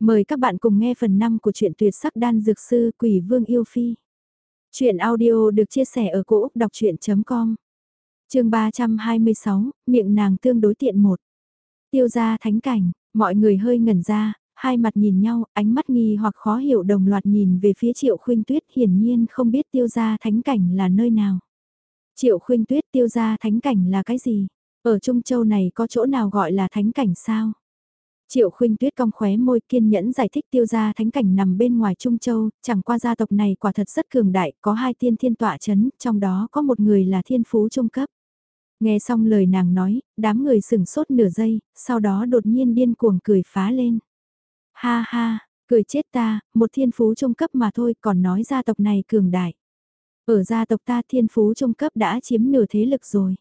Mời các bạn cùng nghe phần 5 của truyện tuyệt sắc đan dược sư Quỷ Vương Yêu Phi. Chuyện audio được chia sẻ ở cỗ đọc chuyện.com Trường 326, miệng nàng tương đối tiện một. Tiêu gia thánh cảnh, mọi người hơi ngẩn ra, hai mặt nhìn nhau, ánh mắt nghi hoặc khó hiểu đồng loạt nhìn về phía triệu khuynh tuyết hiển nhiên không biết tiêu gia thánh cảnh là nơi nào. Triệu khuynh tuyết tiêu gia thánh cảnh là cái gì? Ở Trung Châu này có chỗ nào gọi là thánh cảnh sao? Triệu khuynh tuyết cong khóe môi kiên nhẫn giải thích tiêu gia thánh cảnh nằm bên ngoài Trung Châu, chẳng qua gia tộc này quả thật rất cường đại, có hai tiên thiên tọa chấn, trong đó có một người là thiên phú trung cấp. Nghe xong lời nàng nói, đám người sửng sốt nửa giây, sau đó đột nhiên điên cuồng cười phá lên. Ha ha, cười chết ta, một thiên phú trung cấp mà thôi còn nói gia tộc này cường đại. Ở gia tộc ta thiên phú trung cấp đã chiếm nửa thế lực rồi.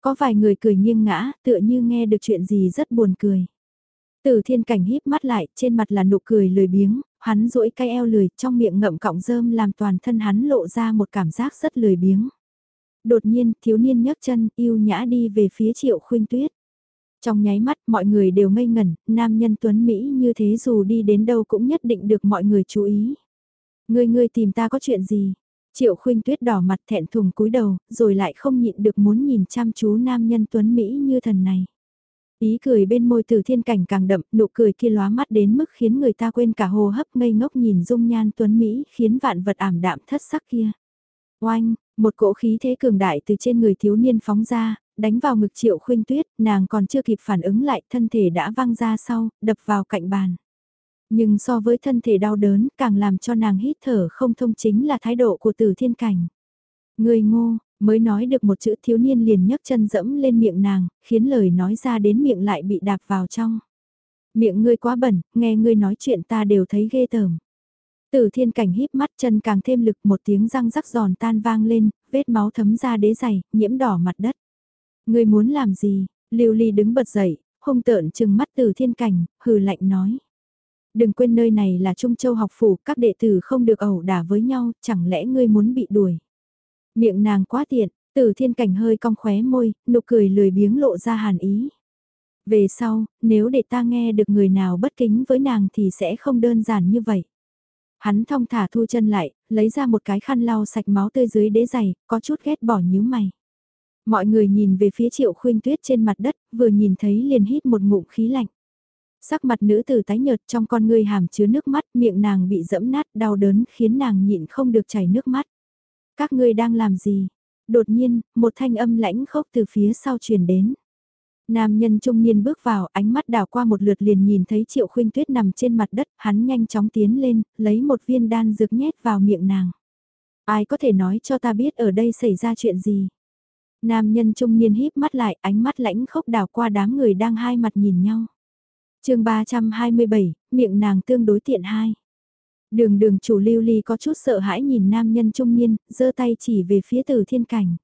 Có vài người cười nghiêng ngã, tựa như nghe được chuyện gì rất buồn cười. Từ thiên cảnh híp mắt lại, trên mặt là nụ cười lười biếng, hắn duỗi cái eo lười, trong miệng ngậm cọng rơm làm toàn thân hắn lộ ra một cảm giác rất lười biếng. Đột nhiên, thiếu niên nhấc chân, yêu nhã đi về phía triệu khuynh tuyết. Trong nháy mắt, mọi người đều ngây ngẩn, nam nhân tuấn Mỹ như thế dù đi đến đâu cũng nhất định được mọi người chú ý. Người người tìm ta có chuyện gì? Triệu khuynh tuyết đỏ mặt thẹn thùng cúi đầu, rồi lại không nhịn được muốn nhìn chăm chú nam nhân tuấn Mỹ như thần này. Ý cười bên môi từ thiên cảnh càng đậm, nụ cười kia lóa mắt đến mức khiến người ta quên cả hồ hấp ngây ngốc nhìn dung nhan tuấn Mỹ khiến vạn vật ảm đạm thất sắc kia. Oanh, một cỗ khí thế cường đại từ trên người thiếu niên phóng ra, đánh vào ngực triệu khuynh tuyết, nàng còn chưa kịp phản ứng lại, thân thể đã văng ra sau, đập vào cạnh bàn. Nhưng so với thân thể đau đớn, càng làm cho nàng hít thở không thông chính là thái độ của tử thiên cảnh. Người ngô, mới nói được một chữ thiếu niên liền nhấc chân dẫm lên miệng nàng, khiến lời nói ra đến miệng lại bị đạp vào trong. Miệng ngươi quá bẩn, nghe ngươi nói chuyện ta đều thấy ghê tởm. từ thiên cảnh híp mắt chân càng thêm lực một tiếng răng rắc giòn tan vang lên, vết máu thấm ra đế giày, nhiễm đỏ mặt đất. Ngươi muốn làm gì? Lưu Ly đứng bật dậy, hung tợn chừng mắt từ Thiên Cảnh, hừ lạnh nói. Đừng quên nơi này là Trung Châu học phủ, các đệ tử không được ẩu đả với nhau, chẳng lẽ ngươi muốn bị đuổi? Miệng nàng quá tiện, Tử Thiên Cảnh hơi cong khóe môi, nụ cười lười biếng lộ ra hàn ý. Về sau, nếu để ta nghe được người nào bất kính với nàng thì sẽ không đơn giản như vậy. Hắn thong thả thu chân lại, lấy ra một cái khăn lau sạch máu tươi dưới đế giày, có chút ghét bỏ nhíu mày. Mọi người nhìn về phía triệu khuyên tuyết trên mặt đất, vừa nhìn thấy liền hít một ngụm khí lạnh. Sắc mặt nữ tử tái nhợt trong con người hàm chứa nước mắt, miệng nàng bị dẫm nát đau đớn khiến nàng nhịn không được chảy nước mắt. Các ngươi đang làm gì? Đột nhiên, một thanh âm lãnh khốc từ phía sau truyền đến. Nam nhân trung niên bước vào, ánh mắt đảo qua một lượt liền nhìn thấy triệu khuynh tuyết nằm trên mặt đất, hắn nhanh chóng tiến lên, lấy một viên đan dược nhét vào miệng nàng. Ai có thể nói cho ta biết ở đây xảy ra chuyện gì? Nam nhân trung niên híp mắt lại, ánh mắt lãnh khốc đảo qua đám người đang hai mặt nhìn nhau. chương 327, miệng nàng tương đối tiện hai. Đường đường chủ lưu ly có chút sợ hãi nhìn nam nhân trung niên, giơ tay chỉ về phía từ thiên cảnh.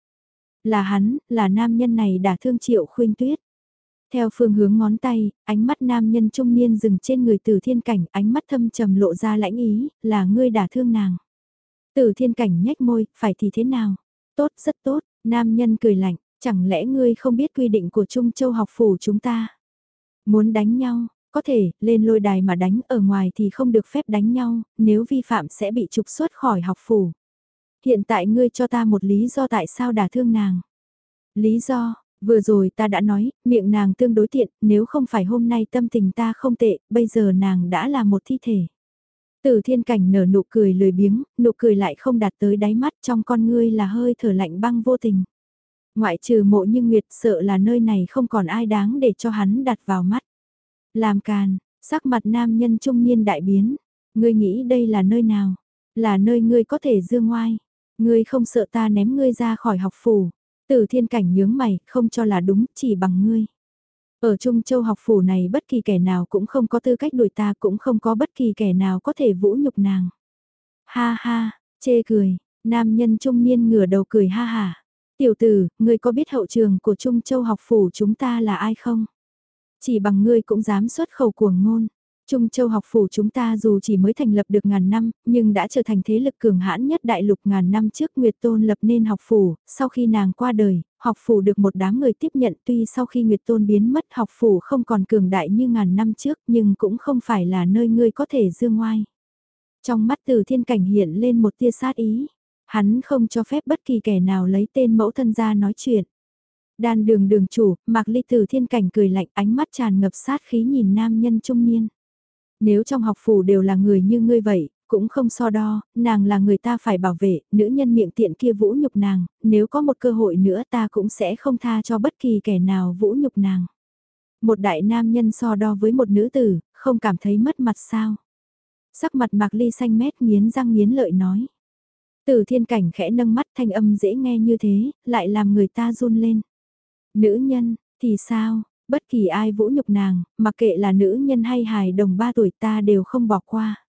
Là hắn, là nam nhân này đã thương triệu khuynh tuyết. Theo phương hướng ngón tay, ánh mắt nam nhân trung niên dừng trên người tử thiên cảnh, ánh mắt thâm trầm lộ ra lãnh ý, là ngươi đã thương nàng. Tử thiên cảnh nhếch môi, phải thì thế nào? Tốt, rất tốt, nam nhân cười lạnh, chẳng lẽ ngươi không biết quy định của Trung Châu học phủ chúng ta? Muốn đánh nhau, có thể, lên lôi đài mà đánh ở ngoài thì không được phép đánh nhau, nếu vi phạm sẽ bị trục xuất khỏi học phủ. Hiện tại ngươi cho ta một lý do tại sao đả thương nàng. Lý do, vừa rồi ta đã nói, miệng nàng tương đối tiện, nếu không phải hôm nay tâm tình ta không tệ, bây giờ nàng đã là một thi thể. từ thiên cảnh nở nụ cười lười biếng, nụ cười lại không đạt tới đáy mắt trong con ngươi là hơi thở lạnh băng vô tình. Ngoại trừ mộ như Nguyệt sợ là nơi này không còn ai đáng để cho hắn đặt vào mắt. Làm càn, sắc mặt nam nhân trung niên đại biến. Ngươi nghĩ đây là nơi nào? Là nơi ngươi có thể dương ngoai. Ngươi không sợ ta ném ngươi ra khỏi học phủ. từ thiên cảnh nhướng mày, không cho là đúng, chỉ bằng ngươi. Ở Trung Châu học phủ này bất kỳ kẻ nào cũng không có tư cách đuổi ta cũng không có bất kỳ kẻ nào có thể vũ nhục nàng. Ha ha, chê cười, nam nhân trung niên ngửa đầu cười ha ha. Tiểu tử, ngươi có biết hậu trường của Trung Châu học phủ chúng ta là ai không? Chỉ bằng ngươi cũng dám xuất khẩu cuồng ngôn. Trung Châu học phủ chúng ta dù chỉ mới thành lập được ngàn năm, nhưng đã trở thành thế lực cường hãn nhất đại lục ngàn năm trước Nguyệt Tôn lập nên học phủ, sau khi nàng qua đời, học phủ được một đám người tiếp nhận tuy sau khi Nguyệt Tôn biến mất học phủ không còn cường đại như ngàn năm trước nhưng cũng không phải là nơi ngươi có thể dương ngoai. Trong mắt từ thiên cảnh hiện lên một tia sát ý, hắn không cho phép bất kỳ kẻ nào lấy tên mẫu thân ra nói chuyện. Đan đường đường chủ, Mạc Ly từ thiên cảnh cười lạnh ánh mắt tràn ngập sát khí nhìn nam nhân trung niên. Nếu trong học phủ đều là người như ngươi vậy, cũng không so đo, nàng là người ta phải bảo vệ, nữ nhân miệng tiện kia vũ nhục nàng, nếu có một cơ hội nữa ta cũng sẽ không tha cho bất kỳ kẻ nào vũ nhục nàng. Một đại nam nhân so đo với một nữ tử, không cảm thấy mất mặt sao. Sắc mặt mạc ly xanh mét nghiến răng nghiến lợi nói. Từ thiên cảnh khẽ nâng mắt thanh âm dễ nghe như thế, lại làm người ta run lên. Nữ nhân, thì sao, Bất kỳ ai vũ nhục nàng, mặc kệ là nữ nhân hay hài đồng ba tuổi ta đều không bỏ qua.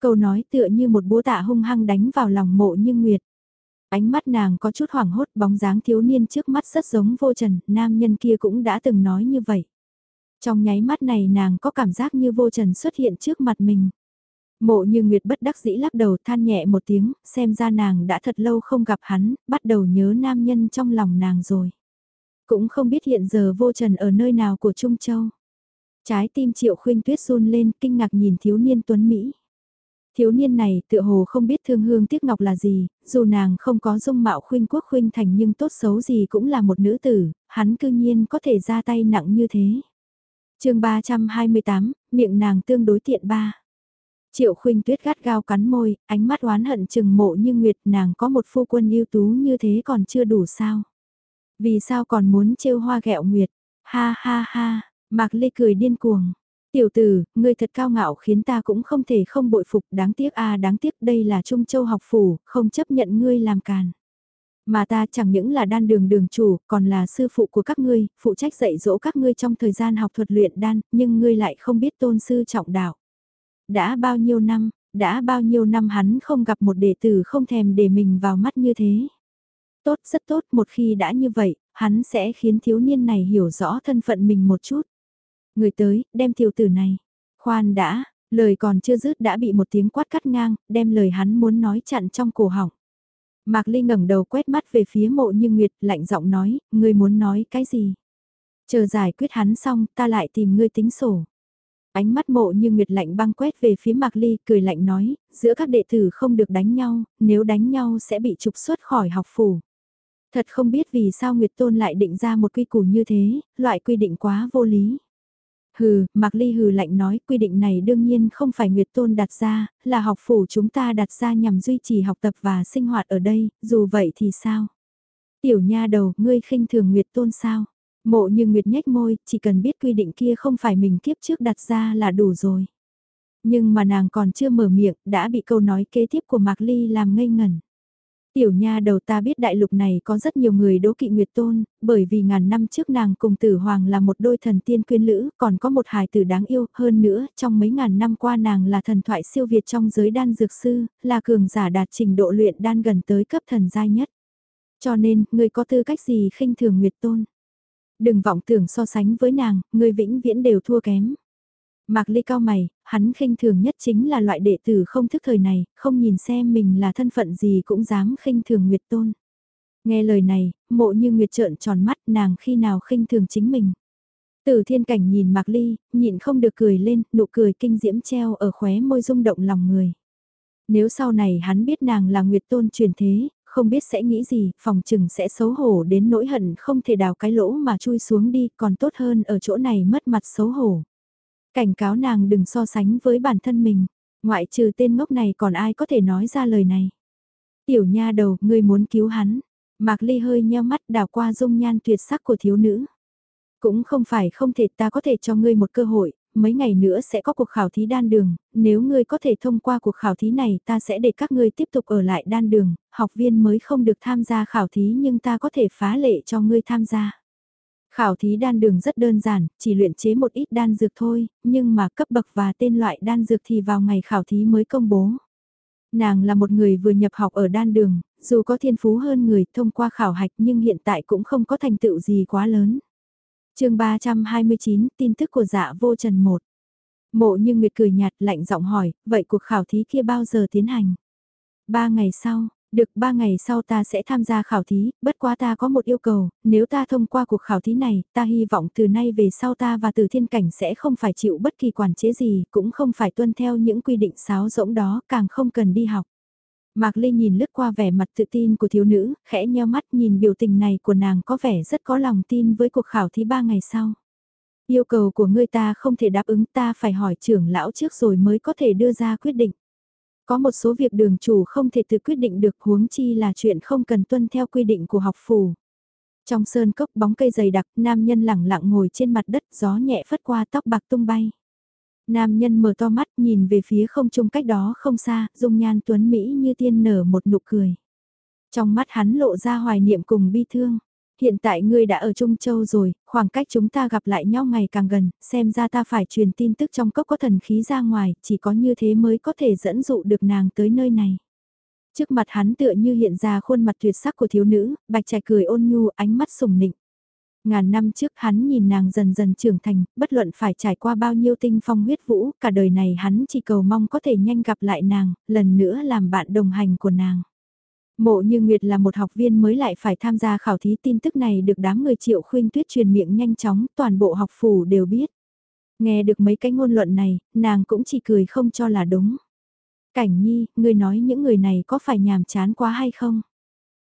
Câu nói tựa như một búa tạ hung hăng đánh vào lòng mộ như nguyệt. Ánh mắt nàng có chút hoảng hốt bóng dáng thiếu niên trước mắt rất giống vô trần, nam nhân kia cũng đã từng nói như vậy. Trong nháy mắt này nàng có cảm giác như vô trần xuất hiện trước mặt mình. Mộ như Nguyệt bất đắc dĩ lắc đầu than nhẹ một tiếng, xem ra nàng đã thật lâu không gặp hắn, bắt đầu nhớ nam nhân trong lòng nàng rồi. Cũng không biết hiện giờ vô trần ở nơi nào của Trung Châu. Trái tim triệu khuynh tuyết run lên kinh ngạc nhìn thiếu niên tuấn Mỹ. Thiếu niên này tựa hồ không biết thương hương tiếc ngọc là gì, dù nàng không có dung mạo khuynh quốc khuynh thành nhưng tốt xấu gì cũng là một nữ tử, hắn cư nhiên có thể ra tay nặng như thế. chương 328, miệng nàng tương đối tiện ba. Triệu khuynh tuyết gắt gao cắn môi, ánh mắt oán hận chừng mộ như nguyệt nàng có một phu quân ưu tú như thế còn chưa đủ sao. Vì sao còn muốn trêu hoa gẹo nguyệt? Ha ha ha, Mạc Lê cười điên cuồng. Tiểu tử, ngươi thật cao ngạo khiến ta cũng không thể không bội phục đáng tiếc a đáng tiếc đây là Trung Châu học phủ, không chấp nhận ngươi làm càn. Mà ta chẳng những là đan đường đường chủ, còn là sư phụ của các ngươi, phụ trách dạy dỗ các ngươi trong thời gian học thuật luyện đan, nhưng ngươi lại không biết tôn sư trọng đạo. Đã bao nhiêu năm, đã bao nhiêu năm hắn không gặp một đệ tử không thèm để mình vào mắt như thế. Tốt, rất tốt, một khi đã như vậy, hắn sẽ khiến thiếu niên này hiểu rõ thân phận mình một chút. Người tới, đem tiểu tử này. Khoan đã, lời còn chưa dứt đã bị một tiếng quát cắt ngang, đem lời hắn muốn nói chặn trong cổ họng. Mạc Ly ngẩng đầu quét mắt về phía mộ như Nguyệt, lạnh giọng nói, ngươi muốn nói cái gì? Chờ giải quyết hắn xong, ta lại tìm ngươi tính sổ. Ánh mắt mộ như Nguyệt lạnh băng quét về phía Mạc Ly, cười lạnh nói, giữa các đệ tử không được đánh nhau, nếu đánh nhau sẽ bị trục xuất khỏi học phủ. Thật không biết vì sao Nguyệt Tôn lại định ra một quy củ như thế, loại quy định quá vô lý. Hừ, Mạc Ly hừ lạnh nói quy định này đương nhiên không phải Nguyệt Tôn đặt ra, là học phủ chúng ta đặt ra nhằm duy trì học tập và sinh hoạt ở đây, dù vậy thì sao? Tiểu nha đầu, ngươi khinh thường Nguyệt Tôn sao? Mộ như Nguyệt nhếch môi, chỉ cần biết quy định kia không phải mình kiếp trước đặt ra là đủ rồi. Nhưng mà nàng còn chưa mở miệng, đã bị câu nói kế tiếp của Mạc Ly làm ngây ngẩn. Tiểu nha đầu ta biết đại lục này có rất nhiều người đố kỵ Nguyệt Tôn, bởi vì ngàn năm trước nàng cùng tử hoàng là một đôi thần tiên quyên lữ, còn có một hài tử đáng yêu, hơn nữa, trong mấy ngàn năm qua nàng là thần thoại siêu việt trong giới đan dược sư, là cường giả đạt trình độ luyện đan gần tới cấp thần giai nhất. Cho nên, người có tư cách gì khinh thường Nguyệt Tôn? Đừng vọng tưởng so sánh với nàng, người vĩnh viễn đều thua kém. Mạc Ly cao mày, hắn khinh thường nhất chính là loại đệ tử không thức thời này, không nhìn xem mình là thân phận gì cũng dám khinh thường Nguyệt Tôn. Nghe lời này, mộ như Nguyệt trợn tròn mắt nàng khi nào khinh thường chính mình. Từ thiên cảnh nhìn Mạc Ly, nhịn không được cười lên, nụ cười kinh diễm treo ở khóe môi rung động lòng người. Nếu sau này hắn biết nàng là Nguyệt Tôn truyền thế, không biết sẽ nghĩ gì, phòng chừng sẽ xấu hổ đến nỗi hận không thể đào cái lỗ mà chui xuống đi, còn tốt hơn ở chỗ này mất mặt xấu hổ. Cảnh cáo nàng đừng so sánh với bản thân mình, ngoại trừ tên ngốc này còn ai có thể nói ra lời này. Tiểu nha đầu, ngươi muốn cứu hắn. Mạc Ly hơi nheo mắt đào qua dung nhan tuyệt sắc của thiếu nữ. Cũng không phải không thể ta có thể cho ngươi một cơ hội, mấy ngày nữa sẽ có cuộc khảo thí đan đường, nếu ngươi có thể thông qua cuộc khảo thí này ta sẽ để các ngươi tiếp tục ở lại đan đường, học viên mới không được tham gia khảo thí nhưng ta có thể phá lệ cho ngươi tham gia. Khảo thí đan đường rất đơn giản, chỉ luyện chế một ít đan dược thôi, nhưng mà cấp bậc và tên loại đan dược thì vào ngày khảo thí mới công bố. Nàng là một người vừa nhập học ở đan đường, dù có thiên phú hơn người thông qua khảo hạch nhưng hiện tại cũng không có thành tựu gì quá lớn. chương 329 tin tức của dạ vô trần 1 Mộ như Nguyệt cười nhạt lạnh giọng hỏi, vậy cuộc khảo thí kia bao giờ tiến hành? Ba ngày sau, được ba ngày sau ta sẽ tham gia khảo thí, bất quá ta có một yêu cầu, nếu ta thông qua cuộc khảo thí này, ta hy vọng từ nay về sau ta và từ thiên cảnh sẽ không phải chịu bất kỳ quản chế gì, cũng không phải tuân theo những quy định sáo rỗng đó, càng không cần đi học. Mạc Ly nhìn lướt qua vẻ mặt tự tin của thiếu nữ, khẽ nheo mắt nhìn biểu tình này của nàng có vẻ rất có lòng tin với cuộc khảo thí ba ngày sau. Yêu cầu của ngươi ta không thể đáp ứng ta phải hỏi trưởng lão trước rồi mới có thể đưa ra quyết định. Có một số việc đường chủ không thể tự quyết định được huống chi là chuyện không cần tuân theo quy định của học phủ. Trong sơn cốc bóng cây dày đặc, nam nhân lẳng lặng ngồi trên mặt đất, gió nhẹ phất qua tóc bạc tung bay. Nam nhân mở to mắt nhìn về phía không trung cách đó không xa, dung nhan tuấn Mỹ như tiên nở một nụ cười. Trong mắt hắn lộ ra hoài niệm cùng bi thương. Hiện tại ngươi đã ở Trung Châu rồi, khoảng cách chúng ta gặp lại nhau ngày càng gần, xem ra ta phải truyền tin tức trong cốc có thần khí ra ngoài, chỉ có như thế mới có thể dẫn dụ được nàng tới nơi này. Trước mặt hắn tựa như hiện ra khuôn mặt tuyệt sắc của thiếu nữ, bạch trạch cười ôn nhu, ánh mắt sùng nịnh. Ngàn năm trước hắn nhìn nàng dần dần trưởng thành, bất luận phải trải qua bao nhiêu tinh phong huyết vũ, cả đời này hắn chỉ cầu mong có thể nhanh gặp lại nàng, lần nữa làm bạn đồng hành của nàng. Mộ như Nguyệt là một học viên mới lại phải tham gia khảo thí tin tức này được đám người triệu khuyên tuyết truyền miệng nhanh chóng, toàn bộ học phủ đều biết. Nghe được mấy cái ngôn luận này, nàng cũng chỉ cười không cho là đúng. Cảnh nhi, ngươi nói những người này có phải nhàm chán quá hay không?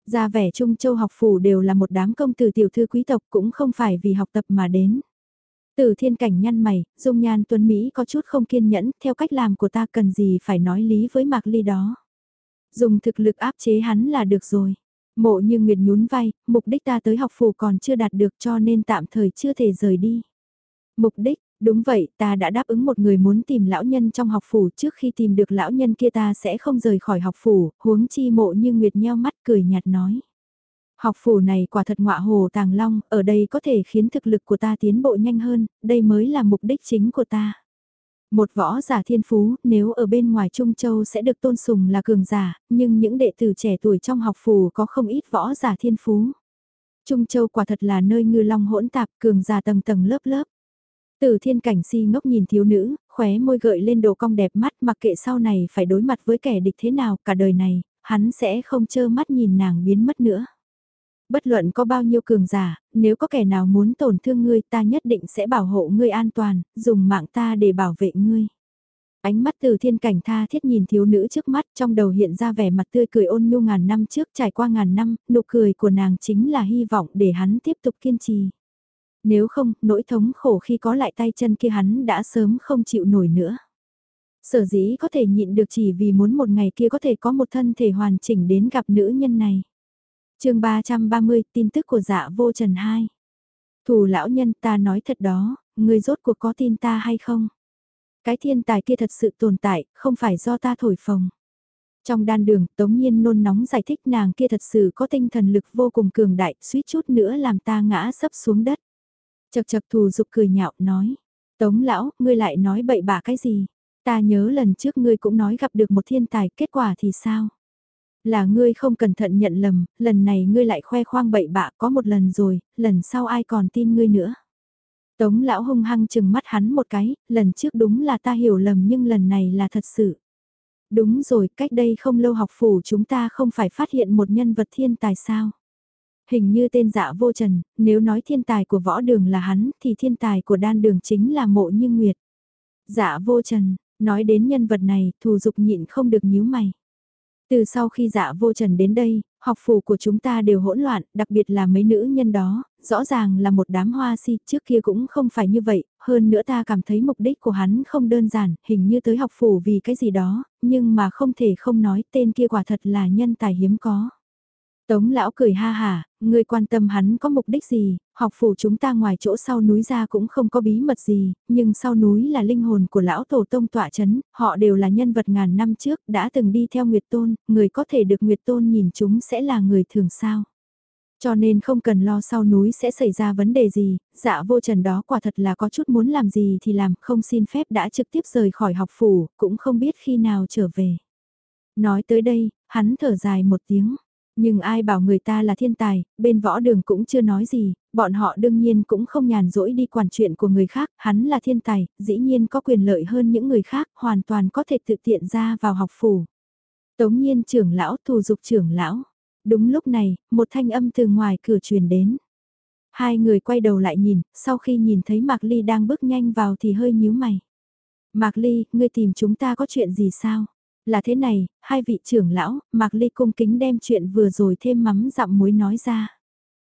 Ra vẻ Trung Châu học phủ đều là một đám công tử tiểu thư quý tộc cũng không phải vì học tập mà đến. Từ thiên cảnh nhăn mày, dung nhan tuấn Mỹ có chút không kiên nhẫn, theo cách làm của ta cần gì phải nói lý với Mạc Ly đó. Dùng thực lực áp chế hắn là được rồi. Mộ như Nguyệt nhún vai, mục đích ta tới học phủ còn chưa đạt được cho nên tạm thời chưa thể rời đi. Mục đích, đúng vậy, ta đã đáp ứng một người muốn tìm lão nhân trong học phủ trước khi tìm được lão nhân kia ta sẽ không rời khỏi học phủ, huống chi mộ như Nguyệt nheo mắt cười nhạt nói. Học phủ này quả thật ngọa hồ tàng long, ở đây có thể khiến thực lực của ta tiến bộ nhanh hơn, đây mới là mục đích chính của ta. Một võ giả thiên phú, nếu ở bên ngoài Trung Châu sẽ được tôn sùng là cường giả, nhưng những đệ tử trẻ tuổi trong học phủ có không ít võ giả thiên phú. Trung Châu quả thật là nơi ngư long hỗn tạp, cường giả tầng tầng lớp lớp. Từ thiên cảnh si ngốc nhìn thiếu nữ, khóe môi gợi lên độ cong đẹp mắt mặc kệ sau này phải đối mặt với kẻ địch thế nào cả đời này, hắn sẽ không chơ mắt nhìn nàng biến mất nữa bất luận có bao nhiêu cường giả, nếu có kẻ nào muốn tổn thương ngươi ta nhất định sẽ bảo hộ ngươi an toàn, dùng mạng ta để bảo vệ ngươi. Ánh mắt từ thiên cảnh tha thiết nhìn thiếu nữ trước mắt trong đầu hiện ra vẻ mặt tươi cười ôn nhu ngàn năm trước trải qua ngàn năm, nụ cười của nàng chính là hy vọng để hắn tiếp tục kiên trì. Nếu không, nỗi thống khổ khi có lại tay chân kia hắn đã sớm không chịu nổi nữa. Sở dĩ có thể nhịn được chỉ vì muốn một ngày kia có thể có một thân thể hoàn chỉnh đến gặp nữ nhân này chương 330 tin tức của dạ vô trần 2. Thủ lão nhân ta nói thật đó, người rốt cuộc có tin ta hay không? Cái thiên tài kia thật sự tồn tại, không phải do ta thổi phồng. Trong đan đường, Tống Nhiên nôn nóng giải thích nàng kia thật sự có tinh thần lực vô cùng cường đại, suýt chút nữa làm ta ngã sấp xuống đất. Chật chật thù dục cười nhạo, nói. Tống lão, ngươi lại nói bậy bạ cái gì? Ta nhớ lần trước ngươi cũng nói gặp được một thiên tài, kết quả thì sao? Là ngươi không cẩn thận nhận lầm, lần này ngươi lại khoe khoang bậy bạ có một lần rồi, lần sau ai còn tin ngươi nữa. Tống lão hung hăng chừng mắt hắn một cái, lần trước đúng là ta hiểu lầm nhưng lần này là thật sự. Đúng rồi, cách đây không lâu học phủ chúng ta không phải phát hiện một nhân vật thiên tài sao. Hình như tên dạ vô trần, nếu nói thiên tài của võ đường là hắn thì thiên tài của đan đường chính là mộ như nguyệt. Dạ vô trần, nói đến nhân vật này, thù dục nhịn không được nhíu mày. Từ sau khi dạ vô trần đến đây, học phủ của chúng ta đều hỗn loạn, đặc biệt là mấy nữ nhân đó, rõ ràng là một đám hoa si, trước kia cũng không phải như vậy, hơn nữa ta cảm thấy mục đích của hắn không đơn giản, hình như tới học phủ vì cái gì đó, nhưng mà không thể không nói tên kia quả thật là nhân tài hiếm có. Tống lão cười ha hà, ngươi quan tâm hắn có mục đích gì, học phủ chúng ta ngoài chỗ sau núi ra cũng không có bí mật gì, nhưng sau núi là linh hồn của lão tổ tông tọa chấn, họ đều là nhân vật ngàn năm trước, đã từng đi theo Nguyệt Tôn, người có thể được Nguyệt Tôn nhìn chúng sẽ là người thường sao. Cho nên không cần lo sau núi sẽ xảy ra vấn đề gì, dạ vô trần đó quả thật là có chút muốn làm gì thì làm, không xin phép đã trực tiếp rời khỏi học phủ, cũng không biết khi nào trở về. Nói tới đây, hắn thở dài một tiếng. Nhưng ai bảo người ta là thiên tài, bên võ đường cũng chưa nói gì, Bọn họ đương nhiên cũng không nhàn rỗi đi quản chuyện của người khác, hắn là thiên tài, dĩ nhiên có quyền lợi hơn những người khác, hoàn toàn có thể tự tiện ra vào học phủ. Tống nhiên trưởng lão thù dục trưởng lão. Đúng lúc này, một thanh âm từ ngoài cửa truyền đến. Hai người quay đầu lại nhìn, sau khi nhìn thấy Mạc Ly đang bước nhanh vào thì hơi nhíu mày. Mạc Ly, ngươi tìm chúng ta có chuyện gì sao? Là thế này, hai vị trưởng lão, Mạc Ly cung kính đem chuyện vừa rồi thêm mắm dặm muối nói ra.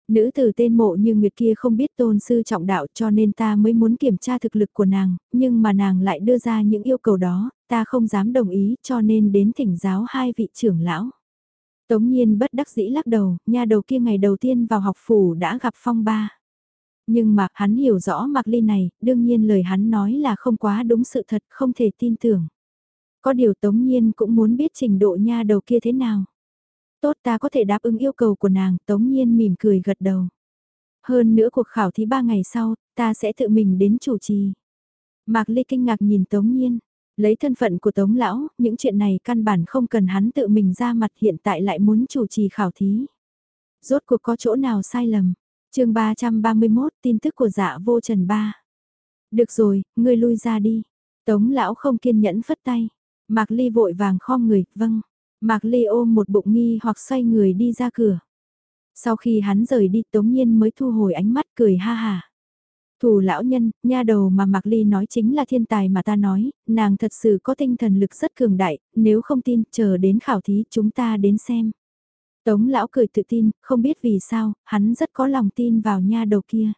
Nữ tử tên mộ như Nguyệt kia không biết tôn sư trọng đạo cho nên ta mới muốn kiểm tra thực lực của nàng, nhưng mà nàng lại đưa ra những yêu cầu đó, ta không dám đồng ý cho nên đến thỉnh giáo hai vị trưởng lão. Tống nhiên bất đắc dĩ lắc đầu, nha đầu kia ngày đầu tiên vào học phủ đã gặp phong ba. Nhưng mà hắn hiểu rõ Mạc Ly này, đương nhiên lời hắn nói là không quá đúng sự thật, không thể tin tưởng. Có điều Tống Nhiên cũng muốn biết trình độ nha đầu kia thế nào. Tốt ta có thể đáp ứng yêu cầu của nàng, Tống Nhiên mỉm cười gật đầu. Hơn nữa cuộc khảo thí ba ngày sau, ta sẽ tự mình đến chủ trì. Mạc Ly kinh ngạc nhìn Tống Nhiên. Lấy thân phận của Tống Lão, những chuyện này căn bản không cần hắn tự mình ra mặt hiện tại lại muốn chủ trì khảo thí. Rốt cuộc có chỗ nào sai lầm? chương 331 tin tức của dạ vô trần ba. Được rồi, ngươi lui ra đi. Tống Lão không kiên nhẫn phất tay. Mạc Ly vội vàng khom người, vâng. Mạc Ly ôm một bụng nghi hoặc xoay người đi ra cửa. Sau khi hắn rời đi Tống Nhiên mới thu hồi ánh mắt cười ha hà. Thủ lão nhân, nha đầu mà Mạc Ly nói chính là thiên tài mà ta nói, nàng thật sự có tinh thần lực rất cường đại, nếu không tin, chờ đến khảo thí chúng ta đến xem. Tống lão cười tự tin, không biết vì sao, hắn rất có lòng tin vào nha đầu kia.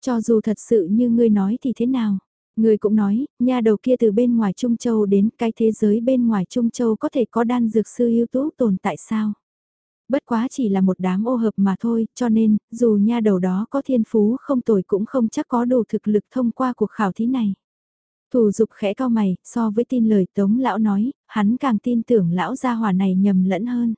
Cho dù thật sự như ngươi nói thì thế nào? Người cũng nói, nha đầu kia từ bên ngoài Trung Châu đến cái thế giới bên ngoài Trung Châu có thể có đan dược sư ưu tú tồn tại sao? Bất quá chỉ là một đám ô hợp mà thôi, cho nên, dù nha đầu đó có thiên phú không tồi cũng không chắc có đủ thực lực thông qua cuộc khảo thí này. Thủ dục khẽ cao mày, so với tin lời Tống lão nói, hắn càng tin tưởng lão gia hỏa này nhầm lẫn hơn.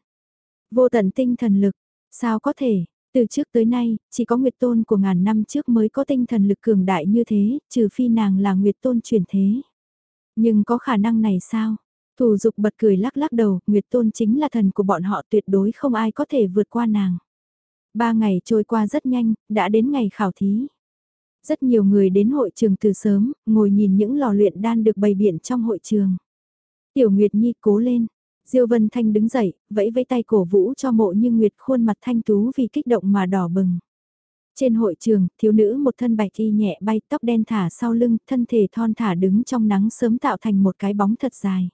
Vô tận tinh thần lực, sao có thể, từ trước tới nay, chỉ có Nguyệt Tôn của ngàn năm trước mới có tinh thần lực cường đại như thế, trừ phi nàng là Nguyệt Tôn truyền thế. Nhưng có khả năng này sao? Thủ dục bật cười lắc lắc đầu, Nguyệt Tôn chính là thần của bọn họ tuyệt đối không ai có thể vượt qua nàng. Ba ngày trôi qua rất nhanh, đã đến ngày khảo thí. Rất nhiều người đến hội trường từ sớm, ngồi nhìn những lò luyện đan được bày biện trong hội trường. Tiểu Nguyệt Nhi cố lên, Diêu Vân Thanh đứng dậy, vẫy vẫy tay cổ vũ cho mộ như Nguyệt khuôn mặt thanh tú vì kích động mà đỏ bừng. Trên hội trường, thiếu nữ một thân bạch y nhẹ bay tóc đen thả sau lưng, thân thể thon thả đứng trong nắng sớm tạo thành một cái bóng thật dài.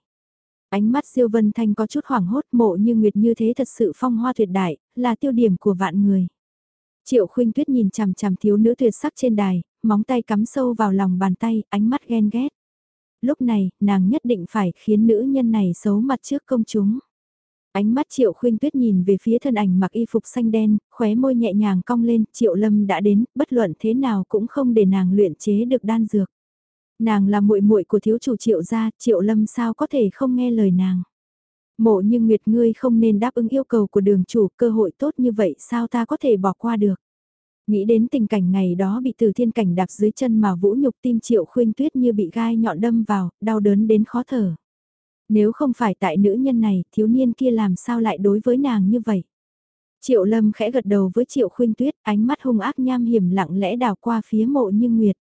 Ánh mắt Diêu Vân Thanh có chút hoảng hốt mộ như Nguyệt như thế thật sự phong hoa tuyệt đại, là tiêu điểm của vạn người. Triệu khuynh tuyết nhìn chằm chằm thiếu nữ tuyệt sắc trên đài, móng tay cắm sâu vào lòng bàn tay, ánh mắt ghen ghét lúc này, nàng nhất định phải khiến nữ nhân này xấu mặt trước công chúng. Ánh mắt Triệu Khuynh Tuyết nhìn về phía thân ảnh mặc y phục xanh đen, khóe môi nhẹ nhàng cong lên, Triệu Lâm đã đến, bất luận thế nào cũng không để nàng luyện chế được đan dược. Nàng là muội muội của thiếu chủ Triệu gia, Triệu Lâm sao có thể không nghe lời nàng. Mộ như Nguyệt ngươi không nên đáp ứng yêu cầu của đường chủ, cơ hội tốt như vậy sao ta có thể bỏ qua được. Nghĩ đến tình cảnh ngày đó bị từ thiên cảnh đạp dưới chân mà vũ nhục tim triệu khuyên tuyết như bị gai nhọn đâm vào, đau đớn đến khó thở. Nếu không phải tại nữ nhân này, thiếu niên kia làm sao lại đối với nàng như vậy? Triệu lâm khẽ gật đầu với triệu khuyên tuyết, ánh mắt hung ác nham hiểm lặng lẽ đào qua phía mộ như nguyệt.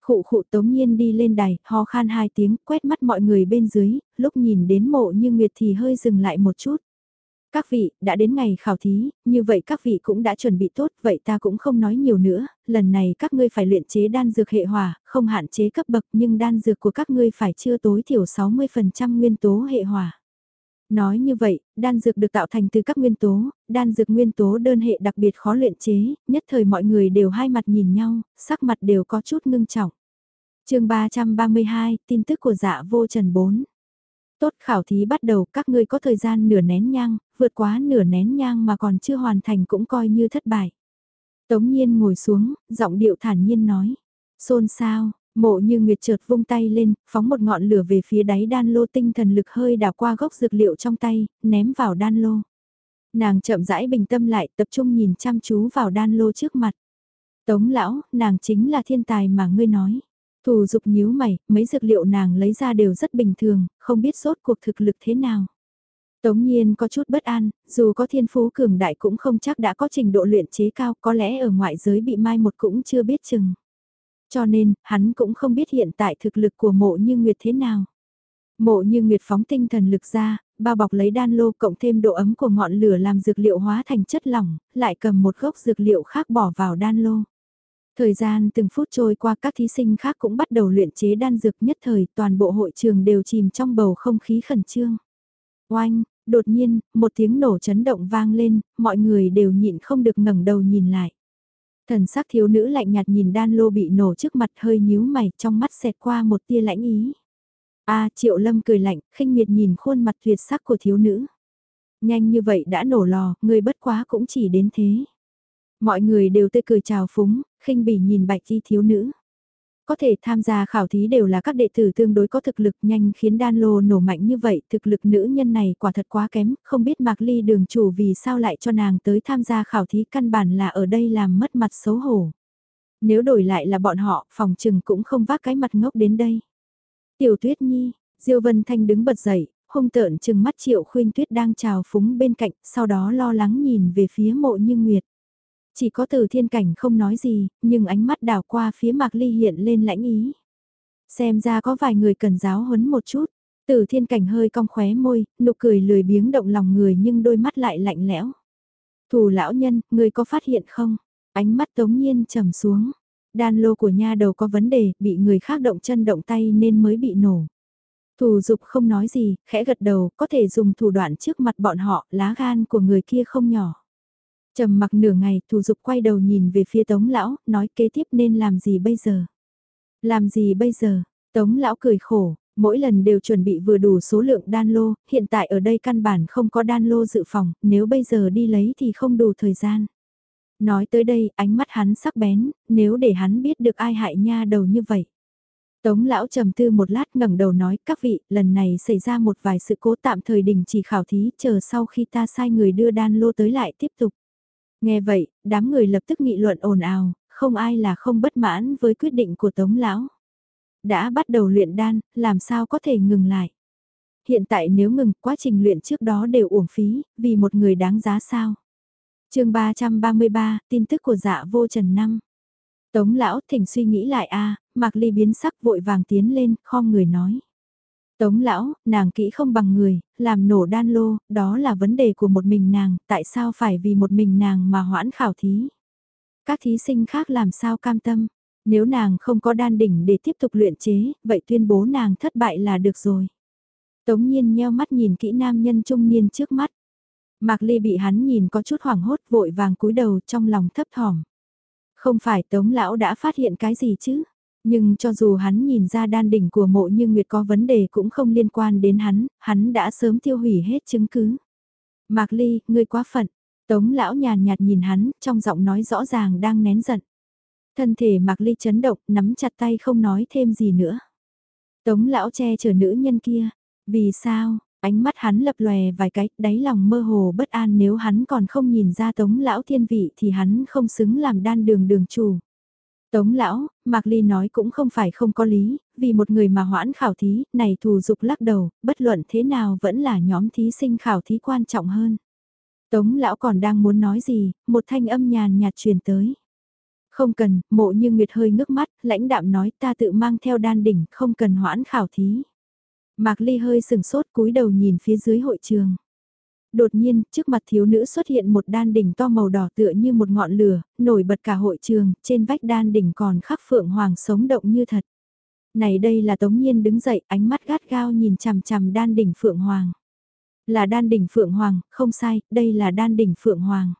Khụ khụ tống nhiên đi lên đài, ho khan hai tiếng, quét mắt mọi người bên dưới, lúc nhìn đến mộ như nguyệt thì hơi dừng lại một chút. Các vị, đã đến ngày khảo thí, như vậy các vị cũng đã chuẩn bị tốt, vậy ta cũng không nói nhiều nữa, lần này các ngươi phải luyện chế đan dược hệ hỏa, không hạn chế cấp bậc nhưng đan dược của các ngươi phải chưa tối thiểu 60% nguyên tố hệ hỏa. Nói như vậy, đan dược được tạo thành từ các nguyên tố, đan dược nguyên tố đơn hệ đặc biệt khó luyện chế, nhất thời mọi người đều hai mặt nhìn nhau, sắc mặt đều có chút ngưng trọng. chương 332, tin tức của dạ vô trần 4 Tốt khảo thí bắt đầu các ngươi có thời gian nửa nén nhang, vượt quá nửa nén nhang mà còn chưa hoàn thành cũng coi như thất bại. Tống nhiên ngồi xuống, giọng điệu thản nhiên nói. Xôn sao, mộ như nguyệt chợt vung tay lên, phóng một ngọn lửa về phía đáy đan lô tinh thần lực hơi đảo qua gốc dược liệu trong tay, ném vào đan lô. Nàng chậm rãi bình tâm lại tập trung nhìn chăm chú vào đan lô trước mặt. Tống lão, nàng chính là thiên tài mà ngươi nói. Thù dục nhíu mày, mấy dược liệu nàng lấy ra đều rất bình thường, không biết sốt cuộc thực lực thế nào. Tống nhiên có chút bất an, dù có thiên phú cường đại cũng không chắc đã có trình độ luyện chế cao, có lẽ ở ngoại giới bị mai một cũng chưa biết chừng. Cho nên, hắn cũng không biết hiện tại thực lực của mộ như Nguyệt thế nào. Mộ như Nguyệt phóng tinh thần lực ra, bao bọc lấy đan lô cộng thêm độ ấm của ngọn lửa làm dược liệu hóa thành chất lỏng, lại cầm một gốc dược liệu khác bỏ vào đan lô. Thời gian từng phút trôi qua các thí sinh khác cũng bắt đầu luyện chế đan dược nhất thời toàn bộ hội trường đều chìm trong bầu không khí khẩn trương. Oanh, đột nhiên, một tiếng nổ chấn động vang lên, mọi người đều nhịn không được ngẩng đầu nhìn lại. Thần sắc thiếu nữ lạnh nhạt nhìn đan lô bị nổ trước mặt hơi nhíu mày trong mắt xẹt qua một tia lãnh ý. a triệu lâm cười lạnh, khinh miệt nhìn khuôn mặt tuyệt sắc của thiếu nữ. Nhanh như vậy đã nổ lò, người bất quá cũng chỉ đến thế. Mọi người đều tươi cười chào phúng, khinh bỉ nhìn bạch thi thiếu nữ. Có thể tham gia khảo thí đều là các đệ tử tương đối có thực lực nhanh khiến đan lô nổ mạnh như vậy, thực lực nữ nhân này quả thật quá kém, không biết Mạc Ly đường chủ vì sao lại cho nàng tới tham gia khảo thí căn bản là ở đây làm mất mặt xấu hổ. Nếu đổi lại là bọn họ, phòng trừng cũng không vác cái mặt ngốc đến đây. Tiểu Tuyết Nhi, Diêu Vân Thanh đứng bật dậy, hung tợn chừng mắt Triệu Khuynh Tuyết đang chào phúng bên cạnh, sau đó lo lắng nhìn về phía mộ như Nguyệt. Chỉ có từ thiên cảnh không nói gì, nhưng ánh mắt đảo qua phía Mạc Ly hiện lên lãnh ý. Xem ra có vài người cần giáo huấn một chút. Từ thiên cảnh hơi cong khóe môi, nụ cười lười biếng động lòng người nhưng đôi mắt lại lạnh lẽo. Thù lão nhân, người có phát hiện không? Ánh mắt tống nhiên trầm xuống. Đan lô của nha đầu có vấn đề, bị người khác động chân động tay nên mới bị nổ. Thù dục không nói gì, khẽ gật đầu, có thể dùng thủ đoạn trước mặt bọn họ, lá gan của người kia không nhỏ. Trầm mặc nửa ngày, thủ dục quay đầu nhìn về phía tống lão, nói kế tiếp nên làm gì bây giờ? Làm gì bây giờ? Tống lão cười khổ, mỗi lần đều chuẩn bị vừa đủ số lượng đan lô, hiện tại ở đây căn bản không có đan lô dự phòng, nếu bây giờ đi lấy thì không đủ thời gian. Nói tới đây, ánh mắt hắn sắc bén, nếu để hắn biết được ai hại nha đầu như vậy. Tống lão trầm tư một lát ngẩng đầu nói, các vị, lần này xảy ra một vài sự cố tạm thời đình chỉ khảo thí, chờ sau khi ta sai người đưa đan lô tới lại tiếp tục. Nghe vậy, đám người lập tức nghị luận ồn ào, không ai là không bất mãn với quyết định của Tống Lão. Đã bắt đầu luyện đan, làm sao có thể ngừng lại. Hiện tại nếu ngừng, quá trình luyện trước đó đều uổng phí, vì một người đáng giá sao. chương 333, tin tức của dạ vô trần năm. Tống Lão thỉnh suy nghĩ lại a Mạc Ly biến sắc vội vàng tiến lên, khom người nói. Tống lão, nàng kỹ không bằng người, làm nổ đan lô, đó là vấn đề của một mình nàng, tại sao phải vì một mình nàng mà hoãn khảo thí. Các thí sinh khác làm sao cam tâm, nếu nàng không có đan đỉnh để tiếp tục luyện chế, vậy tuyên bố nàng thất bại là được rồi. Tống nhiên nheo mắt nhìn kỹ nam nhân trung niên trước mắt. Mạc Ly bị hắn nhìn có chút hoảng hốt vội vàng cúi đầu trong lòng thấp thỏm. Không phải Tống lão đã phát hiện cái gì chứ? Nhưng cho dù hắn nhìn ra đan đỉnh của mộ như Nguyệt có vấn đề cũng không liên quan đến hắn, hắn đã sớm tiêu hủy hết chứng cứ. Mạc Ly, ngươi quá phận. Tống lão nhàn nhạt nhìn hắn, trong giọng nói rõ ràng đang nén giận. Thân thể Mạc Ly chấn động, nắm chặt tay không nói thêm gì nữa. Tống lão che chở nữ nhân kia. Vì sao, ánh mắt hắn lập lòe vài cái, đáy lòng mơ hồ bất an nếu hắn còn không nhìn ra tống lão thiên vị thì hắn không xứng làm đan đường đường chủ. Tống lão, Mạc Ly nói cũng không phải không có lý, vì một người mà hoãn khảo thí, này thù dục lắc đầu, bất luận thế nào vẫn là nhóm thí sinh khảo thí quan trọng hơn. Tống lão còn đang muốn nói gì, một thanh âm nhàn nhạt truyền tới. Không cần, mộ như Nguyệt hơi ngước mắt, lãnh đạm nói ta tự mang theo đan đỉnh, không cần hoãn khảo thí. Mạc Ly hơi sừng sốt cúi đầu nhìn phía dưới hội trường đột nhiên, trước mặt thiếu nữ xuất hiện một đan đỉnh to màu đỏ tựa như một ngọn lửa, nổi bật cả hội trường, trên vách đan đỉnh còn khắc phượng hoàng sống động như thật. Này đây là Tống Nhiên đứng dậy, ánh mắt gắt gao nhìn chằm chằm đan đỉnh phượng hoàng. Là đan đỉnh phượng hoàng, không sai, đây là đan đỉnh phượng hoàng.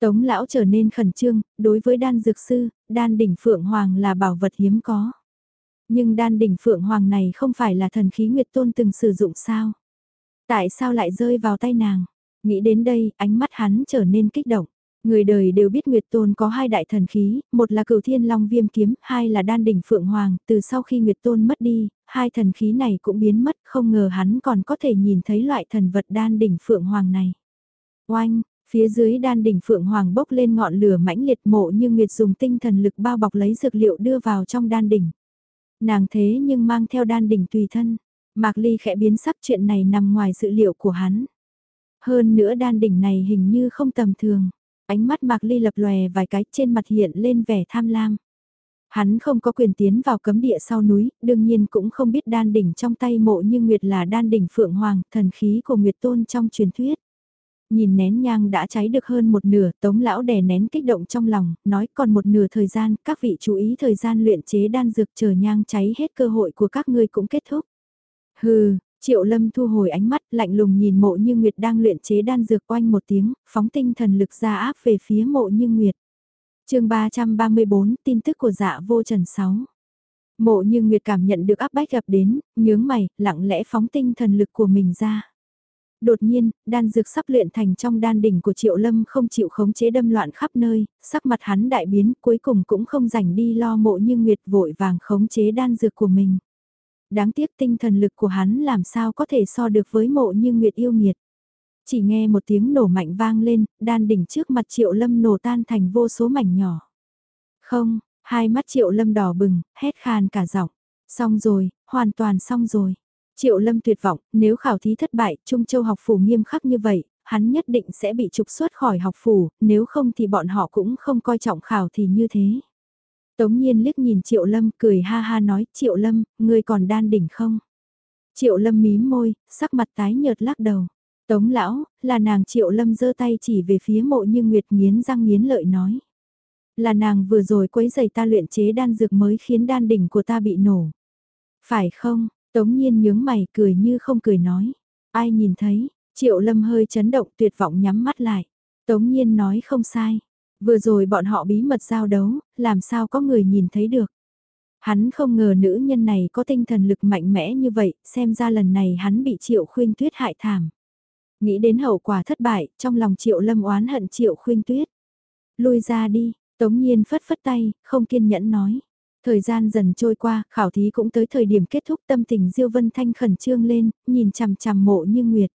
Tống lão trở nên khẩn trương, đối với đan dược sư, đan đỉnh phượng hoàng là bảo vật hiếm có. Nhưng đan đỉnh phượng hoàng này không phải là thần khí Nguyệt Tôn từng sử dụng sao? Tại sao lại rơi vào tay nàng? Nghĩ đến đây, ánh mắt hắn trở nên kích động. Người đời đều biết Nguyệt Tôn có hai đại thần khí, một là cửu thiên long viêm kiếm, hai là đan đỉnh phượng hoàng, từ sau khi Nguyệt Tôn mất đi, hai thần khí này cũng biến mất, không ngờ hắn còn có thể nhìn thấy loại thần vật đan đỉnh phượng hoàng này. Oanh, phía dưới đan đỉnh phượng hoàng bốc lên ngọn lửa mãnh liệt mộ như Nguyệt dùng tinh thần lực bao bọc lấy dược liệu đưa vào trong đan đỉnh. Nàng thế nhưng mang theo đan đỉnh tùy thân, Mạc Ly khẽ biến sắc chuyện này nằm ngoài dự liệu của hắn. Hơn nữa đan đỉnh này hình như không tầm thường. Ánh mắt Mạc Ly lập lòe vài cái trên mặt hiện lên vẻ tham lam. Hắn không có quyền tiến vào cấm địa sau núi, đương nhiên cũng không biết đan đỉnh trong tay mộ như Nguyệt là đan đỉnh Phượng Hoàng, thần khí của Nguyệt Tôn trong truyền thuyết. Nhìn nén nhang đã cháy được hơn một nửa, tống lão đè nén kích động trong lòng, nói còn một nửa thời gian, các vị chú ý thời gian luyện chế đan dược chờ nhang cháy hết cơ hội của các ngươi cũng kết thúc. Hừ, Triệu Lâm thu hồi ánh mắt lạnh lùng nhìn mộ như Nguyệt đang luyện chế đan dược quanh một tiếng, phóng tinh thần lực ra áp về phía mộ như Nguyệt. chương 334 tin tức của dạ vô trần 6. Mộ như Nguyệt cảm nhận được áp bách gặp đến, nhướng mày, lặng lẽ phóng tinh thần lực của mình ra. Đột nhiên, đan dược sắp luyện thành trong đan đỉnh của Triệu Lâm không chịu khống chế đâm loạn khắp nơi, sắc mặt hắn đại biến cuối cùng cũng không rảnh đi lo mộ như Nguyệt vội vàng khống chế đan dược của mình đáng tiếc tinh thần lực của hắn làm sao có thể so được với mộ như Nguyệt yêu nghiệt. Chỉ nghe một tiếng nổ mạnh vang lên, đan đỉnh trước mặt triệu lâm nổ tan thành vô số mảnh nhỏ. Không, hai mắt triệu lâm đỏ bừng, hét khan cả giọng. Xong rồi, hoàn toàn xong rồi. Triệu lâm tuyệt vọng, nếu khảo thí thất bại, Trung Châu học phủ nghiêm khắc như vậy, hắn nhất định sẽ bị trục xuất khỏi học phủ, nếu không thì bọn họ cũng không coi trọng khảo thì như thế. Tống nhiên liếc nhìn Triệu Lâm cười ha ha nói Triệu Lâm, ngươi còn đan đỉnh không? Triệu Lâm mím môi, sắc mặt tái nhợt lắc đầu. Tống lão, là nàng Triệu Lâm giơ tay chỉ về phía mộ như Nguyệt nghiến răng nghiến lợi nói. Là nàng vừa rồi quấy giày ta luyện chế đan dược mới khiến đan đỉnh của ta bị nổ. Phải không? Tống nhiên nhướng mày cười như không cười nói. Ai nhìn thấy? Triệu Lâm hơi chấn động tuyệt vọng nhắm mắt lại. Tống nhiên nói không sai. Vừa rồi bọn họ bí mật giao đấu, làm sao có người nhìn thấy được. Hắn không ngờ nữ nhân này có tinh thần lực mạnh mẽ như vậy, xem ra lần này hắn bị triệu khuyên tuyết hại thảm. Nghĩ đến hậu quả thất bại, trong lòng triệu lâm oán hận triệu khuyên tuyết. Lui ra đi, tống nhiên phất phất tay, không kiên nhẫn nói. Thời gian dần trôi qua, khảo thí cũng tới thời điểm kết thúc tâm tình Diêu Vân Thanh khẩn trương lên, nhìn chằm chằm mộ như nguyệt.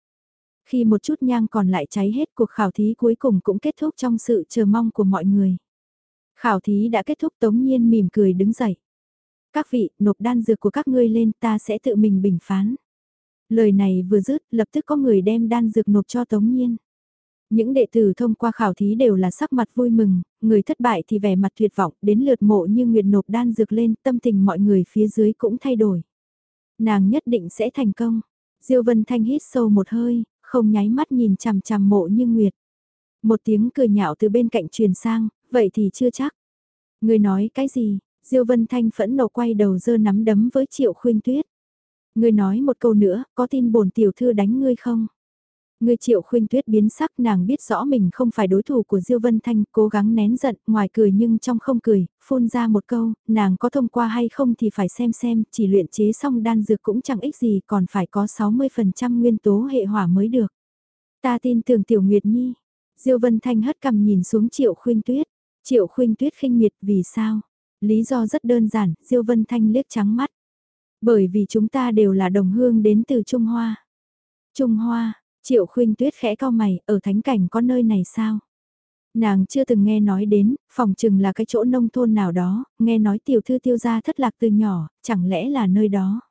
Khi một chút nhang còn lại cháy hết cuộc khảo thí cuối cùng cũng kết thúc trong sự chờ mong của mọi người. Khảo thí đã kết thúc Tống Nhiên mỉm cười đứng dậy. Các vị, nộp đan dược của các ngươi lên ta sẽ tự mình bình phán. Lời này vừa dứt, lập tức có người đem đan dược nộp cho Tống Nhiên. Những đệ tử thông qua khảo thí đều là sắc mặt vui mừng, người thất bại thì vẻ mặt tuyệt vọng, đến lượt mộ như Nguyệt nộp đan dược lên, tâm tình mọi người phía dưới cũng thay đổi. Nàng nhất định sẽ thành công. Diêu Vân Thanh hít sâu một hơi, không nháy mắt nhìn chằm chằm mộ như Nguyệt. Một tiếng cười nhạo từ bên cạnh truyền sang, vậy thì chưa chắc. Người nói cái gì? Diêu Vân Thanh phẫn nộ quay đầu dơ nắm đấm với Triệu Khuynh Tuyết. Người nói một câu nữa, có tin bổn tiểu thư đánh ngươi không? Người triệu khuyên tuyết biến sắc nàng biết rõ mình không phải đối thủ của Diêu Vân Thanh, cố gắng nén giận, ngoài cười nhưng trong không cười, phun ra một câu, nàng có thông qua hay không thì phải xem xem, chỉ luyện chế xong đan dược cũng chẳng ích gì, còn phải có 60% nguyên tố hệ hỏa mới được. Ta tin tưởng Tiểu Nguyệt Nhi. Diêu Vân Thanh hất cằm nhìn xuống Triệu khuyên Tuyết. Triệu khuyên Tuyết khinh miệt vì sao? Lý do rất đơn giản, Diêu Vân Thanh liếc trắng mắt. Bởi vì chúng ta đều là đồng hương đến từ Trung Hoa. Trung Hoa, Triệu khuynh tuyết khẽ cao mày, ở thánh cảnh có nơi này sao? Nàng chưa từng nghe nói đến, phòng chừng là cái chỗ nông thôn nào đó, nghe nói tiểu thư tiêu gia thất lạc từ nhỏ, chẳng lẽ là nơi đó?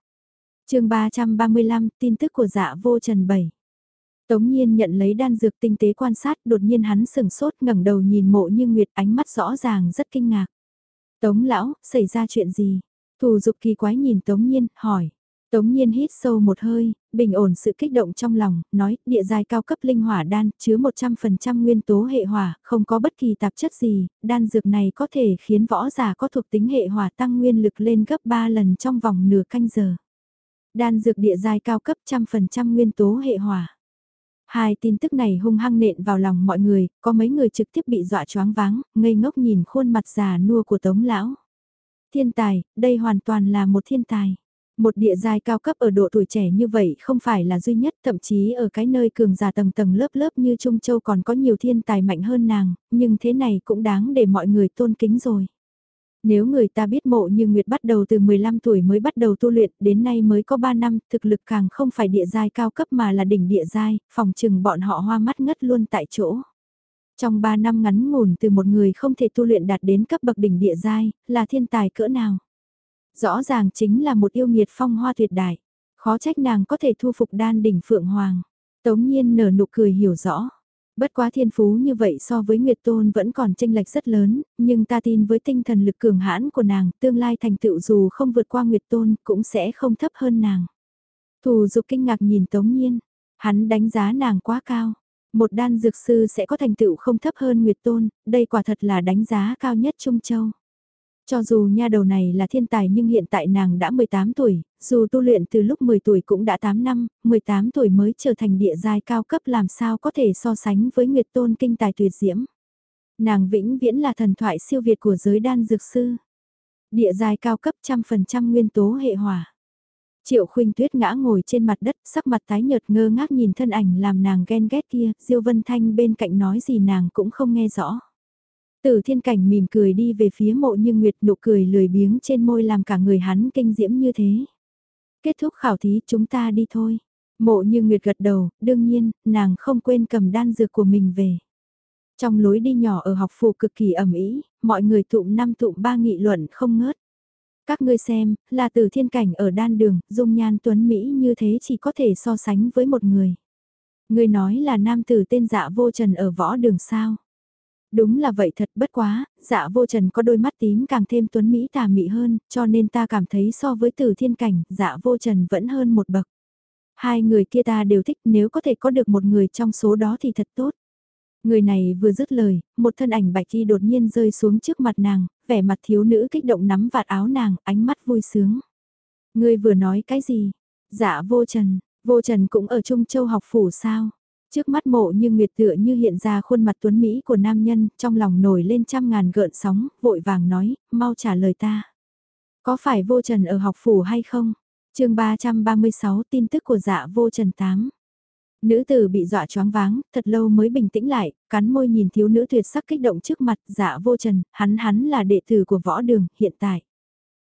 chương 335, tin tức của dạ vô trần bảy. Tống nhiên nhận lấy đan dược tinh tế quan sát, đột nhiên hắn sừng sốt ngẩng đầu nhìn mộ như nguyệt ánh mắt rõ ràng rất kinh ngạc. Tống lão, xảy ra chuyện gì? Thù dục kỳ quái nhìn Tống nhiên, hỏi. Tống nhiên hít sâu một hơi, bình ổn sự kích động trong lòng, nói, địa giai cao cấp linh hỏa đan, chứa 100% nguyên tố hệ hỏa, không có bất kỳ tạp chất gì, đan dược này có thể khiến võ giả có thuộc tính hệ hỏa tăng nguyên lực lên gấp 3 lần trong vòng nửa canh giờ. Đan dược địa giai cao cấp trăm phần trăm nguyên tố hệ hỏa. Hai tin tức này hung hăng nện vào lòng mọi người, có mấy người trực tiếp bị dọa choáng váng, ngây ngốc nhìn khuôn mặt già nua của tống lão. Thiên tài, đây hoàn toàn là một thiên tài. Một địa giai cao cấp ở độ tuổi trẻ như vậy không phải là duy nhất, thậm chí ở cái nơi cường già tầng tầng lớp lớp như Trung Châu còn có nhiều thiên tài mạnh hơn nàng, nhưng thế này cũng đáng để mọi người tôn kính rồi. Nếu người ta biết mộ như Nguyệt bắt đầu từ 15 tuổi mới bắt đầu tu luyện, đến nay mới có 3 năm, thực lực càng không phải địa giai cao cấp mà là đỉnh địa giai, phòng trừng bọn họ hoa mắt ngất luôn tại chỗ. Trong 3 năm ngắn ngủn từ một người không thể tu luyện đạt đến cấp bậc đỉnh địa giai, là thiên tài cỡ nào? Rõ ràng chính là một yêu nghiệt phong hoa tuyệt đại. Khó trách nàng có thể thu phục đan đỉnh Phượng Hoàng. Tống nhiên nở nụ cười hiểu rõ. Bất quá thiên phú như vậy so với Nguyệt Tôn vẫn còn tranh lệch rất lớn, nhưng ta tin với tinh thần lực cường hãn của nàng, tương lai thành tựu dù không vượt qua Nguyệt Tôn cũng sẽ không thấp hơn nàng. Thù dục kinh ngạc nhìn Tống Nhiên, hắn đánh giá nàng quá cao. Một đan dược sư sẽ có thành tựu không thấp hơn Nguyệt Tôn, đây quả thật là đánh giá cao nhất Trung Châu. Cho dù nha đầu này là thiên tài nhưng hiện tại nàng đã 18 tuổi, dù tu luyện từ lúc 10 tuổi cũng đã 8 năm, 18 tuổi mới trở thành địa giai cao cấp làm sao có thể so sánh với Nguyệt Tôn kinh tài tuyệt diễm. Nàng vĩnh viễn là thần thoại siêu việt của giới đan dược sư. Địa giai cao cấp trăm phần trăm nguyên tố hệ hỏa. Triệu khuynh tuyết ngã ngồi trên mặt đất, sắc mặt tái nhợt ngơ ngác nhìn thân ảnh làm nàng ghen ghét kia, Diêu Vân Thanh bên cạnh nói gì nàng cũng không nghe rõ. Từ thiên cảnh mỉm cười đi về phía mộ như nguyệt nụ cười lười biếng trên môi làm cả người hắn kinh diễm như thế. Kết thúc khảo thí chúng ta đi thôi. Mộ như nguyệt gật đầu, đương nhiên, nàng không quên cầm đan dược của mình về. Trong lối đi nhỏ ở học phủ cực kỳ ẩm ý, mọi người tụm năm tụm ba nghị luận không ngớt. Các ngươi xem, là từ thiên cảnh ở đan đường, dung nhan tuấn Mỹ như thế chỉ có thể so sánh với một người. Người nói là nam tử tên dạ vô trần ở võ đường sao. Đúng là vậy thật bất quá, dạ vô trần có đôi mắt tím càng thêm tuấn Mỹ tà mị hơn, cho nên ta cảm thấy so với từ thiên cảnh, dạ vô trần vẫn hơn một bậc. Hai người kia ta đều thích nếu có thể có được một người trong số đó thì thật tốt. Người này vừa dứt lời, một thân ảnh bạch y đột nhiên rơi xuống trước mặt nàng, vẻ mặt thiếu nữ kích động nắm vạt áo nàng, ánh mắt vui sướng. Người vừa nói cái gì? Dạ vô trần, vô trần cũng ở Trung Châu học phủ sao? Trước mắt mộ như nguyệt tựa như hiện ra khuôn mặt tuấn Mỹ của nam nhân, trong lòng nổi lên trăm ngàn gợn sóng, vội vàng nói, mau trả lời ta. Có phải vô trần ở học phủ hay không? chương 336 tin tức của dạ vô trần 8. Nữ tử bị dọa choáng váng, thật lâu mới bình tĩnh lại, cắn môi nhìn thiếu nữ tuyệt sắc kích động trước mặt, dạ vô trần, hắn hắn là đệ tử của võ đường, hiện tại.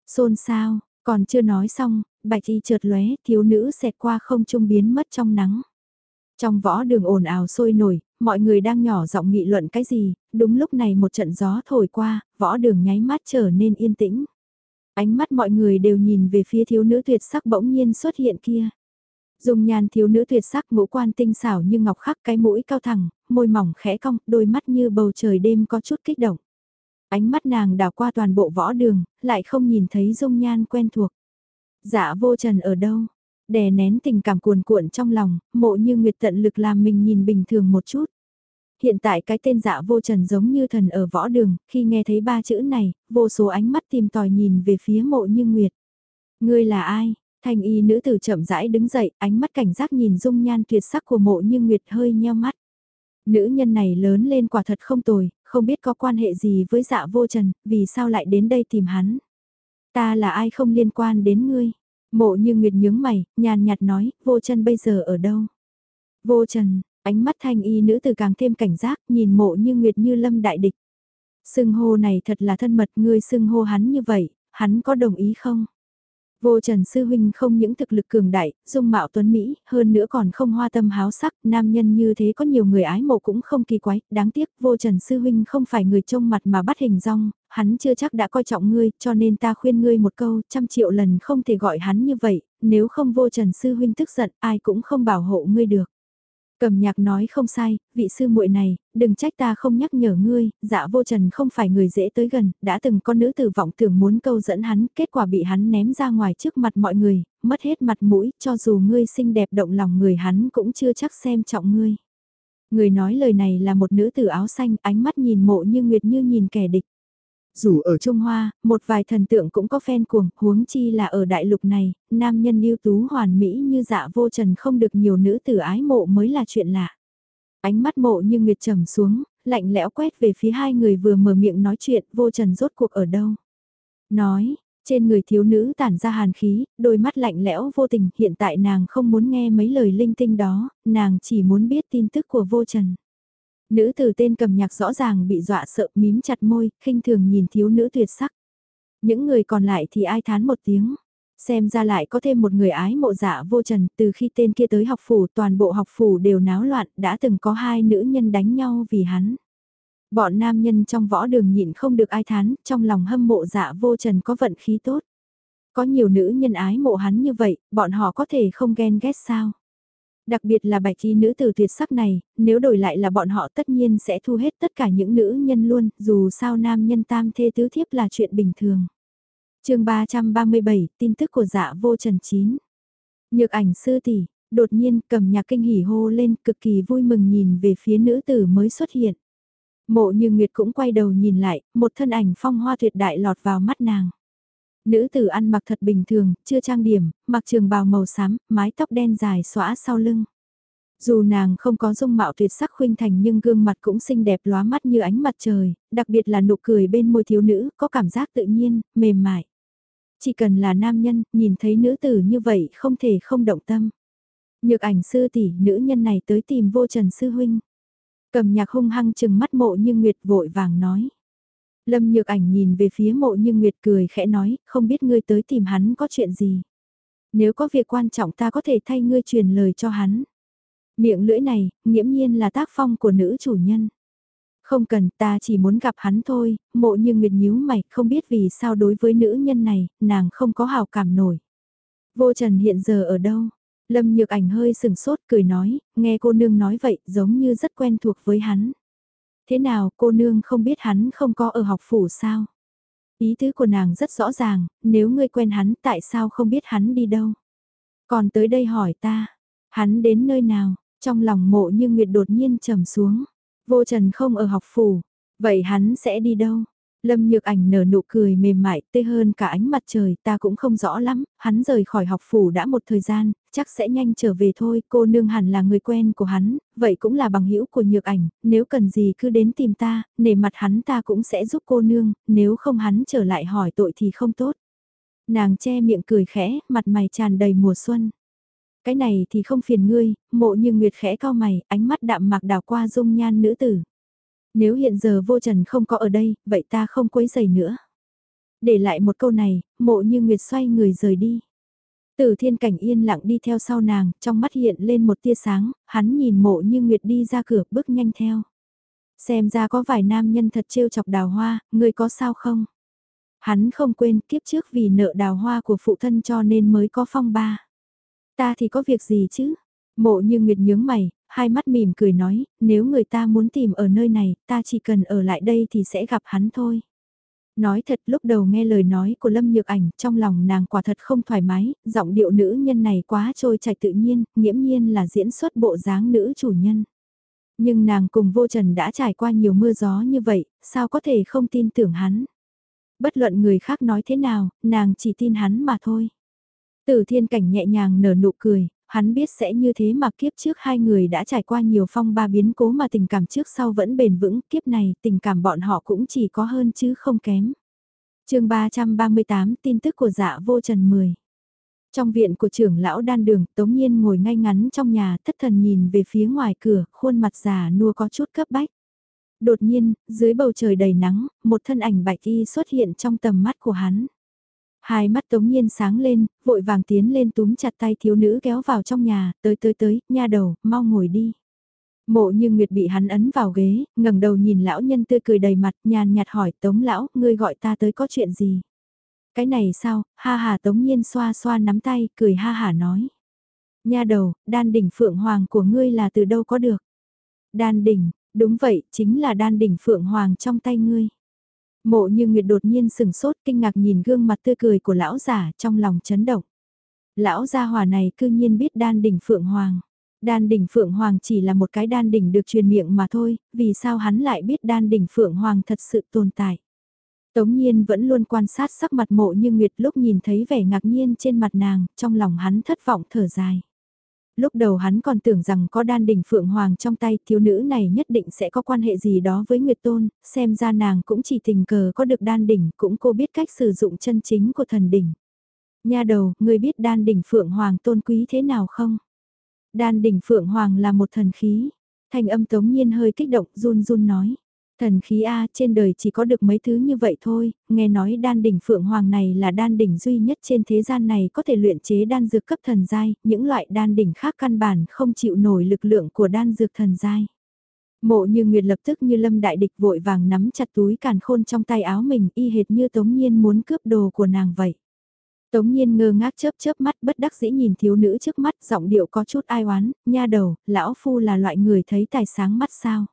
Xôn sao, còn chưa nói xong, bạch y chợt lóe, thiếu nữ xẹt qua không trung biến mất trong nắng. Trong võ đường ồn ào sôi nổi, mọi người đang nhỏ giọng nghị luận cái gì, đúng lúc này một trận gió thổi qua, võ đường nháy mắt trở nên yên tĩnh. Ánh mắt mọi người đều nhìn về phía thiếu nữ tuyệt sắc bỗng nhiên xuất hiện kia. Dùng nhàn thiếu nữ tuyệt sắc ngũ quan tinh xảo như ngọc khắc cái mũi cao thẳng, môi mỏng khẽ cong, đôi mắt như bầu trời đêm có chút kích động. Ánh mắt nàng đảo qua toàn bộ võ đường, lại không nhìn thấy dung nhan quen thuộc. Dạ vô trần ở đâu? Đè nén tình cảm cuồn cuộn trong lòng, mộ như nguyệt tận lực làm mình nhìn bình thường một chút. Hiện tại cái tên dạ vô trần giống như thần ở võ đường, khi nghe thấy ba chữ này, vô số ánh mắt tìm tòi nhìn về phía mộ như nguyệt. Ngươi là ai? Thanh y nữ tử chậm rãi đứng dậy, ánh mắt cảnh giác nhìn dung nhan tuyệt sắc của mộ như nguyệt hơi nheo mắt. Nữ nhân này lớn lên quả thật không tồi, không biết có quan hệ gì với dạ vô trần, vì sao lại đến đây tìm hắn. Ta là ai không liên quan đến ngươi. Mộ như nguyệt nhướng mày, nhàn nhạt nói, vô chân bây giờ ở đâu? Vô trần, ánh mắt thanh y nữ tử càng thêm cảnh giác, nhìn mộ như nguyệt như lâm đại địch. Sưng hô này thật là thân mật, ngươi sưng hô hắn như vậy, hắn có đồng ý không? Vô Trần Sư Huynh không những thực lực cường đại, dung mạo tuấn Mỹ, hơn nữa còn không hoa tâm háo sắc, nam nhân như thế có nhiều người ái mộ cũng không kỳ quái, đáng tiếc Vô Trần Sư Huynh không phải người trông mặt mà bắt hình rong, hắn chưa chắc đã coi trọng ngươi, cho nên ta khuyên ngươi một câu, trăm triệu lần không thể gọi hắn như vậy, nếu không Vô Trần Sư Huynh tức giận, ai cũng không bảo hộ ngươi được. Cầm nhạc nói không sai, vị sư muội này, đừng trách ta không nhắc nhở ngươi, dạ vô trần không phải người dễ tới gần, đã từng con nữ tử vọng tưởng muốn câu dẫn hắn, kết quả bị hắn ném ra ngoài trước mặt mọi người, mất hết mặt mũi, cho dù ngươi xinh đẹp động lòng người hắn cũng chưa chắc xem trọng ngươi. Người nói lời này là một nữ tử áo xanh, ánh mắt nhìn mộ như nguyệt như nhìn kẻ địch. Dù ở Trung Hoa, một vài thần tượng cũng có fan cuồng, huống chi là ở đại lục này, nam nhân ưu tú hoàn mỹ như dạ vô trần không được nhiều nữ tử ái mộ mới là chuyện lạ. Ánh mắt mộ như nguyệt trầm xuống, lạnh lẽo quét về phía hai người vừa mở miệng nói chuyện vô trần rốt cuộc ở đâu. Nói, trên người thiếu nữ tản ra hàn khí, đôi mắt lạnh lẽo vô tình, hiện tại nàng không muốn nghe mấy lời linh tinh đó, nàng chỉ muốn biết tin tức của vô trần. Nữ từ tên cầm nhạc rõ ràng bị dọa sợ mím chặt môi, khinh thường nhìn thiếu nữ tuyệt sắc. Những người còn lại thì ai thán một tiếng. Xem ra lại có thêm một người ái mộ giả vô trần, từ khi tên kia tới học phủ toàn bộ học phủ đều náo loạn, đã từng có hai nữ nhân đánh nhau vì hắn. Bọn nam nhân trong võ đường nhịn không được ai thán, trong lòng hâm mộ giả vô trần có vận khí tốt. Có nhiều nữ nhân ái mộ hắn như vậy, bọn họ có thể không ghen ghét sao? Đặc biệt là bạch y nữ tử tuyệt sắc này, nếu đổi lại là bọn họ tất nhiên sẽ thu hết tất cả những nữ nhân luôn, dù sao nam nhân tam thê tứ thiếp là chuyện bình thường. chương 337, tin tức của dạ vô trần chín. Nhược ảnh sư tỷ đột nhiên cầm nhạc kinh hỉ hô lên cực kỳ vui mừng nhìn về phía nữ tử mới xuất hiện. Mộ như Nguyệt cũng quay đầu nhìn lại, một thân ảnh phong hoa tuyệt đại lọt vào mắt nàng. Nữ tử ăn mặc thật bình thường, chưa trang điểm, mặc trường bào màu xám, mái tóc đen dài xõa sau lưng. Dù nàng không có dung mạo tuyệt sắc khuynh thành nhưng gương mặt cũng xinh đẹp lóa mắt như ánh mặt trời, đặc biệt là nụ cười bên môi thiếu nữ, có cảm giác tự nhiên, mềm mại. Chỉ cần là nam nhân, nhìn thấy nữ tử như vậy không thể không động tâm. Nhược ảnh sư tỷ nữ nhân này tới tìm vô trần sư huynh. Cầm nhạc hung hăng chừng mắt mộ như Nguyệt vội vàng nói. Lâm nhược ảnh nhìn về phía mộ như Nguyệt cười khẽ nói, không biết ngươi tới tìm hắn có chuyện gì. Nếu có việc quan trọng ta có thể thay ngươi truyền lời cho hắn. Miệng lưỡi này, nghiễm nhiên là tác phong của nữ chủ nhân. Không cần ta chỉ muốn gặp hắn thôi, mộ như Nguyệt nhíu mày, không biết vì sao đối với nữ nhân này, nàng không có hào cảm nổi. Vô Trần hiện giờ ở đâu? Lâm Nhược Ảnh hơi sừng sốt cười nói, nghe cô nương nói vậy giống như rất quen thuộc với hắn. Thế nào cô nương không biết hắn không có ở học phủ sao? Ý tứ của nàng rất rõ ràng, nếu ngươi quen hắn tại sao không biết hắn đi đâu? Còn tới đây hỏi ta, hắn đến nơi nào? Trong lòng mộ như Nguyệt đột nhiên trầm xuống. Vô Trần không ở học phủ, vậy hắn sẽ đi đâu? Lâm Nhược Ảnh nở nụ cười mềm mại, tê hơn cả ánh mặt trời, ta cũng không rõ lắm, hắn rời khỏi học phủ đã một thời gian, chắc sẽ nhanh trở về thôi, cô nương hẳn là người quen của hắn, vậy cũng là bằng hữu của Nhược Ảnh, nếu cần gì cứ đến tìm ta, nể mặt hắn ta cũng sẽ giúp cô nương, nếu không hắn trở lại hỏi tội thì không tốt. Nàng che miệng cười khẽ, mặt mày tràn đầy mùa xuân. Cái này thì không phiền ngươi, mộ như nguyệt khẽ cao mày, ánh mắt đạm mạc đào qua dung nhan nữ tử. Nếu hiện giờ vô trần không có ở đây, vậy ta không quấy giày nữa. Để lại một câu này, mộ như nguyệt xoay người rời đi. Tử thiên cảnh yên lặng đi theo sau nàng, trong mắt hiện lên một tia sáng, hắn nhìn mộ như nguyệt đi ra cửa bước nhanh theo. Xem ra có vài nam nhân thật trêu chọc đào hoa, người có sao không? Hắn không quên kiếp trước vì nợ đào hoa của phụ thân cho nên mới có phong ba. Ta thì có việc gì chứ? Mộ như Nguyệt nhướng mày, hai mắt mỉm cười nói, nếu người ta muốn tìm ở nơi này, ta chỉ cần ở lại đây thì sẽ gặp hắn thôi. Nói thật lúc đầu nghe lời nói của Lâm Nhược Ảnh, trong lòng nàng quả thật không thoải mái, giọng điệu nữ nhân này quá trôi chảy tự nhiên, nghiễm nhiên là diễn xuất bộ dáng nữ chủ nhân. Nhưng nàng cùng vô trần đã trải qua nhiều mưa gió như vậy, sao có thể không tin tưởng hắn. Bất luận người khác nói thế nào, nàng chỉ tin hắn mà thôi. Tử thiên cảnh nhẹ nhàng nở nụ cười, hắn biết sẽ như thế mà kiếp trước hai người đã trải qua nhiều phong ba biến cố mà tình cảm trước sau vẫn bền vững, kiếp này tình cảm bọn họ cũng chỉ có hơn chứ không kém. chương 338 tin tức của dạ vô trần 10 Trong viện của trưởng lão đan đường, Tống Nhiên ngồi ngay ngắn trong nhà thất thần nhìn về phía ngoài cửa, khuôn mặt già nua có chút cấp bách. Đột nhiên, dưới bầu trời đầy nắng, một thân ảnh bạch y xuất hiện trong tầm mắt của hắn. Hai mắt tống nhiên sáng lên, vội vàng tiến lên túm chặt tay thiếu nữ kéo vào trong nhà, tới tới tới, nha đầu, mau ngồi đi. Mộ như Nguyệt bị hắn ấn vào ghế, ngẩng đầu nhìn lão nhân tươi cười đầy mặt, nhàn nhạt hỏi tống lão, ngươi gọi ta tới có chuyện gì? Cái này sao, ha hà tống nhiên xoa xoa nắm tay, cười ha hà nói. Nha đầu, đan đỉnh phượng hoàng của ngươi là từ đâu có được? Đan đỉnh, đúng vậy, chính là đan đỉnh phượng hoàng trong tay ngươi. Mộ như Nguyệt đột nhiên sừng sốt kinh ngạc nhìn gương mặt tươi cười của lão giả trong lòng chấn động. Lão gia hòa này cư nhiên biết đan đỉnh Phượng Hoàng. Đan đỉnh Phượng Hoàng chỉ là một cái đan đỉnh được truyền miệng mà thôi, vì sao hắn lại biết đan đỉnh Phượng Hoàng thật sự tồn tại. Tống nhiên vẫn luôn quan sát sắc mặt mộ như Nguyệt lúc nhìn thấy vẻ ngạc nhiên trên mặt nàng, trong lòng hắn thất vọng thở dài lúc đầu hắn còn tưởng rằng có đan đỉnh Phượng Hoàng trong tay thiếu nữ này nhất định sẽ có quan hệ gì đó với Nguyệt Tôn, xem ra nàng cũng chỉ tình cờ có được đan đỉnh, cũng cô biết cách sử dụng chân chính của thần đỉnh. Nha đầu, người biết đan đỉnh Phượng Hoàng tôn quý thế nào không? Đan đỉnh Phượng Hoàng là một thần khí. thành âm tống nhiên hơi kích động run run nói. Thần khí A trên đời chỉ có được mấy thứ như vậy thôi, nghe nói đan đỉnh phượng hoàng này là đan đỉnh duy nhất trên thế gian này có thể luyện chế đan dược cấp thần giai, những loại đan đỉnh khác căn bản không chịu nổi lực lượng của đan dược thần giai. Mộ như Nguyệt lập tức như lâm đại địch vội vàng nắm chặt túi càn khôn trong tay áo mình y hệt như tống nhiên muốn cướp đồ của nàng vậy. Tống nhiên ngơ ngác chớp chớp mắt bất đắc dĩ nhìn thiếu nữ trước mắt giọng điệu có chút ai oán, nha đầu, lão phu là loại người thấy tài sáng mắt sao.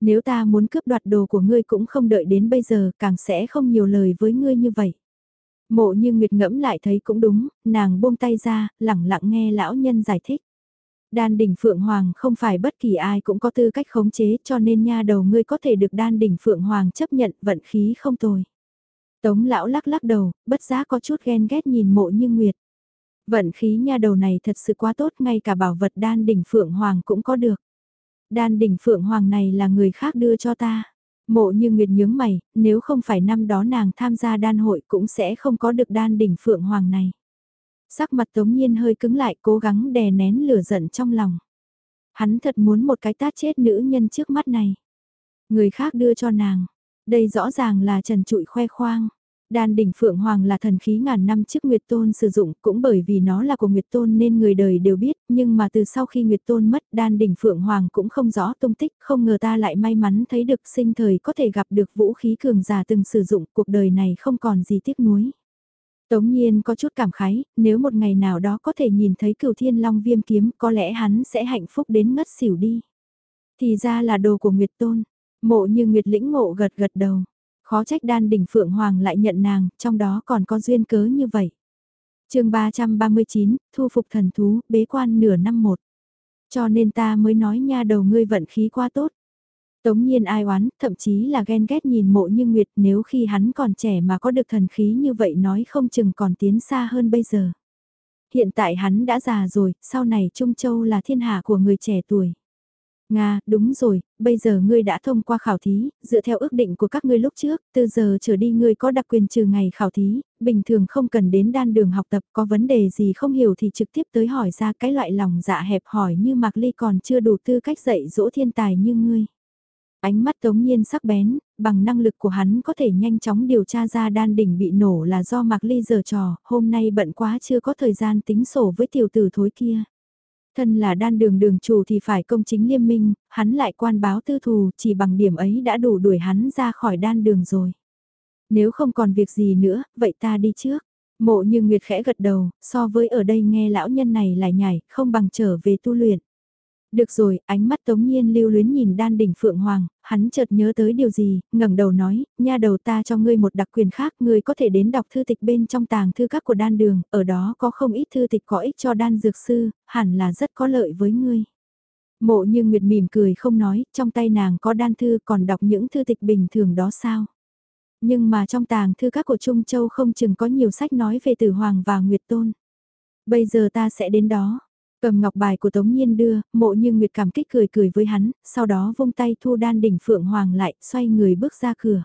Nếu ta muốn cướp đoạt đồ của ngươi cũng không đợi đến bây giờ, càng sẽ không nhiều lời với ngươi như vậy. Mộ như Nguyệt ngẫm lại thấy cũng đúng, nàng buông tay ra, lẳng lặng nghe lão nhân giải thích. Đan đỉnh Phượng Hoàng không phải bất kỳ ai cũng có tư cách khống chế cho nên nha đầu ngươi có thể được đan đỉnh Phượng Hoàng chấp nhận vận khí không tồi. Tống lão lắc lắc đầu, bất giác có chút ghen ghét nhìn mộ như Nguyệt. Vận khí nha đầu này thật sự quá tốt ngay cả bảo vật đan đỉnh Phượng Hoàng cũng có được. Đan đỉnh Phượng Hoàng này là người khác đưa cho ta. Mộ như Nguyệt nhướng mày, nếu không phải năm đó nàng tham gia đan hội cũng sẽ không có được đan đỉnh Phượng Hoàng này. Sắc mặt Tống Nhiên hơi cứng lại cố gắng đè nén lửa giận trong lòng. Hắn thật muốn một cái tát chết nữ nhân trước mắt này. Người khác đưa cho nàng. Đây rõ ràng là trần trụi khoe khoang. Đan đỉnh Phượng Hoàng là thần khí ngàn năm trước Nguyệt Tôn sử dụng cũng bởi vì nó là của Nguyệt Tôn nên người đời đều biết, nhưng mà từ sau khi Nguyệt Tôn mất đan đỉnh Phượng Hoàng cũng không rõ tung tích, không ngờ ta lại may mắn thấy được sinh thời có thể gặp được vũ khí cường giả từng sử dụng, cuộc đời này không còn gì tiếc nuối. Tống nhiên có chút cảm khái, nếu một ngày nào đó có thể nhìn thấy cửu thiên long viêm kiếm có lẽ hắn sẽ hạnh phúc đến ngất xỉu đi. Thì ra là đồ của Nguyệt Tôn, mộ như Nguyệt lĩnh ngộ gật gật đầu. Khó trách đan đỉnh Phượng Hoàng lại nhận nàng, trong đó còn có duyên cớ như vậy. chương 339, thu phục thần thú, bế quan nửa năm một. Cho nên ta mới nói nha đầu ngươi vận khí quá tốt. Tống nhiên ai oán, thậm chí là ghen ghét nhìn mộ như Nguyệt nếu khi hắn còn trẻ mà có được thần khí như vậy nói không chừng còn tiến xa hơn bây giờ. Hiện tại hắn đã già rồi, sau này Trung Châu là thiên hạ của người trẻ tuổi. Nga, đúng rồi, bây giờ ngươi đã thông qua khảo thí, dựa theo ước định của các ngươi lúc trước, từ giờ trở đi ngươi có đặc quyền trừ ngày khảo thí, bình thường không cần đến đan đường học tập, có vấn đề gì không hiểu thì trực tiếp tới hỏi ra cái loại lòng dạ hẹp hỏi như Mạc Ly còn chưa đủ tư cách dạy dỗ thiên tài như ngươi. Ánh mắt tống nhiên sắc bén, bằng năng lực của hắn có thể nhanh chóng điều tra ra đan đỉnh bị nổ là do Mạc Ly giờ trò, hôm nay bận quá chưa có thời gian tính sổ với tiểu tử thối kia. Thân là đan đường đường chủ thì phải công chính liêm minh, hắn lại quan báo tư thù, chỉ bằng điểm ấy đã đủ đuổi hắn ra khỏi đan đường rồi. Nếu không còn việc gì nữa, vậy ta đi trước. Mộ như Nguyệt khẽ gật đầu, so với ở đây nghe lão nhân này lại nhảy, không bằng trở về tu luyện. Được rồi, ánh mắt Tống Nhiên lưu luyến nhìn đan đỉnh Phượng Hoàng, hắn chợt nhớ tới điều gì, ngẩng đầu nói, nha đầu ta cho ngươi một đặc quyền khác, ngươi có thể đến đọc thư tịch bên trong tàng thư các của đan đường, ở đó có không ít thư tịch có ích cho đan dược sư, hẳn là rất có lợi với ngươi. Mộ như Nguyệt mỉm cười không nói, trong tay nàng có đan thư còn đọc những thư tịch bình thường đó sao? Nhưng mà trong tàng thư các của Trung Châu không chừng có nhiều sách nói về Tử Hoàng và Nguyệt Tôn. Bây giờ ta sẽ đến đó. Cầm ngọc bài của Tống Nhiên đưa, mộ như Nguyệt cảm kích cười cười với hắn, sau đó vung tay thu đan đỉnh Phượng Hoàng lại, xoay người bước ra cửa.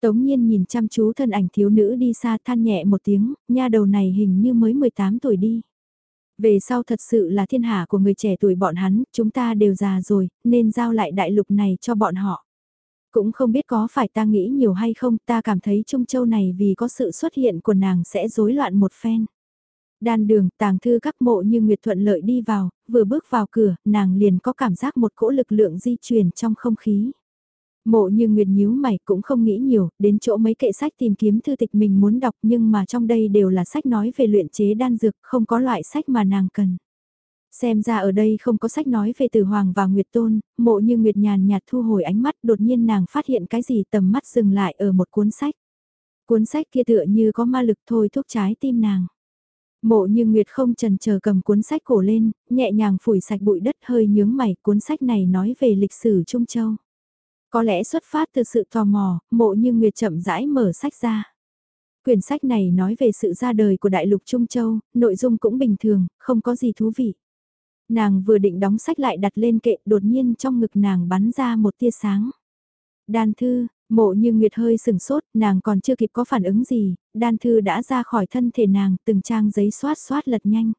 Tống Nhiên nhìn chăm chú thân ảnh thiếu nữ đi xa than nhẹ một tiếng, nha đầu này hình như mới 18 tuổi đi. Về sau thật sự là thiên hạ của người trẻ tuổi bọn hắn, chúng ta đều già rồi, nên giao lại đại lục này cho bọn họ. Cũng không biết có phải ta nghĩ nhiều hay không, ta cảm thấy Trung Châu này vì có sự xuất hiện của nàng sẽ rối loạn một phen. Đan đường, tàng thư các mộ như Nguyệt thuận lợi đi vào, vừa bước vào cửa, nàng liền có cảm giác một cỗ lực lượng di chuyển trong không khí. Mộ như Nguyệt nhíu mày cũng không nghĩ nhiều, đến chỗ mấy kệ sách tìm kiếm thư tịch mình muốn đọc nhưng mà trong đây đều là sách nói về luyện chế đan dược, không có loại sách mà nàng cần. Xem ra ở đây không có sách nói về từ Hoàng và Nguyệt Tôn, mộ như Nguyệt nhàn nhạt thu hồi ánh mắt đột nhiên nàng phát hiện cái gì tầm mắt dừng lại ở một cuốn sách. Cuốn sách kia tựa như có ma lực thôi thúc trái tim nàng. Mộ như Nguyệt không trần chờ cầm cuốn sách cổ lên, nhẹ nhàng phủi sạch bụi đất hơi nhướng mày, cuốn sách này nói về lịch sử Trung Châu. Có lẽ xuất phát từ sự tò mò, mộ như Nguyệt chậm rãi mở sách ra. Quyển sách này nói về sự ra đời của Đại lục Trung Châu, nội dung cũng bình thường, không có gì thú vị. Nàng vừa định đóng sách lại đặt lên kệ, đột nhiên trong ngực nàng bắn ra một tia sáng. Đan thư, Mộ như Nguyệt hơi sừng sốt, nàng còn chưa kịp có phản ứng gì, đan thư đã ra khỏi thân thể nàng, từng trang giấy xoát xoát lật nhanh.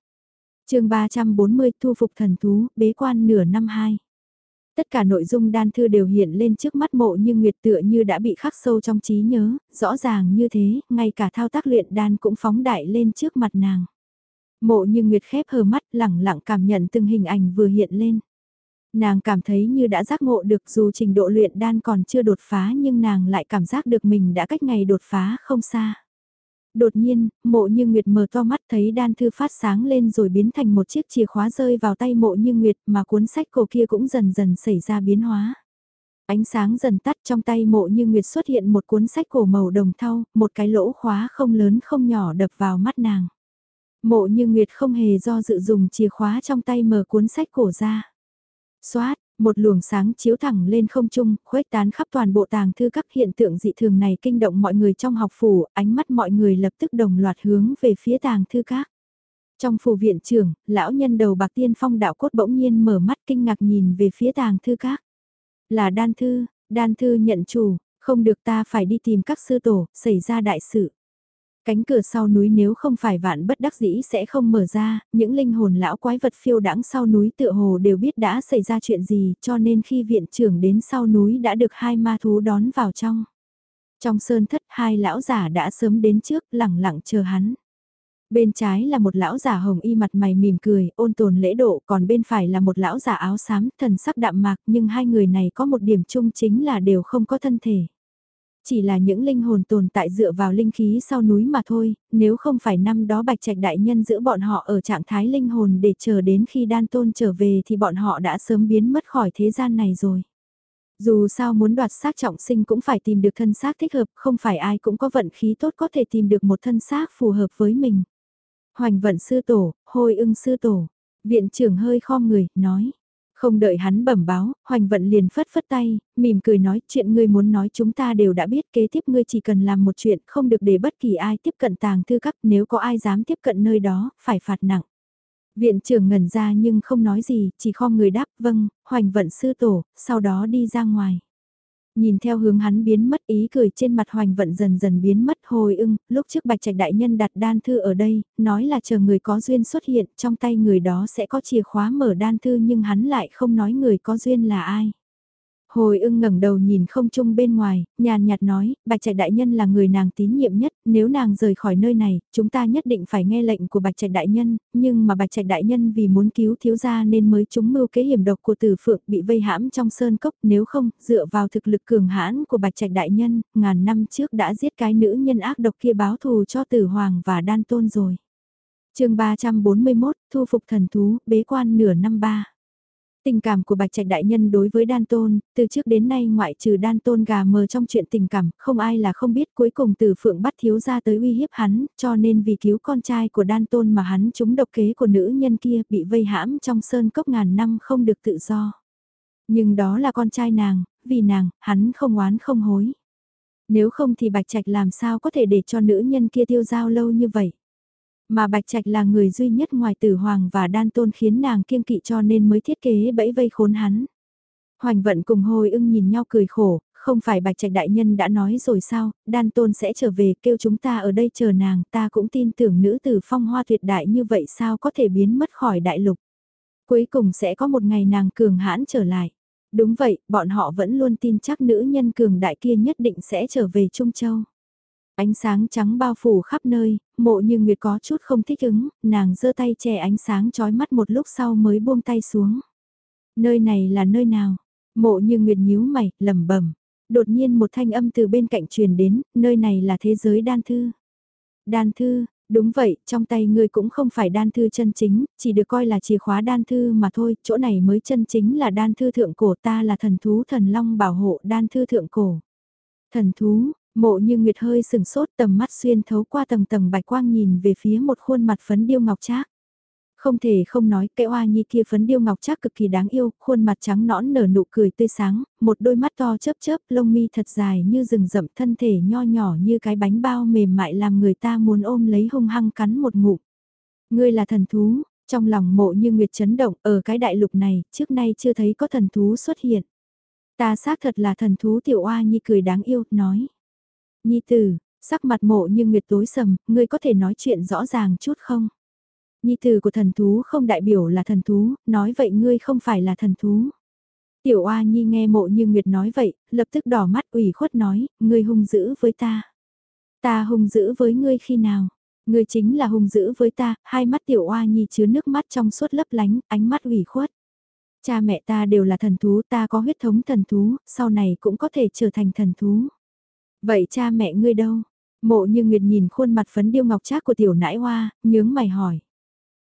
chương 340 thu phục thần thú, bế quan nửa năm hai. Tất cả nội dung đan thư đều hiện lên trước mắt mộ như Nguyệt tựa như đã bị khắc sâu trong trí nhớ, rõ ràng như thế, ngay cả thao tác luyện đan cũng phóng đại lên trước mặt nàng. Mộ như Nguyệt khép hờ mắt lẳng lặng cảm nhận từng hình ảnh vừa hiện lên. Nàng cảm thấy như đã giác ngộ được dù trình độ luyện đan còn chưa đột phá nhưng nàng lại cảm giác được mình đã cách ngày đột phá không xa. Đột nhiên, mộ như Nguyệt mở to mắt thấy đan thư phát sáng lên rồi biến thành một chiếc chìa khóa rơi vào tay mộ như Nguyệt mà cuốn sách cổ kia cũng dần dần xảy ra biến hóa. Ánh sáng dần tắt trong tay mộ như Nguyệt xuất hiện một cuốn sách cổ màu đồng thau, một cái lỗ khóa không lớn không nhỏ đập vào mắt nàng. Mộ như Nguyệt không hề do dự dùng chìa khóa trong tay mở cuốn sách cổ ra. Xoát, một luồng sáng chiếu thẳng lên không trung, khuếch tán khắp toàn bộ tàng thư các hiện tượng dị thường này kinh động mọi người trong học phủ, ánh mắt mọi người lập tức đồng loạt hướng về phía tàng thư các. Trong phủ viện trưởng, lão nhân đầu bạc tiên phong đạo cốt bỗng nhiên mở mắt kinh ngạc nhìn về phía tàng thư các. Là đan thư, đan thư nhận chủ, không được ta phải đi tìm các sư tổ, xảy ra đại sự. Cánh cửa sau núi nếu không phải vạn bất đắc dĩ sẽ không mở ra, những linh hồn lão quái vật phiêu đãng sau núi tựa hồ đều biết đã xảy ra chuyện gì cho nên khi viện trưởng đến sau núi đã được hai ma thú đón vào trong. Trong sơn thất hai lão giả đã sớm đến trước lẳng lặng chờ hắn. Bên trái là một lão giả hồng y mặt mày mỉm cười, ôn tồn lễ độ, còn bên phải là một lão giả áo xám, thần sắc đạm mạc, nhưng hai người này có một điểm chung chính là đều không có thân thể. Chỉ là những linh hồn tồn tại dựa vào linh khí sau núi mà thôi, nếu không phải năm đó bạch trạch đại nhân giữ bọn họ ở trạng thái linh hồn để chờ đến khi đan tôn trở về thì bọn họ đã sớm biến mất khỏi thế gian này rồi. Dù sao muốn đoạt xác trọng sinh cũng phải tìm được thân xác thích hợp, không phải ai cũng có vận khí tốt có thể tìm được một thân xác phù hợp với mình. Hoành vận sư tổ, hôi ưng sư tổ. Viện trưởng hơi khom người, nói. Không đợi hắn bẩm báo, hoành vận liền phất phất tay, mỉm cười nói chuyện ngươi muốn nói chúng ta đều đã biết kế tiếp ngươi chỉ cần làm một chuyện không được để bất kỳ ai tiếp cận tàng thư các nếu có ai dám tiếp cận nơi đó, phải phạt nặng. Viện trưởng ngẩn ra nhưng không nói gì, chỉ kho người đáp vâng, hoành vận sư tổ, sau đó đi ra ngoài. Nhìn theo hướng hắn biến mất ý cười trên mặt hoành vận dần dần biến mất hồi ưng, lúc trước bạch trạch đại nhân đặt đan thư ở đây, nói là chờ người có duyên xuất hiện, trong tay người đó sẽ có chìa khóa mở đan thư nhưng hắn lại không nói người có duyên là ai. Hồi ưng ngẩng đầu nhìn không chung bên ngoài, nhàn nhạt nói, Bạch Trạch Đại Nhân là người nàng tín nhiệm nhất, nếu nàng rời khỏi nơi này, chúng ta nhất định phải nghe lệnh của Bạch Trạch Đại Nhân, nhưng mà Bạch Trạch Đại Nhân vì muốn cứu thiếu gia nên mới trúng mưu kế hiểm độc của tử phượng bị vây hãm trong sơn cốc, nếu không, dựa vào thực lực cường hãn của Bạch Trạch Đại Nhân, ngàn năm trước đã giết cái nữ nhân ác độc kia báo thù cho tử hoàng và đan tôn rồi. chương 341, Thu phục thần thú, bế quan nửa năm ba. Tình cảm của Bạch Trạch Đại Nhân đối với Đan Tôn, từ trước đến nay ngoại trừ Đan Tôn gà mờ trong chuyện tình cảm, không ai là không biết cuối cùng từ phượng bắt thiếu ra tới uy hiếp hắn, cho nên vì cứu con trai của Đan Tôn mà hắn trúng độc kế của nữ nhân kia bị vây hãm trong sơn cốc ngàn năm không được tự do. Nhưng đó là con trai nàng, vì nàng, hắn không oán không hối. Nếu không thì Bạch Trạch làm sao có thể để cho nữ nhân kia tiêu dao lâu như vậy. Mà Bạch Trạch là người duy nhất ngoài tử hoàng và đan tôn khiến nàng kiêng kỵ cho nên mới thiết kế bẫy vây khốn hắn. Hoành vận cùng hồi ưng nhìn nhau cười khổ, không phải Bạch Trạch đại nhân đã nói rồi sao, đan tôn sẽ trở về kêu chúng ta ở đây chờ nàng, ta cũng tin tưởng nữ tử phong hoa tuyệt đại như vậy sao có thể biến mất khỏi đại lục. Cuối cùng sẽ có một ngày nàng cường hãn trở lại. Đúng vậy, bọn họ vẫn luôn tin chắc nữ nhân cường đại kia nhất định sẽ trở về Trung Châu. Ánh sáng trắng bao phủ khắp nơi, mộ như Nguyệt có chút không thích ứng, nàng giơ tay che ánh sáng chói mắt một lúc sau mới buông tay xuống. Nơi này là nơi nào? Mộ như Nguyệt nhíu mày, lẩm bẩm. Đột nhiên một thanh âm từ bên cạnh truyền đến, nơi này là thế giới đan thư. Đan thư, đúng vậy, trong tay ngươi cũng không phải đan thư chân chính, chỉ được coi là chìa khóa đan thư mà thôi, chỗ này mới chân chính là đan thư thượng cổ ta là thần thú thần long bảo hộ đan thư thượng cổ. Thần thú, Mộ như Nguyệt hơi sừng sốt tầm mắt xuyên thấu qua tầng tầng bạch quang nhìn về phía một khuôn mặt phấn điêu ngọc trác. Không thể không nói cái oa nhi kia phấn điêu ngọc trác cực kỳ đáng yêu, khuôn mặt trắng nõn nở nụ cười tươi sáng, một đôi mắt to chớp chớp, lông mi thật dài như rừng rậm thân thể nho nhỏ như cái bánh bao mềm mại làm người ta muốn ôm lấy hung hăng cắn một ngụm. Ngươi là thần thú, trong lòng mộ như Nguyệt chấn động ở cái đại lục này, trước nay chưa thấy có thần thú xuất hiện. Ta xác thật là thần thú tiểu oa nhi cười đáng yêu, nói. Nhi tử, sắc mặt mộ như nguyệt tối sầm, ngươi có thể nói chuyện rõ ràng chút không? Nhi tử của thần thú không đại biểu là thần thú, nói vậy ngươi không phải là thần thú. Tiểu oa nhi nghe mộ như nguyệt nói vậy, lập tức đỏ mắt ủy khuất nói, ngươi hung dữ với ta. Ta hung dữ với ngươi khi nào? Ngươi chính là hung dữ với ta, hai mắt tiểu oa nhi chứa nước mắt trong suốt lấp lánh, ánh mắt ủy khuất. Cha mẹ ta đều là thần thú, ta có huyết thống thần thú, sau này cũng có thể trở thành thần thú. Vậy cha mẹ ngươi đâu? Mộ như Nguyệt nhìn khuôn mặt phấn điêu ngọc trác của tiểu nãi hoa, nhướng mày hỏi.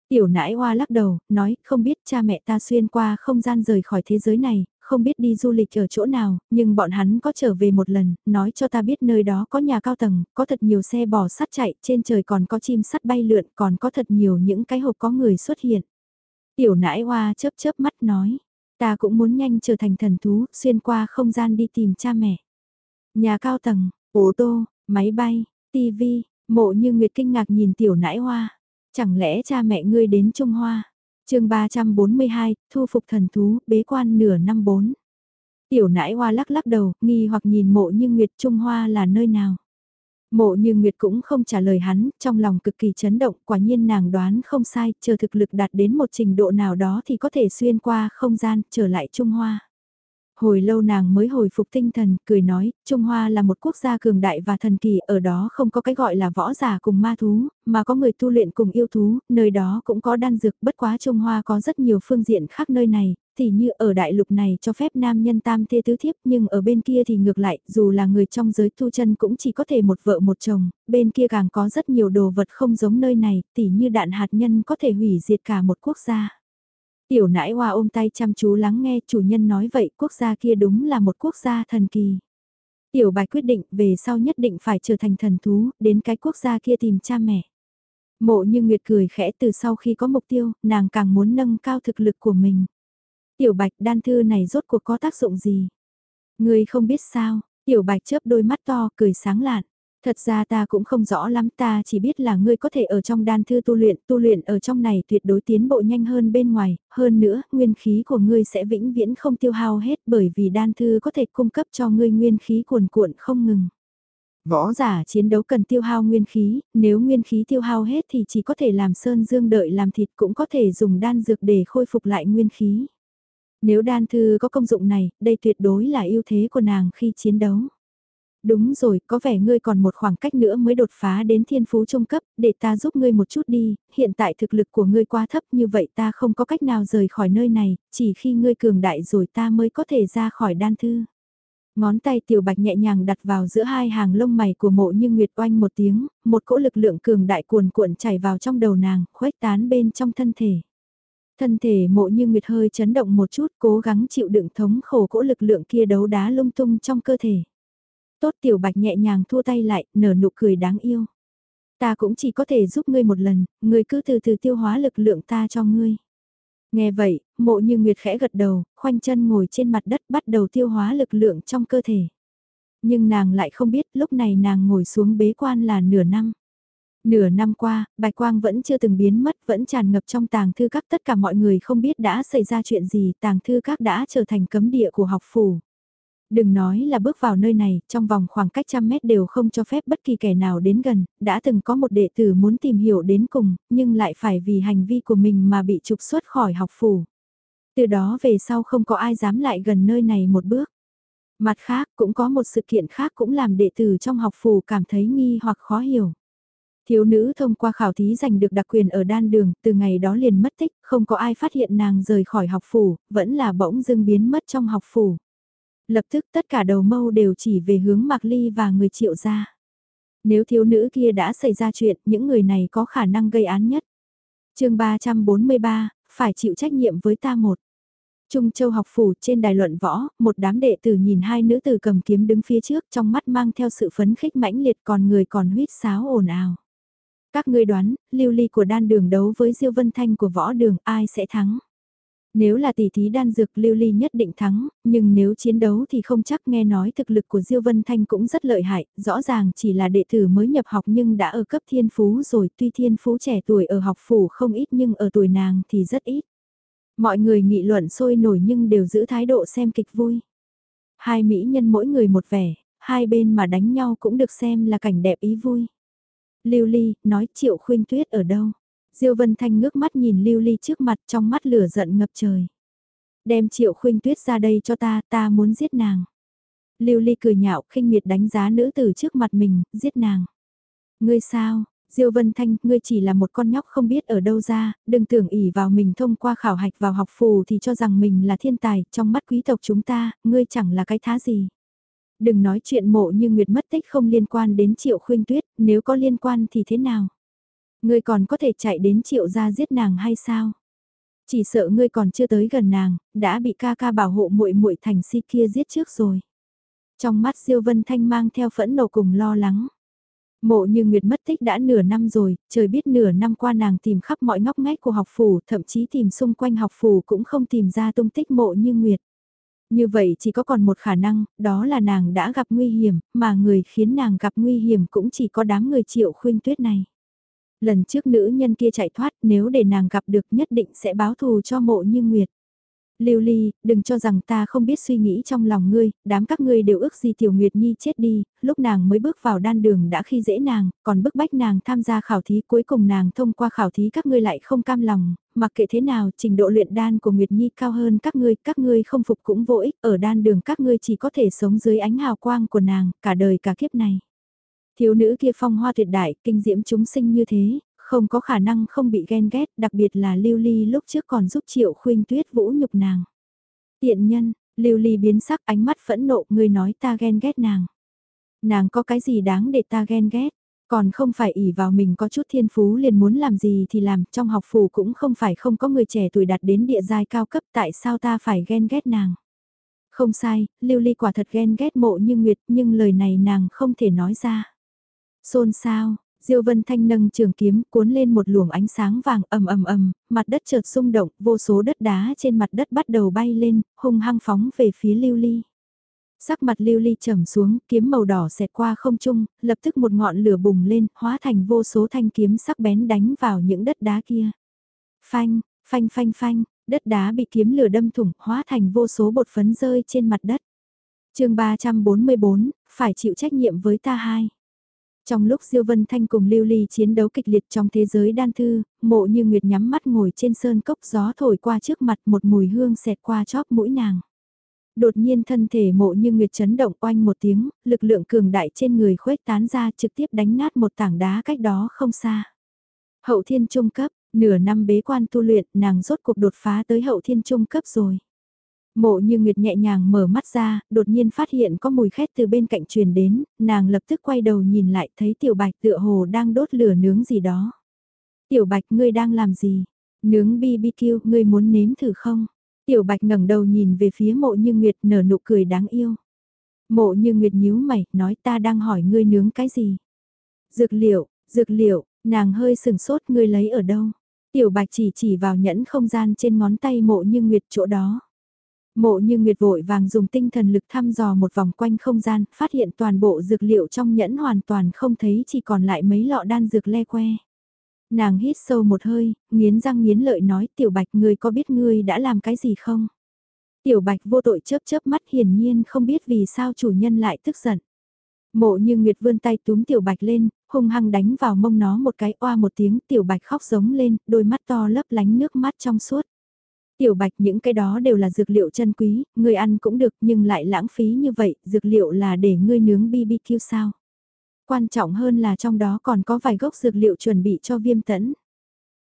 Tiểu nãi hoa lắc đầu, nói, không biết cha mẹ ta xuyên qua không gian rời khỏi thế giới này, không biết đi du lịch ở chỗ nào, nhưng bọn hắn có trở về một lần, nói cho ta biết nơi đó có nhà cao tầng, có thật nhiều xe bò sắt chạy, trên trời còn có chim sắt bay lượn, còn có thật nhiều những cái hộp có người xuất hiện. Tiểu nãi hoa chớp chớp mắt nói, ta cũng muốn nhanh trở thành thần thú, xuyên qua không gian đi tìm cha mẹ. Nhà cao tầng, ô tô, máy bay, tivi, mộ như Nguyệt kinh ngạc nhìn tiểu nãi hoa. Chẳng lẽ cha mẹ ngươi đến Trung Hoa? chương 342, thu phục thần thú, bế quan nửa năm bốn. Tiểu nãi hoa lắc lắc đầu, nghi hoặc nhìn mộ như Nguyệt Trung Hoa là nơi nào? Mộ như Nguyệt cũng không trả lời hắn, trong lòng cực kỳ chấn động, quả nhiên nàng đoán không sai, chờ thực lực đạt đến một trình độ nào đó thì có thể xuyên qua không gian, trở lại Trung Hoa. Hồi lâu nàng mới hồi phục tinh thần, cười nói, Trung Hoa là một quốc gia cường đại và thần kỳ, ở đó không có cái gọi là võ giả cùng ma thú, mà có người tu luyện cùng yêu thú, nơi đó cũng có đan dược, bất quá Trung Hoa có rất nhiều phương diện khác nơi này, thì như ở đại lục này cho phép nam nhân tam thê tứ thiếp, nhưng ở bên kia thì ngược lại, dù là người trong giới tu chân cũng chỉ có thể một vợ một chồng, bên kia càng có rất nhiều đồ vật không giống nơi này, tỉ như đạn hạt nhân có thể hủy diệt cả một quốc gia. Tiểu nãi hoa ôm tay chăm chú lắng nghe chủ nhân nói vậy quốc gia kia đúng là một quốc gia thần kỳ. Tiểu bạch quyết định về sau nhất định phải trở thành thần thú, đến cái quốc gia kia tìm cha mẹ. Mộ như Nguyệt cười khẽ từ sau khi có mục tiêu, nàng càng muốn nâng cao thực lực của mình. Tiểu bạch đan thư này rốt cuộc có tác dụng gì? Người không biết sao, tiểu bạch chớp đôi mắt to cười sáng lạn. Thật ra ta cũng không rõ lắm ta chỉ biết là ngươi có thể ở trong đan thư tu luyện, tu luyện ở trong này tuyệt đối tiến bộ nhanh hơn bên ngoài, hơn nữa, nguyên khí của ngươi sẽ vĩnh viễn không tiêu hao hết bởi vì đan thư có thể cung cấp cho ngươi nguyên khí cuồn cuộn không ngừng. Võ giả chiến đấu cần tiêu hao nguyên khí, nếu nguyên khí tiêu hao hết thì chỉ có thể làm sơn dương đợi làm thịt cũng có thể dùng đan dược để khôi phục lại nguyên khí. Nếu đan thư có công dụng này, đây tuyệt đối là ưu thế của nàng khi chiến đấu. Đúng rồi, có vẻ ngươi còn một khoảng cách nữa mới đột phá đến thiên phú trung cấp, để ta giúp ngươi một chút đi, hiện tại thực lực của ngươi quá thấp như vậy ta không có cách nào rời khỏi nơi này, chỉ khi ngươi cường đại rồi ta mới có thể ra khỏi đan thư. Ngón tay tiểu bạch nhẹ nhàng đặt vào giữa hai hàng lông mày của mộ như nguyệt oanh một tiếng, một cỗ lực lượng cường đại cuồn cuộn chảy vào trong đầu nàng, khuếch tán bên trong thân thể. Thân thể mộ như nguyệt hơi chấn động một chút cố gắng chịu đựng thống khổ cỗ lực lượng kia đấu đá lung tung trong cơ thể. Tốt tiểu bạch nhẹ nhàng thua tay lại, nở nụ cười đáng yêu. Ta cũng chỉ có thể giúp ngươi một lần, ngươi cứ từ từ tiêu hóa lực lượng ta cho ngươi. Nghe vậy, mộ như Nguyệt khẽ gật đầu, khoanh chân ngồi trên mặt đất bắt đầu tiêu hóa lực lượng trong cơ thể. Nhưng nàng lại không biết lúc này nàng ngồi xuống bế quan là nửa năm. Nửa năm qua, bạch quang vẫn chưa từng biến mất, vẫn tràn ngập trong tàng thư các tất cả mọi người không biết đã xảy ra chuyện gì, tàng thư các đã trở thành cấm địa của học phủ. Đừng nói là bước vào nơi này, trong vòng khoảng cách trăm mét đều không cho phép bất kỳ kẻ nào đến gần, đã từng có một đệ tử muốn tìm hiểu đến cùng, nhưng lại phải vì hành vi của mình mà bị trục xuất khỏi học phủ. Từ đó về sau không có ai dám lại gần nơi này một bước. Mặt khác cũng có một sự kiện khác cũng làm đệ tử trong học phủ cảm thấy nghi hoặc khó hiểu. Thiếu nữ thông qua khảo thí giành được đặc quyền ở đan đường, từ ngày đó liền mất tích, không có ai phát hiện nàng rời khỏi học phủ, vẫn là bỗng dưng biến mất trong học phủ. Lập tức tất cả đầu mâu đều chỉ về hướng Mạc Ly và người triệu gia. Nếu thiếu nữ kia đã xảy ra chuyện, những người này có khả năng gây án nhất. chương 343, phải chịu trách nhiệm với ta một. Trung Châu học phủ trên đài luận võ, một đám đệ tử nhìn hai nữ tử cầm kiếm đứng phía trước trong mắt mang theo sự phấn khích mãnh liệt còn người còn huyết sáo ồn ào. Các ngươi đoán, lưu ly của đan đường đấu với Diêu Vân Thanh của võ đường ai sẽ thắng? Nếu là tỷ thí đan dược lưu ly nhất định thắng, nhưng nếu chiến đấu thì không chắc nghe nói thực lực của Diêu Vân Thanh cũng rất lợi hại, rõ ràng chỉ là đệ tử mới nhập học nhưng đã ở cấp thiên phú rồi, tuy thiên phú trẻ tuổi ở học phủ không ít nhưng ở tuổi nàng thì rất ít. Mọi người nghị luận sôi nổi nhưng đều giữ thái độ xem kịch vui. Hai mỹ nhân mỗi người một vẻ, hai bên mà đánh nhau cũng được xem là cảnh đẹp ý vui. Lưu Ly, nói Triệu Khuynh Tuyết ở đâu? Diêu Vân Thanh ngước mắt nhìn Lưu Ly trước mặt trong mắt lửa giận ngập trời. Đem Triệu Khuynh Tuyết ra đây cho ta, ta muốn giết nàng. Lưu Ly cười nhạo khinh miệt đánh giá nữ tử trước mặt mình, giết nàng. Ngươi sao, Diêu Vân Thanh, ngươi chỉ là một con nhóc không biết ở đâu ra, đừng tưởng ỉ vào mình thông qua khảo hạch vào học phù thì cho rằng mình là thiên tài, trong mắt quý tộc chúng ta, ngươi chẳng là cái thá gì. Đừng nói chuyện mộ như Nguyệt mất tích không liên quan đến triệu khuynh tuyết, nếu có liên quan thì thế nào? Ngươi còn có thể chạy đến triệu gia giết nàng hay sao? Chỉ sợ ngươi còn chưa tới gần nàng, đã bị ca ca bảo hộ muội muội thành si kia giết trước rồi. Trong mắt Diêu Vân Thanh mang theo phẫn nộ cùng lo lắng. Mộ như Nguyệt mất tích đã nửa năm rồi, trời biết nửa năm qua nàng tìm khắp mọi ngóc ngách của học phủ, thậm chí tìm xung quanh học phủ cũng không tìm ra tung tích mộ như Nguyệt. Như vậy chỉ có còn một khả năng, đó là nàng đã gặp nguy hiểm, mà người khiến nàng gặp nguy hiểm cũng chỉ có đám người triệu khuyên tuyết này. Lần trước nữ nhân kia chạy thoát nếu để nàng gặp được nhất định sẽ báo thù cho mộ như Nguyệt. Lưu Ly, đừng cho rằng ta không biết suy nghĩ trong lòng ngươi, đám các ngươi đều ước gì Tiểu Nguyệt Nhi chết đi, lúc nàng mới bước vào đan đường đã khi dễ nàng, còn bức bách nàng tham gia khảo thí cuối cùng nàng thông qua khảo thí các ngươi lại không cam lòng, mặc kệ thế nào trình độ luyện đan của Nguyệt Nhi cao hơn các ngươi, các ngươi không phục cũng vô ích, ở đan đường các ngươi chỉ có thể sống dưới ánh hào quang của nàng, cả đời cả kiếp này. Thiếu nữ kia phong hoa tuyệt đại, kinh diễm chúng sinh như thế, không có khả năng không bị ghen ghét, đặc biệt là Lưu Ly lúc trước còn giúp Triệu Khuynh Tuyết vũ nhục nàng. Tiện nhân, Lưu Ly biến sắc ánh mắt phẫn nộ, người nói ta ghen ghét nàng. Nàng có cái gì đáng để ta ghen ghét? Còn không phải ỉ vào mình có chút thiên phú liền muốn làm gì thì làm, trong học phủ cũng không phải không có người trẻ tuổi đạt đến địa giai cao cấp tại sao ta phải ghen ghét nàng. Không sai, Lưu Ly quả thật ghen ghét mộ như Nguyệt nhưng lời này nàng không thể nói ra. Xôn sao, Diêu Vân Thanh nâng trường kiếm cuốn lên một luồng ánh sáng vàng ầm ầm ầm, mặt đất chợt rung động, vô số đất đá trên mặt đất bắt đầu bay lên, hung hăng phóng về phía Lưu Ly. Sắc mặt Lưu Ly trầm xuống, kiếm màu đỏ xẹt qua không trung, lập tức một ngọn lửa bùng lên, hóa thành vô số thanh kiếm sắc bén đánh vào những đất đá kia. Phanh, phanh phanh phanh, đất đá bị kiếm lửa đâm thủng, hóa thành vô số bột phấn rơi trên mặt đất. Chương 344, phải chịu trách nhiệm với ta hai. Trong lúc Diêu Vân Thanh cùng Lưu Ly chiến đấu kịch liệt trong thế giới đan thư, mộ như Nguyệt nhắm mắt ngồi trên sơn cốc gió thổi qua trước mặt một mùi hương xẹt qua chóp mũi nàng. Đột nhiên thân thể mộ như Nguyệt chấn động oanh một tiếng, lực lượng cường đại trên người khuếch tán ra trực tiếp đánh nát một tảng đá cách đó không xa. Hậu thiên trung cấp, nửa năm bế quan tu luyện nàng rốt cuộc đột phá tới hậu thiên trung cấp rồi. Mộ như Nguyệt nhẹ nhàng mở mắt ra, đột nhiên phát hiện có mùi khét từ bên cạnh truyền đến, nàng lập tức quay đầu nhìn lại thấy tiểu bạch tựa hồ đang đốt lửa nướng gì đó. Tiểu bạch ngươi đang làm gì? Nướng BBQ, ngươi muốn nếm thử không? Tiểu bạch ngẩng đầu nhìn về phía mộ như Nguyệt nở nụ cười đáng yêu. Mộ như Nguyệt nhíu mày, nói ta đang hỏi ngươi nướng cái gì? Dược liệu, dược liệu, nàng hơi sừng sốt ngươi lấy ở đâu? Tiểu bạch chỉ chỉ vào nhẫn không gian trên ngón tay mộ như Nguyệt chỗ đó. Mộ như Nguyệt vội vàng dùng tinh thần lực thăm dò một vòng quanh không gian, phát hiện toàn bộ dược liệu trong nhẫn hoàn toàn không thấy chỉ còn lại mấy lọ đan dược le que. Nàng hít sâu một hơi, nghiến răng nghiến lợi nói tiểu bạch ngươi có biết ngươi đã làm cái gì không? Tiểu bạch vô tội chớp chớp mắt hiển nhiên không biết vì sao chủ nhân lại tức giận. Mộ như Nguyệt vươn tay túm tiểu bạch lên, hung hăng đánh vào mông nó một cái oa một tiếng tiểu bạch khóc giống lên, đôi mắt to lấp lánh nước mắt trong suốt. Tiểu bạch những cái đó đều là dược liệu chân quý, ngươi ăn cũng được nhưng lại lãng phí như vậy, dược liệu là để ngươi nướng BBQ sao? Quan trọng hơn là trong đó còn có vài gốc dược liệu chuẩn bị cho viêm tẫn.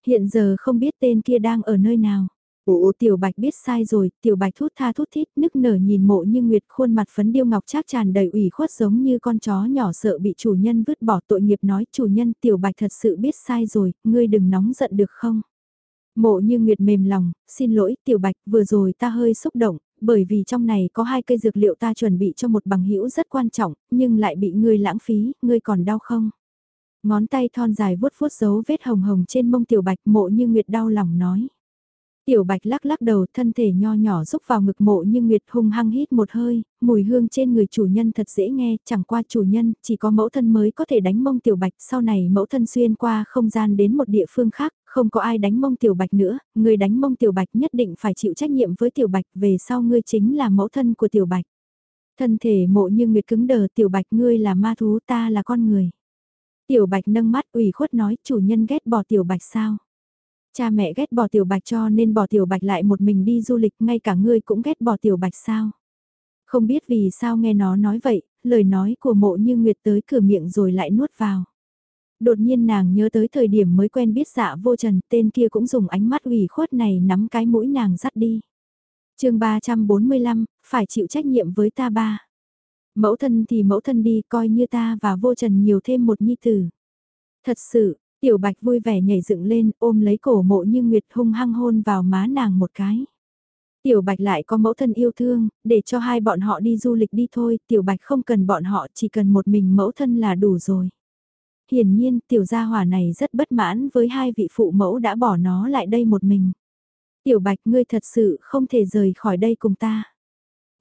Hiện giờ không biết tên kia đang ở nơi nào. Ồ tiểu bạch biết sai rồi, tiểu bạch thút tha thút thít nức nở nhìn mộ như nguyệt khuôn mặt phấn điêu ngọc trác tràn đầy ủy khuất giống như con chó nhỏ sợ bị chủ nhân vứt bỏ tội nghiệp nói chủ nhân tiểu bạch thật sự biết sai rồi, ngươi đừng nóng giận được không? Mộ như Nguyệt mềm lòng, xin lỗi tiểu bạch vừa rồi ta hơi xúc động, bởi vì trong này có hai cây dược liệu ta chuẩn bị cho một bằng hữu rất quan trọng, nhưng lại bị ngươi lãng phí, ngươi còn đau không? Ngón tay thon dài vuốt vuốt dấu vết hồng hồng trên mông tiểu bạch mộ như Nguyệt đau lòng nói. Tiểu bạch lắc lắc đầu thân thể nho nhỏ rúc vào ngực mộ như Nguyệt hung hăng hít một hơi, mùi hương trên người chủ nhân thật dễ nghe, chẳng qua chủ nhân, chỉ có mẫu thân mới có thể đánh mông tiểu bạch, sau này mẫu thân xuyên qua không gian đến một địa phương khác, không có ai đánh mông tiểu bạch nữa, người đánh mông tiểu bạch nhất định phải chịu trách nhiệm với tiểu bạch, về sau ngươi chính là mẫu thân của tiểu bạch. Thân thể mộ như Nguyệt cứng đờ tiểu bạch ngươi là ma thú ta là con người. Tiểu bạch nâng mắt ủy khuất nói chủ nhân ghét bỏ tiểu bạch sao. Cha mẹ ghét bỏ tiểu bạch cho nên bỏ tiểu bạch lại một mình đi du lịch, ngay cả ngươi cũng ghét bỏ tiểu bạch sao. Không biết vì sao nghe nó nói vậy, lời nói của mộ như Nguyệt tới cửa miệng rồi lại nuốt vào. Đột nhiên nàng nhớ tới thời điểm mới quen biết dạ vô trần, tên kia cũng dùng ánh mắt ủy khuất này nắm cái mũi nàng dắt đi. chương 345, phải chịu trách nhiệm với ta ba. Mẫu thân thì mẫu thân đi coi như ta và vô trần nhiều thêm một nhi tử. Thật sự, tiểu bạch vui vẻ nhảy dựng lên ôm lấy cổ mộ như nguyệt hung hăng hôn vào má nàng một cái. Tiểu Bạch lại có mẫu thân yêu thương, để cho hai bọn họ đi du lịch đi thôi, Tiểu Bạch không cần bọn họ chỉ cần một mình mẫu thân là đủ rồi. Hiển nhiên, Tiểu gia hỏa này rất bất mãn với hai vị phụ mẫu đã bỏ nó lại đây một mình. Tiểu Bạch ngươi thật sự không thể rời khỏi đây cùng ta.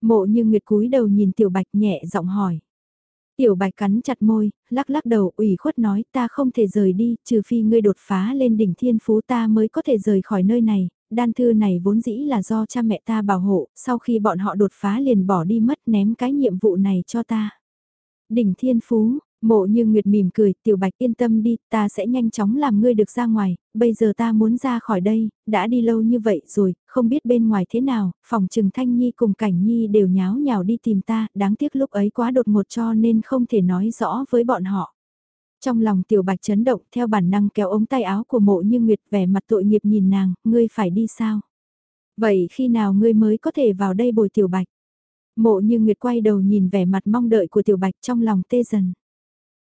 Mộ như Nguyệt cúi đầu nhìn Tiểu Bạch nhẹ giọng hỏi. Tiểu Bạch cắn chặt môi, lắc lắc đầu ủy khuất nói ta không thể rời đi, trừ phi ngươi đột phá lên đỉnh thiên phú ta mới có thể rời khỏi nơi này, đan thư này vốn dĩ là do cha mẹ ta bảo hộ, sau khi bọn họ đột phá liền bỏ đi mất ném cái nhiệm vụ này cho ta. Đỉnh thiên phú, mộ như Nguyệt mỉm cười, tiểu bạch yên tâm đi, ta sẽ nhanh chóng làm ngươi được ra ngoài, bây giờ ta muốn ra khỏi đây, đã đi lâu như vậy rồi, không biết bên ngoài thế nào, phòng trừng Thanh Nhi cùng Cảnh Nhi đều nháo nhào đi tìm ta, đáng tiếc lúc ấy quá đột ngột cho nên không thể nói rõ với bọn họ. Trong lòng tiểu bạch chấn động theo bản năng kéo ống tay áo của mộ như Nguyệt vẻ mặt tội nghiệp nhìn nàng, ngươi phải đi sao? Vậy khi nào ngươi mới có thể vào đây bồi tiểu bạch? Mộ như Nguyệt quay đầu nhìn vẻ mặt mong đợi của tiểu bạch trong lòng tê dần.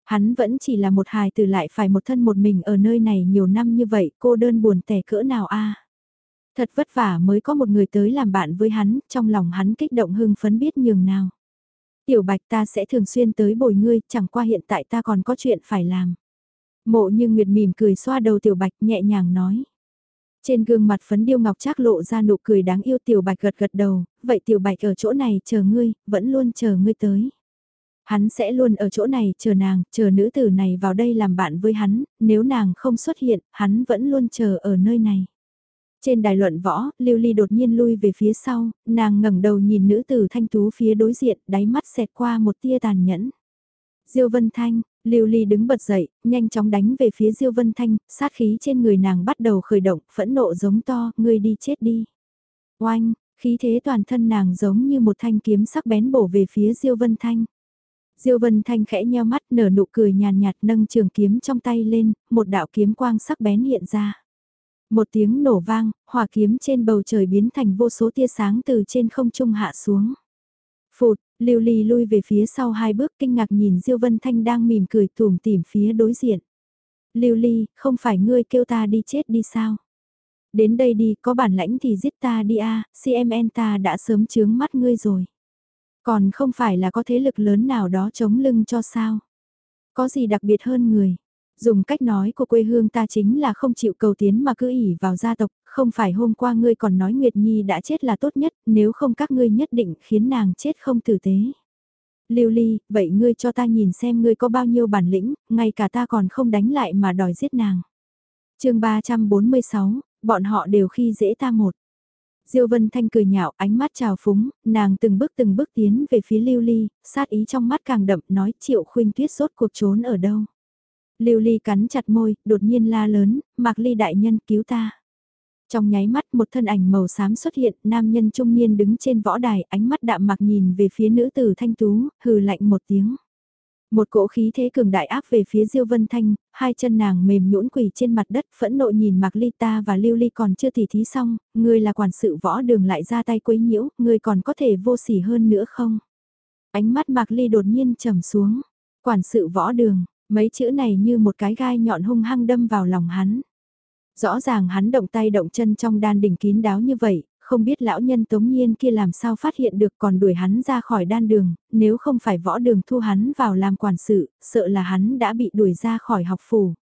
Hắn vẫn chỉ là một hài từ lại phải một thân một mình ở nơi này nhiều năm như vậy, cô đơn buồn tẻ cỡ nào a Thật vất vả mới có một người tới làm bạn với hắn, trong lòng hắn kích động hưng phấn biết nhường nào. Tiểu bạch ta sẽ thường xuyên tới bồi ngươi, chẳng qua hiện tại ta còn có chuyện phải làm. Mộ như Nguyệt mỉm cười xoa đầu tiểu bạch nhẹ nhàng nói. Trên gương mặt phấn điêu ngọc trác lộ ra nụ cười đáng yêu tiểu bạch gật gật đầu, vậy tiểu bạch ở chỗ này chờ ngươi, vẫn luôn chờ ngươi tới. Hắn sẽ luôn ở chỗ này chờ nàng, chờ nữ tử này vào đây làm bạn với hắn, nếu nàng không xuất hiện, hắn vẫn luôn chờ ở nơi này. Trên đài luận võ, Lưu Ly đột nhiên lui về phía sau, nàng ngẩng đầu nhìn nữ tử thanh tú phía đối diện, đáy mắt xẹt qua một tia tàn nhẫn. Diêu Vân Thanh, Lưu Ly đứng bật dậy, nhanh chóng đánh về phía Diêu Vân Thanh, sát khí trên người nàng bắt đầu khởi động, phẫn nộ giống to, ngươi đi chết đi. Oanh, khí thế toàn thân nàng giống như một thanh kiếm sắc bén bổ về phía Diêu Vân Thanh. Diêu Vân Thanh khẽ nheo mắt nở nụ cười nhàn nhạt nâng trường kiếm trong tay lên, một đạo kiếm quang sắc bén hiện ra. Một tiếng nổ vang, hỏa kiếm trên bầu trời biến thành vô số tia sáng từ trên không trung hạ xuống. Phụt, lưu ly lui về phía sau hai bước kinh ngạc nhìn Diêu Vân Thanh đang mỉm cười tủm tỉm phía đối diện. Lưu ly, không phải ngươi kêu ta đi chết đi sao? Đến đây đi, có bản lãnh thì giết ta đi a, CMN ta đã sớm chướng mắt ngươi rồi. Còn không phải là có thế lực lớn nào đó chống lưng cho sao? Có gì đặc biệt hơn người? Dùng cách nói của quê hương ta chính là không chịu cầu tiến mà cứ ỉ vào gia tộc, không phải hôm qua ngươi còn nói Nguyệt Nhi đã chết là tốt nhất, nếu không các ngươi nhất định khiến nàng chết không tử tế. Lưu Ly, vậy ngươi cho ta nhìn xem ngươi có bao nhiêu bản lĩnh, ngay cả ta còn không đánh lại mà đòi giết nàng. chương 346, bọn họ đều khi dễ ta một. Diêu Vân Thanh cười nhạo, ánh mắt trào phúng, nàng từng bước từng bước tiến về phía Lưu Ly, sát ý trong mắt càng đậm nói Triệu Khuynh Tuyết rốt cuộc trốn ở đâu. Lưu Ly cắn chặt môi, đột nhiên la lớn, Mạc Ly đại nhân cứu ta. Trong nháy mắt một thân ảnh màu xám xuất hiện, nam nhân trung niên đứng trên võ đài, ánh mắt đạm mạc nhìn về phía nữ tử thanh tú, hừ lạnh một tiếng. Một cỗ khí thế cường đại áp về phía Diêu Vân Thanh, hai chân nàng mềm nhũn quỳ trên mặt đất phẫn nộ nhìn Mạc Ly ta và Lưu Ly còn chưa tỉ thí xong, ngươi là quản sự võ đường lại ra tay quấy nhiễu, ngươi còn có thể vô sỉ hơn nữa không? Ánh mắt Mạc Ly đột nhiên trầm xuống, quản sự võ đường, Mấy chữ này như một cái gai nhọn hung hăng đâm vào lòng hắn. Rõ ràng hắn động tay động chân trong đan đỉnh kín đáo như vậy, không biết lão nhân tống nhiên kia làm sao phát hiện được còn đuổi hắn ra khỏi đan đường, nếu không phải võ đường thu hắn vào làm quản sự, sợ là hắn đã bị đuổi ra khỏi học phủ.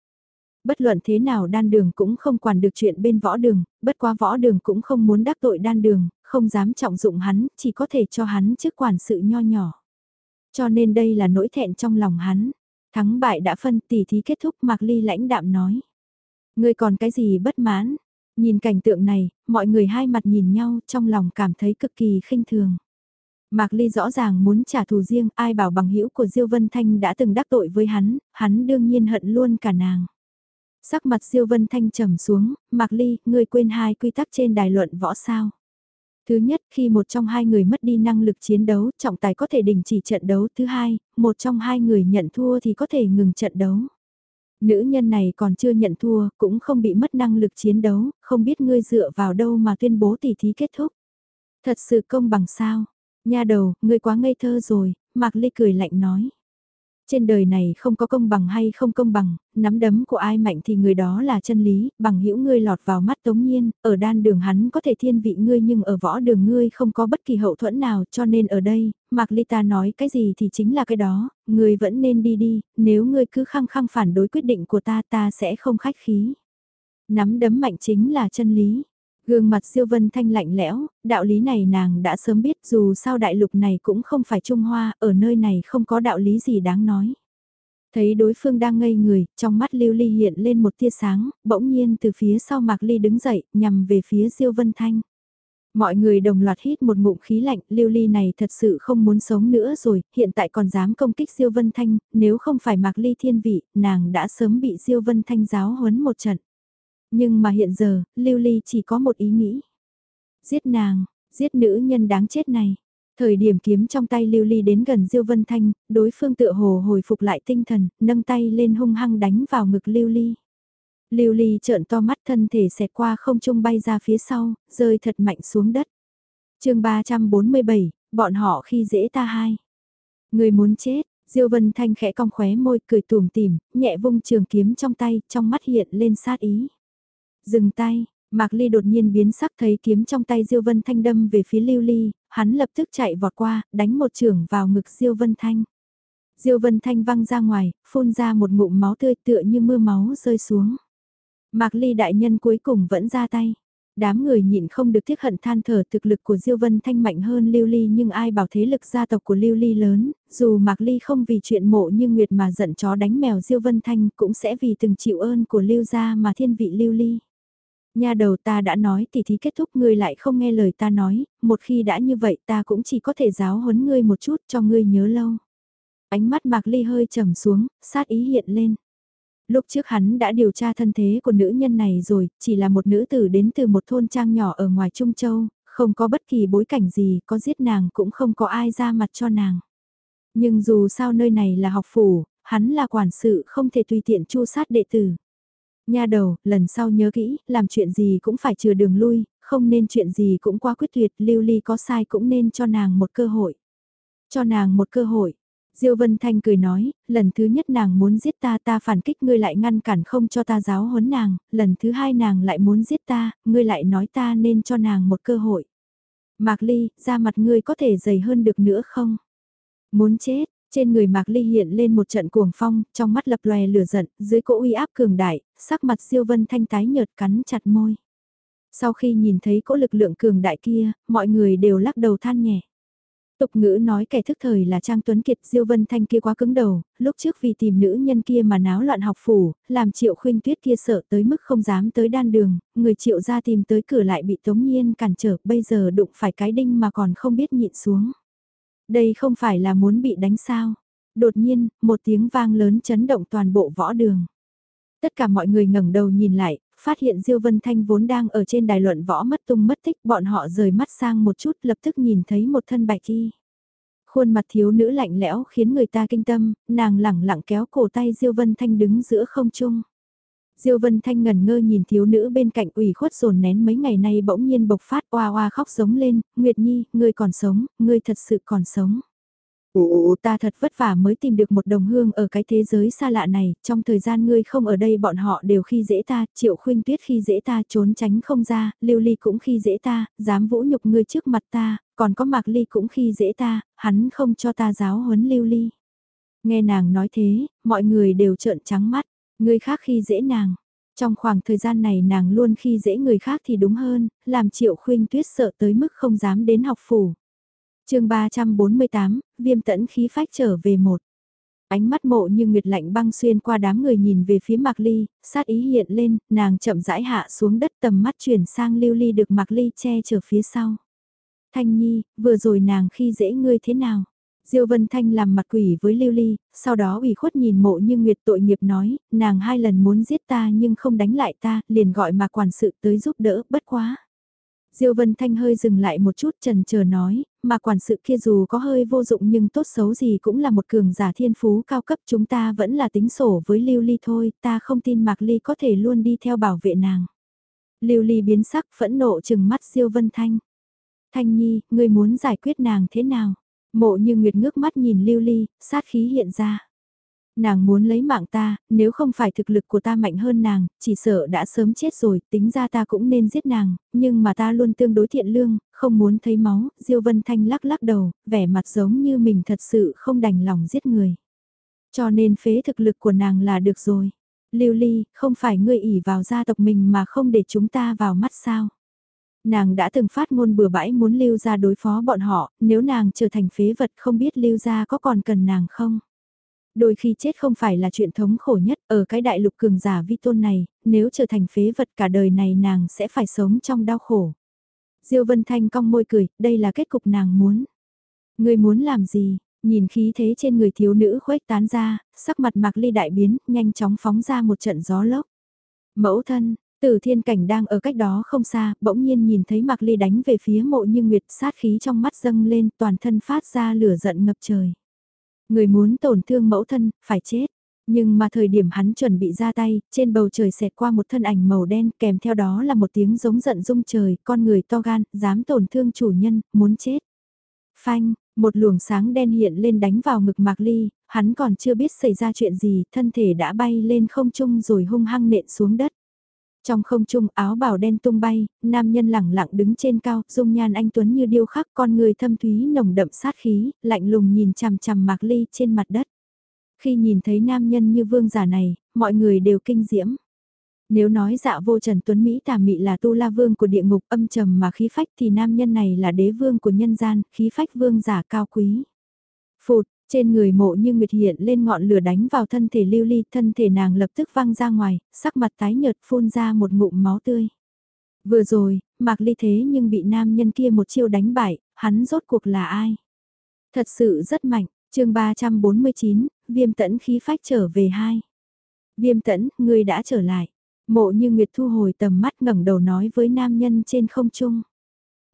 Bất luận thế nào đan đường cũng không quản được chuyện bên võ đường, bất quá võ đường cũng không muốn đắc tội đan đường, không dám trọng dụng hắn, chỉ có thể cho hắn chức quản sự nho nhỏ. Cho nên đây là nỗi thẹn trong lòng hắn. Thắng bại đã phân tỷ thí kết thúc Mạc Ly lãnh đạm nói. Ngươi còn cái gì bất mãn? Nhìn cảnh tượng này, mọi người hai mặt nhìn nhau trong lòng cảm thấy cực kỳ khinh thường. Mạc Ly rõ ràng muốn trả thù riêng, ai bảo bằng hữu của Diêu Vân Thanh đã từng đắc tội với hắn, hắn đương nhiên hận luôn cả nàng. Sắc mặt Diêu Vân Thanh trầm xuống, Mạc Ly, ngươi quên hai quy tắc trên đài luận võ sao. Thứ nhất, khi một trong hai người mất đi năng lực chiến đấu, trọng tài có thể đình chỉ trận đấu. Thứ hai, một trong hai người nhận thua thì có thể ngừng trận đấu. Nữ nhân này còn chưa nhận thua, cũng không bị mất năng lực chiến đấu, không biết ngươi dựa vào đâu mà tuyên bố tỷ thí kết thúc. Thật sự công bằng sao? Nha đầu, ngươi quá ngây thơ rồi, Mạc Ly cười lạnh nói. Trên đời này không có công bằng hay không công bằng, nắm đấm của ai mạnh thì người đó là chân lý, bằng hữu ngươi lọt vào mắt tống nhiên, ở đan đường hắn có thể thiên vị ngươi nhưng ở võ đường ngươi không có bất kỳ hậu thuẫn nào cho nên ở đây, Mạc Ly ta nói cái gì thì chính là cái đó, ngươi vẫn nên đi đi, nếu ngươi cứ khăng khăng phản đối quyết định của ta ta sẽ không khách khí. Nắm đấm mạnh chính là chân lý. Gương mặt siêu vân thanh lạnh lẽo, đạo lý này nàng đã sớm biết dù sao đại lục này cũng không phải Trung Hoa, ở nơi này không có đạo lý gì đáng nói. Thấy đối phương đang ngây người, trong mắt Lưu Ly hiện lên một tia sáng, bỗng nhiên từ phía sau Mạc Ly đứng dậy, nhằm về phía Diêu Vân Thanh. Mọi người đồng loạt hít một ngụm khí lạnh, Lưu Ly này thật sự không muốn sống nữa rồi, hiện tại còn dám công kích Diêu Vân Thanh, nếu không phải Mạc Ly thiên vị, nàng đã sớm bị Diêu Vân Thanh giáo huấn một trận. Nhưng mà hiện giờ, Lưu Ly chỉ có một ý nghĩ. Giết nàng, giết nữ nhân đáng chết này. Thời điểm kiếm trong tay Lưu Ly đến gần Diêu Vân Thanh, đối phương tựa hồ hồi phục lại tinh thần, nâng tay lên hung hăng đánh vào ngực Lưu Ly. Lưu Ly trợn to mắt thân thể xẹt qua không trung bay ra phía sau, rơi thật mạnh xuống đất. chương 347, bọn họ khi dễ ta hai. Người muốn chết, Diêu Vân Thanh khẽ cong khóe môi cười tủm tỉm, nhẹ vung trường kiếm trong tay, trong mắt hiện lên sát ý. Dừng tay, Mạc Ly đột nhiên biến sắc thấy kiếm trong tay Diêu Vân Thanh đâm về phía Lưu Ly, hắn lập tức chạy vọt qua, đánh một trường vào ngực Diêu Vân Thanh. Diêu Vân Thanh văng ra ngoài, phun ra một ngụm máu tươi tựa như mưa máu rơi xuống. Mạc Ly đại nhân cuối cùng vẫn ra tay. Đám người nhịn không được tiếc hận than thở thực lực của Diêu Vân Thanh mạnh hơn Lưu Ly nhưng ai bảo thế lực gia tộc của Lưu Ly lớn, dù Mạc Ly không vì chuyện mộ như Nguyệt mà giận chó đánh mèo Diêu Vân Thanh cũng sẽ vì từng chịu ơn của Lưu gia mà thiên vị Lưu Ly. Nhà đầu ta đã nói tỉ thí kết thúc ngươi lại không nghe lời ta nói, một khi đã như vậy ta cũng chỉ có thể giáo huấn ngươi một chút cho ngươi nhớ lâu. Ánh mắt Mạc Ly hơi trầm xuống, sát ý hiện lên. Lúc trước hắn đã điều tra thân thế của nữ nhân này rồi, chỉ là một nữ tử đến từ một thôn trang nhỏ ở ngoài Trung Châu, không có bất kỳ bối cảnh gì, có giết nàng cũng không có ai ra mặt cho nàng. Nhưng dù sao nơi này là học phủ, hắn là quản sự không thể tùy tiện chu sát đệ tử. Nha đầu, lần sau nhớ kỹ, làm chuyện gì cũng phải chừa đường lui, không nên chuyện gì cũng quá quyết tuyệt, lưu ly có sai cũng nên cho nàng một cơ hội. Cho nàng một cơ hội. Diêu Vân Thanh cười nói, lần thứ nhất nàng muốn giết ta ta phản kích ngươi lại ngăn cản không cho ta giáo huấn nàng, lần thứ hai nàng lại muốn giết ta, ngươi lại nói ta nên cho nàng một cơ hội. Mạc Ly, da mặt ngươi có thể dày hơn được nữa không? Muốn chết, trên người Mạc Ly hiện lên một trận cuồng phong, trong mắt lập lòe lửa giận, dưới cỗ uy áp cường đại, sắc mặt siêu vân thanh tái nhợt cắn chặt môi. Sau khi nhìn thấy cỗ lực lượng cường đại kia, mọi người đều lắc đầu than nhẹ. Tục ngữ nói kẻ thức thời là Trang Tuấn Kiệt Diêu Vân Thanh kia quá cứng đầu, lúc trước vì tìm nữ nhân kia mà náo loạn học phủ, làm triệu khuyên tuyết kia sợ tới mức không dám tới đan đường, người triệu ra tìm tới cửa lại bị tống nhiên cản trở, bây giờ đụng phải cái đinh mà còn không biết nhịn xuống. Đây không phải là muốn bị đánh sao. Đột nhiên, một tiếng vang lớn chấn động toàn bộ võ đường. Tất cả mọi người ngẩng đầu nhìn lại, phát hiện Diêu Vân Thanh vốn đang ở trên đài luận võ mất tung mất tích, bọn họ rời mắt sang một chút lập tức nhìn thấy một thân bạch y. Khuôn mặt thiếu nữ lạnh lẽo khiến người ta kinh tâm, nàng lẳng lặng kéo cổ tay Diêu Vân Thanh đứng giữa không trung. Diêu Vân Thanh ngần ngơ nhìn thiếu nữ bên cạnh ủy khuất dồn nén mấy ngày nay bỗng nhiên bộc phát oa oa khóc giống lên, Nguyệt Nhi, ngươi còn sống, ngươi thật sự còn sống. Ồ, ta thật vất vả mới tìm được một đồng hương ở cái thế giới xa lạ này, trong thời gian ngươi không ở đây bọn họ đều khi dễ ta, triệu khuynh tuyết khi dễ ta trốn tránh không ra, lưu ly cũng khi dễ ta, dám vũ nhục ngươi trước mặt ta, còn có mạc ly cũng khi dễ ta, hắn không cho ta giáo huấn lưu ly. Nghe nàng nói thế, mọi người đều trợn trắng mắt. ngươi khác khi dễ nàng. Trong khoảng thời gian này nàng luôn khi dễ người khác thì đúng hơn, làm triệu khuynh tuyết sợ tới mức không dám đến học phủ chương 348, viêm tẫn khí phách trở về một. Ánh mắt mộ như nguyệt lạnh băng xuyên qua đám người nhìn về phía Mạc Ly, sát ý hiện lên, nàng chậm rãi hạ xuống đất tầm mắt chuyển sang lưu ly được Mạc Ly che chở phía sau. Thanh Nhi, vừa rồi nàng khi dễ ngươi thế nào? Diêu Vân Thanh làm mặt quỷ với Lưu Ly, sau đó ủy khuất nhìn mộ như Nguyệt tội nghiệp nói, nàng hai lần muốn giết ta nhưng không đánh lại ta, liền gọi mà quản sự tới giúp đỡ, bất quá. Diêu Vân Thanh hơi dừng lại một chút trần chờ nói, mà quản sự kia dù có hơi vô dụng nhưng tốt xấu gì cũng là một cường giả thiên phú cao cấp chúng ta vẫn là tính sổ với Lưu Ly thôi, ta không tin Mạc Ly có thể luôn đi theo bảo vệ nàng. Lưu Ly biến sắc phẫn nộ chừng mắt Diêu Vân Thanh. Thanh Nhi, ngươi muốn giải quyết nàng thế nào? Mộ như Nguyệt ngước mắt nhìn Lưu Ly, sát khí hiện ra. Nàng muốn lấy mạng ta, nếu không phải thực lực của ta mạnh hơn nàng, chỉ sợ đã sớm chết rồi, tính ra ta cũng nên giết nàng, nhưng mà ta luôn tương đối thiện lương, không muốn thấy máu, Diêu Vân Thanh lắc lắc đầu, vẻ mặt giống như mình thật sự không đành lòng giết người. Cho nên phế thực lực của nàng là được rồi. Lưu Ly, không phải ngươi ỉ vào gia tộc mình mà không để chúng ta vào mắt sao? Nàng đã từng phát ngôn bừa bãi muốn lưu ra đối phó bọn họ, nếu nàng trở thành phế vật không biết lưu ra có còn cần nàng không? Đôi khi chết không phải là chuyện thống khổ nhất ở cái đại lục cường giả vi tôn này, nếu trở thành phế vật cả đời này nàng sẽ phải sống trong đau khổ. Diêu Vân Thanh cong môi cười, đây là kết cục nàng muốn. Người muốn làm gì? Nhìn khí thế trên người thiếu nữ khuếch tán ra, sắc mặt Mạc Ly đại biến, nhanh chóng phóng ra một trận gió lốc. Mẫu thân, Tử thiên cảnh đang ở cách đó không xa, bỗng nhiên nhìn thấy Mạc Ly đánh về phía mộ như nguyệt sát khí trong mắt dâng lên toàn thân phát ra lửa giận ngập trời. Người muốn tổn thương mẫu thân, phải chết. Nhưng mà thời điểm hắn chuẩn bị ra tay, trên bầu trời xẹt qua một thân ảnh màu đen kèm theo đó là một tiếng giống giận rung trời, con người to gan, dám tổn thương chủ nhân, muốn chết. Phanh, một luồng sáng đen hiện lên đánh vào ngực Mạc Ly, hắn còn chưa biết xảy ra chuyện gì, thân thể đã bay lên không trung rồi hung hăng nện xuống đất. Trong không trung áo bào đen tung bay, nam nhân lẳng lặng đứng trên cao, dung nhan anh Tuấn như điêu khắc con người thâm thúy nồng đậm sát khí, lạnh lùng nhìn chằm chằm Mạc Ly trên mặt đất. Khi nhìn thấy nam nhân như vương giả này, mọi người đều kinh diễm. Nếu nói dạ vô trần tuấn Mỹ tà mị là tu la vương của địa ngục âm trầm mà khí phách thì nam nhân này là đế vương của nhân gian, khí phách vương giả cao quý. Phụt, trên người mộ như nguyệt hiện lên ngọn lửa đánh vào thân thể lưu ly, thân thể nàng lập tức văng ra ngoài, sắc mặt tái nhợt phun ra một ngụm máu tươi. Vừa rồi, mạc ly thế nhưng bị nam nhân kia một chiêu đánh bại, hắn rốt cuộc là ai? Thật sự rất mạnh, chương 349, viêm tẫn khí phách trở về hai. Viêm tẫn, ngươi đã trở lại. Mộ như Nguyệt thu hồi tầm mắt ngẩng đầu nói với nam nhân trên không trung.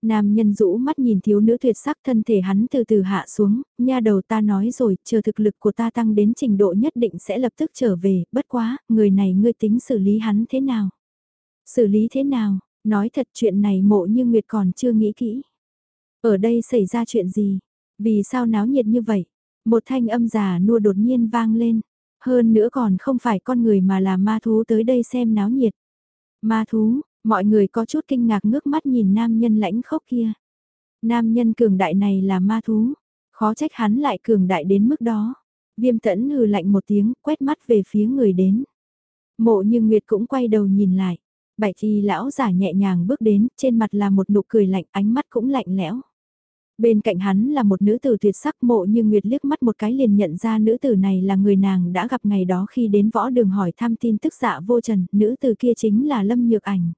Nam nhân rũ mắt nhìn thiếu nữ tuyệt sắc thân thể hắn từ từ hạ xuống, nha đầu ta nói rồi, chờ thực lực của ta tăng đến trình độ nhất định sẽ lập tức trở về, bất quá, người này ngươi tính xử lý hắn thế nào? Xử lý thế nào? Nói thật chuyện này mộ như Nguyệt còn chưa nghĩ kỹ. Ở đây xảy ra chuyện gì? Vì sao náo nhiệt như vậy? Một thanh âm già nua đột nhiên vang lên. Hơn nữa còn không phải con người mà là ma thú tới đây xem náo nhiệt. Ma thú, Mọi người có chút kinh ngạc ngước mắt nhìn nam nhân lãnh khốc kia. Nam nhân cường đại này là ma thú, khó trách hắn lại cường đại đến mức đó. Viêm tẫn hừ lạnh một tiếng, quét mắt về phía người đến. Mộ như Nguyệt cũng quay đầu nhìn lại. Bạch y lão giả nhẹ nhàng bước đến, trên mặt là một nụ cười lạnh, ánh mắt cũng lạnh lẽo. Bên cạnh hắn là một nữ tử tuyệt sắc mộ như Nguyệt liếc mắt một cái liền nhận ra nữ tử này là người nàng đã gặp ngày đó khi đến võ đường hỏi thăm tin tức dạ vô trần, nữ tử kia chính là Lâm Nhược Ảnh.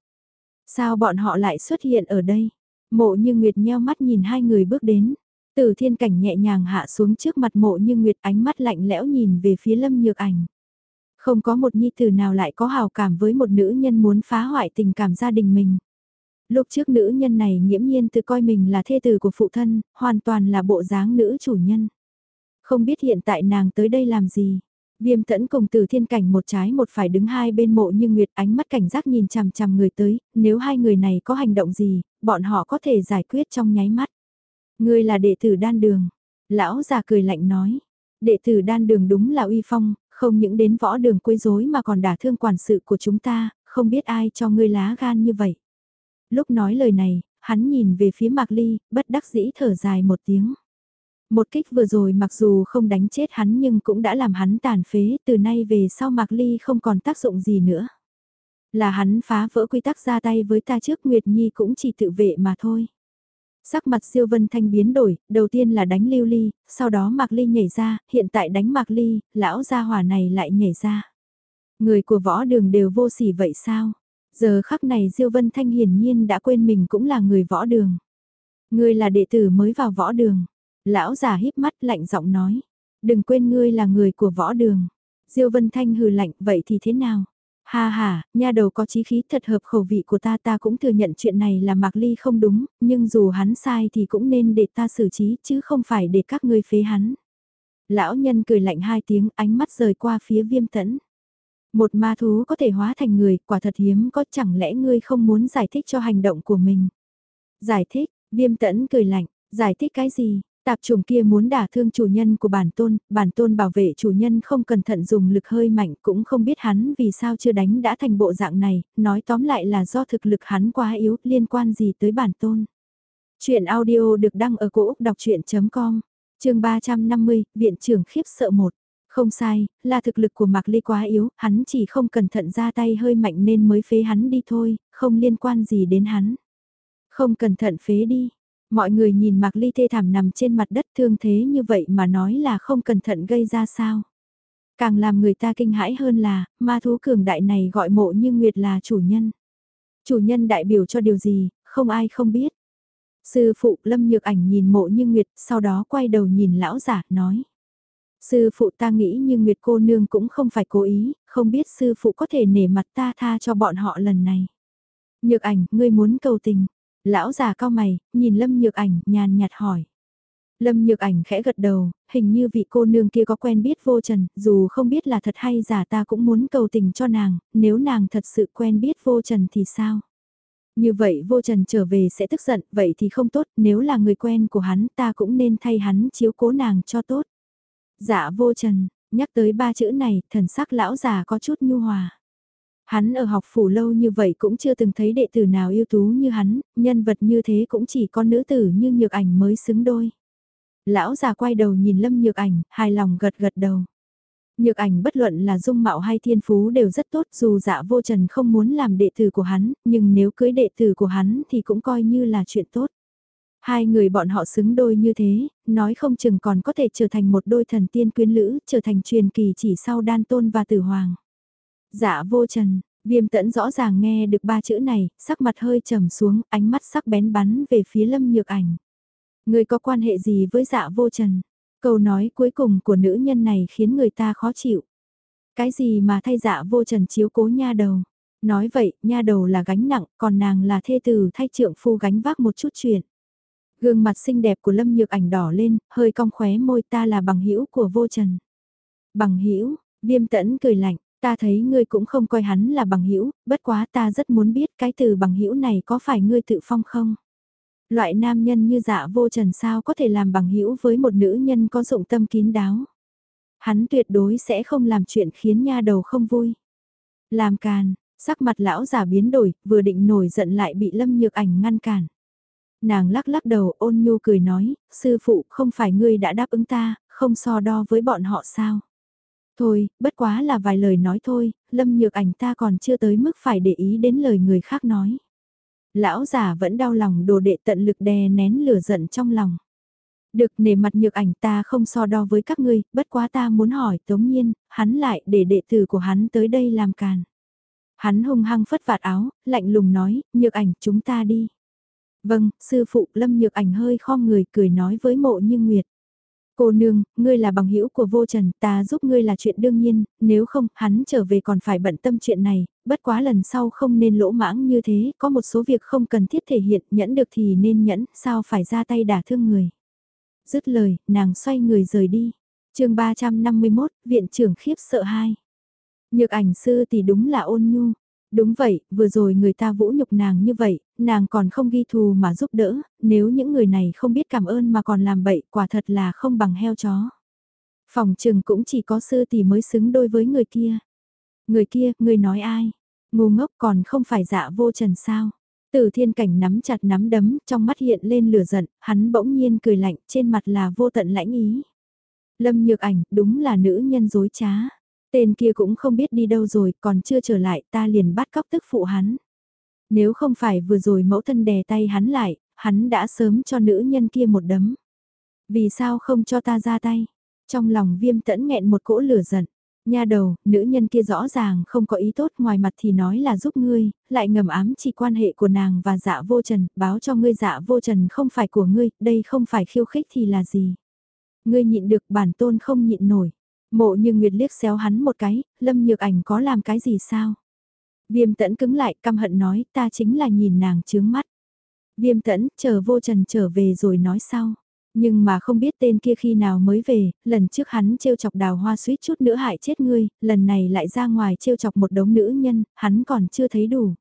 Sao bọn họ lại xuất hiện ở đây? Mộ như Nguyệt nheo mắt nhìn hai người bước đến. Tử thiên cảnh nhẹ nhàng hạ xuống trước mặt mộ như Nguyệt ánh mắt lạnh lẽo nhìn về phía lâm nhược ảnh. Không có một nhi tử nào lại có hào cảm với một nữ nhân muốn phá hoại tình cảm gia đình mình. Lúc trước nữ nhân này nghiễm nhiên tự coi mình là thê tử của phụ thân, hoàn toàn là bộ dáng nữ chủ nhân. Không biết hiện tại nàng tới đây làm gì. Viêm tẫn cùng từ thiên cảnh một trái một phải đứng hai bên mộ như Nguyệt ánh mắt cảnh giác nhìn chằm chằm người tới, nếu hai người này có hành động gì, bọn họ có thể giải quyết trong nháy mắt. Người là đệ tử đan đường. Lão già cười lạnh nói. Đệ tử đan đường đúng là uy phong, không những đến võ đường quấy rối mà còn đả thương quản sự của chúng ta, không biết ai cho ngươi lá gan như vậy. Lúc nói lời này, hắn nhìn về phía Mạc Ly, bất đắc dĩ thở dài một tiếng. Một kích vừa rồi mặc dù không đánh chết hắn nhưng cũng đã làm hắn tàn phế, từ nay về sau Mạc Ly không còn tác dụng gì nữa. Là hắn phá vỡ quy tắc ra tay với ta trước Nguyệt Nhi cũng chỉ tự vệ mà thôi. Sắc mặt siêu vân thanh biến đổi, đầu tiên là đánh lưu ly, sau đó Mạc Ly nhảy ra, hiện tại đánh Mạc Ly, lão gia hỏa này lại nhảy ra. Người của võ đường đều vô sỉ vậy sao? Giờ khắc này Diêu Vân Thanh hiển nhiên đã quên mình cũng là người võ đường. Người là đệ tử mới vào võ đường. Lão già híp mắt lạnh giọng nói. Đừng quên ngươi là người của võ đường. Diêu Vân Thanh hừ lạnh vậy thì thế nào? Ha ha, nha đầu có chí khí thật hợp khẩu vị của ta ta cũng thừa nhận chuyện này là Mạc Ly không đúng, nhưng dù hắn sai thì cũng nên để ta xử trí chứ không phải để các ngươi phế hắn. Lão nhân cười lạnh hai tiếng ánh mắt rời qua phía viêm tẫn. Một ma thú có thể hóa thành người, quả thật hiếm có chẳng lẽ ngươi không muốn giải thích cho hành động của mình. Giải thích, Viêm tẫn cười lạnh, giải thích cái gì? Tạp trùng kia muốn đả thương chủ nhân của bản tôn, bản tôn bảo vệ chủ nhân không cẩn thận dùng lực hơi mạnh cũng không biết hắn vì sao chưa đánh đã thành bộ dạng này, nói tóm lại là do thực lực hắn quá yếu, liên quan gì tới bản tôn. Chuyện audio được đăng ở cổ Úc đọc chuyện.com, trường 350, Viện trưởng khiếp sợ một. Không sai, là thực lực của Mạc Ly quá yếu, hắn chỉ không cẩn thận ra tay hơi mạnh nên mới phế hắn đi thôi, không liên quan gì đến hắn. Không cẩn thận phế đi. Mọi người nhìn Mạc Ly thê thảm nằm trên mặt đất thương thế như vậy mà nói là không cẩn thận gây ra sao. Càng làm người ta kinh hãi hơn là, ma thú cường đại này gọi mộ như Nguyệt là chủ nhân. Chủ nhân đại biểu cho điều gì, không ai không biết. Sư phụ Lâm Nhược Ảnh nhìn mộ như Nguyệt, sau đó quay đầu nhìn lão giả, nói. Sư phụ ta nghĩ như Nguyệt cô nương cũng không phải cố ý, không biết sư phụ có thể nể mặt ta tha cho bọn họ lần này. Nhược ảnh, ngươi muốn cầu tình. Lão già cao mày, nhìn Lâm Nhược ảnh, nhàn nhạt hỏi. Lâm Nhược ảnh khẽ gật đầu, hình như vị cô nương kia có quen biết vô trần, dù không biết là thật hay giả ta cũng muốn cầu tình cho nàng, nếu nàng thật sự quen biết vô trần thì sao? Như vậy vô trần trở về sẽ tức giận, vậy thì không tốt, nếu là người quen của hắn ta cũng nên thay hắn chiếu cố nàng cho tốt. Dạ vô trần, nhắc tới ba chữ này, thần sắc lão già có chút nhu hòa. Hắn ở học phủ lâu như vậy cũng chưa từng thấy đệ tử nào ưu tú như hắn, nhân vật như thế cũng chỉ có nữ tử như nhược ảnh mới xứng đôi. Lão già quay đầu nhìn lâm nhược ảnh, hài lòng gật gật đầu. Nhược ảnh bất luận là dung mạo hay thiên phú đều rất tốt dù dạ vô trần không muốn làm đệ tử của hắn, nhưng nếu cưới đệ tử của hắn thì cũng coi như là chuyện tốt. Hai người bọn họ xứng đôi như thế, nói không chừng còn có thể trở thành một đôi thần tiên quyến lữ, trở thành truyền kỳ chỉ sau đan tôn và tử hoàng. Dạ vô trần, viêm tẫn rõ ràng nghe được ba chữ này, sắc mặt hơi trầm xuống, ánh mắt sắc bén bắn về phía lâm nhược ảnh. Người có quan hệ gì với dạ vô trần? Câu nói cuối cùng của nữ nhân này khiến người ta khó chịu. Cái gì mà thay dạ vô trần chiếu cố nha đầu? Nói vậy, nha đầu là gánh nặng, còn nàng là thê tử thay trượng phu gánh vác một chút chuyện. Gương mặt xinh đẹp của Lâm Nhược Ảnh đỏ lên, hơi cong khóe môi ta là bằng hữu của vô trần. Bằng hữu viêm tẫn cười lạnh, ta thấy ngươi cũng không coi hắn là bằng hữu bất quá ta rất muốn biết cái từ bằng hữu này có phải ngươi tự phong không? Loại nam nhân như dạ vô trần sao có thể làm bằng hữu với một nữ nhân có dụng tâm kín đáo. Hắn tuyệt đối sẽ không làm chuyện khiến nha đầu không vui. Làm càn, sắc mặt lão giả biến đổi, vừa định nổi giận lại bị lâm nhược ảnh ngăn cản. Nàng lắc lắc đầu ôn nhu cười nói, sư phụ không phải ngươi đã đáp ứng ta, không so đo với bọn họ sao. Thôi, bất quá là vài lời nói thôi, lâm nhược ảnh ta còn chưa tới mức phải để ý đến lời người khác nói. Lão già vẫn đau lòng đồ đệ tận lực đè nén lửa giận trong lòng. Được nể mặt nhược ảnh ta không so đo với các ngươi, bất quá ta muốn hỏi tống nhiên, hắn lại để đệ tử của hắn tới đây làm càn. Hắn hung hăng phất vạt áo, lạnh lùng nói, nhược ảnh chúng ta đi. Vâng, sư phụ Lâm Nhược Ảnh hơi khom người cười nói với mộ như Nguyệt. Cô nương, ngươi là bằng hữu của vô trần, ta giúp ngươi là chuyện đương nhiên, nếu không, hắn trở về còn phải bận tâm chuyện này, bất quá lần sau không nên lỗ mãng như thế, có một số việc không cần thiết thể hiện, nhẫn được thì nên nhẫn, sao phải ra tay đả thương người. Dứt lời, nàng xoay người rời đi. chương 351, viện trưởng khiếp sợ hai. Nhược ảnh sư thì đúng là ôn nhu, Đúng vậy, vừa rồi người ta vũ nhục nàng như vậy, nàng còn không ghi thù mà giúp đỡ, nếu những người này không biết cảm ơn mà còn làm bậy quả thật là không bằng heo chó. Phòng trừng cũng chỉ có sư tỷ mới xứng đôi với người kia. Người kia, người nói ai? Ngu ngốc còn không phải dạ vô trần sao? Từ thiên cảnh nắm chặt nắm đấm, trong mắt hiện lên lửa giận, hắn bỗng nhiên cười lạnh, trên mặt là vô tận lãnh ý. Lâm nhược ảnh, đúng là nữ nhân dối trá. Tên kia cũng không biết đi đâu rồi, còn chưa trở lại, ta liền bắt cóc tức phụ hắn. Nếu không phải vừa rồi mẫu thân đè tay hắn lại, hắn đã sớm cho nữ nhân kia một đấm. Vì sao không cho ta ra tay? Trong lòng viêm tẫn nghẹn một cỗ lửa giận. Nha đầu, nữ nhân kia rõ ràng không có ý tốt ngoài mặt thì nói là giúp ngươi, lại ngầm ám chỉ quan hệ của nàng và dạ vô trần, báo cho ngươi dạ vô trần không phải của ngươi, đây không phải khiêu khích thì là gì. Ngươi nhịn được bản tôn không nhịn nổi. Mộ như Nguyệt liếc xéo hắn một cái, Lâm Nhược Ảnh có làm cái gì sao? Viêm tẫn cứng lại căm hận nói ta chính là nhìn nàng chướng mắt. Viêm tẫn chờ vô trần trở về rồi nói sau. Nhưng mà không biết tên kia khi nào mới về, lần trước hắn trêu chọc đào hoa suýt chút nữa hại chết ngươi, lần này lại ra ngoài trêu chọc một đống nữ nhân, hắn còn chưa thấy đủ.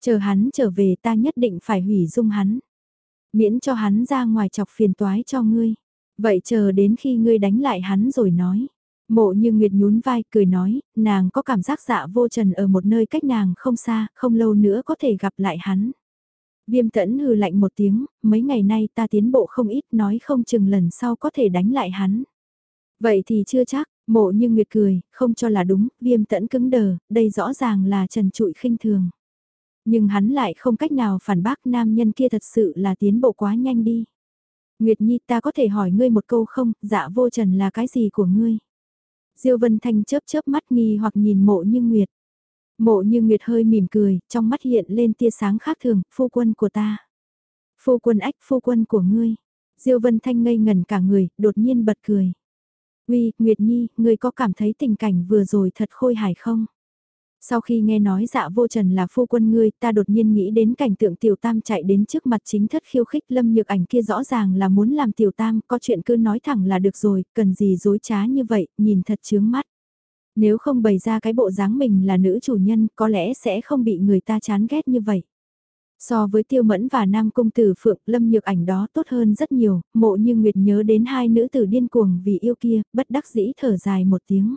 Chờ hắn trở về ta nhất định phải hủy dung hắn. Miễn cho hắn ra ngoài chọc phiền toái cho ngươi. Vậy chờ đến khi ngươi đánh lại hắn rồi nói. Mộ như Nguyệt nhún vai cười nói, nàng có cảm giác dạ vô trần ở một nơi cách nàng không xa, không lâu nữa có thể gặp lại hắn. Viêm tẫn hừ lạnh một tiếng, mấy ngày nay ta tiến bộ không ít nói không chừng lần sau có thể đánh lại hắn. Vậy thì chưa chắc, mộ như Nguyệt cười, không cho là đúng, viêm tẫn cứng đờ, đây rõ ràng là trần trụi khinh thường. Nhưng hắn lại không cách nào phản bác nam nhân kia thật sự là tiến bộ quá nhanh đi. Nguyệt Nhi ta có thể hỏi ngươi một câu không, dạ vô trần là cái gì của ngươi? Diêu Vân Thanh chớp chớp mắt nghi hoặc nhìn mộ như Nguyệt. Mộ như Nguyệt hơi mỉm cười, trong mắt hiện lên tia sáng khác thường, phu quân của ta. Phu quân ách phu quân của ngươi. Diêu Vân Thanh ngây ngần cả người, đột nhiên bật cười. Uy, Nguyệt Nhi, ngươi có cảm thấy tình cảnh vừa rồi thật khôi hài không? Sau khi nghe nói dạ vô trần là phu quân ngươi, ta đột nhiên nghĩ đến cảnh tượng tiểu tam chạy đến trước mặt chính thất khiêu khích lâm nhược ảnh kia rõ ràng là muốn làm tiểu tam, có chuyện cứ nói thẳng là được rồi, cần gì dối trá như vậy, nhìn thật chướng mắt. Nếu không bày ra cái bộ dáng mình là nữ chủ nhân, có lẽ sẽ không bị người ta chán ghét như vậy. So với tiêu mẫn và nam công tử phượng lâm nhược ảnh đó tốt hơn rất nhiều, mộ như Nguyệt nhớ đến hai nữ tử điên cuồng vì yêu kia, bất đắc dĩ thở dài một tiếng.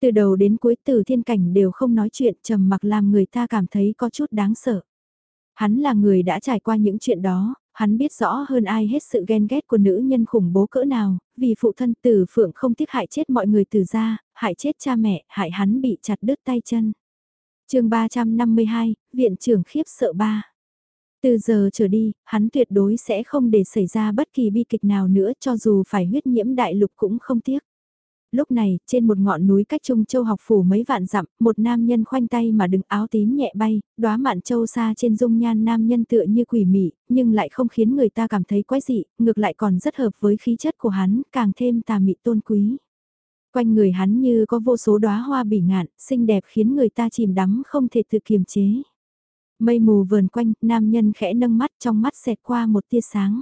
Từ đầu đến cuối từ thiên cảnh đều không nói chuyện trầm mặc làm người ta cảm thấy có chút đáng sợ. Hắn là người đã trải qua những chuyện đó, hắn biết rõ hơn ai hết sự ghen ghét của nữ nhân khủng bố cỡ nào, vì phụ thân tử phượng không tiếc hại chết mọi người từ ra, hại chết cha mẹ, hại hắn bị chặt đứt tay chân. chương 352, Viện trưởng khiếp sợ ba. Từ giờ trở đi, hắn tuyệt đối sẽ không để xảy ra bất kỳ bi kịch nào nữa cho dù phải huyết nhiễm đại lục cũng không tiếc lúc này, trên một ngọn núi cách Trung Châu học phủ mấy vạn dặm, một nam nhân khoanh tay mà đứng áo tím nhẹ bay, đóa mạn châu xa trên dung nhan nam nhân tựa như quỷ mị, nhưng lại không khiến người ta cảm thấy quái dị, ngược lại còn rất hợp với khí chất của hắn, càng thêm tà mị tôn quý. Quanh người hắn như có vô số đóa hoa bỉ ngạn, xinh đẹp khiến người ta chìm đắm không thể tự kiềm chế. Mây mù vờn quanh, nam nhân khẽ nâng mắt trong mắt xẹt qua một tia sáng.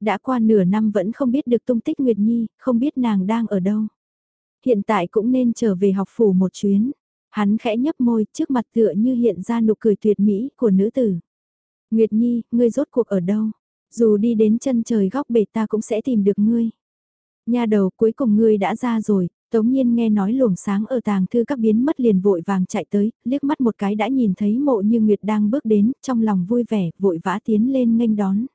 Đã qua nửa năm vẫn không biết được tung tích Nguyệt Nhi, không biết nàng đang ở đâu. Hiện tại cũng nên trở về học phủ một chuyến. Hắn khẽ nhấp môi trước mặt tựa như hiện ra nụ cười tuyệt mỹ của nữ tử. Nguyệt Nhi, ngươi rốt cuộc ở đâu? Dù đi đến chân trời góc bể ta cũng sẽ tìm được ngươi. Nhà đầu cuối cùng ngươi đã ra rồi, Tống nhiên nghe nói luồng sáng ở tàng thư các biến mất liền vội vàng chạy tới, liếc mắt một cái đã nhìn thấy mộ như Nguyệt đang bước đến, trong lòng vui vẻ, vội vã tiến lên nghênh đón.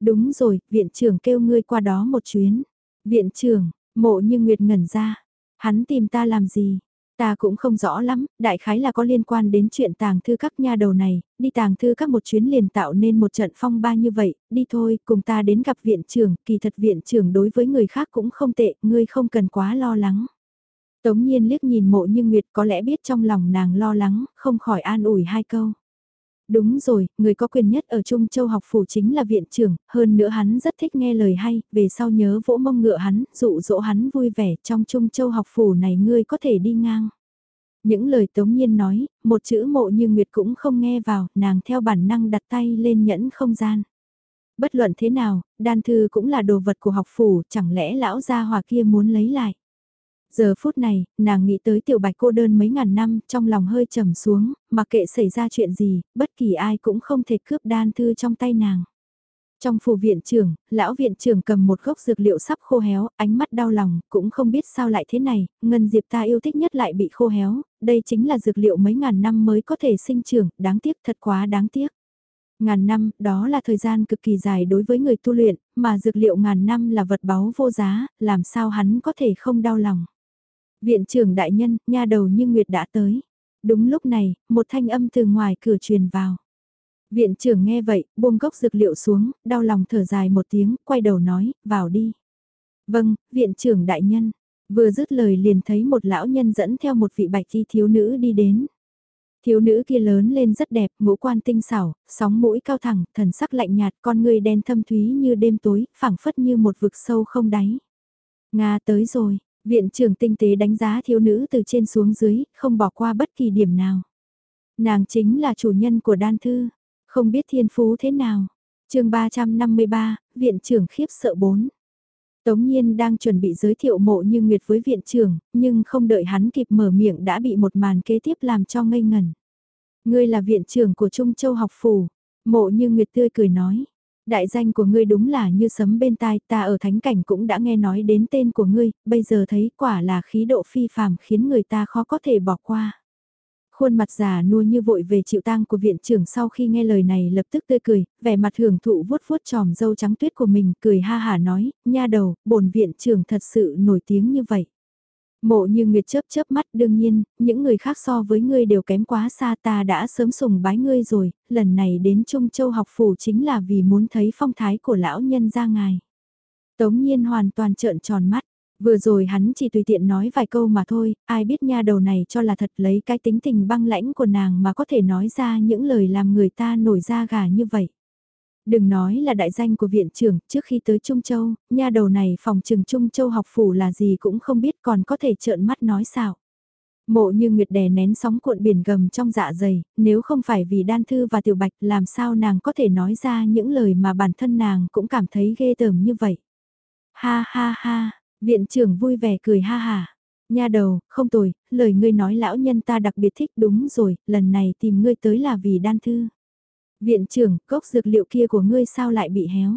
Đúng rồi, viện trưởng kêu ngươi qua đó một chuyến. Viện trưởng, mộ như Nguyệt ngẩn ra, Hắn tìm ta làm gì? Ta cũng không rõ lắm, đại khái là có liên quan đến chuyện tàng thư các nha đầu này, đi tàng thư các một chuyến liền tạo nên một trận phong ba như vậy, đi thôi, cùng ta đến gặp viện trưởng, kỳ thật viện trưởng đối với người khác cũng không tệ, ngươi không cần quá lo lắng. Tống nhiên liếc nhìn mộ như Nguyệt có lẽ biết trong lòng nàng lo lắng, không khỏi an ủi hai câu. Đúng rồi, người có quyền nhất ở Trung Châu học phủ chính là viện trưởng, hơn nữa hắn rất thích nghe lời hay, về sau nhớ vỗ mông ngựa hắn, dụ dỗ hắn vui vẻ, trong Trung Châu học phủ này ngươi có thể đi ngang. Những lời Tống Nhiên nói, một chữ mộ như Nguyệt cũng không nghe vào, nàng theo bản năng đặt tay lên nhẫn không gian. Bất luận thế nào, đan thư cũng là đồ vật của học phủ, chẳng lẽ lão gia hòa kia muốn lấy lại. Giờ phút này, nàng nghĩ tới tiểu bạch cô đơn mấy ngàn năm, trong lòng hơi trầm xuống, mặc kệ xảy ra chuyện gì, bất kỳ ai cũng không thể cướp đan thư trong tay nàng. Trong phủ viện trưởng, lão viện trưởng cầm một gốc dược liệu sắp khô héo, ánh mắt đau lòng, cũng không biết sao lại thế này, ngân diệp ta yêu thích nhất lại bị khô héo, đây chính là dược liệu mấy ngàn năm mới có thể sinh trưởng, đáng tiếc thật quá đáng tiếc. Ngàn năm, đó là thời gian cực kỳ dài đối với người tu luyện, mà dược liệu ngàn năm là vật báu vô giá, làm sao hắn có thể không đau lòng. Viện trưởng đại nhân, nha đầu như Nguyệt đã tới. Đúng lúc này, một thanh âm từ ngoài cửa truyền vào. Viện trưởng nghe vậy, buông gốc dược liệu xuống, đau lòng thở dài một tiếng, quay đầu nói, vào đi. Vâng, viện trưởng đại nhân. Vừa dứt lời liền thấy một lão nhân dẫn theo một vị bạch thi thiếu nữ đi đến. Thiếu nữ kia lớn lên rất đẹp, ngũ quan tinh xảo, sóng mũi cao thẳng, thần sắc lạnh nhạt, con người đen thâm thúy như đêm tối, phảng phất như một vực sâu không đáy. Nga tới rồi, Viện trưởng tinh tế đánh giá thiếu nữ từ trên xuống dưới, không bỏ qua bất kỳ điểm nào. Nàng chính là chủ nhân của đan thư, không biết thiên phú thế nào. chương 353, viện trưởng khiếp sợ 4. Tống Nhiên đang chuẩn bị giới thiệu mộ như Nguyệt với viện trưởng, nhưng không đợi hắn kịp mở miệng đã bị một màn kế tiếp làm cho ngây ngẩn. Ngươi là viện trưởng của Trung Châu học phủ, mộ như Nguyệt tươi cười nói. Đại danh của ngươi đúng là như sấm bên tai, ta ở thánh cảnh cũng đã nghe nói đến tên của ngươi, bây giờ thấy quả là khí độ phi phàm khiến người ta khó có thể bỏ qua. Khuôn mặt già nua như vội về chịu tang của viện trưởng sau khi nghe lời này lập tức tươi cười, vẻ mặt hưởng thụ vuốt vuốt tròm dâu trắng tuyết của mình, cười ha hả nói, nha đầu, bổn viện trưởng thật sự nổi tiếng như vậy. Mộ như Nguyệt chớp chớp mắt đương nhiên, những người khác so với ngươi đều kém quá xa ta đã sớm sùng bái ngươi rồi, lần này đến Trung Châu học phủ chính là vì muốn thấy phong thái của lão nhân ra ngài. Tống nhiên hoàn toàn trợn tròn mắt, vừa rồi hắn chỉ tùy tiện nói vài câu mà thôi, ai biết nha đầu này cho là thật lấy cái tính tình băng lãnh của nàng mà có thể nói ra những lời làm người ta nổi da gà như vậy. Đừng nói là đại danh của viện trưởng, trước khi tới Trung Châu, nha đầu này phòng trường Trung Châu học phủ là gì cũng không biết còn có thể trợn mắt nói sao. Mộ như Nguyệt đè nén sóng cuộn biển gầm trong dạ dày, nếu không phải vì đan thư và tiểu bạch làm sao nàng có thể nói ra những lời mà bản thân nàng cũng cảm thấy ghê tởm như vậy. Ha ha ha, viện trưởng vui vẻ cười ha ha. Nha đầu, không tồi, lời ngươi nói lão nhân ta đặc biệt thích đúng rồi, lần này tìm ngươi tới là vì đan thư. Viện trưởng, cốc dược liệu kia của ngươi sao lại bị héo?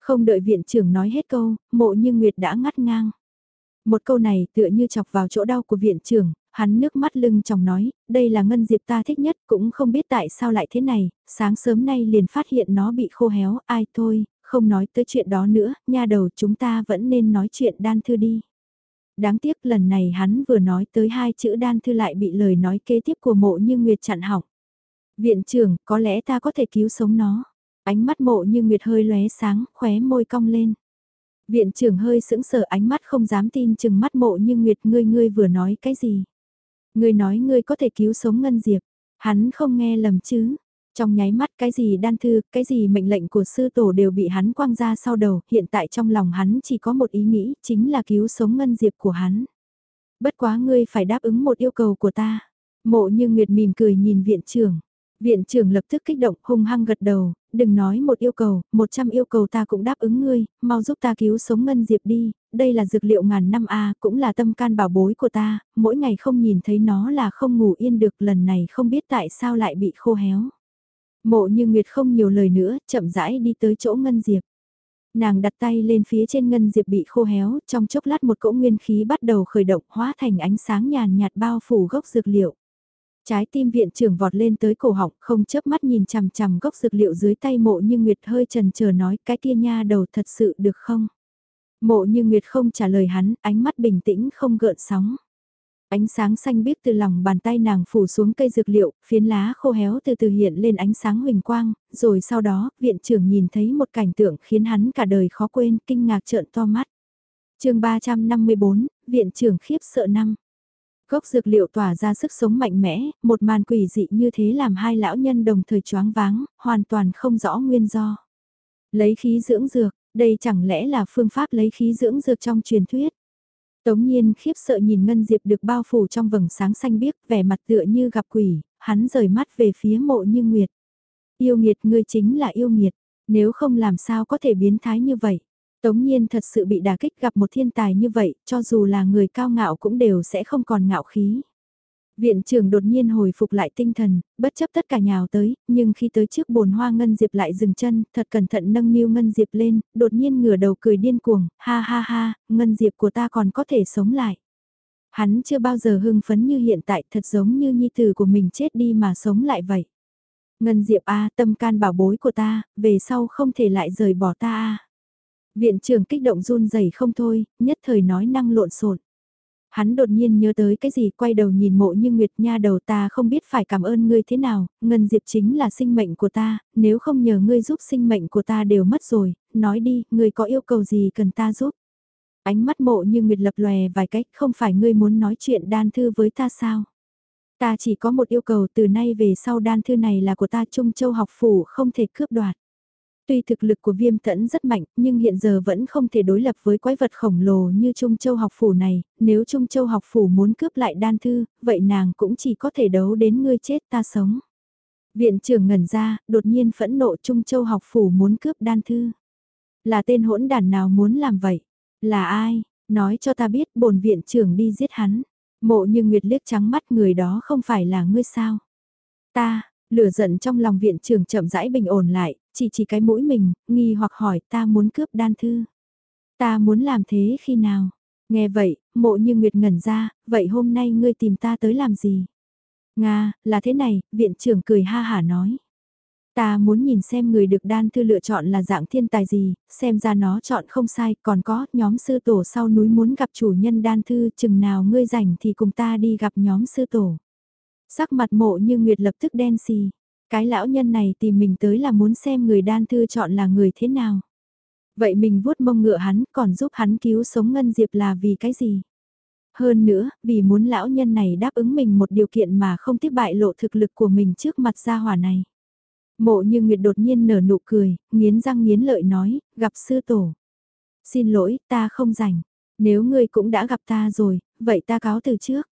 Không đợi viện trưởng nói hết câu, mộ như Nguyệt đã ngắt ngang. Một câu này tựa như chọc vào chỗ đau của viện trưởng, hắn nước mắt lưng chồng nói, đây là ngân diệp ta thích nhất, cũng không biết tại sao lại thế này, sáng sớm nay liền phát hiện nó bị khô héo, ai thôi, không nói tới chuyện đó nữa, nha đầu chúng ta vẫn nên nói chuyện đan thư đi. Đáng tiếc lần này hắn vừa nói tới hai chữ đan thư lại bị lời nói kế tiếp của mộ như Nguyệt chặn hỏng. Viện trưởng, có lẽ ta có thể cứu sống nó. Ánh mắt mộ như nguyệt hơi lóe sáng, khóe môi cong lên. Viện trưởng hơi sững sờ ánh mắt không dám tin chừng mắt mộ như nguyệt ngươi ngươi vừa nói cái gì. Ngươi nói ngươi có thể cứu sống Ngân Diệp. Hắn không nghe lầm chứ. Trong nháy mắt cái gì đan thư, cái gì mệnh lệnh của sư tổ đều bị hắn quăng ra sau đầu, hiện tại trong lòng hắn chỉ có một ý nghĩ, chính là cứu sống Ngân Diệp của hắn. Bất quá ngươi phải đáp ứng một yêu cầu của ta. Mộ như Nguyệt mỉm cười nhìn viện trưởng. Viện trưởng lập tức kích động hung hăng gật đầu, đừng nói một yêu cầu, một trăm yêu cầu ta cũng đáp ứng ngươi, mau giúp ta cứu sống Ngân Diệp đi, đây là dược liệu ngàn năm A, cũng là tâm can bảo bối của ta, mỗi ngày không nhìn thấy nó là không ngủ yên được lần này không biết tại sao lại bị khô héo. Mộ như Nguyệt không nhiều lời nữa, chậm rãi đi tới chỗ Ngân Diệp. Nàng đặt tay lên phía trên Ngân Diệp bị khô héo, trong chốc lát một cỗ nguyên khí bắt đầu khởi động hóa thành ánh sáng nhàn nhạt bao phủ gốc dược liệu. Trái tim viện trưởng vọt lên tới cổ họng, không chớp mắt nhìn chằm chằm gốc dược liệu dưới tay mộ như Nguyệt hơi trần chờ nói cái kia nha đầu thật sự được không? Mộ như Nguyệt không trả lời hắn, ánh mắt bình tĩnh không gợn sóng. Ánh sáng xanh biếc từ lòng bàn tay nàng phủ xuống cây dược liệu, phiến lá khô héo từ từ hiện lên ánh sáng huỳnh quang, rồi sau đó, viện trưởng nhìn thấy một cảnh tượng khiến hắn cả đời khó quên, kinh ngạc trợn to mắt. chương 354, viện trưởng khiếp sợ năm. Gốc dược liệu tỏa ra sức sống mạnh mẽ, một màn quỷ dị như thế làm hai lão nhân đồng thời choáng váng, hoàn toàn không rõ nguyên do. Lấy khí dưỡng dược, đây chẳng lẽ là phương pháp lấy khí dưỡng dược trong truyền thuyết. Tống nhiên khiếp sợ nhìn Ngân Diệp được bao phủ trong vầng sáng xanh biếc, vẻ mặt tựa như gặp quỷ, hắn rời mắt về phía mộ như nguyệt. Yêu nghiệt ngươi chính là yêu nghiệt, nếu không làm sao có thể biến thái như vậy. Tống nhiên thật sự bị đả kích gặp một thiên tài như vậy, cho dù là người cao ngạo cũng đều sẽ không còn ngạo khí. Viện trưởng đột nhiên hồi phục lại tinh thần, bất chấp tất cả nhào tới, nhưng khi tới trước bồn hoa Ngân Diệp lại dừng chân, thật cẩn thận nâng niu Ngân Diệp lên, đột nhiên ngửa đầu cười điên cuồng, ha ha ha, Ngân Diệp của ta còn có thể sống lại. Hắn chưa bao giờ hưng phấn như hiện tại, thật giống như nhi tử của mình chết đi mà sống lại vậy. Ngân Diệp A, tâm can bảo bối của ta, về sau không thể lại rời bỏ ta A. Viện trưởng kích động run rẩy không thôi, nhất thời nói năng lộn xộn. Hắn đột nhiên nhớ tới cái gì quay đầu nhìn mộ như Nguyệt Nha đầu ta không biết phải cảm ơn ngươi thế nào, Ngân Diệp chính là sinh mệnh của ta, nếu không nhờ ngươi giúp sinh mệnh của ta đều mất rồi, nói đi, ngươi có yêu cầu gì cần ta giúp. Ánh mắt mộ như Nguyệt lập lòe vài cách, không phải ngươi muốn nói chuyện đan thư với ta sao? Ta chỉ có một yêu cầu từ nay về sau đan thư này là của ta Trung Châu học phủ không thể cướp đoạt. Tuy thực lực của viêm tẫn rất mạnh, nhưng hiện giờ vẫn không thể đối lập với quái vật khổng lồ như Trung Châu học phủ này, nếu Trung Châu học phủ muốn cướp lại đan thư, vậy nàng cũng chỉ có thể đấu đến ngươi chết ta sống. Viện trưởng ngẩn ra, đột nhiên phẫn nộ Trung Châu học phủ muốn cướp đan thư. Là tên hỗn đàn nào muốn làm vậy? Là ai? Nói cho ta biết bổn viện trưởng đi giết hắn. Mộ như Nguyệt liếc trắng mắt người đó không phải là ngươi sao? Ta, Lửa giận trong lòng viện trưởng chậm rãi bình ổn lại, chỉ chỉ cái mũi mình, nghi hoặc hỏi ta muốn cướp đan thư. Ta muốn làm thế khi nào? Nghe vậy, mộ như Nguyệt ngẩn ra, vậy hôm nay ngươi tìm ta tới làm gì? Nga, là thế này, viện trưởng cười ha hả nói. Ta muốn nhìn xem người được đan thư lựa chọn là dạng thiên tài gì, xem ra nó chọn không sai, còn có, nhóm sư tổ sau núi muốn gặp chủ nhân đan thư, chừng nào ngươi rảnh thì cùng ta đi gặp nhóm sư tổ. Sắc mặt mộ như Nguyệt lập tức đen xì, cái lão nhân này tìm mình tới là muốn xem người đan thư chọn là người thế nào. Vậy mình vuốt mông ngựa hắn còn giúp hắn cứu sống Ngân Diệp là vì cái gì? Hơn nữa, vì muốn lão nhân này đáp ứng mình một điều kiện mà không tiếp bại lộ thực lực của mình trước mặt gia hỏa này. Mộ như Nguyệt đột nhiên nở nụ cười, nghiến răng nghiến lợi nói, gặp sư tổ. Xin lỗi, ta không rảnh. Nếu ngươi cũng đã gặp ta rồi, vậy ta cáo từ trước.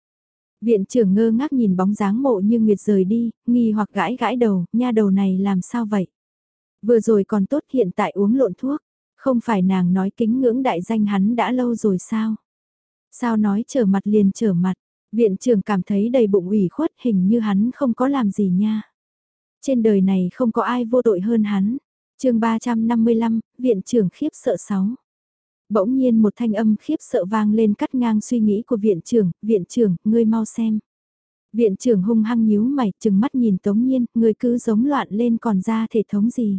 Viện trưởng ngơ ngác nhìn bóng dáng mộ như Nguyệt rời đi, nghi hoặc gãi gãi đầu, nha đầu này làm sao vậy? Vừa rồi còn tốt hiện tại uống lộn thuốc, không phải nàng nói kính ngưỡng đại danh hắn đã lâu rồi sao? Sao nói trở mặt liền trở mặt, viện trưởng cảm thấy đầy bụng ủy khuất hình như hắn không có làm gì nha. Trên đời này không có ai vô tội hơn hắn. chương 355, viện trưởng khiếp sợ sáu Bỗng nhiên một thanh âm khiếp sợ vang lên cắt ngang suy nghĩ của viện trưởng, viện trưởng, ngươi mau xem. Viện trưởng hung hăng nhíu mày, chừng mắt nhìn Tống Nhiên, người cứ giống loạn lên còn ra thể thống gì.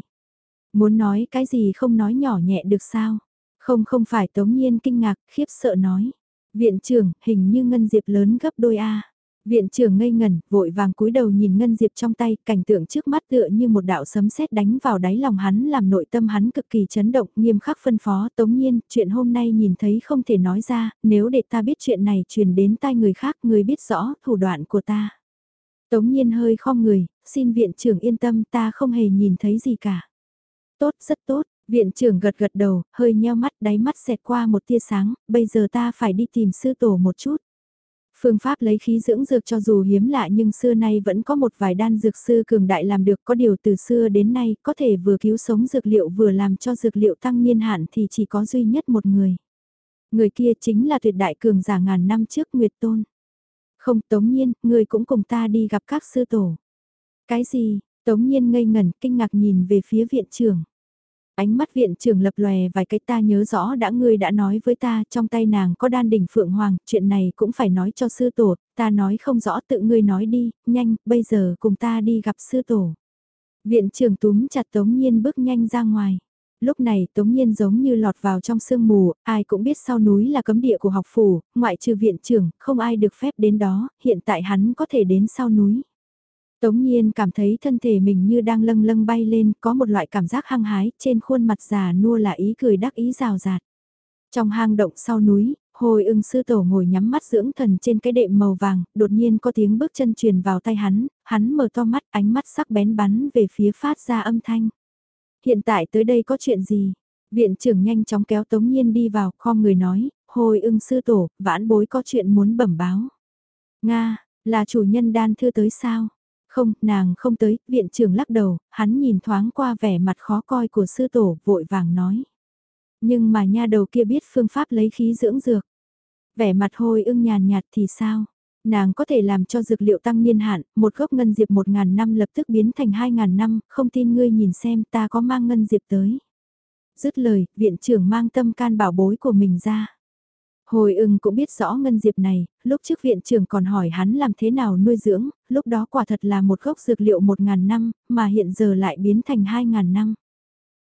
Muốn nói cái gì không nói nhỏ nhẹ được sao? Không không phải Tống Nhiên kinh ngạc, khiếp sợ nói. Viện trưởng, hình như Ngân Diệp lớn gấp đôi A. Viện trưởng ngây ngẩn, vội vàng cúi đầu nhìn Ngân Diệp trong tay, cảnh tượng trước mắt tựa như một đạo sấm sét đánh vào đáy lòng hắn làm nội tâm hắn cực kỳ chấn động, nghiêm khắc phân phó, tống nhiên, chuyện hôm nay nhìn thấy không thể nói ra, nếu để ta biết chuyện này truyền đến tai người khác, người biết rõ thủ đoạn của ta. Tống nhiên hơi khom người, xin viện trưởng yên tâm ta không hề nhìn thấy gì cả. Tốt, rất tốt, viện trưởng gật gật đầu, hơi nheo mắt, đáy mắt xẹt qua một tia sáng, bây giờ ta phải đi tìm sư tổ một chút. Phương pháp lấy khí dưỡng dược cho dù hiếm lạ nhưng xưa nay vẫn có một vài đan dược sư cường đại làm được có điều từ xưa đến nay có thể vừa cứu sống dược liệu vừa làm cho dược liệu tăng niên hạn thì chỉ có duy nhất một người. Người kia chính là tuyệt đại cường giả ngàn năm trước Nguyệt Tôn. Không Tống Nhiên, người cũng cùng ta đi gặp các sư tổ. Cái gì? Tống Nhiên ngây ngẩn kinh ngạc nhìn về phía viện trưởng. Ánh mắt viện trưởng lập lòe vài cái ta nhớ rõ đã ngươi đã nói với ta trong tay nàng có đan đỉnh phượng hoàng, chuyện này cũng phải nói cho sư tổ, ta nói không rõ tự ngươi nói đi, nhanh, bây giờ cùng ta đi gặp sư tổ. Viện trưởng túm chặt Tống Nhiên bước nhanh ra ngoài. Lúc này Tống Nhiên giống như lọt vào trong sương mù, ai cũng biết sau núi là cấm địa của học phủ, ngoại trừ viện trưởng, không ai được phép đến đó, hiện tại hắn có thể đến sau núi. Tống nhiên cảm thấy thân thể mình như đang lâng lâng bay lên, có một loại cảm giác hăng hái, trên khuôn mặt già nua là ý cười đắc ý rào rạt. Trong hang động sau núi, hồi ưng sư tổ ngồi nhắm mắt dưỡng thần trên cái đệm màu vàng, đột nhiên có tiếng bước chân truyền vào tay hắn, hắn mở to mắt ánh mắt sắc bén bắn về phía phát ra âm thanh. Hiện tại tới đây có chuyện gì? Viện trưởng nhanh chóng kéo Tống Nhiên đi vào, kho người nói, hồi ưng sư tổ, vãn bối có chuyện muốn bẩm báo. Nga, là chủ nhân đan thư tới sao? Không, nàng không tới, viện trưởng lắc đầu, hắn nhìn thoáng qua vẻ mặt khó coi của sư tổ, vội vàng nói. Nhưng mà nha đầu kia biết phương pháp lấy khí dưỡng dược. Vẻ mặt hôi ưng nhàn nhạt thì sao? Nàng có thể làm cho dược liệu tăng niên hạn, một gốc ngân diệp một ngàn năm lập tức biến thành hai ngàn năm, không tin ngươi nhìn xem ta có mang ngân diệp tới. Dứt lời, viện trưởng mang tâm can bảo bối của mình ra. Hồi ưng cũng biết rõ ngân diệp này, lúc trước viện trưởng còn hỏi hắn làm thế nào nuôi dưỡng, lúc đó quả thật là một gốc dược liệu một ngàn năm, mà hiện giờ lại biến thành hai ngàn năm.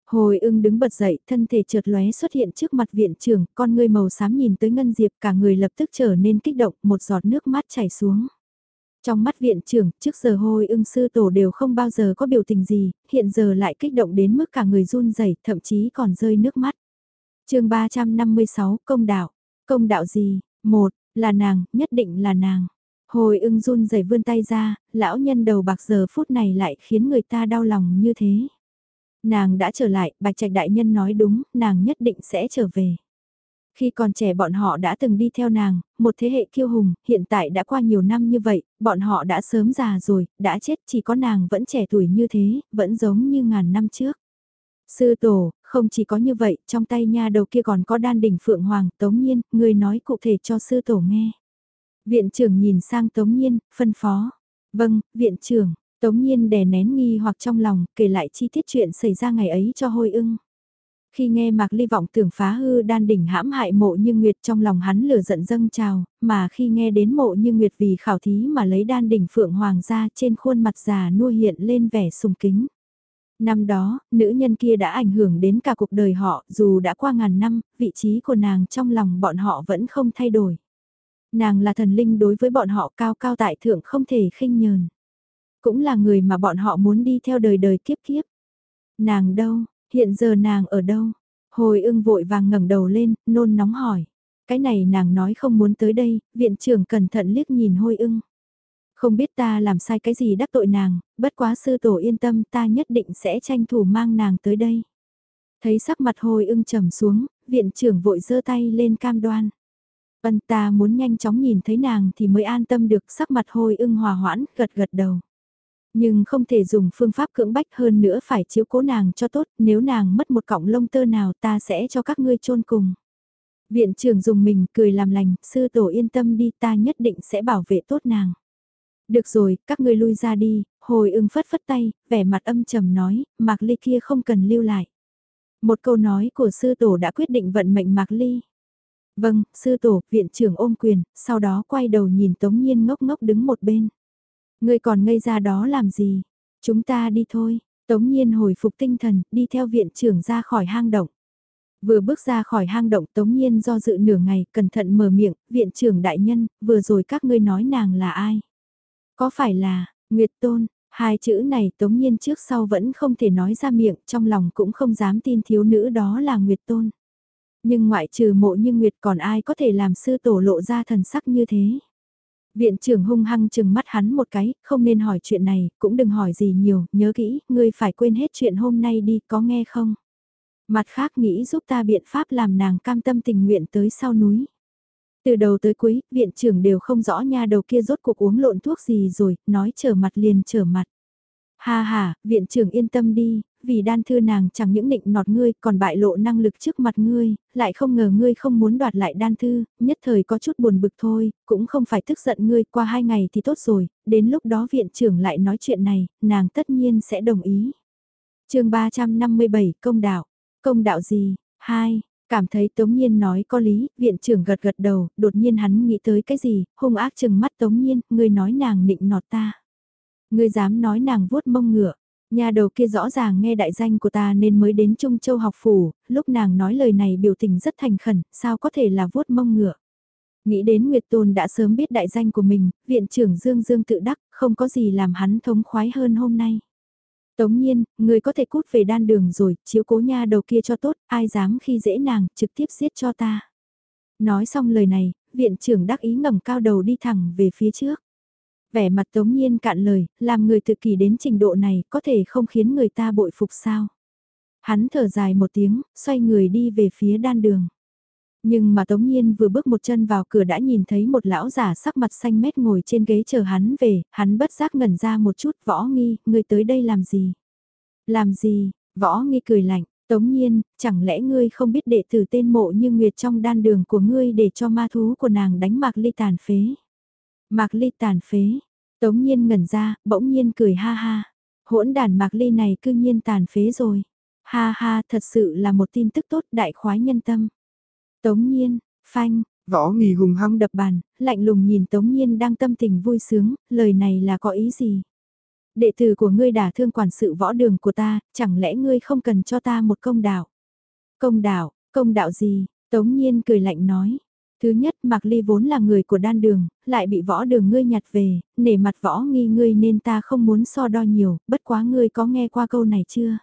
Hồi ưng đứng bật dậy, thân thể chợt lóe xuất hiện trước mặt viện trưởng, con người màu xám nhìn tới ngân diệp cả người lập tức trở nên kích động, một giọt nước mắt chảy xuống. Trong mắt viện trưởng, trước giờ hồi ưng sư tổ đều không bao giờ có biểu tình gì, hiện giờ lại kích động đến mức cả người run rẩy thậm chí còn rơi nước mắt. chương 356, Công đạo. Công đạo gì? Một, là nàng, nhất định là nàng. Hồi ưng run rẩy vươn tay ra, lão nhân đầu bạc giờ phút này lại khiến người ta đau lòng như thế. Nàng đã trở lại, bạch trạch đại nhân nói đúng, nàng nhất định sẽ trở về. Khi còn trẻ bọn họ đã từng đi theo nàng, một thế hệ kiêu hùng, hiện tại đã qua nhiều năm như vậy, bọn họ đã sớm già rồi, đã chết chỉ có nàng vẫn trẻ tuổi như thế, vẫn giống như ngàn năm trước. Sư tổ, không chỉ có như vậy, trong tay nha đầu kia còn có đan đỉnh phượng hoàng, tống nhiên, người nói cụ thể cho sư tổ nghe. Viện trưởng nhìn sang tống nhiên, phân phó. Vâng, viện trưởng, Tống nhiên đè nén nghi hoặc trong lòng, kể lại chi tiết chuyện xảy ra ngày ấy cho hôi ưng. Khi nghe Mạc Ly vọng tưởng phá hư đan đỉnh hãm hại mộ như Nguyệt trong lòng hắn lửa giận dâng trào, mà khi nghe đến mộ như Nguyệt vì khảo thí mà lấy đan đỉnh phượng hoàng ra trên khuôn mặt già nua hiện lên vẻ sùng kính. Năm đó, nữ nhân kia đã ảnh hưởng đến cả cuộc đời họ, dù đã qua ngàn năm, vị trí của nàng trong lòng bọn họ vẫn không thay đổi. Nàng là thần linh đối với bọn họ cao cao tại thượng không thể khinh nhờn. Cũng là người mà bọn họ muốn đi theo đời đời kiếp kiếp. Nàng đâu, hiện giờ nàng ở đâu? Hồi ưng vội vàng ngẩng đầu lên, nôn nóng hỏi. Cái này nàng nói không muốn tới đây, viện trưởng cẩn thận liếc nhìn hôi ưng. Không biết ta làm sai cái gì đắc tội nàng, bất quá sư tổ yên tâm ta nhất định sẽ tranh thủ mang nàng tới đây. Thấy sắc mặt hồi ưng trầm xuống, viện trưởng vội giơ tay lên cam đoan. Vân ta muốn nhanh chóng nhìn thấy nàng thì mới an tâm được sắc mặt hồi ưng hòa hoãn, gật gật đầu. Nhưng không thể dùng phương pháp cưỡng bách hơn nữa phải chiếu cố nàng cho tốt, nếu nàng mất một cọng lông tơ nào ta sẽ cho các ngươi chôn cùng. Viện trưởng dùng mình cười làm lành, sư tổ yên tâm đi ta nhất định sẽ bảo vệ tốt nàng. Được rồi, các ngươi lui ra đi, hồi ưng phất phất tay, vẻ mặt âm trầm nói, Mạc Ly kia không cần lưu lại. Một câu nói của sư tổ đã quyết định vận mệnh Mạc Ly. Vâng, sư tổ, viện trưởng ôm quyền, sau đó quay đầu nhìn Tống Nhiên ngốc ngốc đứng một bên. Ngươi còn ngây ra đó làm gì? Chúng ta đi thôi. Tống Nhiên hồi phục tinh thần, đi theo viện trưởng ra khỏi hang động. Vừa bước ra khỏi hang động Tống Nhiên do dự nửa ngày, cẩn thận mở miệng, viện trưởng đại nhân, vừa rồi các ngươi nói nàng là ai? Có phải là, Nguyệt Tôn, hai chữ này tống nhiên trước sau vẫn không thể nói ra miệng, trong lòng cũng không dám tin thiếu nữ đó là Nguyệt Tôn. Nhưng ngoại trừ mộ như Nguyệt còn ai có thể làm sư tổ lộ ra thần sắc như thế. Viện trưởng hung hăng chừng mắt hắn một cái, không nên hỏi chuyện này, cũng đừng hỏi gì nhiều, nhớ kỹ, ngươi phải quên hết chuyện hôm nay đi, có nghe không? Mặt khác nghĩ giúp ta biện pháp làm nàng cam tâm tình nguyện tới sau núi. Từ đầu tới cuối, viện trưởng đều không rõ nha đầu kia rốt cuộc uống lộn thuốc gì rồi, nói trở mặt liền trở mặt. Ha ha, viện trưởng yên tâm đi, vì đan thư nàng chẳng những định nọt ngươi còn bại lộ năng lực trước mặt ngươi, lại không ngờ ngươi không muốn đoạt lại đan thư, nhất thời có chút buồn bực thôi, cũng không phải tức giận ngươi, qua hai ngày thì tốt rồi, đến lúc đó viện trưởng lại nói chuyện này, nàng tất nhiên sẽ đồng ý. chương 357 Công đạo, công đạo gì? 2. Cảm thấy Tống Nhiên nói có lý, viện trưởng gật gật đầu, đột nhiên hắn nghĩ tới cái gì, hung ác chừng mắt Tống Nhiên, ngươi nói nàng nịnh nọt ta. Ngươi dám nói nàng vuốt mông ngựa, nhà đầu kia rõ ràng nghe đại danh của ta nên mới đến Trung Châu học phủ, lúc nàng nói lời này biểu tình rất thành khẩn, sao có thể là vuốt mông ngựa. Nghĩ đến Nguyệt Tôn đã sớm biết đại danh của mình, viện trưởng Dương Dương tự đắc, không có gì làm hắn thống khoái hơn hôm nay. Tống nhiên, người có thể cút về đan đường rồi, chiếu cố nha đầu kia cho tốt, ai dám khi dễ nàng, trực tiếp giết cho ta. Nói xong lời này, viện trưởng đắc ý ngẩng cao đầu đi thẳng về phía trước. Vẻ mặt tống nhiên cạn lời, làm người tự kỷ đến trình độ này có thể không khiến người ta bội phục sao. Hắn thở dài một tiếng, xoay người đi về phía đan đường. Nhưng mà Tống Nhiên vừa bước một chân vào cửa đã nhìn thấy một lão giả sắc mặt xanh mét ngồi trên ghế chờ hắn về, hắn bất giác ngẩn ra một chút, võ nghi, ngươi tới đây làm gì? Làm gì? Võ nghi cười lạnh, Tống Nhiên, chẳng lẽ ngươi không biết đệ tử tên mộ như Nguyệt trong đan đường của ngươi để cho ma thú của nàng đánh Mạc Ly tàn phế? Mạc Ly tàn phế, Tống Nhiên ngẩn ra, bỗng nhiên cười ha ha. Hỗn đàn Mạc Ly này cư nhiên tàn phế rồi. Ha ha, thật sự là một tin tức tốt đại khoái nhân tâm. Tống nhiên, phanh, võ nghi hùng hăng đập bàn, lạnh lùng nhìn Tống nhiên đang tâm tình vui sướng, lời này là có ý gì? Đệ tử của ngươi đả thương quản sự võ đường của ta, chẳng lẽ ngươi không cần cho ta một công đạo? Công đạo, công đạo gì? Tống nhiên cười lạnh nói. Thứ nhất Mạc Ly vốn là người của đan đường, lại bị võ đường ngươi nhặt về, nể mặt võ nghi ngươi nên ta không muốn so đo nhiều, bất quá ngươi có nghe qua câu này chưa?